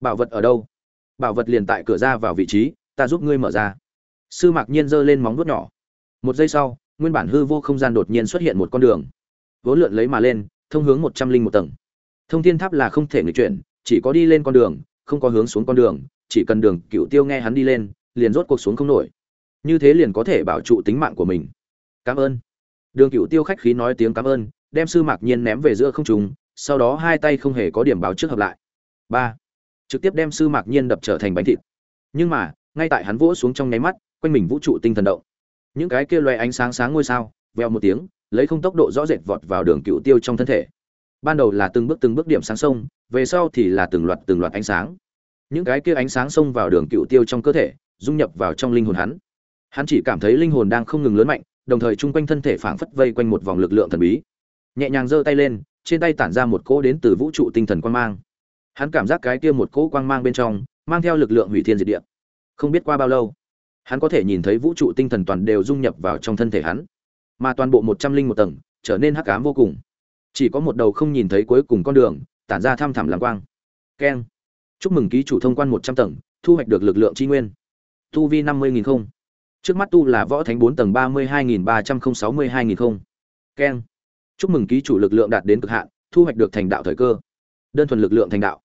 Bảo vật ở đâu? Bảo vật liền tại cửa ra vào vị trí, ta giúp ngươi mở ra. Sư mạc nhiên giơ lên móng vuốt nhỏ một giây sau, nguyên bản hư vô không gian đột nhiên xuất hiện một con đường. Vốn lượn lấy mà lên, thông hướng một trăm linh một tầng. Thông thiên tháp là không thể người chuyển, chỉ có đi lên con đường, không có hướng xuống con đường, chỉ cần đường cựu tiêu nghe hắn đi lên, liền rốt cuộc xuống không nổi. Như thế liền có thể bảo trụ tính mạng của mình. Cảm ơn. Đường cựu tiêu khách khí nói tiếng cảm ơn, đem sư mạc nhiên ném về giữa không trùng sau đó hai tay không hề có điểm báo trước hợp lại. Ba. Trực tiếp đem sư mạc nhiên đập trở thành bánh thịt. Nhưng mà, ngay tại hắn vỗ xuống trong nháy mắt, quanh mình vũ trụ tinh thần động những cái kia loe ánh sáng sáng ngôi sao, veo một tiếng, lấy không tốc độ rõ rệt vọt vào đường cựu tiêu trong thân thể. Ban đầu là từng bước từng bước điểm sáng sông, về sau thì là từng loạt từng loạt ánh sáng. Những cái kia ánh sáng xông vào đường cựu tiêu trong cơ thể, dung nhập vào trong linh hồn hắn. Hắn chỉ cảm thấy linh hồn đang không ngừng lớn mạnh, đồng thời chung quanh thân thể phảng phất vây quanh một vòng lực lượng thần bí. Nhẹ nhàng giơ tay lên, trên tay tản ra một cỗ đến từ vũ trụ tinh thần quang mang. Hắn cảm giác cái kia một cỗ quang mang bên trong, mang theo lực lượng hủy thiên diệt địa. Không biết qua bao lâu hắn có thể nhìn thấy vũ trụ tinh thần toàn đều dung nhập vào trong thân thể hắn, mà toàn bộ một trăm linh một tầng trở nên hắc ám vô cùng. Chỉ có một đầu không nhìn thấy cuối cùng con đường, tản ra thăm thẳm làm quang. Keng. Chúc mừng ký chủ thông quan một trăm tầng, thu hoạch được lực lượng tri nguyên. Tu vi năm mươi nghìn không. Trước mắt tu là võ thánh bốn tầng ba mươi hai nghìn ba trăm sáu mươi hai nghìn không. Keng. Chúc mừng ký chủ lực lượng đạt đến cực hạn, thu hoạch được thành đạo thời cơ. Đơn thuần lực lượng thành đạo.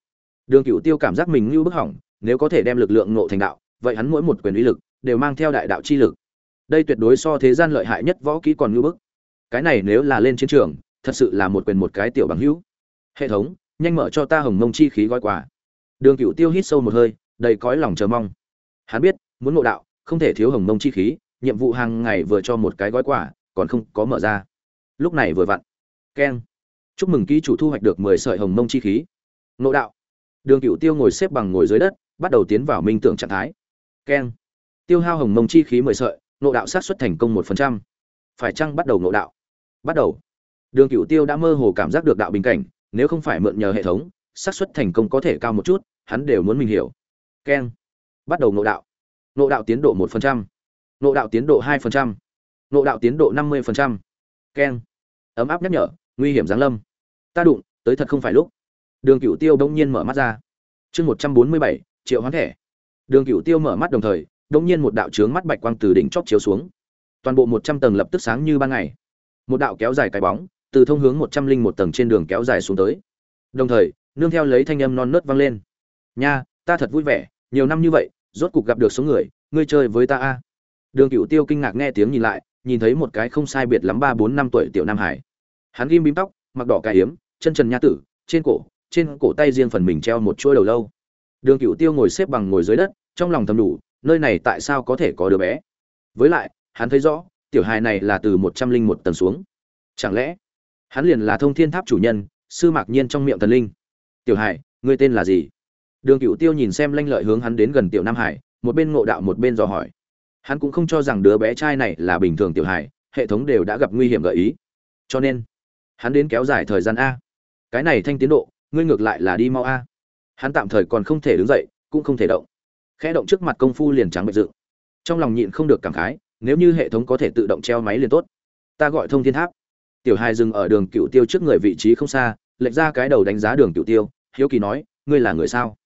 Đường cựu tiêu cảm giác mình như bức hỏng, nếu có thể đem lực lượng nộ thành đạo, vậy hắn mỗi một quyền uy lực đều mang theo đại đạo chi lực. Đây tuyệt đối so thế gian lợi hại nhất võ kỹ còn ngưỡng. bức. Cái này nếu là lên chiến trường, thật sự là một quyền một cái tiểu bằng hữu. Hệ thống, nhanh mở cho ta hồng mông chi khí gói quà. Đường cựu tiêu hít sâu một hơi, đầy cõi lòng chờ mong. Hắn biết, muốn ngộ đạo, không thể thiếu hồng mông chi khí, nhiệm vụ hàng ngày vừa cho một cái gói quà, còn không có mở ra. Lúc này vừa vặn. Keng. Chúc mừng ký chủ thu hoạch được mười sợi hồng mông chi khí. Ngộ đạo. Đường cựu tiêu ngồi xếp bằng ngồi dưới đất, bắt đầu tiến vào minh tưởng trạng thái. Keng tiêu hao hồng mông chi khí mười sợi ngộ đạo sát xuất thành công một phần trăm. Phải chăng bắt đầu ngộ đạo? Bắt đầu. Đường cựu tiêu đã mơ hồ cảm giác được đạo bình cảnh, nếu không phải mượn nhờ hệ thống xác suất thành công có thể cao một chút, hắn đều muốn mình hiểu. Keng. Bắt đầu ngộ đạo. Ngộ đạo tiến độ một phần trăm. Ngộ đạo tiến độ hai phần trăm. Ngộ đạo tiến độ năm mươi phần trăm. Keng. Ấm áp nhắc nhở, nguy hiểm giáng lâm. Ta đụng, tới thật không phải lúc. Đường cựu tiêu bỗng nhiên mở mắt ra. Chương một trăm bốn mươi bảy, triệu hoán thẻ. Đường cựu tiêu mở mắt đồng thời đông nhiên một đạo trướng mắt bạch quang từ đỉnh chóp chiếu xuống. Toàn bộ một trăm tầng lập tức sáng như ban ngày. Một đạo kéo dài cái bóng, từ thông hướng một trăm linh một tầng trên đường kéo dài xuống tới. Đồng thời, nương theo lấy thanh âm non nớt vang lên. Nha, ta thật vui vẻ, nhiều năm như vậy, rốt cục gặp được số người, ngươi chơi với ta a. Đường cựu tiêu kinh ngạc nghe tiếng nhìn lại, nhìn thấy một cái không sai biệt lắm ba bốn năm tuổi tiểu nam hải. Hắn ghim bím tóc, mặc đỏ cà hiếm chân trần nha tử, trên cổ trên cổ tay riêng phần mình treo một chuỗi đầu lâu. Đường cựu tiêu ngồi xếp bằng ngồi dưới đất, trong lòng thầm đủ nơi này tại sao có thể có đứa bé? Với lại, hắn thấy rõ, tiểu hài này là từ một trăm linh một tầng xuống. Chẳng lẽ, hắn liền là thông thiên tháp chủ nhân, sư mạc nhiên trong miệng thần linh? Tiểu hải ngươi tên là gì? Đường cựu tiêu nhìn xem lanh lợi hướng hắn đến gần tiểu nam hải, một bên ngộ đạo một bên dò hỏi. Hắn cũng không cho rằng đứa bé trai này là bình thường tiểu hải hệ thống đều đã gặp nguy hiểm gợi ý. Cho nên, hắn đến kéo dài thời gian a. Cái này thanh tiến độ, ngươi ngược lại là đi mau a. Hắn tạm thời còn không thể đứng dậy, cũng không thể động khẽ động trước mặt công phu liền trắng bệch dự, trong lòng nhịn không được cảm khái nếu như hệ thống có thể tự động treo máy liền tốt. Ta gọi thông thiên tháp. Tiểu hai dừng ở đường cựu tiêu trước người vị trí không xa lệch ra cái đầu đánh giá đường cựu tiêu hiếu kỳ nói ngươi là người sao?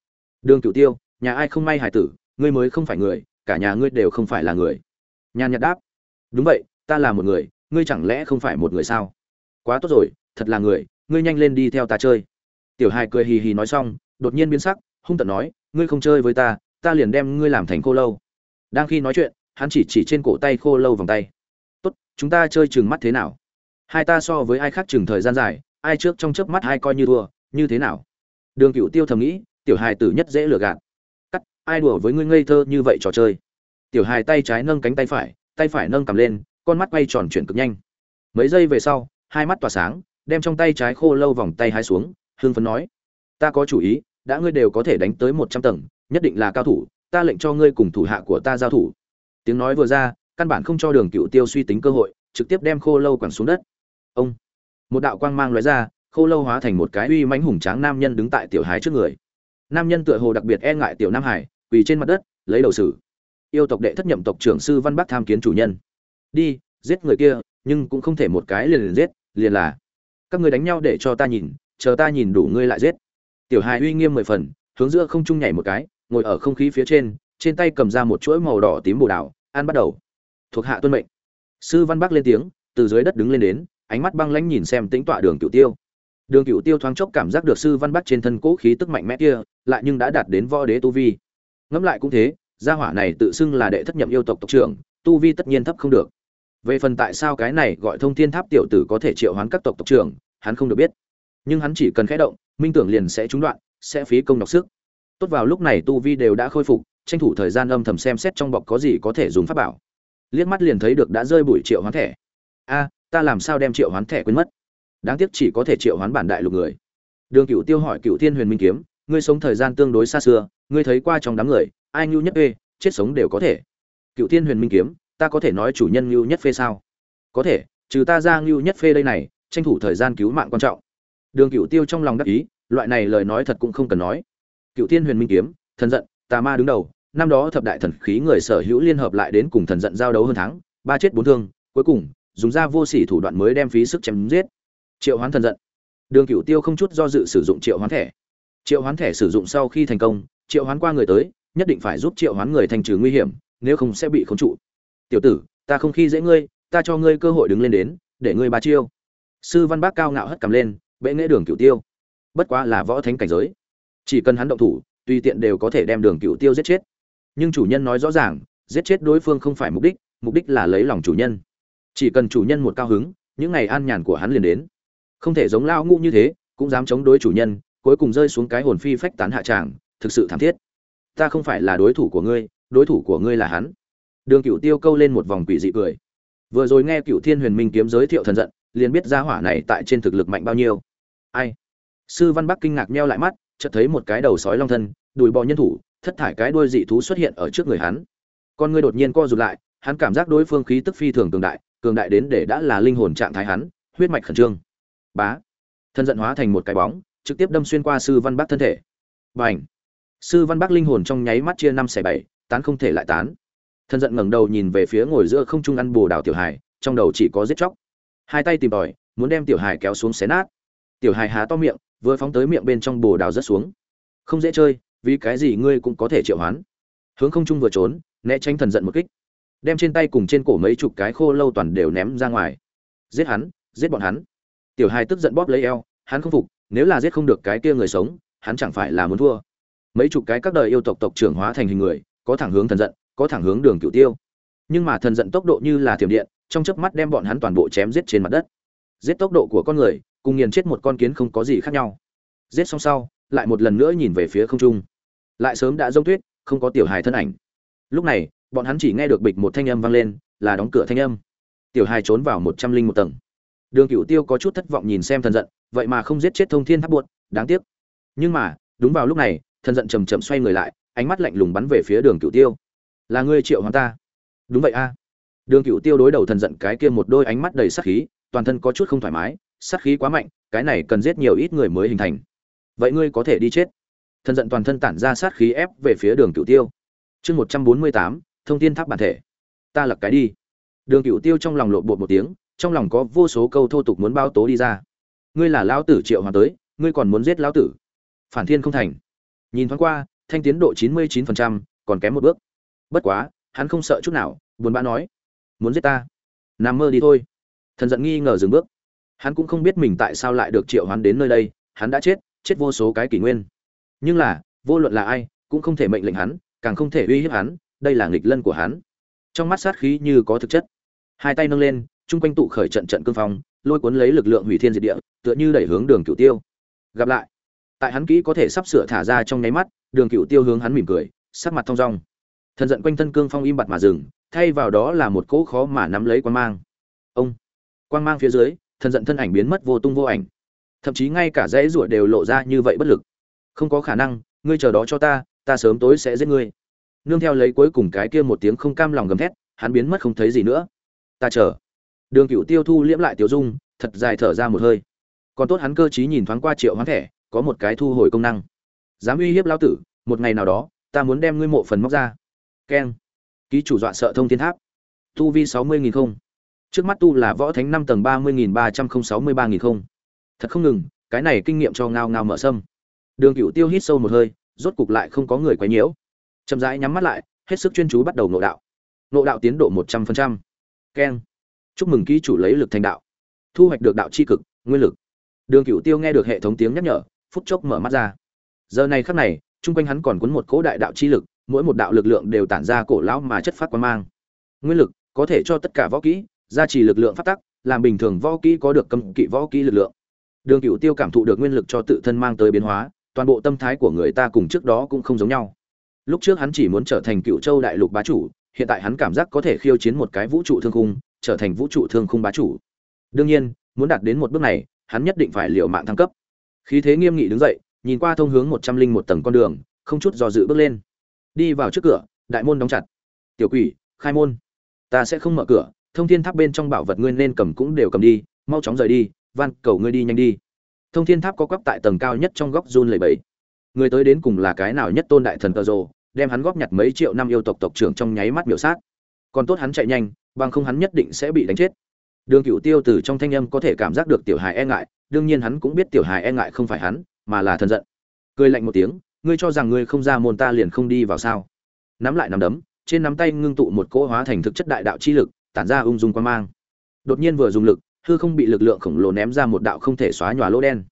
Đường cựu tiêu nhà ai không may hải tử ngươi mới không phải người cả nhà ngươi đều không phải là người. Nhàn nhạt đáp đúng vậy ta là một người ngươi chẳng lẽ không phải một người sao? Quá tốt rồi thật là người ngươi nhanh lên đi theo ta chơi. Tiểu hài cười hì hì nói xong đột nhiên biến sắc hung tận nói ngươi không chơi với ta ta liền đem ngươi làm thành khô lâu. Đang khi nói chuyện, hắn chỉ chỉ trên cổ tay khô lâu vòng tay. Tốt, chúng ta chơi chừng mắt thế nào? Hai ta so với ai khác chừng thời gian dài, ai trước trong chớp mắt ai coi như thua, như thế nào? Đường cựu tiêu thầm nghĩ, tiểu hài tử nhất dễ lừa gạt. Cắt, ai đùa với ngươi ngây thơ như vậy trò chơi? Tiểu hài tay trái nâng cánh tay phải tay phải nâng cầm lên, con mắt quay tròn chuyển cực nhanh. Mấy giây về sau, hai mắt tỏa sáng, đem trong tay trái khô lâu vòng tay hai xuống hương phấn nói, ta có chủ ý, đã ngươi đều có thể đánh tới một trăm tầng nhất định là cao thủ, ta lệnh cho ngươi cùng thủ hạ của ta giao thủ. Tiếng nói vừa ra, căn bản không cho đường cựu tiêu suy tính cơ hội, trực tiếp đem khô lâu quẳng xuống đất. Ông, một đạo quang mang lóe ra, khô lâu hóa thành một cái uy mãnh hùng tráng nam nhân đứng tại tiểu hái trước người. Nam nhân tựa hồ đặc biệt e ngại tiểu nam hải, quỳ trên mặt đất, lấy đầu sử yêu tộc đệ thất nhậm tộc trưởng sư văn bắc tham kiến chủ nhân. Đi, giết người kia, nhưng cũng không thể một cái liền liền giết, liền là, các người đánh nhau để cho ta nhìn, chờ ta nhìn đủ ngươi lại giết. Tiểu hài uy nghiêm mười phần, hướng giữa không trung nhảy một cái ngồi ở không khí phía trên trên tay cầm ra một chuỗi màu đỏ tím bồ đào, ăn bắt đầu. Thuộc hạ tuân mệnh. Sư văn bắc lên tiếng, từ dưới đất đứng lên đến, ánh mắt băng lãnh nhìn xem tính tọa đường cựu tiêu. Đường cựu tiêu thoáng chốc cảm giác được sư văn bắc trên thân cố khí tức mạnh mẽ kia, lại nhưng đã đạt đến võ đế tu vi. Ngẫm lại cũng thế, gia hỏa này tự xưng là đệ thất nhậm yêu tộc tộc trưởng, tu vi tất nhiên thấp không được. Về phần tại sao cái này gọi thông thiên tháp tiểu tử có thể triệu hoán các tộc tộc trưởng, hắn không được biết. Nhưng hắn chỉ cần khẽ động, minh tưởng liền sẽ trúng đoạn, sẽ phí công đọc sức tốt vào lúc này tu vi đều đã khôi phục, tranh thủ thời gian âm thầm xem xét trong bọc có gì có thể dùng pháp bảo. Liếc mắt liền thấy được đã rơi bụi triệu hoán thẻ. A, ta làm sao đem triệu hoán thẻ quên mất? Đáng tiếc chỉ có thể triệu hoán bản đại lục người. Đường cựu tiêu hỏi cựu thiên huyền minh kiếm, ngươi sống thời gian tương đối xa xưa, ngươi thấy qua trong đám người, ai ngưu nhất ê chết sống đều có thể. Cựu thiên huyền minh kiếm, ta có thể nói chủ nhân ngưu nhất phê sao? Có thể, trừ ta ra ngưu nhất phê đây này, tranh thủ thời gian cứu mạng quan trọng. Đường cựu tiêu trong lòng đắc ý, loại này lời nói thật cũng không cần nói cựu thiên huyền minh kiếm, thần giận, tà ma đứng đầu, năm đó thập đại thần khí người sở hữu liên hợp lại đến cùng thần giận giao đấu hơn tháng ba chết bốn thương, cuối cùng, dùng ra vô sỉ thủ đoạn mới đem phí sức chém giết. Triệu hoán thần giận. Đường cựu tiêu không chút do dự sử dụng triệu hoán thẻ. Triệu hoán thẻ sử dụng sau khi thành công, triệu hoán qua người tới, nhất định phải giúp triệu hoán người thành trừ nguy hiểm, nếu không sẽ bị khống trụ. Tiểu tử, ta không khi dễ ngươi, ta cho ngươi cơ hội đứng lên đến, để ngươi ba chiêu. Sư văn bác cao ngạo hất cầm lên, bệ nghệ đường cựu tiêu. Bất quá là võ thánh cảnh giới chỉ cần hắn động thủ, tùy tiện đều có thể đem đường cựu tiêu giết chết. Nhưng chủ nhân nói rõ ràng, giết chết đối phương không phải mục đích mục đích là lấy lòng chủ nhân. Chỉ cần chủ nhân một cao hứng, những ngày an nhàn của hắn liền đến. Không thể giống lao ngu như thế, cũng dám chống đối chủ nhân, cuối cùng rơi xuống cái hồn phi phách tán hạ tràng, thực sự thảm thiết. Ta không phải là đối thủ của ngươi, đối thủ của ngươi là hắn. Đường cựu tiêu câu lên một vòng quỷ dị cười. Vừa rồi nghe cựu thiên huyền minh kiếm giới thiệu thần giận, liền biết ra hỏa này tại trên thực lực mạnh bao nhiêu. Ai? Sư văn bắc kinh ngạc meo lại mắt chợt thấy một cái đầu sói long thân đùi bò nhân thủ thất thải cái đuôi dị thú xuất hiện ở trước người hắn. Con ngươi đột nhiên co rụt lại hắn cảm giác đối phương khí tức phi thường cường đại cường đại đến để đã là linh hồn trạng thái hắn huyết mạch khẩn trương. Bá! Thân giận hóa thành một cái bóng trực tiếp đâm xuyên qua sư văn bắc thân thể. Bành, sư văn bắc linh hồn trong nháy mắt chia năm xẻ bảy tán không thể lại tán. Thân giận ngẩng đầu nhìn về phía ngồi giữa không trung ăn bồ đào tiểu hải trong đầu chỉ có giết chóc. Hai tay tìm đòi, muốn đem tiểu hải kéo xuống xé nát. Tiểu hải há to miệng vừa phóng tới miệng bên trong bồ đào rất xuống. Không dễ chơi, vì cái gì ngươi cũng có thể triệu hoán. Hướng không trung vừa trốn, né tránh thần giận một kích. Đem trên tay cùng trên cổ mấy chục cái khô lâu toàn đều ném ra ngoài. Giết hắn, giết bọn hắn. Tiểu hai tức giận bóp lấy eo, hắn không phục, nếu là giết không được cái kia người sống, hắn chẳng phải là muốn thua. Mấy chục cái các đời yêu tộc tộc trưởng hóa thành hình người, có thẳng hướng thần giận, có thẳng hướng đường cửu tiêu. Nhưng mà thần giận tốc độ như là thiểm điện, trong chớp mắt đem bọn hắn toàn bộ chém giết trên mặt đất. Giết tốc độ của con người cùng nghiền chết một con kiến không có gì khác nhau. Giết xong sau, lại một lần nữa nhìn về phía không trung. Lại sớm đã giống tuyết, không có tiểu hài thân ảnh. Lúc này, bọn hắn chỉ nghe được bịch một thanh âm vang lên, là đóng cửa thanh âm. Tiểu hài trốn vào một trăm linh một tầng. Đường cửu tiêu có chút thất vọng nhìn xem thần giận, vậy mà không giết chết thông thiên tháp buột đáng tiếc. Nhưng mà, đúng vào lúc này, thần giận chầm chậm xoay người lại, ánh mắt lạnh lùng bắn về phía đường cửu tiêu. Là ngươi triệu hoàng ta. Đúng vậy a. Đường cửu tiêu đối đầu thần giận cái kia một đôi ánh mắt đầy sát khí, toàn thân có chút không thoải mái sát khí quá mạnh, cái này cần giết nhiều ít người mới hình thành. Vậy ngươi có thể đi chết. Thần giận toàn thân tản ra sát khí ép về phía đường cửu tiêu. Chương một trăm bốn mươi tám, thông thiên tháp bản thể. Ta lật cái đi. Đường cựu tiêu trong lòng lộn bột một tiếng, trong lòng có vô số câu thô tục muốn bao tố đi ra. Ngươi là lão tử triệu hoàng tới, ngươi còn muốn giết lão tử. Phản thiên không thành. Nhìn thoáng qua, thanh tiến độ chín mươi chín phần trăm, còn kém một bước. Bất quá, hắn không sợ chút nào, buồn bã nói, muốn giết ta? Nằm mơ đi thôi. Thần giận nghi ngờ dừng bước hắn cũng không biết mình tại sao lại được triệu hoán đến nơi đây, hắn đã chết chết vô số cái kỷ nguyên. Nhưng là, vô luận là ai, cũng không thể mệnh lệnh hắn, càng không thể uy hiếp hắn, đây là nghịch lân của hắn. Trong mắt sát khí như có thực chất. Hai tay nâng lên, chung quanh tụ khởi trận trận cương phong, lôi cuốn lấy lực lượng hủy thiên diệt địa, tựa như đẩy hướng đường cửu tiêu. Gặp lại. Tại hắn kỹ có thể sắp sửa thả ra trong nháy mắt, đường cửu tiêu hướng hắn mỉm cười, sắc mặt thong dong. Thần giận quanh thân cương phong im bặt mà dừng, thay vào đó là một cỗ khó mà nắm lấy quan mang. Ông. Quang mang phía dưới thần giận thân ảnh biến mất vô tung vô ảnh. Thậm chí ngay cả dãy ruột đều lộ ra như vậy bất lực. Không có khả năng, ngươi chờ đó cho ta ta sớm tối sẽ giết ngươi. Nương theo lấy cuối cùng cái kia một tiếng không cam lòng gầm thét, hắn biến mất không thấy gì nữa. Ta chờ. Đường cựu tiêu thu liễm lại tiểu dung, thật dài thở ra một hơi. Còn tốt hắn cơ chí nhìn thoáng qua triệu hoán thẻ, có một cái thu hồi công năng. Dám uy hiếp lao tử, một ngày nào đó, ta muốn đem ngươi mộ phần móc ra. Keng. Ký chủ dọa sợ thông thiên tháp. Tu vi sáu mươi nghìn không trước mắt tu là võ thánh năm tầng ba mươi nghìn ba trăm không sáu mươi ba nghìn không. Thật không ngừng, cái này kinh nghiệm cho ngao ngao mở sâm. Đường cựu tiêu hít sâu một hơi, rốt cục lại không có người quấy nhiễu. Chậm rãi nhắm mắt lại, hết sức chuyên chú bắt đầu nội đạo. Nội đạo tiến độ một trăm phần trăm. Keng. Chúc mừng ký chủ lấy lực thành đạo. Thu hoạch được đạo c h i cực, nguyên lực. Đường cựu tiêu nghe được hệ thống tiếng nhắc nhở, phút chốc mở mắt ra. Giờ này khắc này, chung quanh hắn còn cuốn một cỗ đại đạo chi lực, mỗi một đạo lực lượng đều tản ra cổ lão mà chất phát quan mang. Nguyên lực, có thể cho tất cả võ kỹ gia trì lực lượng phát tắc, làm bình thường võ kỹ có được cầm kỵ võ kỹ lực lượng. Đường cựu tiêu cảm thụ được nguyên lực cho tự thân mang tới biến hóa, toàn bộ tâm thái của người ta cùng trước đó cũng không giống nhau. Lúc trước hắn chỉ muốn trở thành cựu châu đại lục bá chủ, hiện tại hắn cảm giác có thể khiêu chiến một cái vũ trụ thương khung, trở thành vũ trụ thương khung bá chủ. Đương nhiên, muốn đạt đến một bước này, hắn nhất định phải liều mạng thăng cấp. Khí thế nghiêm nghị đứng dậy, nhìn qua thông hướng một trăm linh một tầng con đường, không chút do dự bước lên. Đi vào trước cửa, đại môn đóng chặt. Tiểu quỷ, khai môn. Ta sẽ không mở cửa thông thiên tháp bên trong bảo vật ngươi nên cầm cũng đều cầm đi, mau chóng rời đi, van, cầu ngươi đi nhanh đi. Thông thiên tháp có quắp tại tầng cao nhất trong góc run lầy bẫy người tới đến cùng là cái nào nhất tôn đại thần tờ rồ, đem hắn góp nhặt mấy triệu năm yêu tộc tộc trưởng trong nháy mắt biểu sát. Còn tốt hắn chạy nhanh, bằng không hắn nhất định sẽ bị đánh chết. Đường cựu tiêu từ trong thanh âm có thể cảm giác được tiểu hài e ngại, đương nhiên hắn cũng biết tiểu hài e ngại không phải hắn, mà là thần giận. Cười lạnh một tiếng, ngươi cho rằng ngươi không ra môn ta liền không đi vào sao? Nắm lại nắm đấm, trên nắm tay ngưng tụ một cỗ hóa thành thực chất đại đạo chi lực tản ra ung dung quan mang. Đột nhiên vừa dùng lực, hư không bị lực lượng khổng lồ ném ra một đạo không thể xóa nhòa lỗ đen.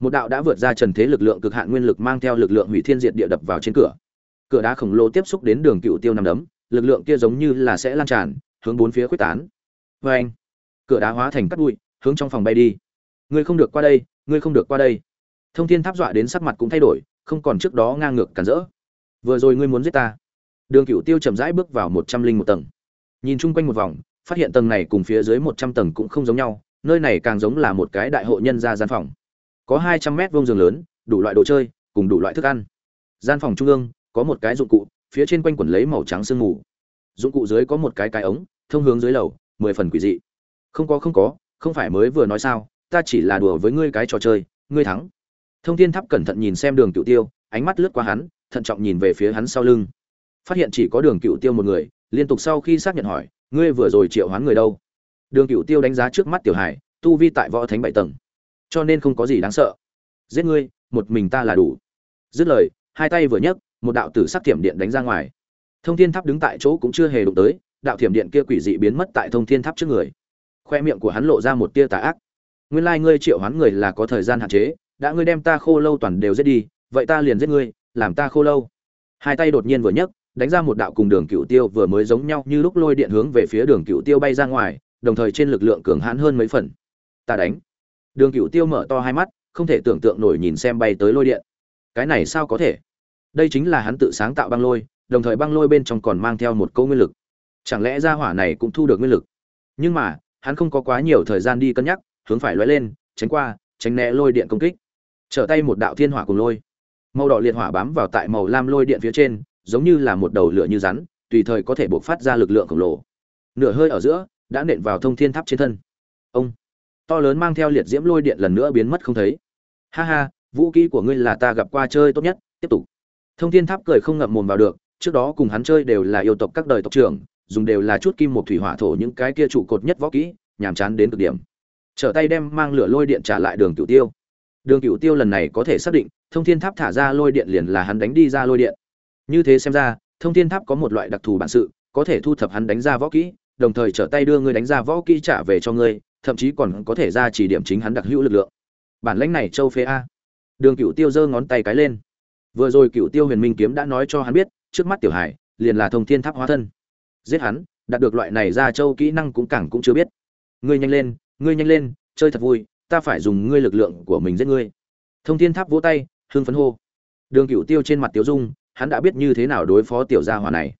Một đạo đã vượt ra trần thế lực lượng cực hạn nguyên lực mang theo lực lượng hủy thiên diệt địa đập vào trên cửa. Cửa đá khổng lồ tiếp xúc đến đường cựu tiêu nằm đấm, lực lượng kia giống như là sẽ lan tràn, hướng bốn phía quyết tán. Vê anh, cửa đá hóa thành cắt bụi, hướng trong phòng bay đi. Ngươi không được qua đây, ngươi không được qua đây. Thông thiên tháp dọa đến sắc mặt cũng thay đổi, không còn trước đó ngang ngược cản rỡ. Vừa rồi ngươi muốn giết ta. Đường cựu tiêu chậm rãi bước vào một trăm linh một tầng nhìn chung quanh một vòng, phát hiện tầng này cùng phía dưới một trăm tầng cũng không giống nhau, nơi này càng giống là một cái đại hộ nhân ra gian phòng. Có hai trăm mét vuông giường lớn, đủ loại đồ chơi, cùng đủ loại thức ăn. Gian phòng trung ương, có một cái dụng cụ, phía trên quanh quẩn lấy màu trắng sương mù. Dụng cụ dưới có một cái cái ống, thông hướng dưới lầu, mười phần quỷ dị. Không có không có, không phải mới vừa nói sao, ta chỉ là đùa với ngươi cái trò chơi, ngươi thắng. Thông thiên tháp cẩn thận nhìn xem đường cựu tiêu, ánh mắt lướt qua hắn, thận trọng nhìn về phía hắn sau lưng. Phát hiện chỉ có đường cựu tiêu một người liên tục sau khi xác nhận hỏi, ngươi vừa rồi triệu hoán người đâu? Đường cựu tiêu đánh giá trước mắt tiểu hải, tu vi tại võ thánh bảy tầng. Cho nên không có gì đáng sợ. Giết ngươi, một mình ta là đủ. Dứt lời, hai tay vừa nhấc, một đạo tử sắc thiểm điện đánh ra ngoài. Thông thiên tháp đứng tại chỗ cũng chưa hề đụng tới, đạo thiểm điện kia quỷ dị biến mất tại thông thiên tháp trước người. Khoe miệng của hắn lộ ra một tia tà ác. Nguyên lai ngươi triệu hoán người là có thời gian hạn chế, đã ngươi đem ta khô lâu toàn đều giết đi, vậy ta liền giết ngươi, làm ta khô lâu. Hai tay đột nhiên vừa nhấc đánh ra một đạo cùng đường cựu tiêu vừa mới giống nhau như lúc lôi điện hướng về phía đường cựu tiêu bay ra ngoài, đồng thời trên lực lượng cường hãn hơn mấy phần. Ta đánh. Đường cựu tiêu mở to hai mắt, không thể tưởng tượng nổi nhìn xem bay tới lôi điện. Cái này sao có thể? Đây chính là hắn tự sáng tạo băng lôi, đồng thời băng lôi bên trong còn mang theo một câu nguyên lực. Chẳng lẽ ra hỏa này cũng thu được nguyên lực? Nhưng mà, hắn không có quá nhiều thời gian đi cân nhắc, hướng phải lóe lên, tránh qua, tránh né lôi điện công kích. Trở tay một đạo thiên hỏa cùng lôi. Màu đỏ liệt hỏa bám vào tại màu lam lôi điện phía trên giống như là một đầu lửa như rắn, tùy thời có thể buộc phát ra lực lượng khổng lồ. Nửa hơi ở giữa, đã nện vào thông thiên tháp trên thân. Ông! To lớn mang theo liệt diễm lôi điện lần nữa biến mất không thấy. Ha ha, vũ kỹ của ngươi là ta gặp qua chơi tốt nhất, tiếp tục. Thông thiên tháp cười không ngậm mồm vào được, trước đó cùng hắn chơi đều là yêu tộc các đời tộc trưởng, dùng đều là chút kim một thủy hỏa thổ những cái kia trụ cột nhất võ kỹ, nhàm chán đến cực điểm. Trở tay đem mang lửa lôi điện trả lại đường cửu tiêu. Đường cửu tiêu lần này có thể xác định, thông thiên tháp thả ra lôi điện liền là hắn đánh đi ra lôi điện như thế xem ra, thông thiên tháp có một loại đặc thù bản sự, có thể thu thập hắn đánh ra võ kỹ, đồng thời trở tay đưa ngươi đánh ra võ kỹ trả về cho ngươi, thậm chí còn có thể ra chỉ điểm chính hắn đặc hữu lực lượng. Bản lãnh này châu phế a. Đường cửu tiêu giơ ngón tay cái lên. Vừa rồi cửu tiêu huyền minh kiếm đã nói cho hắn biết, trước mắt tiểu hải, liền là thông thiên tháp hóa thân. Giết hắn, đạt được loại này ra châu kỹ năng cũng càng cũng chưa biết. Ngươi nhanh lên, ngươi nhanh lên, chơi thật vui, ta phải dùng ngươi lực lượng của mình giết ngươi. Thông thiên tháp vỗ tay, hưng phấn hô. Đường cửu tiêu trên mặt tiểu dung hắn đã biết như thế nào đối phó tiểu gia hỏa này.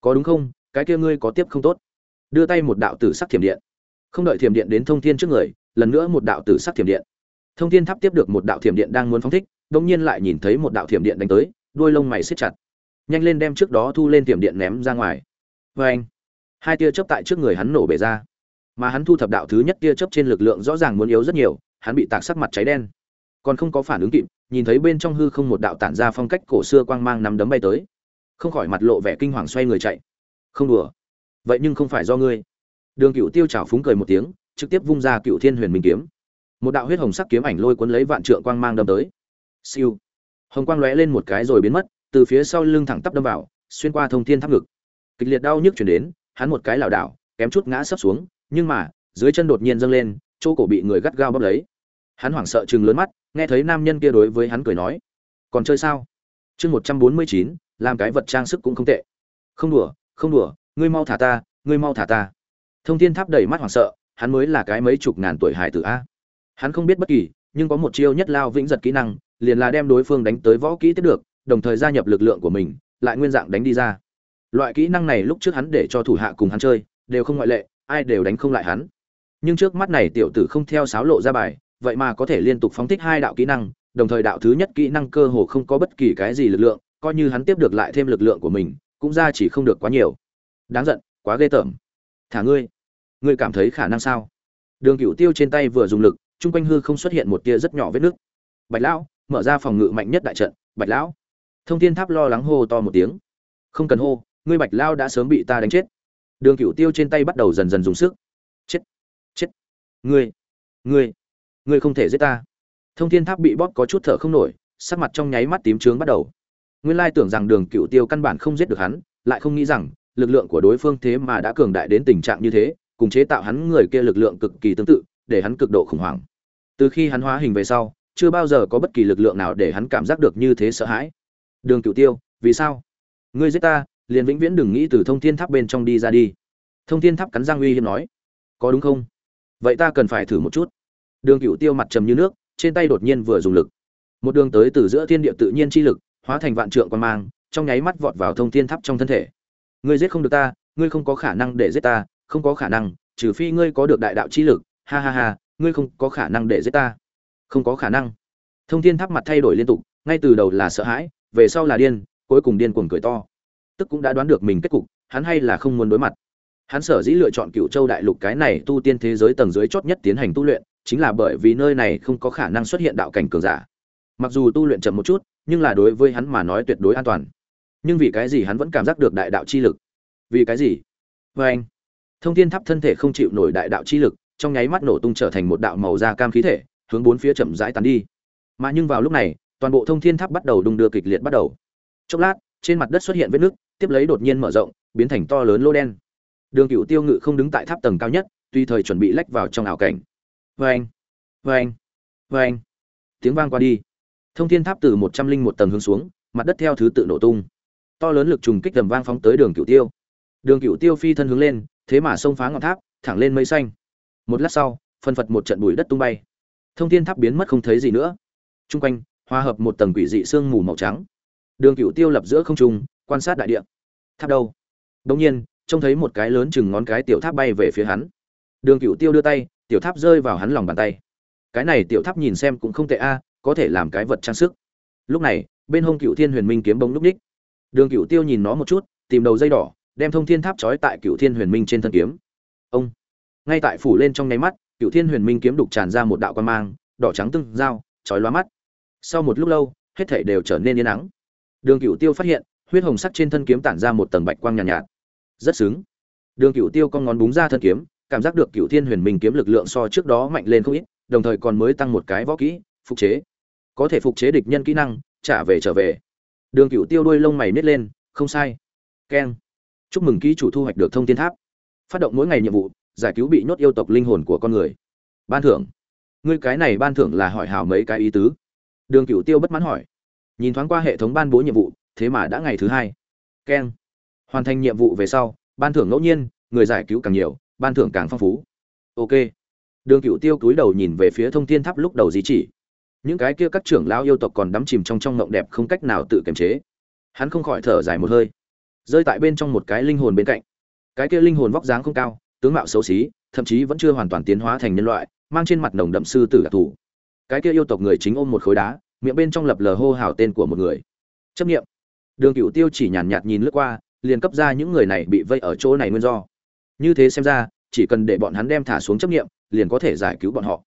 Có đúng không? Cái kia ngươi có tiếp không tốt? Đưa tay một đạo tử sắc thiểm điện. Không đợi thiểm điện đến thông thiên trước người, lần nữa một đạo tử sắc thiểm điện. Thông thiên tháp tiếp được một đạo thiểm điện đang muốn phóng thích đông nhiên lại nhìn thấy một đạo thiểm điện đánh tới, đuôi lông mày siết chặt. Nhanh lên đem trước đó thu lên thiểm điện ném ra ngoài. Vê anh, hai tia chớp tại trước người hắn nổ bể ra. Mà hắn thu thập đạo thứ nhất tia chớp trên lực lượng rõ ràng muốn yếu rất nhiều, hắn bị tạc sắc mặt cháy đen còn không có phản ứng kịp, nhìn thấy bên trong hư không một đạo tản ra phong cách cổ xưa quang mang nắm đấm bay tới. Không khỏi mặt lộ vẻ kinh hoàng xoay người chạy. Không đùa. Vậy nhưng không phải do ngươi. Đường cựu tiêu trào phúng cười một tiếng, trực tiếp vung ra cựu thiên huyền minh kiếm. Một đạo huyết hồng sắc kiếm ảnh lôi cuốn lấy vạn trượng quang mang đâm tới. Siêu. Hồng quang lóe lên một cái rồi biến mất, từ phía sau lưng thẳng tắp đâm vào, xuyên qua thông thiên tháp ngực. Kịch liệt đau nhức chuyển đến, hắn một cái lảo đảo, kém chút ngã sấp xuống, nhưng mà, dưới chân đột nhiên dâng lên, chỗ cổ bị người gắt gao bóp lấy. Hắn hoảng sợ chừng lớn mắt nghe thấy nam nhân kia đối với hắn cười nói, còn chơi sao? Chương một trăm bốn mươi chín, làm cái vật trang sức cũng không tệ. Không đùa không đùa, ngươi mau thả ta, ngươi mau thả ta. Thông thiên tháp đầy mắt hoảng sợ, hắn mới là cái mấy chục ngàn tuổi hải tử a. Hắn không biết bất kỳ, nhưng có một chiêu nhất lao vĩnh giật kỹ năng, liền là đem đối phương đánh tới võ kỹ tiếp được, đồng thời gia nhập lực lượng của mình, lại nguyên dạng đánh đi ra. Loại kỹ năng này lúc trước hắn để cho thủ hạ cùng hắn chơi, đều không ngoại lệ, ai đều đánh không lại hắn. Nhưng trước mắt này tiểu tử không theo sáo lộ ra bài vậy mà có thể liên tục phóng thích hai đạo kỹ năng, đồng thời đạo thứ nhất kỹ năng cơ hồ không có bất kỳ cái gì lực lượng, coi như hắn tiếp được lại thêm lực lượng của mình, cũng ra chỉ không được quá nhiều. Đáng giận, quá ghê tởm. Thả ngươi. Ngươi cảm thấy khả năng sao? Đường cựu tiêu trên tay vừa dùng lực, chung quanh hư không xuất hiện một tia rất nhỏ vết nước bạch lão, mở ra phòng ngự mạnh nhất đại trận, bạch lão. Thông thiên tháp lo lắng hô to một tiếng. Không cần hô, ngươi bạch lao đã sớm bị ta đánh chết. Đường cựu tiêu trên tay bắt đầu dần dần dùng sức. Chết chết. Ngươi ngươi ngươi không thể giết ta. Thông thiên tháp bị bóp có chút thở không nổi, sắc mặt trong nháy mắt tím trướng bắt đầu. Nguyên lai tưởng rằng đường cựu tiêu căn bản không giết được hắn, lại không nghĩ rằng, lực lượng của đối phương thế mà đã cường đại đến tình trạng như thế, cùng chế tạo hắn người kia lực lượng cực kỳ tương tự, để hắn cực độ khủng hoảng. Từ khi hắn hóa hình về sau, chưa bao giờ có bất kỳ lực lượng nào để hắn cảm giác được như thế sợ hãi. Đường cựu tiêu, vì sao? Ngươi giết ta, liền vĩnh viễn đừng nghĩ từ thông thiên tháp bên trong đi ra đi. Thông thiên tháp cắn răng uy hiếp nói. Có đúng không? Vậy ta cần phải thử một chút đường cựu tiêu mặt trầm như nước, trên tay đột nhiên vừa dùng lực. Một đường tới từ giữa thiên địa tự nhiên chi lực, hóa thành vạn trượng quan mang, trong nháy mắt vọt vào thông thiên tháp trong thân thể. Ngươi giết không được ta, ngươi không có khả năng để giết ta, không có khả năng, trừ phi ngươi có được đại đạo chi lực. Ha ha ha, ngươi không có khả năng để giết ta. Không có khả năng. Thông thiên tháp mặt thay đổi liên tục, ngay từ đầu là sợ hãi, về sau là điên, cuối cùng điên cuồng cười to. Tức cũng đã đoán được mình kết cục, hắn hay là không muốn đối mặt. Hắn sở dĩ lựa chọn cựu châu đại lục cái này tu tiên thế giới tầng dưới chót nhất tiến hành tu luyện chính là bởi vì nơi này không có khả năng xuất hiện đạo cảnh cường giả. Mặc dù tu luyện chậm một chút, nhưng là đối với hắn mà nói tuyệt đối an toàn. Nhưng vì cái gì hắn vẫn cảm giác được đại đạo chi lực? Vì cái gì? Vê anh, thông thiên tháp thân thể không chịu nổi đại đạo chi lực, trong nháy mắt nổ tung trở thành một đạo màu da cam khí thể, hướng bốn phía chậm rãi tàn đi. Mà nhưng vào lúc này, toàn bộ thông thiên tháp bắt đầu đung đưa kịch liệt bắt đầu. Chốc lát, trên mặt đất xuất hiện vết nước tiếp lấy đột nhiên mở rộng, biến thành to lớn lô đen. Đường cựu tiêu ngự không đứng tại tháp tầng cao nhất, tùy thời chuẩn bị lách vào trong ảo cảnh vê anh vê anh vâng anh. Tiếng vang qua đi. Thông thiên tháp từ một trăm linh một tầng hướng xuống, mặt đất theo thứ tự nổ tung. To lớn lực trùng kích tầm vang phóng tới đường cửu tiêu. Đường cửu tiêu phi thân hướng lên, thế mà xông phá ngọn tháp, thẳng lên mây xanh. Một lát sau, phân phật một trận bụi đất tung bay. Thông thiên tháp biến mất không thấy gì nữa. T r u n g quanh, hòa hợp một tầng quỷ dị sương mù màu trắng. Đường cửu tiêu lập giữa không trung, quan sát đại địa. Tháp đâu? Đông nhiên, trông thấy một cái lớn chừng ngón cái tiểu tháp bay về phía hắn. Đường cửu tiêu đưa tay tiểu tháp rơi vào hắn lòng bàn tay. Cái này tiểu tháp nhìn xem cũng không tệ a có thể làm cái vật trang sức. Lúc này bên hông cựu thiên huyền minh kiếm bóng lúc ních. Đường cựu tiêu nhìn nó một chút tìm đầu dây đỏ đem thông thiên tháp trói tại cựu thiên huyền minh trên thân kiếm. Ông! Ngay tại phủ lên trong nháy mắt cựu thiên huyền minh kiếm đục tràn ra một đạo quan mang đỏ trắng tưng dao trói loa mắt. Sau một lúc lâu hết thảy đều trở nên yên nắng đường cựu tiêu phát hiện huyết hồng sắc trên thân kiếm tản ra một tầng bạch quang nhàn nhạt, nhạt. Rất xứng. Đường cựu tiêu con ngón búng ra thân kiếm cảm giác được cựu thiên huyền minh kiếm lực lượng so trước đó mạnh lên không ít, đồng thời còn mới tăng một cái võ kỹ, phục chế. Có thể phục chế địch nhân kỹ năng, trả về trở về. Đường cựu tiêu đuôi lông mày nít lên, không sai. Keng. Chúc mừng ký chủ thu hoạch được thông tin tháp. Phát động mỗi ngày nhiệm vụ, giải cứu bị nhốt yêu tộc linh hồn của con người. Ban thưởng. Ngươi cái này ban thưởng là hỏi hào mấy cái ý tứ? Đường cựu tiêu bất mãn hỏi. Nhìn thoáng qua hệ thống ban bố nhiệm vụ, thế mà đã ngày thứ hai. Keng. Hoàn thành nhiệm vụ về sau, ban thưởng ngẫu nhiên, người giải cứu càng nhiều ban thưởng càng phong phú. Ok. Đường cựu tiêu cúi đầu nhìn về phía thông thiên tháp lúc đầu di chỉ. Những cái kia các trưởng lão yêu tộc còn đắm chìm trong trong ngộng đẹp không cách nào tự kiềm chế. Hắn không khỏi thở dài một hơi. Rơi tại bên trong một cái linh hồn bên cạnh. Cái kia linh hồn vóc dáng không cao tướng mạo xấu xí thậm chí vẫn chưa hoàn toàn tiến hóa thành nhân loại mang trên mặt nồng đậm sư tử đặc thù. Cái kia yêu tộc người chính ôm một khối đá miệng bên trong lập lờ hô hào tên của một người. Chấp nghiệm đường cựu tiêu chỉ nhàn nhạt, nhạt nhìn lướt qua liền cấp ra những người này bị vây ở chỗ này nguyên do như thế xem ra, chỉ cần để bọn hắn đem thả xuống chấp nghiệm, liền có thể giải cứu bọn họ.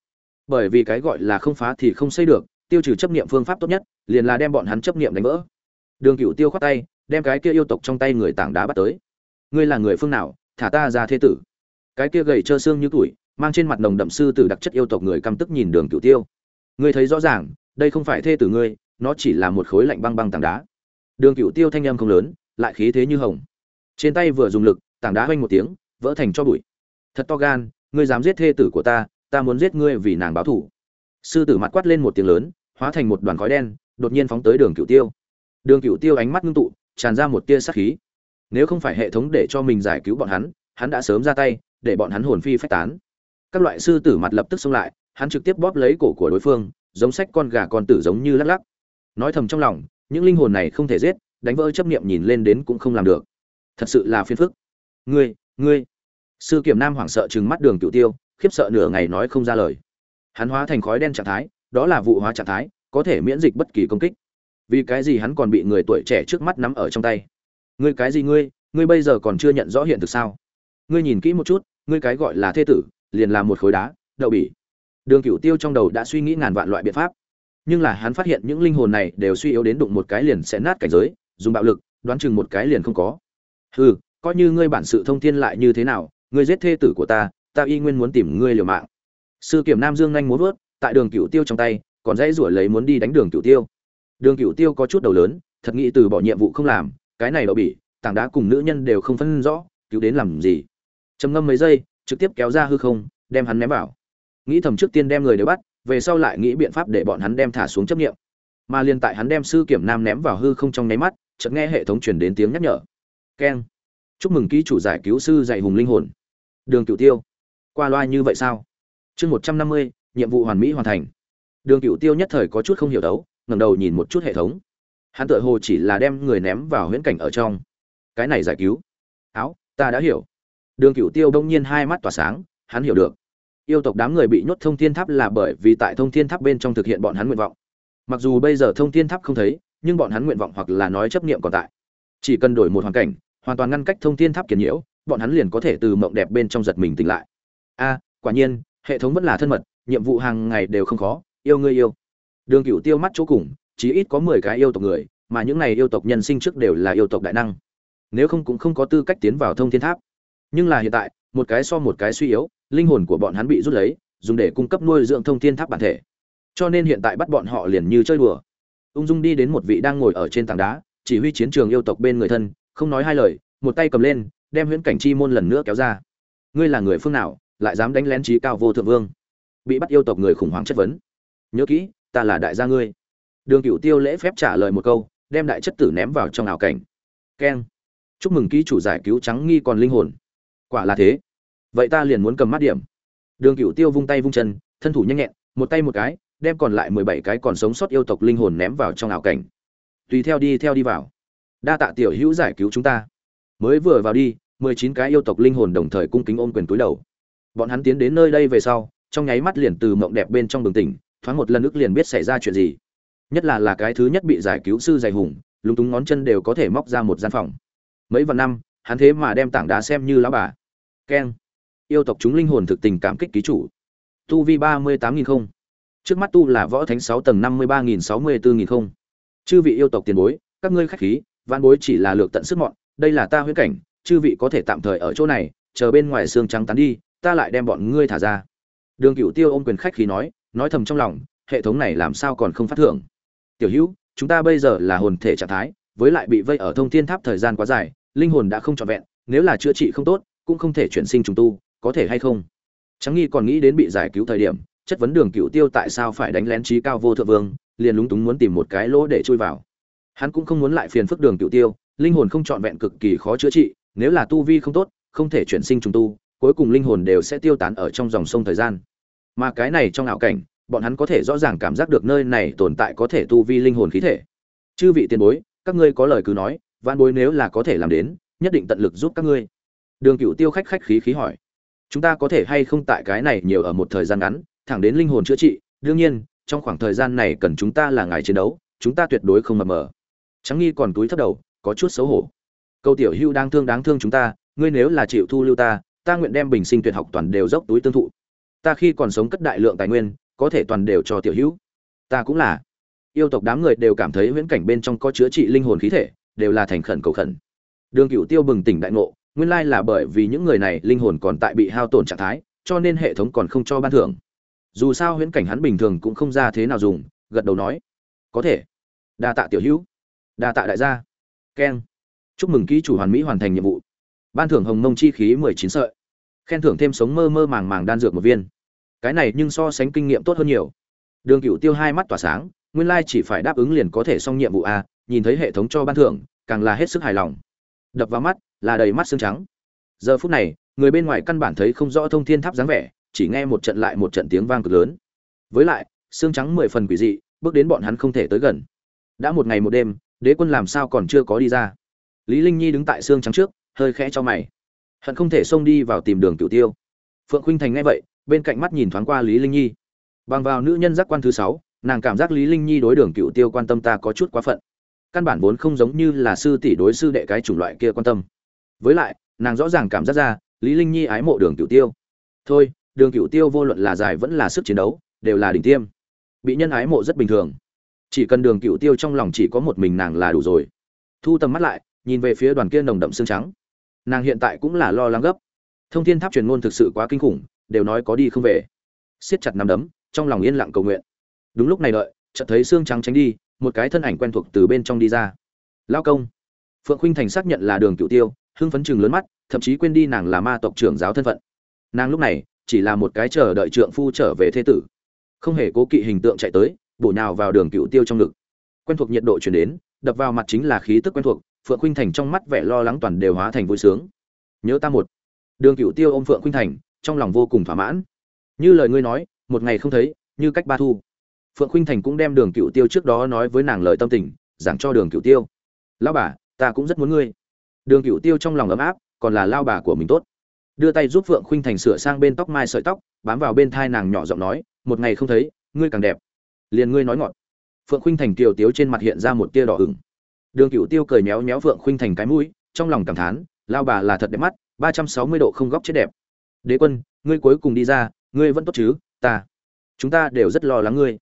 Bởi vì cái gọi là không phá thì không xây được, tiêu trừ chấp nghiệm phương pháp tốt nhất, liền là đem bọn hắn chấp nghiệm đánh vỡ. Đường cựu tiêu khoát tay, đem cái kia yêu tộc trong tay người tảng đá bắt tới. Ngươi là người phương nào? Thả ta ra thế tử. Cái kia gầy trơ xương như tuổi, mang trên mặt nồng đậm sư tử đặc chất yêu tộc người căm tức nhìn đường cựu tiêu. Ngươi thấy rõ ràng, đây không phải thê tử ngươi, nó chỉ là một khối lạnh băng băng tảng đá. Đường cựu tiêu thanh âm không lớn, lại khí thế như hồng. Trên tay vừa dùng lực, tảng đá oanh một tiếng vỡ thành cho bụi. Thật to gan, ngươi dám giết thê tử của ta ta muốn giết ngươi vì nàng báo thù. Sư tử mặt quát lên một tiếng lớn, hóa thành một đoàn khói đen, đột nhiên phóng tới đường cựu tiêu. Đường cựu tiêu ánh mắt ngưng tụ, tràn ra một tia sát khí. Nếu không phải hệ thống để cho mình giải cứu bọn hắn hắn đã sớm ra tay, để bọn hắn hồn phi phách tán. Các loại sư tử mặt lập tức xông lại, hắn trực tiếp bóp lấy cổ của đối phương, giống sách con gà con tử giống như lắc lắc. Nói thầm trong lòng, những linh hồn này không thể giết, đánh vỡ chấp niệm nhìn lên đến cũng không làm được. Thật sự là phiền phức. Ngươi ngươi. Sư kiểm nam hoảng sợ chừng mắt đường cựu tiêu, khiếp sợ nửa ngày nói không ra lời. Hắn hóa thành khói đen trạng thái, đó là vụ hóa trạng thái, có thể miễn dịch bất kỳ công kích. Vì cái gì hắn còn bị người tuổi trẻ trước mắt nắm ở trong tay? Ngươi cái gì ngươi? Ngươi bây giờ còn chưa nhận rõ hiện thực sao? Ngươi nhìn kỹ một chút, ngươi cái gọi là thê tử, liền là một khối đá, đậu bỉ. Đường cựu tiêu trong đầu đã suy nghĩ ngàn vạn loại biện pháp. Nhưng là hắn phát hiện những linh hồn này đều suy yếu đến đụng một cái liền sẽ nát cảnh giới, dùng bạo lực, đoán chừng một cái liền không có. Hừ coi như ngươi bản sự thông thiên lại như thế nào, ngươi giết thê tử của ta ta y nguyên muốn tìm ngươi liều mạng. Sư kiểm nam dương nhanh muốn vớt, tại đường cựu tiêu trong tay, còn dãy ruổi lấy muốn đi đánh đường cựu tiêu. Đường cựu tiêu có chút đầu lớn, thật nghĩ từ bỏ nhiệm vụ không làm, cái này đậu bỉ, tảng đá cùng nữ nhân đều không phân rõ, cứu đến làm gì. Trầm ngâm mấy giây, trực tiếp kéo ra hư không, đem hắn ném vào. Nghĩ thầm trước tiên đem người đều bắt, về sau lại nghĩ biện pháp để bọn hắn đem thả xuống chấp nghiệm mà liền tại hắn đem sư kiểm nam ném vào hư không trong nháy mắt, chợt nghe hệ thống truyền đến tiếng nhắc nhở. Keng chúc mừng ký chủ giải cứu sư dạy hùng linh hồn. Đường cựu tiêu, qua loa như vậy sao? Chương một trăm năm mươi, nhiệm vụ hoàn mỹ hoàn thành. Đường cựu tiêu nhất thời có chút không hiểu đấu, ngẩng đầu nhìn một chút hệ thống. Hắn tự hồ chỉ là đem người ném vào huyễn cảnh ở trong. Cái này giải cứu. Áo, ta đã hiểu. Đường cựu tiêu đông nhiên hai mắt tỏa sáng, hắn hiểu được. Yêu tộc đám người bị nhốt thông thiên tháp là bởi vì tại thông thiên tháp bên trong thực hiện bọn hắn nguyện vọng. Mặc dù bây giờ thông thiên tháp không thấy, nhưng bọn hắn nguyện vọng hoặc là nói chấp niệm còn tại. Chỉ cần đổi một hoàn cảnh hoàn toàn ngăn cách thông thiên tháp kiền nhiễu, bọn hắn liền có thể từ mộng đẹp bên trong giật mình tỉnh lại. A, quả nhiên, hệ thống vẫn là thân mật, nhiệm vụ hàng ngày đều không khó, yêu ngươi yêu. Đường cựu tiêu mắt chỗ cùng, chí ít có mười cái yêu tộc người, mà những này yêu tộc nhân sinh trước đều là yêu tộc đại năng. Nếu không cũng không có tư cách tiến vào thông thiên tháp. Nhưng là hiện tại, một cái so một cái suy yếu, linh hồn của bọn hắn bị rút lấy, dùng để cung cấp nuôi dưỡng thông thiên tháp bản thể. Cho nên hiện tại bắt bọn họ liền như chơi đùa. Ung dung đi đến một vị đang ngồi ở trên tảng đá, chỉ huy chiến trường yêu tộc bên người thân không nói hai lời, một tay cầm lên, đem huyễn cảnh chi môn lần nữa kéo ra. Ngươi là người phương nào, lại dám đánh lén trí cao vô thượng vương? Bị bắt yêu tộc người khủng hoảng chất vấn. Nhớ kỹ, ta là đại gia ngươi. Đường cựu tiêu lễ phép trả lời một câu, đem đại chất tử ném vào trong ảo cảnh. Keng. Chúc mừng ký chủ giải cứu trắng nghi còn linh hồn. Quả là thế. Vậy ta liền muốn cầm mắt điểm. Đường cựu tiêu vung tay vung chân, thân thủ nhanh nhẹn, một tay một cái, đem còn lại mười bảy cái còn sống sót yêu tộc linh hồn ném vào trong ảo cảnh. Tùy theo đi theo đi vào đa tạ tiểu hữu giải cứu chúng ta. Mới vừa vào đi, mười chín cái yêu tộc linh hồn đồng thời cung kính ôm quyền túi đầu. Bọn hắn tiến đến nơi đây về sau, trong nháy mắt liền từ mộng đẹp bên trong bừng tỉnh, thoáng một lần ức liền biết xảy ra chuyện gì. Nhất là là cái thứ nhất bị giải cứu sư dày hùng, lúng túng ngón chân đều có thể móc ra một gian phòng. Mấy vạn năm, hắn thế mà đem tảng đá xem như lão bà. Keng. Yêu tộc chúng linh hồn thực tình cảm kích ký chủ. Tu vi ba mươi tám nghìn không. Trước mắt tu là võ thánh sáu tầng năm mươi ba nghìn sáu mươi bốn nghìn không. Chư vị yêu tộc tiền bối, các ngươi khách khí văn bối chỉ là lược tận sức mọn, đây là ta huyễn cảnh, chư vị có thể tạm thời ở chỗ này, chờ bên ngoài xương trắng tán đi, ta lại đem bọn ngươi thả ra. Đường cựu tiêu ôm quyền khách khí nói nói thầm trong lòng, hệ thống này làm sao còn không phát thưởng? Tiểu hữu, chúng ta bây giờ là hồn thể trạng thái, với lại bị vây ở thông thiên tháp thời gian quá dài, linh hồn đã không trọn vẹn, nếu là chữa trị không tốt, cũng không thể chuyển sinh trùng tu, có thể hay không? Trắng nghi còn nghĩ đến bị giải cứu thời điểm, chất vấn đường cựu tiêu tại sao phải đánh lén trí cao vô thượng vương, liền lúng túng muốn tìm một cái lỗ để chui vào hắn cũng không muốn lại phiền phức đường cựu tiêu, linh hồn không trọn vẹn cực kỳ khó chữa trị, nếu là tu vi không tốt, không thể chuyển sinh trùng tu, cuối cùng linh hồn đều sẽ tiêu tán ở trong dòng sông thời gian. Mà cái này trong ảo cảnh, bọn hắn có thể rõ ràng cảm giác được nơi này tồn tại có thể tu vi linh hồn khí thể. Chư vị tiền bối, các ngươi có lời cứ nói văn bối nếu là có thể làm đến, nhất định tận lực giúp các ngươi. Đường cựu tiêu khách khách khí khí hỏi. Chúng ta có thể hay không tại cái này nhiều ở một thời gian ngắn, thẳng đến linh hồn chữa trị, đương nhiên, trong khoảng thời gian này cần chúng ta là ngài chiến đấu, chúng ta tuyệt đối không mập mờ trắng nghi còn túi thấp đầu, có chút xấu hổ. Câu tiểu hưu đang thương đáng thương chúng ta, ngươi nếu là chịu thu lưu ta ta nguyện đem bình sinh tuyệt học toàn đều dốc túi tương thụ. Ta khi còn sống cất đại lượng tài nguyên, có thể toàn đều cho tiểu hữu ta cũng là. Yêu tộc đám người đều cảm thấy huyễn cảnh bên trong có chữa trị linh hồn khí thể, đều là thành khẩn cầu khẩn. Đường cựu tiêu bừng tỉnh đại ngộ, nguyên lai là bởi vì những người này linh hồn còn tại bị hao tổn trạng thái, cho nên hệ thống còn không cho ban thưởng. Dù sao huyễn cảnh hắn bình thường cũng không ra thế nào dùng, gật đầu nói. Có thể. Đa tạ tiểu hữu đa tạ đại gia. Keng. Chúc mừng ký chủ hoàn mỹ hoàn thành nhiệm vụ. Ban thưởng hồng mông chi khí mười chín sợi. Khen thưởng thêm sống mơ mơ màng màng đan dược một viên. Cái này nhưng so sánh kinh nghiệm tốt hơn nhiều. Đường cựu tiêu hai mắt tỏa sáng, nguyên lai chỉ phải đáp ứng liền có thể xong nhiệm vụ a, nhìn thấy hệ thống cho ban thưởng, càng là hết sức hài lòng. Đập vào mắt, là đầy mắt xương trắng. Giờ phút này, người bên ngoài căn bản thấy không rõ thông thiên tháp dáng vẻ, chỉ nghe một trận lại một trận tiếng vang cực lớn. Với lại, xương trắng mười phần quỷ dị, bước đến bọn hắn không thể tới gần. Đã một ngày một đêm đế quân làm sao còn chưa có đi ra? Lý linh nhi đứng tại xương trắng trước, hơi khẽ cho mày. Hận không thể xông đi vào tìm đường cửu tiêu. Phượng khuynh thành nghe vậy, bên cạnh mắt nhìn thoáng qua lý linh nhi. Bằng vào nữ nhân giác quan thứ sáu, nàng cảm giác lý linh nhi đối đường cửu tiêu quan tâm ta có chút quá phận. Căn bản vốn không giống như là sư tỷ đối sư đệ cái chủng loại kia quan tâm. Với lại, nàng rõ ràng cảm giác ra, lý linh nhi ái mộ đường cửu tiêu. Thôi, đường cửu tiêu vô luận là dài vẫn là sức chiến đấu, đều là đỉnh tiêm. Bị nhân ái mộ rất bình thường chỉ cần đường cựu tiêu trong lòng chỉ có một mình nàng là đủ rồi. Thu tầm mắt lại, nhìn về phía đoàn kia nồng đậm xương trắng. Nàng hiện tại cũng là lo lắng gấp. Thông thiên tháp truyền ngôn thực sự quá kinh khủng, đều nói có đi không về. Siết chặt nắm đấm, trong lòng yên lặng cầu nguyện. Đúng lúc này đợi, chợt thấy xương trắng tránh đi, một cái thân ảnh quen thuộc từ bên trong đi ra. Lao công. Phượng khuynh thành xác nhận là đường cựu tiêu, hưng phấn chừng lớn mắt, thậm chí quên đi nàng là ma tộc trưởng giáo thân phận. Nàng lúc này, chỉ là một cái chờ đợi trượng phu trở về thế tử. Không hề cố kỵ hình tượng chạy tới bổ nhào vào đường cựu tiêu trong ngực. Quen thuộc nhiệt độ chuyển đến, đập vào mặt chính là khí tức quen thuộc, phượng khuynh thành trong mắt vẻ lo lắng toàn đều hóa thành vui sướng. Nhớ ta một. Đường cựu tiêu ôm phượng khuynh thành, trong lòng vô cùng thỏa mãn. Như lời ngươi nói, một ngày không thấy, như cách ba thu. Phượng khuynh thành cũng đem đường cựu tiêu trước đó nói với nàng lời tâm tình, giảng cho đường cựu tiêu. Lao bà, ta cũng rất muốn ngươi. Đường cựu tiêu trong lòng ấm áp, còn là lao bà của mình tốt. Đưa tay giúp phượng khuynh thành sửa sang bên tóc mai sợi tóc, bám vào bên thai nàng nhỏ giọng nói, một ngày không thấy, ngươi càng đẹp liền ngươi nói ngọt phượng khuynh thành kiều tiếu trên mặt hiện ra một tia đỏ ửng. Đường cựu tiêu cười méo méo phượng khuynh thành cái mũi, trong lòng cảm thán lao bà là thật đẹp mắt, ba trăm sáu mươi độ không góc chết đẹp. Đế quân, ngươi cuối cùng đi ra, ngươi vẫn tốt chứ, ta, chúng ta đều rất lo lắng ngươi.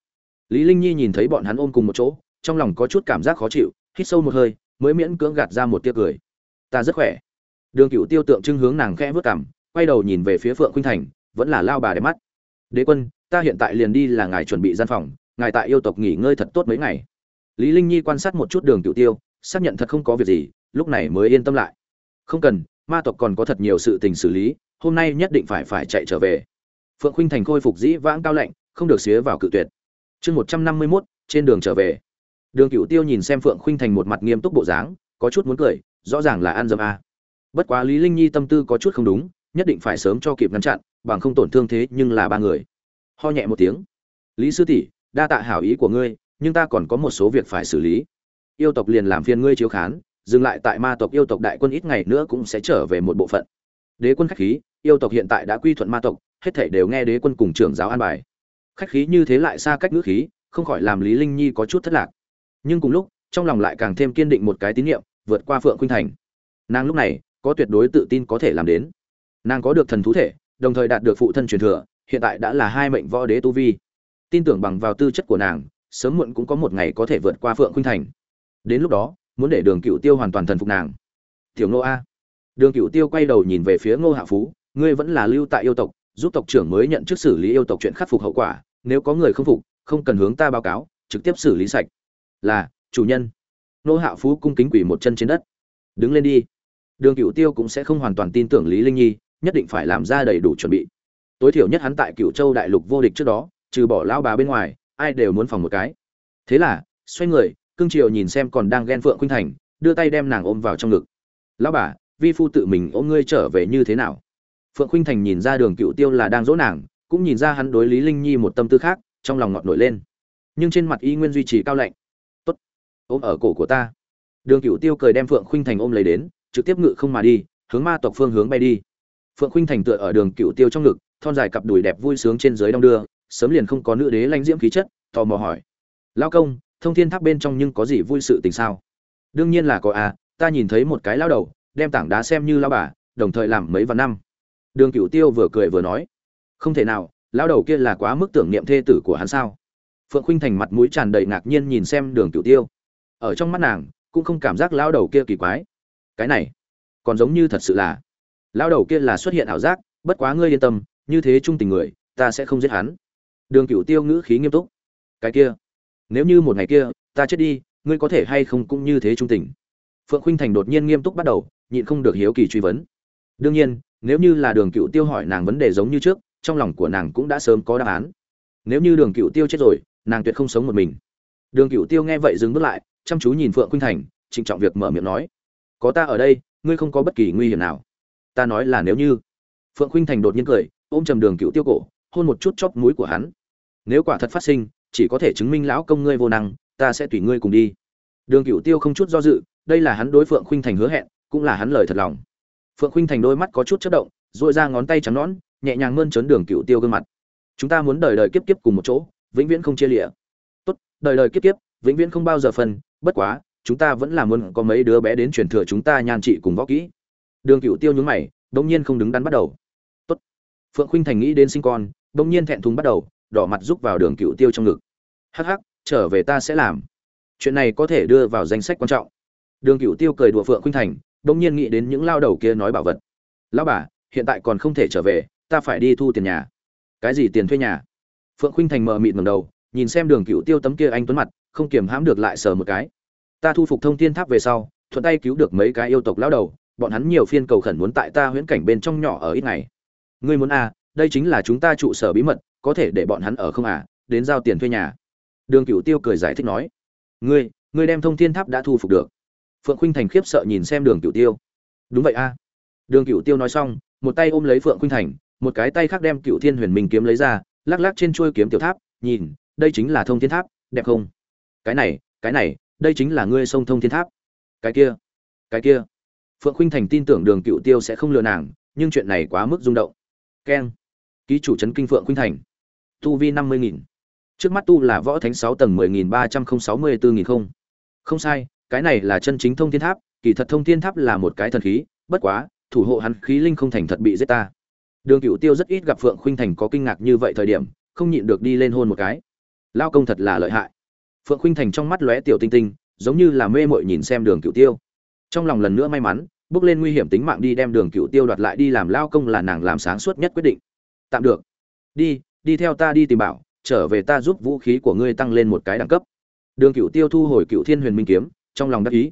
Lý linh nhi nhìn thấy bọn hắn ôm cùng một chỗ, trong lòng có chút cảm giác khó chịu, hít sâu một hơi, mới miễn cưỡng gạt ra một tia cười. Ta rất khỏe. Đường cựu tiêu tượng trưng hướng nàng khẽ vớt cảm quay đầu nhìn về phía phượng khuynh thành, vẫn là lao bà đẹp mắt. Đế quân, ta hiện tại liền đi là ngài chuẩn bị gian phòng ngài tại yêu tộc nghỉ ngơi thật tốt mấy ngày. Lý linh nhi quan sát một chút đường cựu tiêu, xác nhận thật không có việc gì, lúc này mới yên tâm lại. Không cần, ma tộc còn có thật nhiều sự tình xử lý, hôm nay nhất định phải phải chạy trở về. Phượng khuynh thành khôi phục dĩ vãng cao lạnh, không được xía vào cự tuyệt. Chương một trăm năm mươi mốt, trên đường trở về. Đường cựu tiêu nhìn xem phượng khuynh thành một mặt nghiêm túc bộ dáng, có chút muốn cười, rõ ràng là ăn dâm a. Bất quá lý linh nhi tâm tư có chút không đúng, nhất định phải sớm cho kịp ngăn chặn, bằng không tổn thương thế nhưng là ba người. Ho nhẹ một tiếng. Lý sư tỷ đa tạ hảo ý của ngươi, nhưng ta còn có một số việc phải xử lý. Yêu tộc liền làm phiền ngươi chiếu khán, dừng lại tại ma tộc yêu tộc đại quân ít ngày nữa cũng sẽ trở về một bộ phận. Đế quân khách khí, yêu tộc hiện tại đã quy thuận ma tộc, hết thảy đều nghe đế quân cùng trưởng giáo an bài. Khách khí như thế lại xa cách ngữ khí, không khỏi làm lý linh nhi có chút thất lạc. Nhưng cùng lúc, trong lòng lại càng thêm kiên định một cái tín niệm, vượt qua phượng khuynh thành. Nàng lúc này, có tuyệt đối tự tin có thể làm đến. Nàng có được thần thú thể, đồng thời đạt được phụ thân truyền thừa, hiện tại đã là hai mệnh võ đế tu vi tin tưởng bằng vào tư chất của nàng, sớm muộn cũng có một ngày có thể vượt qua phượng khuynh thành. Đến lúc đó, muốn để đường cựu tiêu hoàn toàn thần phục nàng. Tiểu nô a. Đường cựu tiêu quay đầu nhìn về phía ngô hạ phú, ngươi vẫn là lưu tại yêu tộc, giúp tộc trưởng mới nhận chức xử lý yêu tộc chuyện khắc phục hậu quả, nếu có người không phục, không cần hướng ta báo cáo, trực tiếp xử lý sạch. Là, chủ nhân. Ngô hạ phú cung kính quỷ một chân trên đất. Đứng lên đi. Đường cựu tiêu cũng sẽ không hoàn toàn tin tưởng lý linh nhi, nhất định phải làm ra đầy đủ chuẩn bị. Tối thiểu nhất hắn tại cựu châu đại lục vô địch trước đó trừ bỏ lão bà bên ngoài, ai đều muốn phòng một cái. Thế là, xoay người, cương triều nhìn xem còn đang ghen phượng khuynh thành, đưa tay đem nàng ôm vào trong ngực. Lão bà, vi phu tự mình ôm ngươi trở về như thế nào? Phượng khuynh thành nhìn ra đường cựu tiêu là đang dỗ nàng, cũng nhìn ra hắn đối lý linh nhi một tâm tư khác, trong lòng ngọt nổi lên. Nhưng trên mặt y nguyên duy trì cao lạnh. Tốt, ôm ở cổ của ta. Đường cựu tiêu cười đem phượng khuynh thành ôm lấy đến, trực tiếp ngự không mà đi, hướng ma tộc phương hướng bay đi. Phượng khuynh thành tựa ở đường cựu tiêu trong ngực, thon dài cặp đùi đẹp vui sướng trên dưới đong đưa sớm liền không có nữ đế lãnh diễm khí chất, tò mò hỏi. Lao công, thông thiên tháp bên trong nhưng có gì vui sự tình sao? Đương nhiên là có à ta nhìn thấy một cái lao đầu, đem tảng đá xem như lao bà, đồng thời làm mấy vạn năm. Đường cựu tiêu vừa cười vừa nói. Không thể nào lao đầu kia là quá mức tưởng niệm thê tử của hắn sao? Phượng khuynh thành mặt mũi tràn đầy ngạc nhiên nhìn xem đường cựu tiêu. Ở trong mắt nàng, cũng không cảm giác lao đầu kia kỳ quái. Cái này, còn giống như thật sự là. Lao đầu kia là xuất hiện ảo giác, bất quá ngươi yên tâm, như thế trung tình người, ta sẽ không giết hắn đường cựu tiêu ngữ khí nghiêm túc. Cái kia, nếu như một ngày kia, ta chết đi, ngươi có thể hay không cũng như thế trung tình. Phượng khuynh thành đột nhiên nghiêm túc bắt đầu, nhịn không được hiếu kỳ truy vấn. Đương nhiên, nếu như là đường cựu tiêu hỏi nàng vấn đề giống như trước, trong lòng của nàng cũng đã sớm có đáp án. Nếu như đường cựu tiêu chết rồi, nàng tuyệt không sống một mình. Đường cựu tiêu nghe vậy dừng bước lại, chăm chú nhìn phượng khuynh thành, trịnh trọng việc mở miệng nói, có ta ở đây, ngươi không có bất kỳ nguy hiểm nào. Ta nói là nếu như. Phượng khuynh thành đột nhiên cười, ôm chầm đường cựu tiêu cổ hôn một chút chóp mũi của hắn. Nếu quả thật phát sinh, chỉ có thể chứng minh lão công ngươi vô năng, ta sẽ tùy ngươi cùng đi. Đường cựu tiêu không chút do dự, đây là hắn đối phượng khuynh thành hứa hẹn, cũng là hắn lời thật lòng. Phượng khuynh thành đôi mắt có chút chất động dội ra ngón tay trắng nõn, nhẹ nhàng mơn trớn đường cựu tiêu gương mặt. Chúng ta muốn đời đời kiếp kiếp cùng một chỗ, vĩnh viễn không chia lịa tốt, đời đời kiếp kiếp, vĩnh viễn không bao giờ phân, bất quá, chúng ta vẫn là muốn có mấy đứa bé đến truyền thừa chúng ta nhan trị cùng võ kỹ. Đường cựu tiêu nhướng mày, đống nhiên không đứng đắn bắt đầu. Tốt. Phượng khuynh thành nghĩ đến sinh con bỗng nhiên thẹn thùng bắt đầu, đỏ mặt rúc vào đường cựu tiêu trong ngực. Hắc hắc, trở về ta sẽ làm. Chuyện này có thể đưa vào danh sách quan trọng. Đường cựu tiêu cười đùa phượng khuynh thành, bỗng nhiên nghĩ đến những lao đầu kia nói bảo vật. Lao bà, hiện tại còn không thể trở về, ta phải đi thu tiền nhà. Cái gì tiền thuê nhà? Phượng khuynh thành mờ mịt ngầm đầu, nhìn xem đường cựu tiêu tấm kia anh tuấn mặt, không kiềm hãm được lại sờ một cái. Ta thu phục thông thiên tháp về sau, thuận tay cứu được mấy cái yêu tộc lao đầu, bọn hắn nhiều phiên cầu khẩn muốn tại ta huyễn cảnh bên trong nhỏ ở ít ngày. Ngươi muốn à đây chính là chúng ta trụ sở bí mật, có thể để bọn hắn ở không à đến giao tiền thuê nhà. Đường cựu tiêu cười giải thích nói, ngươi ngươi đem thông thiên tháp đã thu phục được. Phượng khuynh thành khiếp sợ nhìn xem đường cựu tiêu. Đúng vậy a. À. đường cựu tiêu nói xong, một tay ôm lấy phượng khuynh thành, một cái tay khác đem cựu thiên huyền minh kiếm lấy ra, lắc lắc trên chuôi kiếm tiểu tháp, nhìn, đây chính là thông thiên tháp, đẹp không? Cái này cái này, đây chính là ngươi sông thông thiên tháp. Cái kia cái kia. Phượng khuynh thành tin tưởng đường cựu tiêu sẽ không lừa nàng, nhưng chuyện này quá mức rung động. Keng ký chủ trấn kinh phượng khuynh thành. Tu vi năm mươi nghìn. Trước mắt tu là võ thánh sáu tầng mười nghìn ba trăm không sáu mươi bốn nghìn không. Không sai, cái này là chân chính thông thiên tháp, kỳ thật thông thiên tháp là một cái thần khí, bất quá, thủ hộ hắn khí linh không thành thật bị giết ta. Đường cựu tiêu rất ít gặp phượng khuynh thành có kinh ngạc như vậy thời điểm, không nhịn được đi lên hôn một cái. Lao công thật là lợi hại. Phượng khuynh thành trong mắt lóe tiểu tinh tinh, giống như là mê mội nhìn xem đường cựu tiêu. Trong lòng lần nữa may mắn, bước lên nguy hiểm tính mạng đi đem đường cựu tiêu đoạt lại đi làm lao công là nàng làm sáng suốt nhất quyết định tạm được. Đi đi theo ta đi tìm bảo, trở về ta giúp vũ khí của ngươi tăng lên một cái đẳng cấp. Đường cựu tiêu thu hồi cựu thiên huyền minh kiếm, trong lòng đắc ý.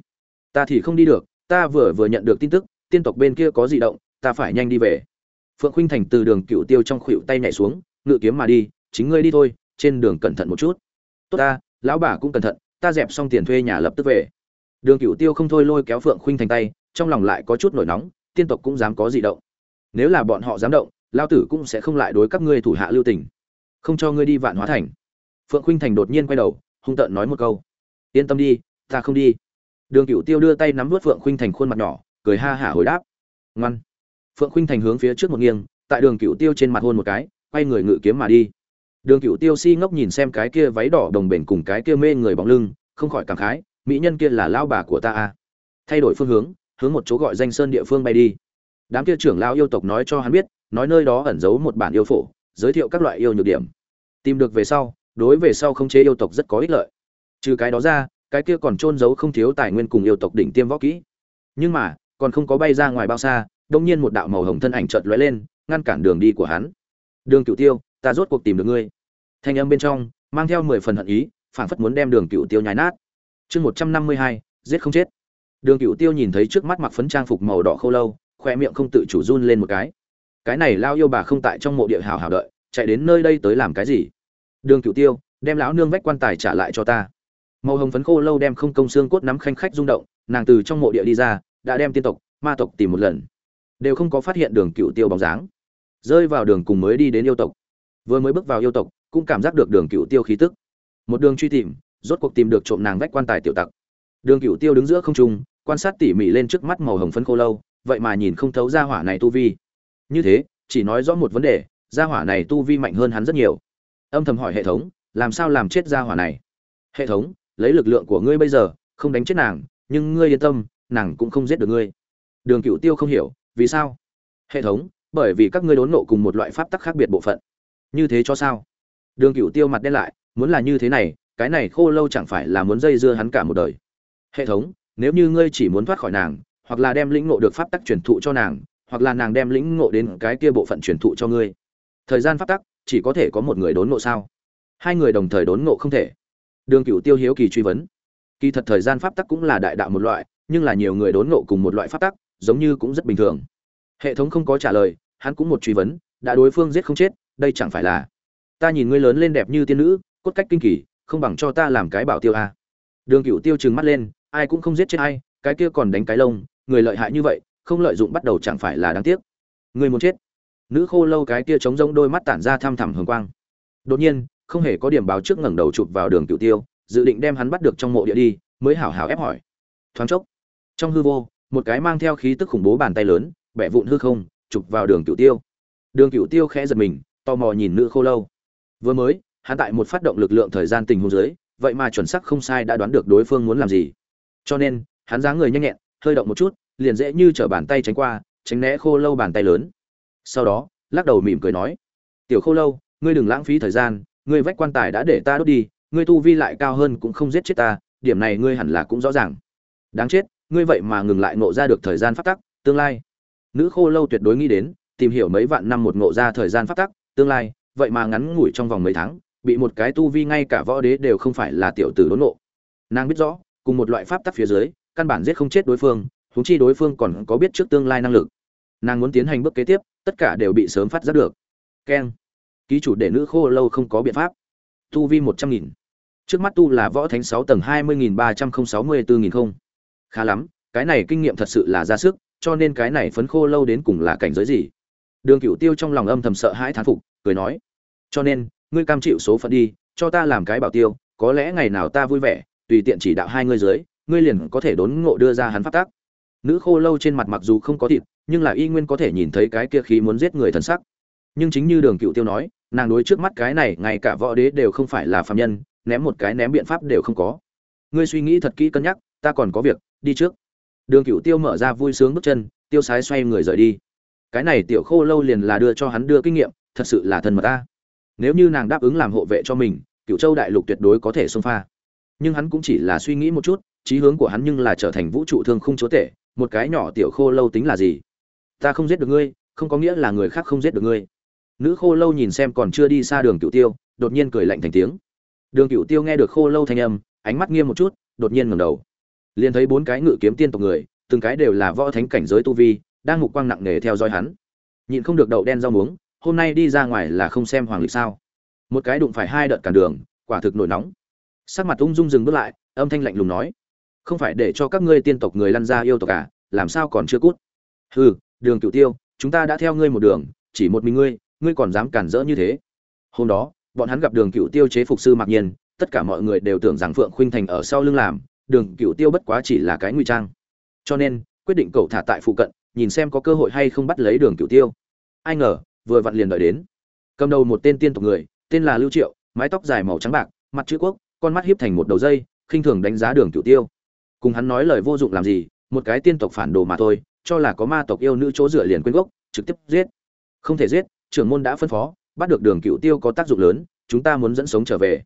Ta thì không đi được, ta vừa vừa nhận được tin tức, tiên tộc bên kia có di động, ta phải nhanh đi về. Phượng khuynh thành từ đường cựu tiêu trong khuỵu tay nhảy xuống, ngự kiếm mà đi, chính ngươi đi thôi, trên đường cẩn thận một chút. Tốt ta, lão bà cũng cẩn thận, ta dẹp xong tiền thuê nhà lập tức về. Đường cựu tiêu không thôi lôi kéo phượng khuynh thành tay, trong lòng lại có chút nổi nóng, tiên tộc cũng dám có gì động. Nếu là bọn họ dám động lao tử cũng sẽ không lại đối các ngươi thủ hạ lưu tình. Không cho ngươi đi vạn hóa thành. Phượng khuynh thành đột nhiên quay đầu, hung tợn nói một câu. Yên tâm đi, ta không đi. Đường cựu tiêu đưa tay nắm vớt phượng khuynh thành khuôn mặt nhỏ, cười ha hả hồi đáp. Ngoan. Phượng khuynh thành hướng phía trước một nghiêng, tại đường cựu tiêu trên mặt hôn một cái, quay người ngự kiếm mà đi. Đường cựu tiêu si ngốc nhìn xem cái kia váy đỏ đồng bền cùng cái kia mê người bóng lưng, không khỏi cảm khái, mỹ nhân kia là lao bà của ta à. thay đổi phương hướng hướng một chỗ gọi danh sơn địa phương bay đi. Đám kia trưởng lao yêu tộc nói cho hắn biết nói nơi đó ẩn giấu một bản yêu phổ, giới thiệu các loại yêu nhược điểm. Tìm được về sau, đối về sau không chế yêu tộc rất có ích lợi. Trừ cái đó ra, cái kia còn trôn giấu không thiếu tài nguyên cùng yêu tộc đỉnh tiêm võ kỹ. Nhưng mà, còn không có bay ra ngoài bao xa, đông nhiên một đạo màu hồng thân ảnh chợt lóe lên, ngăn cản đường đi của hắn. Đường cựu tiêu, ta rốt cuộc tìm được ngươi. Thanh âm bên trong, mang theo mười phần hận ý, phảng phất muốn đem đường cựu tiêu nhái nát. Chương một trăm năm mươi hai, giết không chết. Đường cựu tiêu nhìn thấy trước mắt mặc phấn trang phục màu đỏ khô lâu khoe miệng không tự chủ run lên một cái cái này lao yêu bà không tại trong mộ địa hào hào đợi, chạy đến nơi đây tới làm cái gì? Đường cựu tiêu, đem lão nương vách quan tài trả lại cho ta. Màu hồng phấn khô lâu đem không công xương cốt nắm khanh khách rung động, nàng từ trong mộ địa đi ra, đã đem tiên tộc, ma tộc tìm một lần. Đều không có phát hiện đường cựu tiêu bóng dáng. Rơi vào đường cùng mới đi đến yêu tộc. Vừa mới bước vào yêu tộc, cũng cảm giác được đường cựu tiêu khí tức. Một đường truy tìm, rốt cuộc tìm được trộm nàng vách quan tài tiểu tặc. Đường cựu tiêu đứng giữa không trung, quan sát tỉ mỉ lên trước mắt màu hồng phấn khô lâu, vậy mà nhìn không thấu ra hỏa này tu vi như thế, chỉ nói rõ một vấn đề, gia hỏa này tu vi mạnh hơn hắn rất nhiều. Âm thầm hỏi hệ thống, làm sao làm chết gia hỏa này? Hệ thống, lấy lực lượng của ngươi bây giờ, không đánh chết nàng, nhưng ngươi yên tâm, nàng cũng không giết được ngươi. Đường cựu tiêu không hiểu, vì sao? Hệ thống, bởi vì các ngươi đốn nộ cùng một loại pháp tắc khác biệt bộ phận. Như thế cho sao? Đường cựu tiêu mặt đen lại, muốn là như thế này, cái này khô lâu chẳng phải là muốn dây dưa hắn cả một đời. Hệ thống, nếu như ngươi chỉ muốn thoát khỏi nàng, hoặc là đem lĩnh ngộ được pháp tắc truyền thụ cho nàng hoặc là nàng đem lĩnh ngộ đến cái kia bộ phận truyền thụ cho ngươi. Thời gian pháp tắc, chỉ có thể có một người đốn ngộ sao? Hai người đồng thời đốn ngộ không thể. Đường cựu tiêu hiếu kỳ truy vấn. Kỳ thật thời gian pháp tắc cũng là đại đạo một loại, nhưng là nhiều người đốn ngộ cùng một loại pháp tắc, giống như cũng rất bình thường. Hệ thống không có trả lời, hắn cũng một truy vấn, đã đối phương giết không chết, đây chẳng phải là, ta nhìn ngươi lớn lên đẹp như tiên nữ, cốt cách kinh kỳ, không bằng cho ta làm cái bảo tiêu a. À. đường cựu tiêu trừng mắt lên, ai cũng không giết chết ai, cái kia còn đánh cái lông, người lợi hại như vậy không lợi dụng bắt đầu chẳng phải là đáng tiếc. Người muốn chết. Nữ khô lâu cái kia chống rông đôi mắt tản ra thăm thẳm hường quang. Đột nhiên, không hề có điểm báo trước ngẩng đầu chụp vào đường cựu tiêu, dự định đem hắn bắt được trong mộ địa đi, mới hảo hảo ép hỏi. Thoáng chốc, trong hư vô, một cái mang theo khí tức khủng bố bàn tay lớn, bẻ vụn hư không, chụp vào đường cựu tiêu. Đường cựu tiêu khẽ giật mình, tò mò nhìn nữ khô lâu. Vừa mới, hắn tại một phát động lực lượng thời gian tình huống dưới, vậy mà chuẩn xác không sai đã đoán được đối phương muốn làm gì. Cho nên, hắn dáng người nhanh nhẹn, hơi động một chút liền dễ như trở bàn tay tránh qua, tránh né khô lâu bàn tay lớn. Sau đó, lắc đầu mỉm cười nói, tiểu khô lâu, ngươi đừng lãng phí thời gian, ngươi vách quan tài đã để ta đốt đi, ngươi tu vi lại cao hơn cũng không giết chết ta, điểm này ngươi hẳn là cũng rõ ràng. Đáng chết, ngươi vậy mà ngừng lại ngộ ra được thời gian phát tắc, tương lai. Nữ khô lâu tuyệt đối nghĩ đến, tìm hiểu mấy vạn năm một ngộ ra thời gian phát tắc, tương lai, vậy mà ngắn ngủi trong vòng mấy tháng, bị một cái tu vi ngay cả võ đế đều không phải là tiểu tử đốn nộ nàng biết rõ, cùng một loại pháp tắc phía dưới, căn bản giết không chết đối phương huống chi đối phương còn có biết trước tương lai năng lực. Nàng muốn tiến hành bước kế tiếp, tất cả đều bị sớm phát giác được. Keng. Ký chủ để nữ khô lâu không có biện pháp. Tu vi một trăm nghìn. Trước mắt tu là võ thánh sáu tầng hai mươi nghìn ba trăm không sáu mươi bốn nghìn không. Khá lắm, cái này kinh nghiệm thật sự là ra sức, cho nên cái này phấn khô lâu đến cùng là cảnh giới gì? Đường cửu tiêu trong lòng âm thầm sợ hãi thán phục, cười nói, cho nên, ngươi cam chịu số phận đi, cho ta làm cái bảo tiêu, có lẽ ngày nào ta vui vẻ, tùy tiện chỉ đạo hai ngươi dưới, ngươi liền có thể đốn ngộ đưa ra hắn phát tác nữ khô lâu trên mặt mặc dù không có thịt, nhưng là y nguyên có thể nhìn thấy cái kia khí muốn giết người thần sắc. Nhưng chính như đường cựu tiêu nói, nàng đối trước mắt cái này, ngay cả võ đế đều không phải là phạm nhân, ném một cái ném biện pháp đều không có. Ngươi suy nghĩ thật kỹ cân nhắc, ta còn có việc, đi trước. Đường cựu tiêu mở ra vui sướng bước chân, tiêu sái xoay người rời đi. Cái này tiểu khô lâu liền là đưa cho hắn đưa kinh nghiệm, thật sự là thân mật ta. Nếu như nàng đáp ứng làm hộ vệ cho mình, cựu châu đại lục tuyệt đối có thể xông pha. Nhưng hắn cũng chỉ là suy nghĩ một chút, chí hướng của hắn nhưng là trở thành vũ trụ thương khung chúa tể một cái nhỏ tiểu khô lâu tính là gì? Ta không giết được ngươi, không có nghĩa là người khác không giết được ngươi. Nữ khô lâu nhìn xem còn chưa đi xa đường cựu tiêu, đột nhiên cười lạnh thành tiếng. Đường cựu tiêu nghe được khô lâu thanh âm, ánh mắt nghiêm một chút, đột nhiên ngẩng đầu. Liền thấy bốn cái ngự kiếm tiên tộc người, từng cái đều là võ thánh cảnh giới tu vi, đang ngục quang nặng nề theo dõi hắn. Nhịn không được đậu đen rau muống, hôm nay đi ra ngoài là không xem hoàng lịch sao. Một cái đụng phải hai đợt cản đường, quả thực nổi nóng. Sắc mặt ung dung dừng bước lại, âm thanh lạnh lùng nói không phải để cho các ngươi tiên tộc người lăn ra yêu tộc cả à, làm sao còn chưa cút? Hừ đường Cửu tiêu chúng ta đã theo ngươi một đường chỉ một mình ngươi ngươi còn dám cản rỡ như thế. Hôm đó bọn hắn gặp đường Cửu tiêu chế phục sư mặc nhiên tất cả mọi người đều tưởng rằng phượng khuynh thành ở sau lưng làm đường Cửu tiêu bất quá chỉ là cái nguy trang. Cho nên quyết định cậu thả tại phụ cận nhìn xem có cơ hội hay không bắt lấy đường Cửu tiêu. Ai ngờ vừa vặn liền đợi đến. Cầm đầu một tên tiên tộc người tên là lưu triệu mái tóc dài màu trắng bạc mặt chữ quốc con mắt hiếp thành một đầu dây khinh thường đánh giá đường Cửu tiêu cùng hắn nói lời vô dụng làm gì, một cái tiên tộc phản đồ mà thôi, cho là có ma tộc yêu nữ chỗ dựa liền quên gốc, trực tiếp giết. Không thể giết, trưởng môn đã phân phó, bắt được đường cựu tiêu có tác dụng lớn, chúng ta muốn dẫn sống trở về.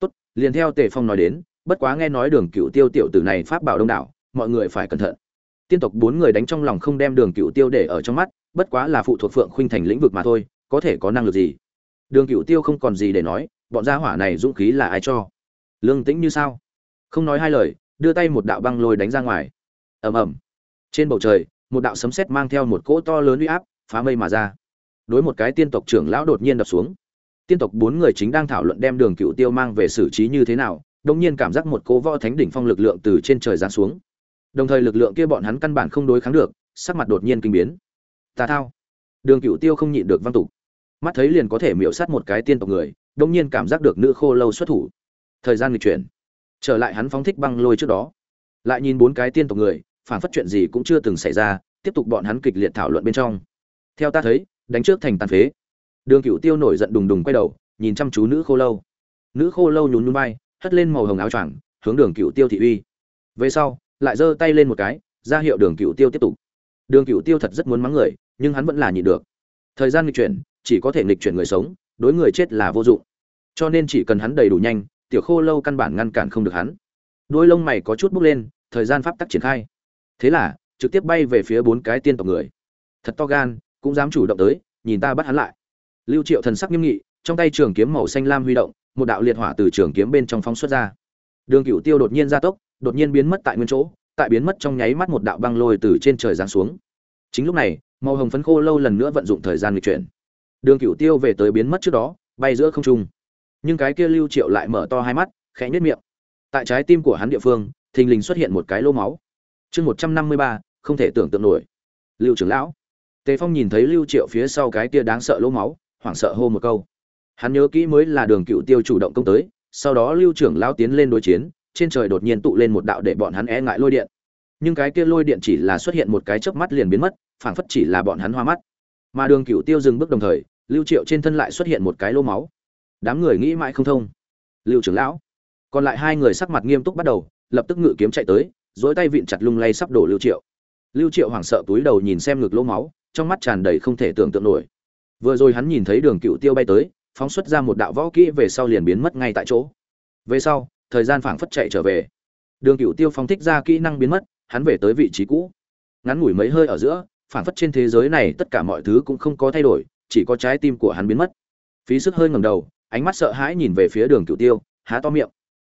Tốt, liền theo tề phong nói đến, bất quá nghe nói đường cựu tiêu tiểu tử này pháp bảo đông đảo, mọi người phải cẩn thận. Tiên tộc bốn người đánh trong lòng không đem đường cựu tiêu để ở trong mắt, bất quá là phụ thuộc phượng khuynh thành lĩnh vực mà thôi, có thể có năng lực gì? Đường cựu tiêu không còn gì để nói, bọn gia hỏa này dũng khí là ai cho? Lương tĩnh như sao? Không nói hai lời đưa tay một đạo băng lôi đánh ra ngoài. Ầm ầm. Trên bầu trời, một đạo sấm sét mang theo một cỗ to lớn uy áp phá mây mà ra. Đối một cái tiên tộc trưởng lão đột nhiên đập xuống. Tiên tộc bốn người chính đang thảo luận đem đường cựu tiêu mang về xử trí như thế nào đông nhiên cảm giác một cỗ võ thánh đỉnh phong lực lượng từ trên trời giáng xuống. Đồng thời lực lượng kia bọn hắn căn bản không đối kháng được, sắc mặt đột nhiên kinh biến. Tà thao. Đường cựu tiêu không nhịn được văn tục. Mắt thấy liền có thể miễu sát một cái tiên tộc người đông nhiên cảm giác được nữ khô lâu xuất thủ. Thời gian nghịch chuyển trở lại hắn phóng thích băng lôi trước đó. Lại nhìn bốn cái tiên tộc người, phản phất chuyện gì cũng chưa từng xảy ra, tiếp tục bọn hắn kịch liệt thảo luận bên trong. Theo ta thấy, đánh trước thành tàn phế. Đường cựu tiêu nổi giận đùng đùng quay đầu, nhìn chăm chú nữ khô lâu. Nữ khô lâu nhún nhún bay hất lên màu hồng áo choàng, hướng đường cựu tiêu thị uy. Về sau, lại giơ tay lên một cái, ra hiệu đường cựu tiêu tiếp tục. Đường cựu tiêu thật rất muốn mắng người, nhưng hắn vẫn là nhịn được. Thời gian nghịch chuyển, chỉ có thể nghịch chuyển người sống, đối người chết là vô dụng. Cho nên chỉ cần hắn đầy đủ nhanh tiểu khô lâu căn bản ngăn cản không được hắn. Đôi lông mày có chút bốc lên, thời gian pháp tắc triển khai. Thế là, trực tiếp bay về phía bốn cái tiên tộc người. Thật to gan, cũng dám chủ động tới, nhìn ta bắt hắn lại. Lưu triệu thần sắc nghiêm nghị, trong tay trường kiếm màu xanh lam huy động, một đạo liệt hỏa từ trường kiếm bên trong phóng xuất ra. Đường cửu tiêu đột nhiên gia tốc, đột nhiên biến mất tại nguyên chỗ, tại biến mất trong nháy mắt một đạo băng lôi từ trên trời giáng xuống. Chính lúc này, màu hồng phấn khô lâu lần nữa vận dụng thời gian lịch chuyển. Đường cửu tiêu về tới biến mất trước đó, bay giữa không trung nhưng cái kia lưu triệu lại mở to hai mắt, khẽ nhếch miệng. Tại trái tim của hắn địa phương, thình lình xuất hiện một cái lô máu. Chương một trăm năm mươi ba, không thể tưởng tượng nổi. Lưu trưởng lão. Tề phong nhìn thấy lưu triệu phía sau cái kia đáng sợ lỗ máu, hoảng sợ hô một câu. Hắn nhớ kỹ mới là đường cựu tiêu chủ động công tới, sau đó lưu trưởng lão tiến lên đối chiến, trên trời đột nhiên tụ lên một đạo để bọn hắn e ngại lôi điện. Nhưng cái kia lôi điện chỉ là xuất hiện một cái chớp mắt liền biến mất, phảng phất chỉ là bọn hắn hoa mắt. Mà đường cựu tiêu dừng bước đồng thời, lưu triệu trên thân lại xuất hiện một cái lô máu đám người nghĩ mãi không thông. Lưu trưởng lão, còn lại hai người sắc mặt nghiêm túc bắt đầu, lập tức ngự kiếm chạy tới dối tay vịn chặt lung lay sắp đổ lưu triệu. Lưu triệu hoảng sợ túi đầu nhìn xem ngực lỗ máu, trong mắt tràn đầy không thể tưởng tượng nổi. Vừa rồi hắn nhìn thấy đường cựu tiêu bay tới, phóng xuất ra một đạo võ kỹ về sau liền biến mất ngay tại chỗ. Về sau, thời gian phảng phất chạy trở về. Đường cựu tiêu phóng thích ra kỹ năng biến mất, hắn về tới vị trí cũ. Ngắn ngủi mấy hơi ở giữa, phảng phất trên thế giới này tất cả mọi thứ cũng không có thay đổi, chỉ có trái tim của hắn biến mất. Phí sức hơi ngầm đầu ánh mắt sợ hãi nhìn về phía đường cựu tiêu, há to miệng.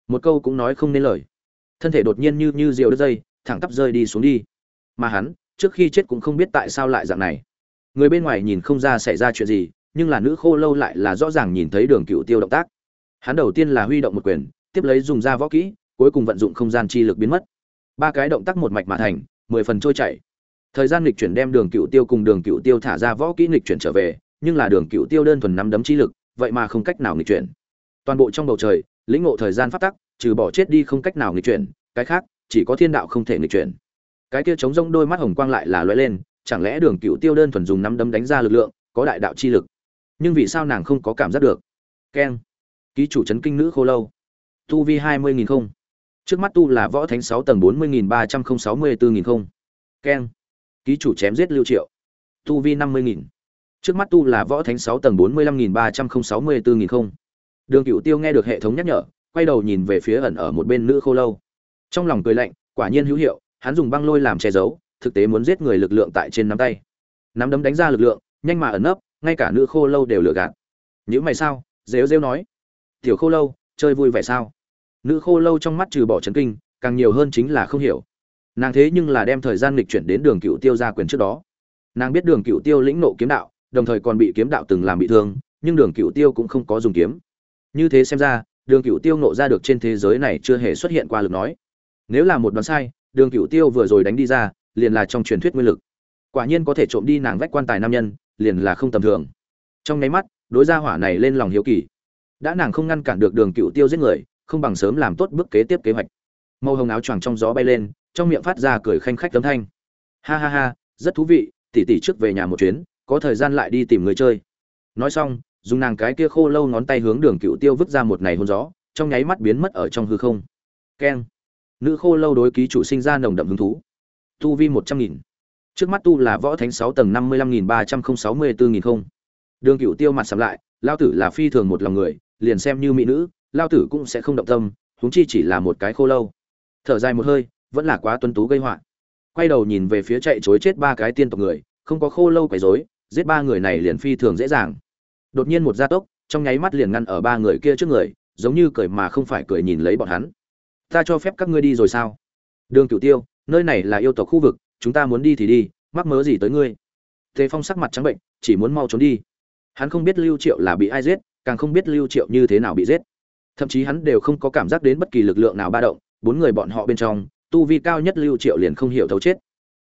Một câu cũng nói không nên lời. Thân thể đột nhiên như như rượu đứt dây, thẳng tắp rơi đi xuống đi. Mà hắn, trước khi chết cũng không biết tại sao lại dạng này. Người bên ngoài nhìn không ra xảy ra chuyện gì, nhưng là nữ khô lâu lại là rõ ràng nhìn thấy đường cựu tiêu động tác. Hắn đầu tiên là huy động một quyền, tiếp lấy dùng ra võ kỹ, cuối cùng vận dụng không gian chi lực biến mất. Ba cái động tác một mạch mà thành, mười phần trôi chảy. Thời gian lịch chuyển đem đường cựu tiêu cùng đường cựu tiêu thả ra võ kỹ lịch chuyển trở về, nhưng là đường cựu tiêu đơn thuần nắm đấm chi lực vậy mà không cách nào nghịch chuyển. Toàn bộ trong bầu trời, lĩnh ngộ thời gian phát tắc, trừ bỏ chết đi không cách nào nghịch chuyển, cái khác, chỉ có thiên đạo không thể nghịch chuyển. Cái kia chống rông đôi mắt hồng quang lại là lóe lên, chẳng lẽ đường cựu tiêu đơn thuần dùng năm đấm đánh ra lực lượng, có đại đạo chi lực? Nhưng vì sao nàng không có cảm giác được? Keng. Ký chủ chấn kinh nữ khô lâu. Tu vi hai mươi nghìn không. Trước mắt tu là võ thánh sáu tầng bốn mươi nghìn ba trăm không sáu mươi bốn nghìn không. Keng. Ký chủ chém giết lưu triệu. Tu vi năm mươi nghìn trước mắt tu là võ thánh sáu tầng bốn mươi lăm nghìn ba trăm không sáu mươi bốn nghìn không. Đường cựu tiêu nghe được hệ thống nhắc nhở, quay đầu nhìn về phía ẩn ở một bên nữ khô lâu. Trong lòng cười lạnh, quả nhiên hữu hiệu, hắn dùng băng lôi làm che giấu, thực tế muốn giết người lực lượng tại trên nắm tay. Nắm đấm đánh ra lực lượng, nhanh mà ẩn nấp, ngay cả nữ khô lâu đều lừa gạt. Nhữ mày sao? Rêu rêu nói. Tiểu khô lâu, chơi vui vẻ sao? Nữ khô lâu trong mắt trừ bỏ chấn kinh, càng nhiều hơn chính là không hiểu. Nàng thế nhưng là đem thời gian lịch chuyển đến đường cựu tiêu ra quyền trước đó. Nàng biết đường cựu tiêu lĩnh nộ kiếm đạo đồng thời còn bị kiếm đạo từng làm bị thương, nhưng đường cựu tiêu cũng không có dùng kiếm. Như thế xem ra, đường cựu tiêu nộ ra được trên thế giới này chưa hề xuất hiện qua lực nói. Nếu là một đoán sai, đường cựu tiêu vừa rồi đánh đi ra, liền là trong truyền thuyết nguyên lực. Quả nhiên có thể trộm đi nàng vách quan tài nam nhân, liền là không tầm thường. Trong nháy mắt, đối gia hỏa này lên lòng hiếu kỳ. Đã nàng không ngăn cản được đường cựu tiêu giết người, không bằng sớm làm tốt bước kế tiếp kế hoạch. Màu hồng áo choàng trong gió bay lên, trong miệng phát ra cười khanh khách tấm thanh. Ha ha ha, rất thú vị, tỷ tỷ trước về nhà một chuyến có thời gian lại đi tìm người chơi. Nói xong, dùng nàng cái kia khô lâu ngón tay hướng đường cựu tiêu vứt ra một ngày hôn gió, trong nháy mắt biến mất ở trong hư không. Keng. Nữ khô lâu đối ký chủ sinh ra nồng đậm hứng thú. Tu vi một trăm nghìn. Trước mắt tu là võ thánh sáu tầng năm mươi lăm nghìn ba trăm không sáu mươi bốn nghìn không. Đường cựu tiêu mặt sắm lại, lao tử là phi thường một lòng người, liền xem như mỹ nữ, lao tử cũng sẽ không động tâm, huống chi chỉ là một cái khô lâu. Thở dài một hơi, vẫn là quá tuân tú gây họa. Quay đầu nhìn về phía chạy chối chết ba cái tiên tộc người, không có khô lâu quấy rối giết ba người này liền phi thường dễ dàng. Đột nhiên một gia tốc, trong nháy mắt liền ngăn ở ba người kia trước người, giống như cười mà không phải cười nhìn lấy bọn hắn. Ta cho phép các ngươi đi rồi sao? Đường cửu tiêu, nơi này là yêu tộc khu vực, chúng ta muốn đi thì đi, mắc mớ gì tới ngươi? Tề phong sắc mặt trắng bệnh, chỉ muốn mau trốn đi. Hắn không biết lưu triệu là bị ai giết, càng không biết lưu triệu như thế nào bị giết. Thậm chí hắn đều không có cảm giác đến bất kỳ lực lượng nào ba động, bốn người bọn họ bên trong, tu vi cao nhất lưu triệu liền không hiểu thấu chết.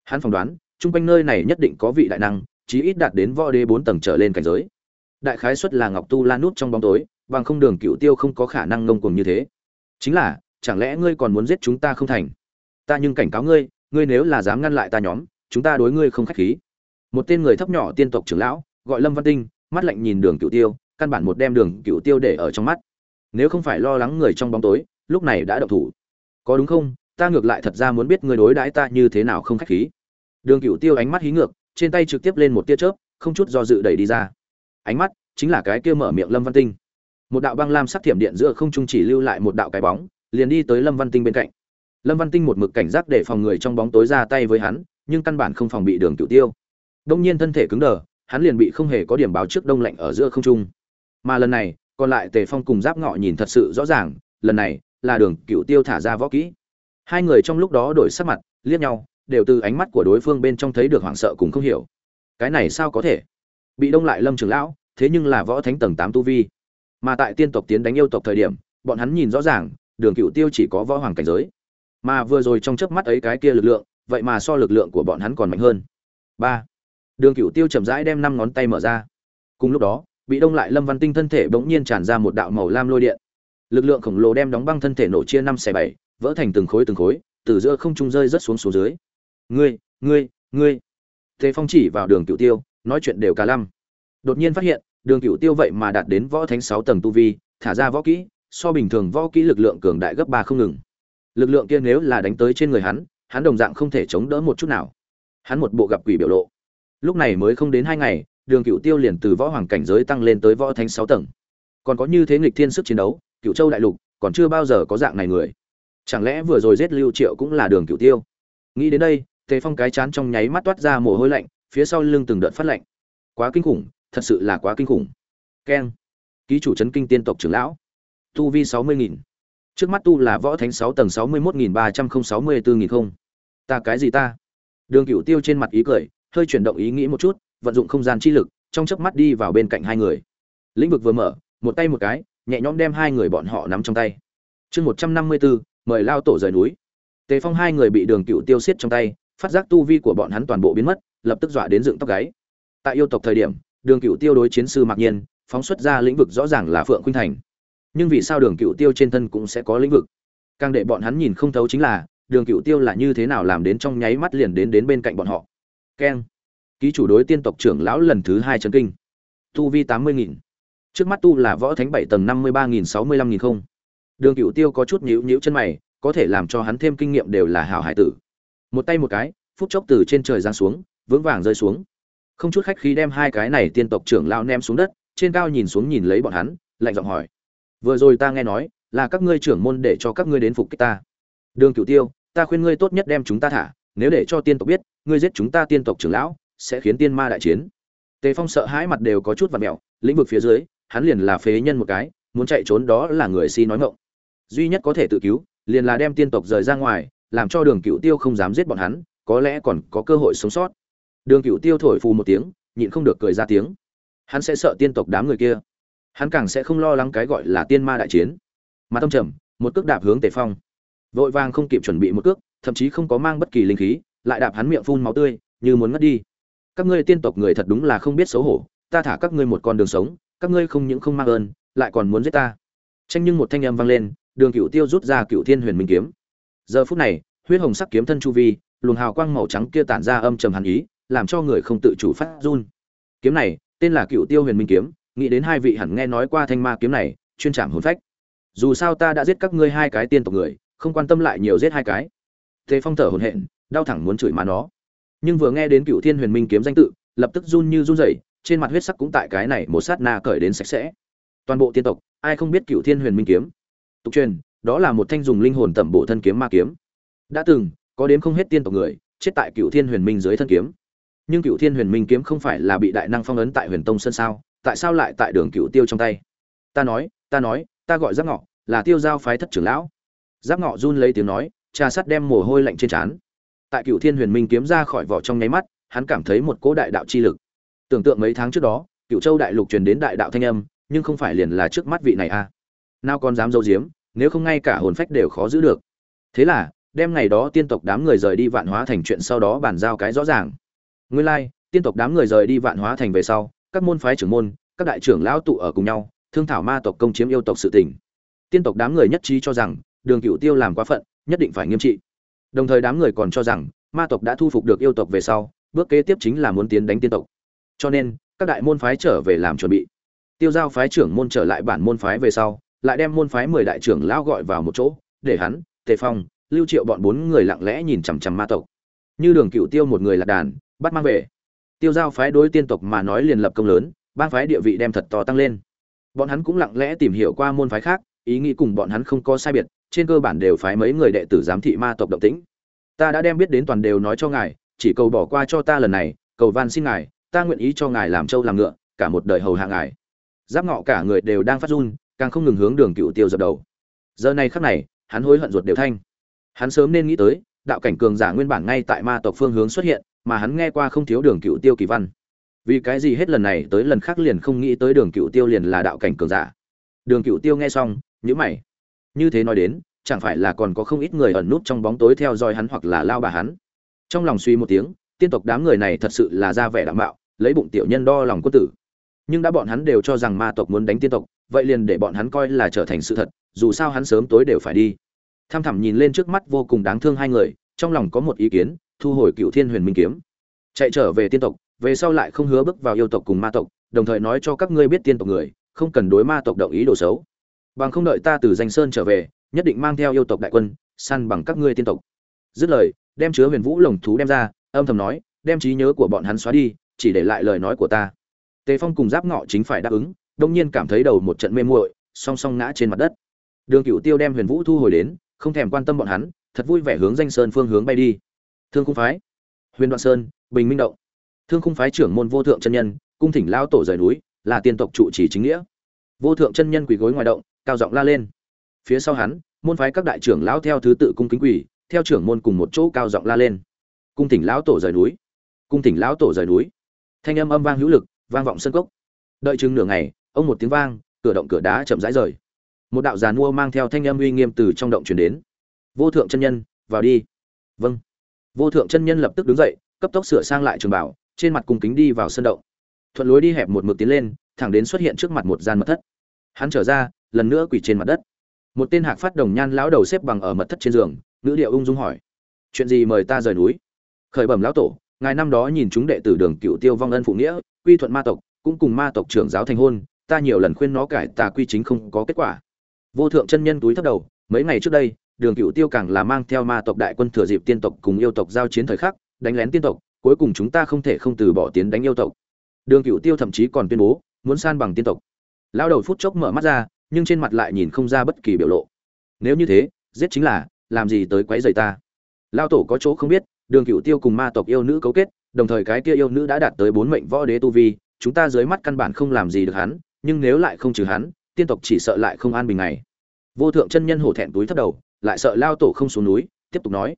Hắn phỏng đoán, chung quanh nơi này nhất định có vị đại năng chí ít đạt đến võ đế bốn tầng trở lên cảnh giới. Đại khái xuất là ngọc tu lan nút trong bóng tối, bằng không đường cựu tiêu không có khả năng ngông cuồng như thế. Chính là, chẳng lẽ ngươi còn muốn giết chúng ta không thành? Ta nhưng cảnh cáo ngươi ngươi nếu là dám ngăn lại ta nhóm, chúng ta đối ngươi không khách khí. Một tên người thấp nhỏ tiên tộc trưởng lão, gọi lâm văn tinh, mắt lạnh nhìn đường cựu tiêu, căn bản một đem đường cựu tiêu để ở trong mắt. Nếu không phải lo lắng người trong bóng tối, lúc này đã độc thủ. Có đúng không? Ta ngược lại thật ra muốn biết ngươi đối đãi ta như thế nào không khách khí. Đường cựu tiêu ánh mắt hí ngược trên tay trực tiếp lên một tia chớp, không chút do dự đẩy đi ra. Ánh mắt chính là cái kia mở miệng lâm văn tinh. Một đạo băng lam sắc thiểm điện giữa không trung chỉ lưu lại một đạo cái bóng, liền đi tới lâm văn tinh bên cạnh. Lâm văn tinh một mực cảnh giác để phòng người trong bóng tối ra tay với hắn, nhưng căn bản không phòng bị đường cựu tiêu. Đông nhiên thân thể cứng đờ, hắn liền bị không hề có điểm báo trước đông lạnh ở giữa không trung. Mà lần này, còn lại tề phong cùng giáp ngọ nhìn thật sự rõ ràng, lần này là đường cựu tiêu thả ra võ kỹ. Hai người trong lúc đó đổi sắc mặt, liếc nhau đều từ ánh mắt của đối phương bên trong thấy được hoảng sợ cùng không hiểu. Cái này sao có thể? Bị đông lại lâm trường lão, thế nhưng là võ thánh tầng tám tu vi. Mà tại tiên tộc tiến đánh yêu tộc thời điểm, bọn hắn nhìn rõ ràng, đường cựu tiêu chỉ có võ hoàng cảnh giới. Mà vừa rồi trong chớp mắt ấy cái kia lực lượng, vậy mà so lực lượng của bọn hắn còn mạnh hơn. Ba. Đường cựu tiêu chậm rãi đem năm ngón tay mở ra. Cùng lúc đó, bị đông lại lâm văn tinh thân thể bỗng nhiên tràn ra một đạo màu lam lôi điện. Lực lượng khổng lồ đem đóng băng thân thể nổ chia năm xẻ bảy, vỡ thành từng khối từng khối, từ giữa không trung rơi rất xuống xuống dưới ngươi ngươi ngươi. Tề phong chỉ vào đường cựu tiêu, nói chuyện đều cả lăm. Đột nhiên phát hiện, đường cựu tiêu vậy mà đạt đến võ thánh sáu tầng tu vi, thả ra võ kỹ, so bình thường võ kỹ lực lượng cường đại gấp ba không ngừng. Lực lượng kia nếu là đánh tới trên người hắn hắn đồng dạng không thể chống đỡ một chút nào. Hắn một bộ gặp quỷ biểu lộ. Lúc này mới không đến hai ngày, đường cựu tiêu liền từ võ hoàng cảnh giới tăng lên tới võ thánh sáu tầng. Còn có như thế nghịch thiên sức chiến đấu cựu châu đại lục, còn chưa bao giờ có dạng này người. Chẳng lẽ vừa rồi giết lưu triệu cũng là đường cựu tiêu? Nghĩ đến đây tề phong cái chán trong nháy mắt toát ra mồ hôi lạnh, phía sau lưng từng đợt phát lạnh. Quá kinh khủng, thật sự là quá kinh khủng. Keng. Ký chủ chấn kinh tiên tộc trưởng lão. Tu vi sáu mươi nghìn. Trước mắt tu là võ thánh sáu tầng sáu mươi mốt nghìn ba trăm không sáu mươi bốn nghìn không. Ta cái gì ta? Đường cựu tiêu trên mặt ý cười, hơi chuyển động ý nghĩ một chút, vận dụng không gian chi lực, trong chớp mắt đi vào bên cạnh hai người. Lĩnh vực vừa mở, một tay một cái, nhẹ nhõm đem hai người bọn họ nắm trong tay. Chương một trăm năm mươi bốn mời lao tổ rời núi. Tề phong hai người bị đường cựu tiêu xiết trong tay phát giác tu vi của bọn hắn toàn bộ biến mất, lập tức dọa đến dựng tóc gáy. Tại yêu tộc thời điểm, đường cựu tiêu đối chiến sư mặc nhiên, phóng xuất ra lĩnh vực rõ ràng là phượng khuynh thành. Nhưng vì sao đường cựu tiêu trên thân cũng sẽ có lĩnh vực? Càng để bọn hắn nhìn không thấu chính là, đường cựu tiêu là như thế nào làm đến trong nháy mắt liền đến đến bên cạnh bọn họ. Keng. Ký chủ đối tiên tộc trưởng lão lần thứ hai trấn kinh. Tu vi tám mươi nghìn. Trước mắt tu là võ thánh bảy tầng năm mươi ba nghìn sáu mươi lăm nghìn không. Đường cựu tiêu có chút nhíu nhíu chân mày, có thể làm cho hắn thêm kinh nghiệm đều là hảo hải tử một tay một cái, phút chốc từ trên trời giáng xuống, vững vàng rơi xuống. Không chút khách khí đem hai cái này tiên tộc trưởng lao ném xuống đất, trên cao nhìn xuống nhìn lấy bọn hắn, lạnh giọng hỏi. Vừa rồi ta nghe nói, là các ngươi trưởng môn để cho các ngươi đến phục kích ta. Đường cửu tiêu, ta khuyên ngươi tốt nhất đem chúng ta thả, nếu để cho tiên tộc biết, ngươi giết chúng ta tiên tộc trưởng lão, sẽ khiến tiên ma đại chiến. Tề phong sợ hãi mặt đều có chút vặt mẹo lĩnh vực phía dưới, hắn liền là phế nhân một cái, muốn chạy trốn đó là người si nói ngọng. Duy nhất có thể tự cứu, liền là đem tiên tộc rời ra ngoài làm cho đường cựu tiêu không dám giết bọn hắn, có lẽ còn có cơ hội sống sót. Đường cựu tiêu thổi phù một tiếng, nhịn không được cười ra tiếng. Hắn sẽ sợ tiên tộc đám người kia. Hắn càng sẽ không lo lắng cái gọi là tiên ma đại chiến. Mà tâm trầm, một cước đạp hướng tề phong. Vội vàng không kịp chuẩn bị một cước, thậm chí không có mang bất kỳ linh khí, lại đạp hắn miệng phun máu tươi, như muốn ngất đi. Các ngươi tiên tộc người thật đúng là không biết xấu hổ, ta thả các ngươi một con đường sống, các ngươi không những không mang ơn, lại còn muốn giết ta. Tranh nhưng một thanh âm vang lên, đường cựu tiêu rút ra cựu thiên huyền minh kiếm giờ phút này, huyết hồng sắc kiếm thân chu vi, luồng hào quang màu trắng kia tản ra âm trầm hàn ý, làm cho người không tự chủ phát run. Kiếm này, tên là cựu tiêu huyền minh kiếm, nghĩ đến hai vị hẳn nghe nói qua thanh ma kiếm này, chuyên trảm hồn phách. Dù sao ta đã giết các ngươi hai cái tiên tộc người, không quan tâm lại nhiều giết hai cái. Thế phong thở hồn hện đau thẳng muốn chửi má nó. Nhưng vừa nghe đến cựu thiên huyền minh kiếm danh tự, lập tức run như run rẩy, trên mặt huyết sắc cũng tại cái này một sát na cởi đến sạch sẽ. Toàn bộ tiên tộc, ai không biết cựu thiên huyền minh kiếm? Tục truyền đó là một thanh dùng linh hồn tẩm bộ thân kiếm ma kiếm. Đã từng, có đến không hết tiên tộc người, chết tại cựu thiên huyền minh dưới thân kiếm. Nhưng cựu thiên huyền minh kiếm không phải là bị đại năng phong ấn tại huyền tông sơn sao? Tại sao lại tại đường cựu tiêu trong tay? Ta nói ta nói, ta gọi giáp ngọ, là tiêu giao phái thất trưởng lão. Giáp ngọ run lấy tiếng nói, trà sắt đem mồ hôi lạnh trên trán. Tại cựu thiên huyền minh kiếm ra khỏi vỏ trong nháy mắt, hắn cảm thấy một cỗ đại đạo chi lực. Tưởng tượng mấy tháng trước đó cựu châu đại lục truyền đến đại đạo thanh âm, nhưng không phải liền là trước mắt vị này a à. nào còn dám dâu diếm nếu không ngay cả hồn phách đều khó giữ được. Thế là, đem ngày đó tiên tộc đám người rời đi vạn hóa thành chuyện sau đó bàn giao cái rõ ràng. Nguyên lai, tiên tộc đám người rời đi vạn hóa thành về sau, các môn phái trưởng môn, các đại trưởng lão tụ ở cùng nhau, thương thảo ma tộc công chiếm yêu tộc sự tình. Tiên tộc đám người nhất trí cho rằng, đường cựu tiêu làm quá phận, nhất định phải nghiêm trị. Đồng thời đám người còn cho rằng, ma tộc đã thu phục được yêu tộc về sau, bước kế tiếp chính là muốn tiến đánh tiên tộc. Cho nên, các đại môn phái trở về làm chuẩn bị. Tiêu giao phái trưởng môn trở lại bản môn phái về sau lại đem môn phái mười đại trưởng lão gọi vào một chỗ, để hắn, tề phong, lưu triệu bọn bốn người lặng lẽ nhìn chằm chằm ma tộc. Như đường cựu tiêu một người lạc đàn, bắt mang về. Tiêu giao phái đối tiên tộc mà nói liền lập công lớn, bang phái địa vị đem thật to tăng lên. Bọn hắn cũng lặng lẽ tìm hiểu qua môn phái khác, ý nghĩ cùng bọn hắn không có sai biệt, trên cơ bản đều phái mấy người đệ tử giám thị ma tộc động tĩnh. Ta đã đem biết đến toàn đều nói cho ngài, chỉ cầu bỏ qua cho ta lần này, cầu van xin ngài, ta nguyện ý cho ngài làm trâu làm ngựa, cả một đời hầu hạ ngài. Giáp ngọ cả người đều đang phát run càng không ngừng hướng đường cựu tiêu dập đầu. Giờ này khắc này, hắn hối hận ruột đều thanh. Hắn sớm nên nghĩ tới, đạo cảnh cường giả nguyên bản ngay tại ma tộc phương hướng xuất hiện, mà hắn nghe qua không thiếu đường cựu tiêu kỳ văn. Vì cái gì hết lần này tới lần khác liền không nghĩ tới đường cựu tiêu liền là đạo cảnh cường giả. Đường cựu tiêu nghe xong nhữ mày. Như thế nói đến, chẳng phải là còn có không ít người ẩn nút trong bóng tối theo dõi hắn hoặc là lao bà hắn. Trong lòng suy một tiếng, tiên tộc đám người này thật sự là ra vẻ đảm bảo lấy bụng tiểu nhân đo lòng quân tử. Nhưng đã bọn hắn đều cho rằng ma tộc muốn đánh tiên tộc vậy liền để bọn hắn coi là trở thành sự thật, dù sao hắn sớm tối đều phải đi. Tham thẳm nhìn lên trước mắt vô cùng đáng thương hai người, trong lòng có một ý kiến, thu hồi cựu thiên huyền minh kiếm. Chạy trở về tiên tộc, về sau lại không hứa bước vào yêu tộc cùng ma tộc, đồng thời nói cho các ngươi biết tiên tộc người, không cần đối ma tộc động ý đồ xấu. Bằng không đợi ta từ danh sơn trở về, nhất định mang theo yêu tộc đại quân, săn bằng các ngươi tiên tộc. Dứt lời, đem chứa huyền vũ lồng thú đem ra, âm thầm nói, đem trí nhớ của bọn hắn xóa đi, chỉ để lại lời nói của ta. Tề phong cùng giáp ngọ chính phải đáp ứng đông nhiên cảm thấy đầu một trận mê muội, song song ngã trên mặt đất. Đường cựu tiêu đem huyền vũ thu hồi đến, không thèm quan tâm bọn hắn, thật vui vẻ hướng danh sơn phương hướng bay đi. Thương khung phái, huyền đoạn sơn, bình minh động. Thương khung phái trưởng môn vô thượng chân nhân, cung thỉnh lao tổ rời núi, là tiên tộc trụ trì chính nghĩa. Vô thượng chân nhân quỳ gối ngoài động, cao giọng la lên. Phía sau hắn, môn phái các đại trưởng lão theo thứ tự cung kính quỳ, theo trưởng môn cùng một chỗ cao giọng la lên. Cung thỉnh lão tổ rời núi. Cung thỉnh lão tổ rời núi. Thanh âm âm vang hữu lực, vang vọng sân cốc. Đợi chừng nửa ngày ông một tiếng vang, cửa động cửa đá chậm rãi rời. Một đạo giàn mua mang theo thanh âm uy nghiêm từ trong động truyền đến. Vô thượng chân nhân, vào đi. Vâng. Vô thượng chân nhân lập tức đứng dậy, cấp tốc sửa sang lại trường bảo, trên mặt cung kính đi vào sân động. Thuận lối đi hẹp một mực tiến lên, thẳng đến xuất hiện trước mặt một gian mật thất. Hắn trở ra, lần nữa quỳ trên mặt đất. Một tên hạc phát đồng nhan lão đầu xếp bằng ở mật thất trên giường nữ điệu ung dung hỏi, chuyện gì mời ta rời núi? Khởi bẩm lão tổ, ngài năm đó nhìn chúng đệ tử đường cựu tiêu vong ân phụ nghĩa, quy thuận ma tộc, cũng cùng ma tộc trưởng giáo thành hôn ta nhiều lần khuyên nó cải tà quy chính không có kết quả. Vô thượng chân nhân túi thấp đầu, mấy ngày trước đây, đường cựu tiêu càng là mang theo ma tộc đại quân thừa dịp tiên tộc cùng yêu tộc giao chiến thời khắc, đánh lén tiên tộc, cuối cùng chúng ta không thể không từ bỏ tiến đánh yêu tộc. Đường cựu tiêu thậm chí còn tuyên bố, muốn san bằng tiên tộc. Lao đầu phút chốc mở mắt ra, nhưng trên mặt lại nhìn không ra bất kỳ biểu lộ. Nếu như thế, giết chính là, làm gì tới quấy rầy ta? Lao tổ có chỗ không biết, đường cựu tiêu cùng ma tộc yêu nữ cấu kết, đồng thời cái kia yêu nữ đã đạt tới bốn mệnh võ đế tu vi, chúng ta dưới mắt căn bản không làm gì được hắn nhưng nếu lại không trừ hắn, tiên tộc chỉ sợ lại không an bình này. Vô thượng chân nhân hổ thẹn túi thấp đầu, lại sợ lao tổ không xuống núi, tiếp tục nói.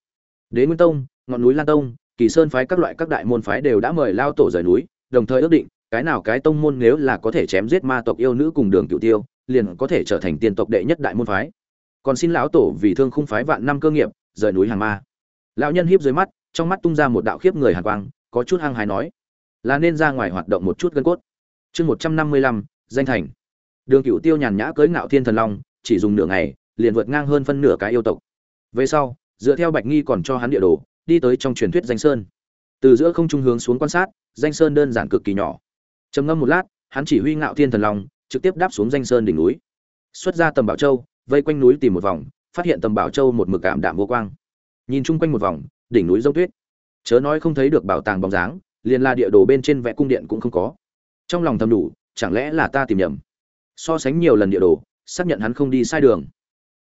Đế nguyên tông, ngọn núi lan tông, kỳ sơn phái các loại các đại môn phái đều đã mời lao tổ rời núi, đồng thời ước định, cái nào cái tông môn nếu là có thể chém giết ma tộc yêu nữ cùng đường cựu tiêu, liền có thể trở thành tiên tộc đệ nhất đại môn phái. Còn xin lão tổ vì thương khung phái vạn năm cơ nghiệp, rời núi hàng ma. Lão nhân hiếp dưới mắt, trong mắt tung ra một đạo khiếp người hàn quang, có chút hăng hái nói. Là nên ra ngoài hoạt động một chút gân cốt. Chương một trăm năm mươi lăm danh thành. Đường cựu tiêu nhàn nhã cưới ngạo thiên thần long, chỉ dùng nửa ngày, liền vượt ngang hơn phân nửa cái yêu tộc. Về sau, dựa theo bạch nghi còn cho hắn địa đồ, đi tới trong truyền thuyết danh sơn. Từ giữa không trung hướng xuống quan sát, danh sơn đơn giản cực kỳ nhỏ. Trầm ngâm một lát, hắn chỉ huy ngạo thiên thần long, trực tiếp đáp xuống danh sơn đỉnh núi. Xuất ra tầm bảo châu, vây quanh núi tìm một vòng, phát hiện tầm bảo châu một mực cảm đạm vô quang. Nhìn chung quanh một vòng, đỉnh núi dốc tuyết. Chớ nói không thấy được bảo tàng bóng dáng, liền là địa đồ bên trên vẽ cung điện cũng không có. Trong lòng thầm đủ chẳng lẽ là ta tìm nhầm? So sánh nhiều lần địa đồ, xác nhận hắn không đi sai đường.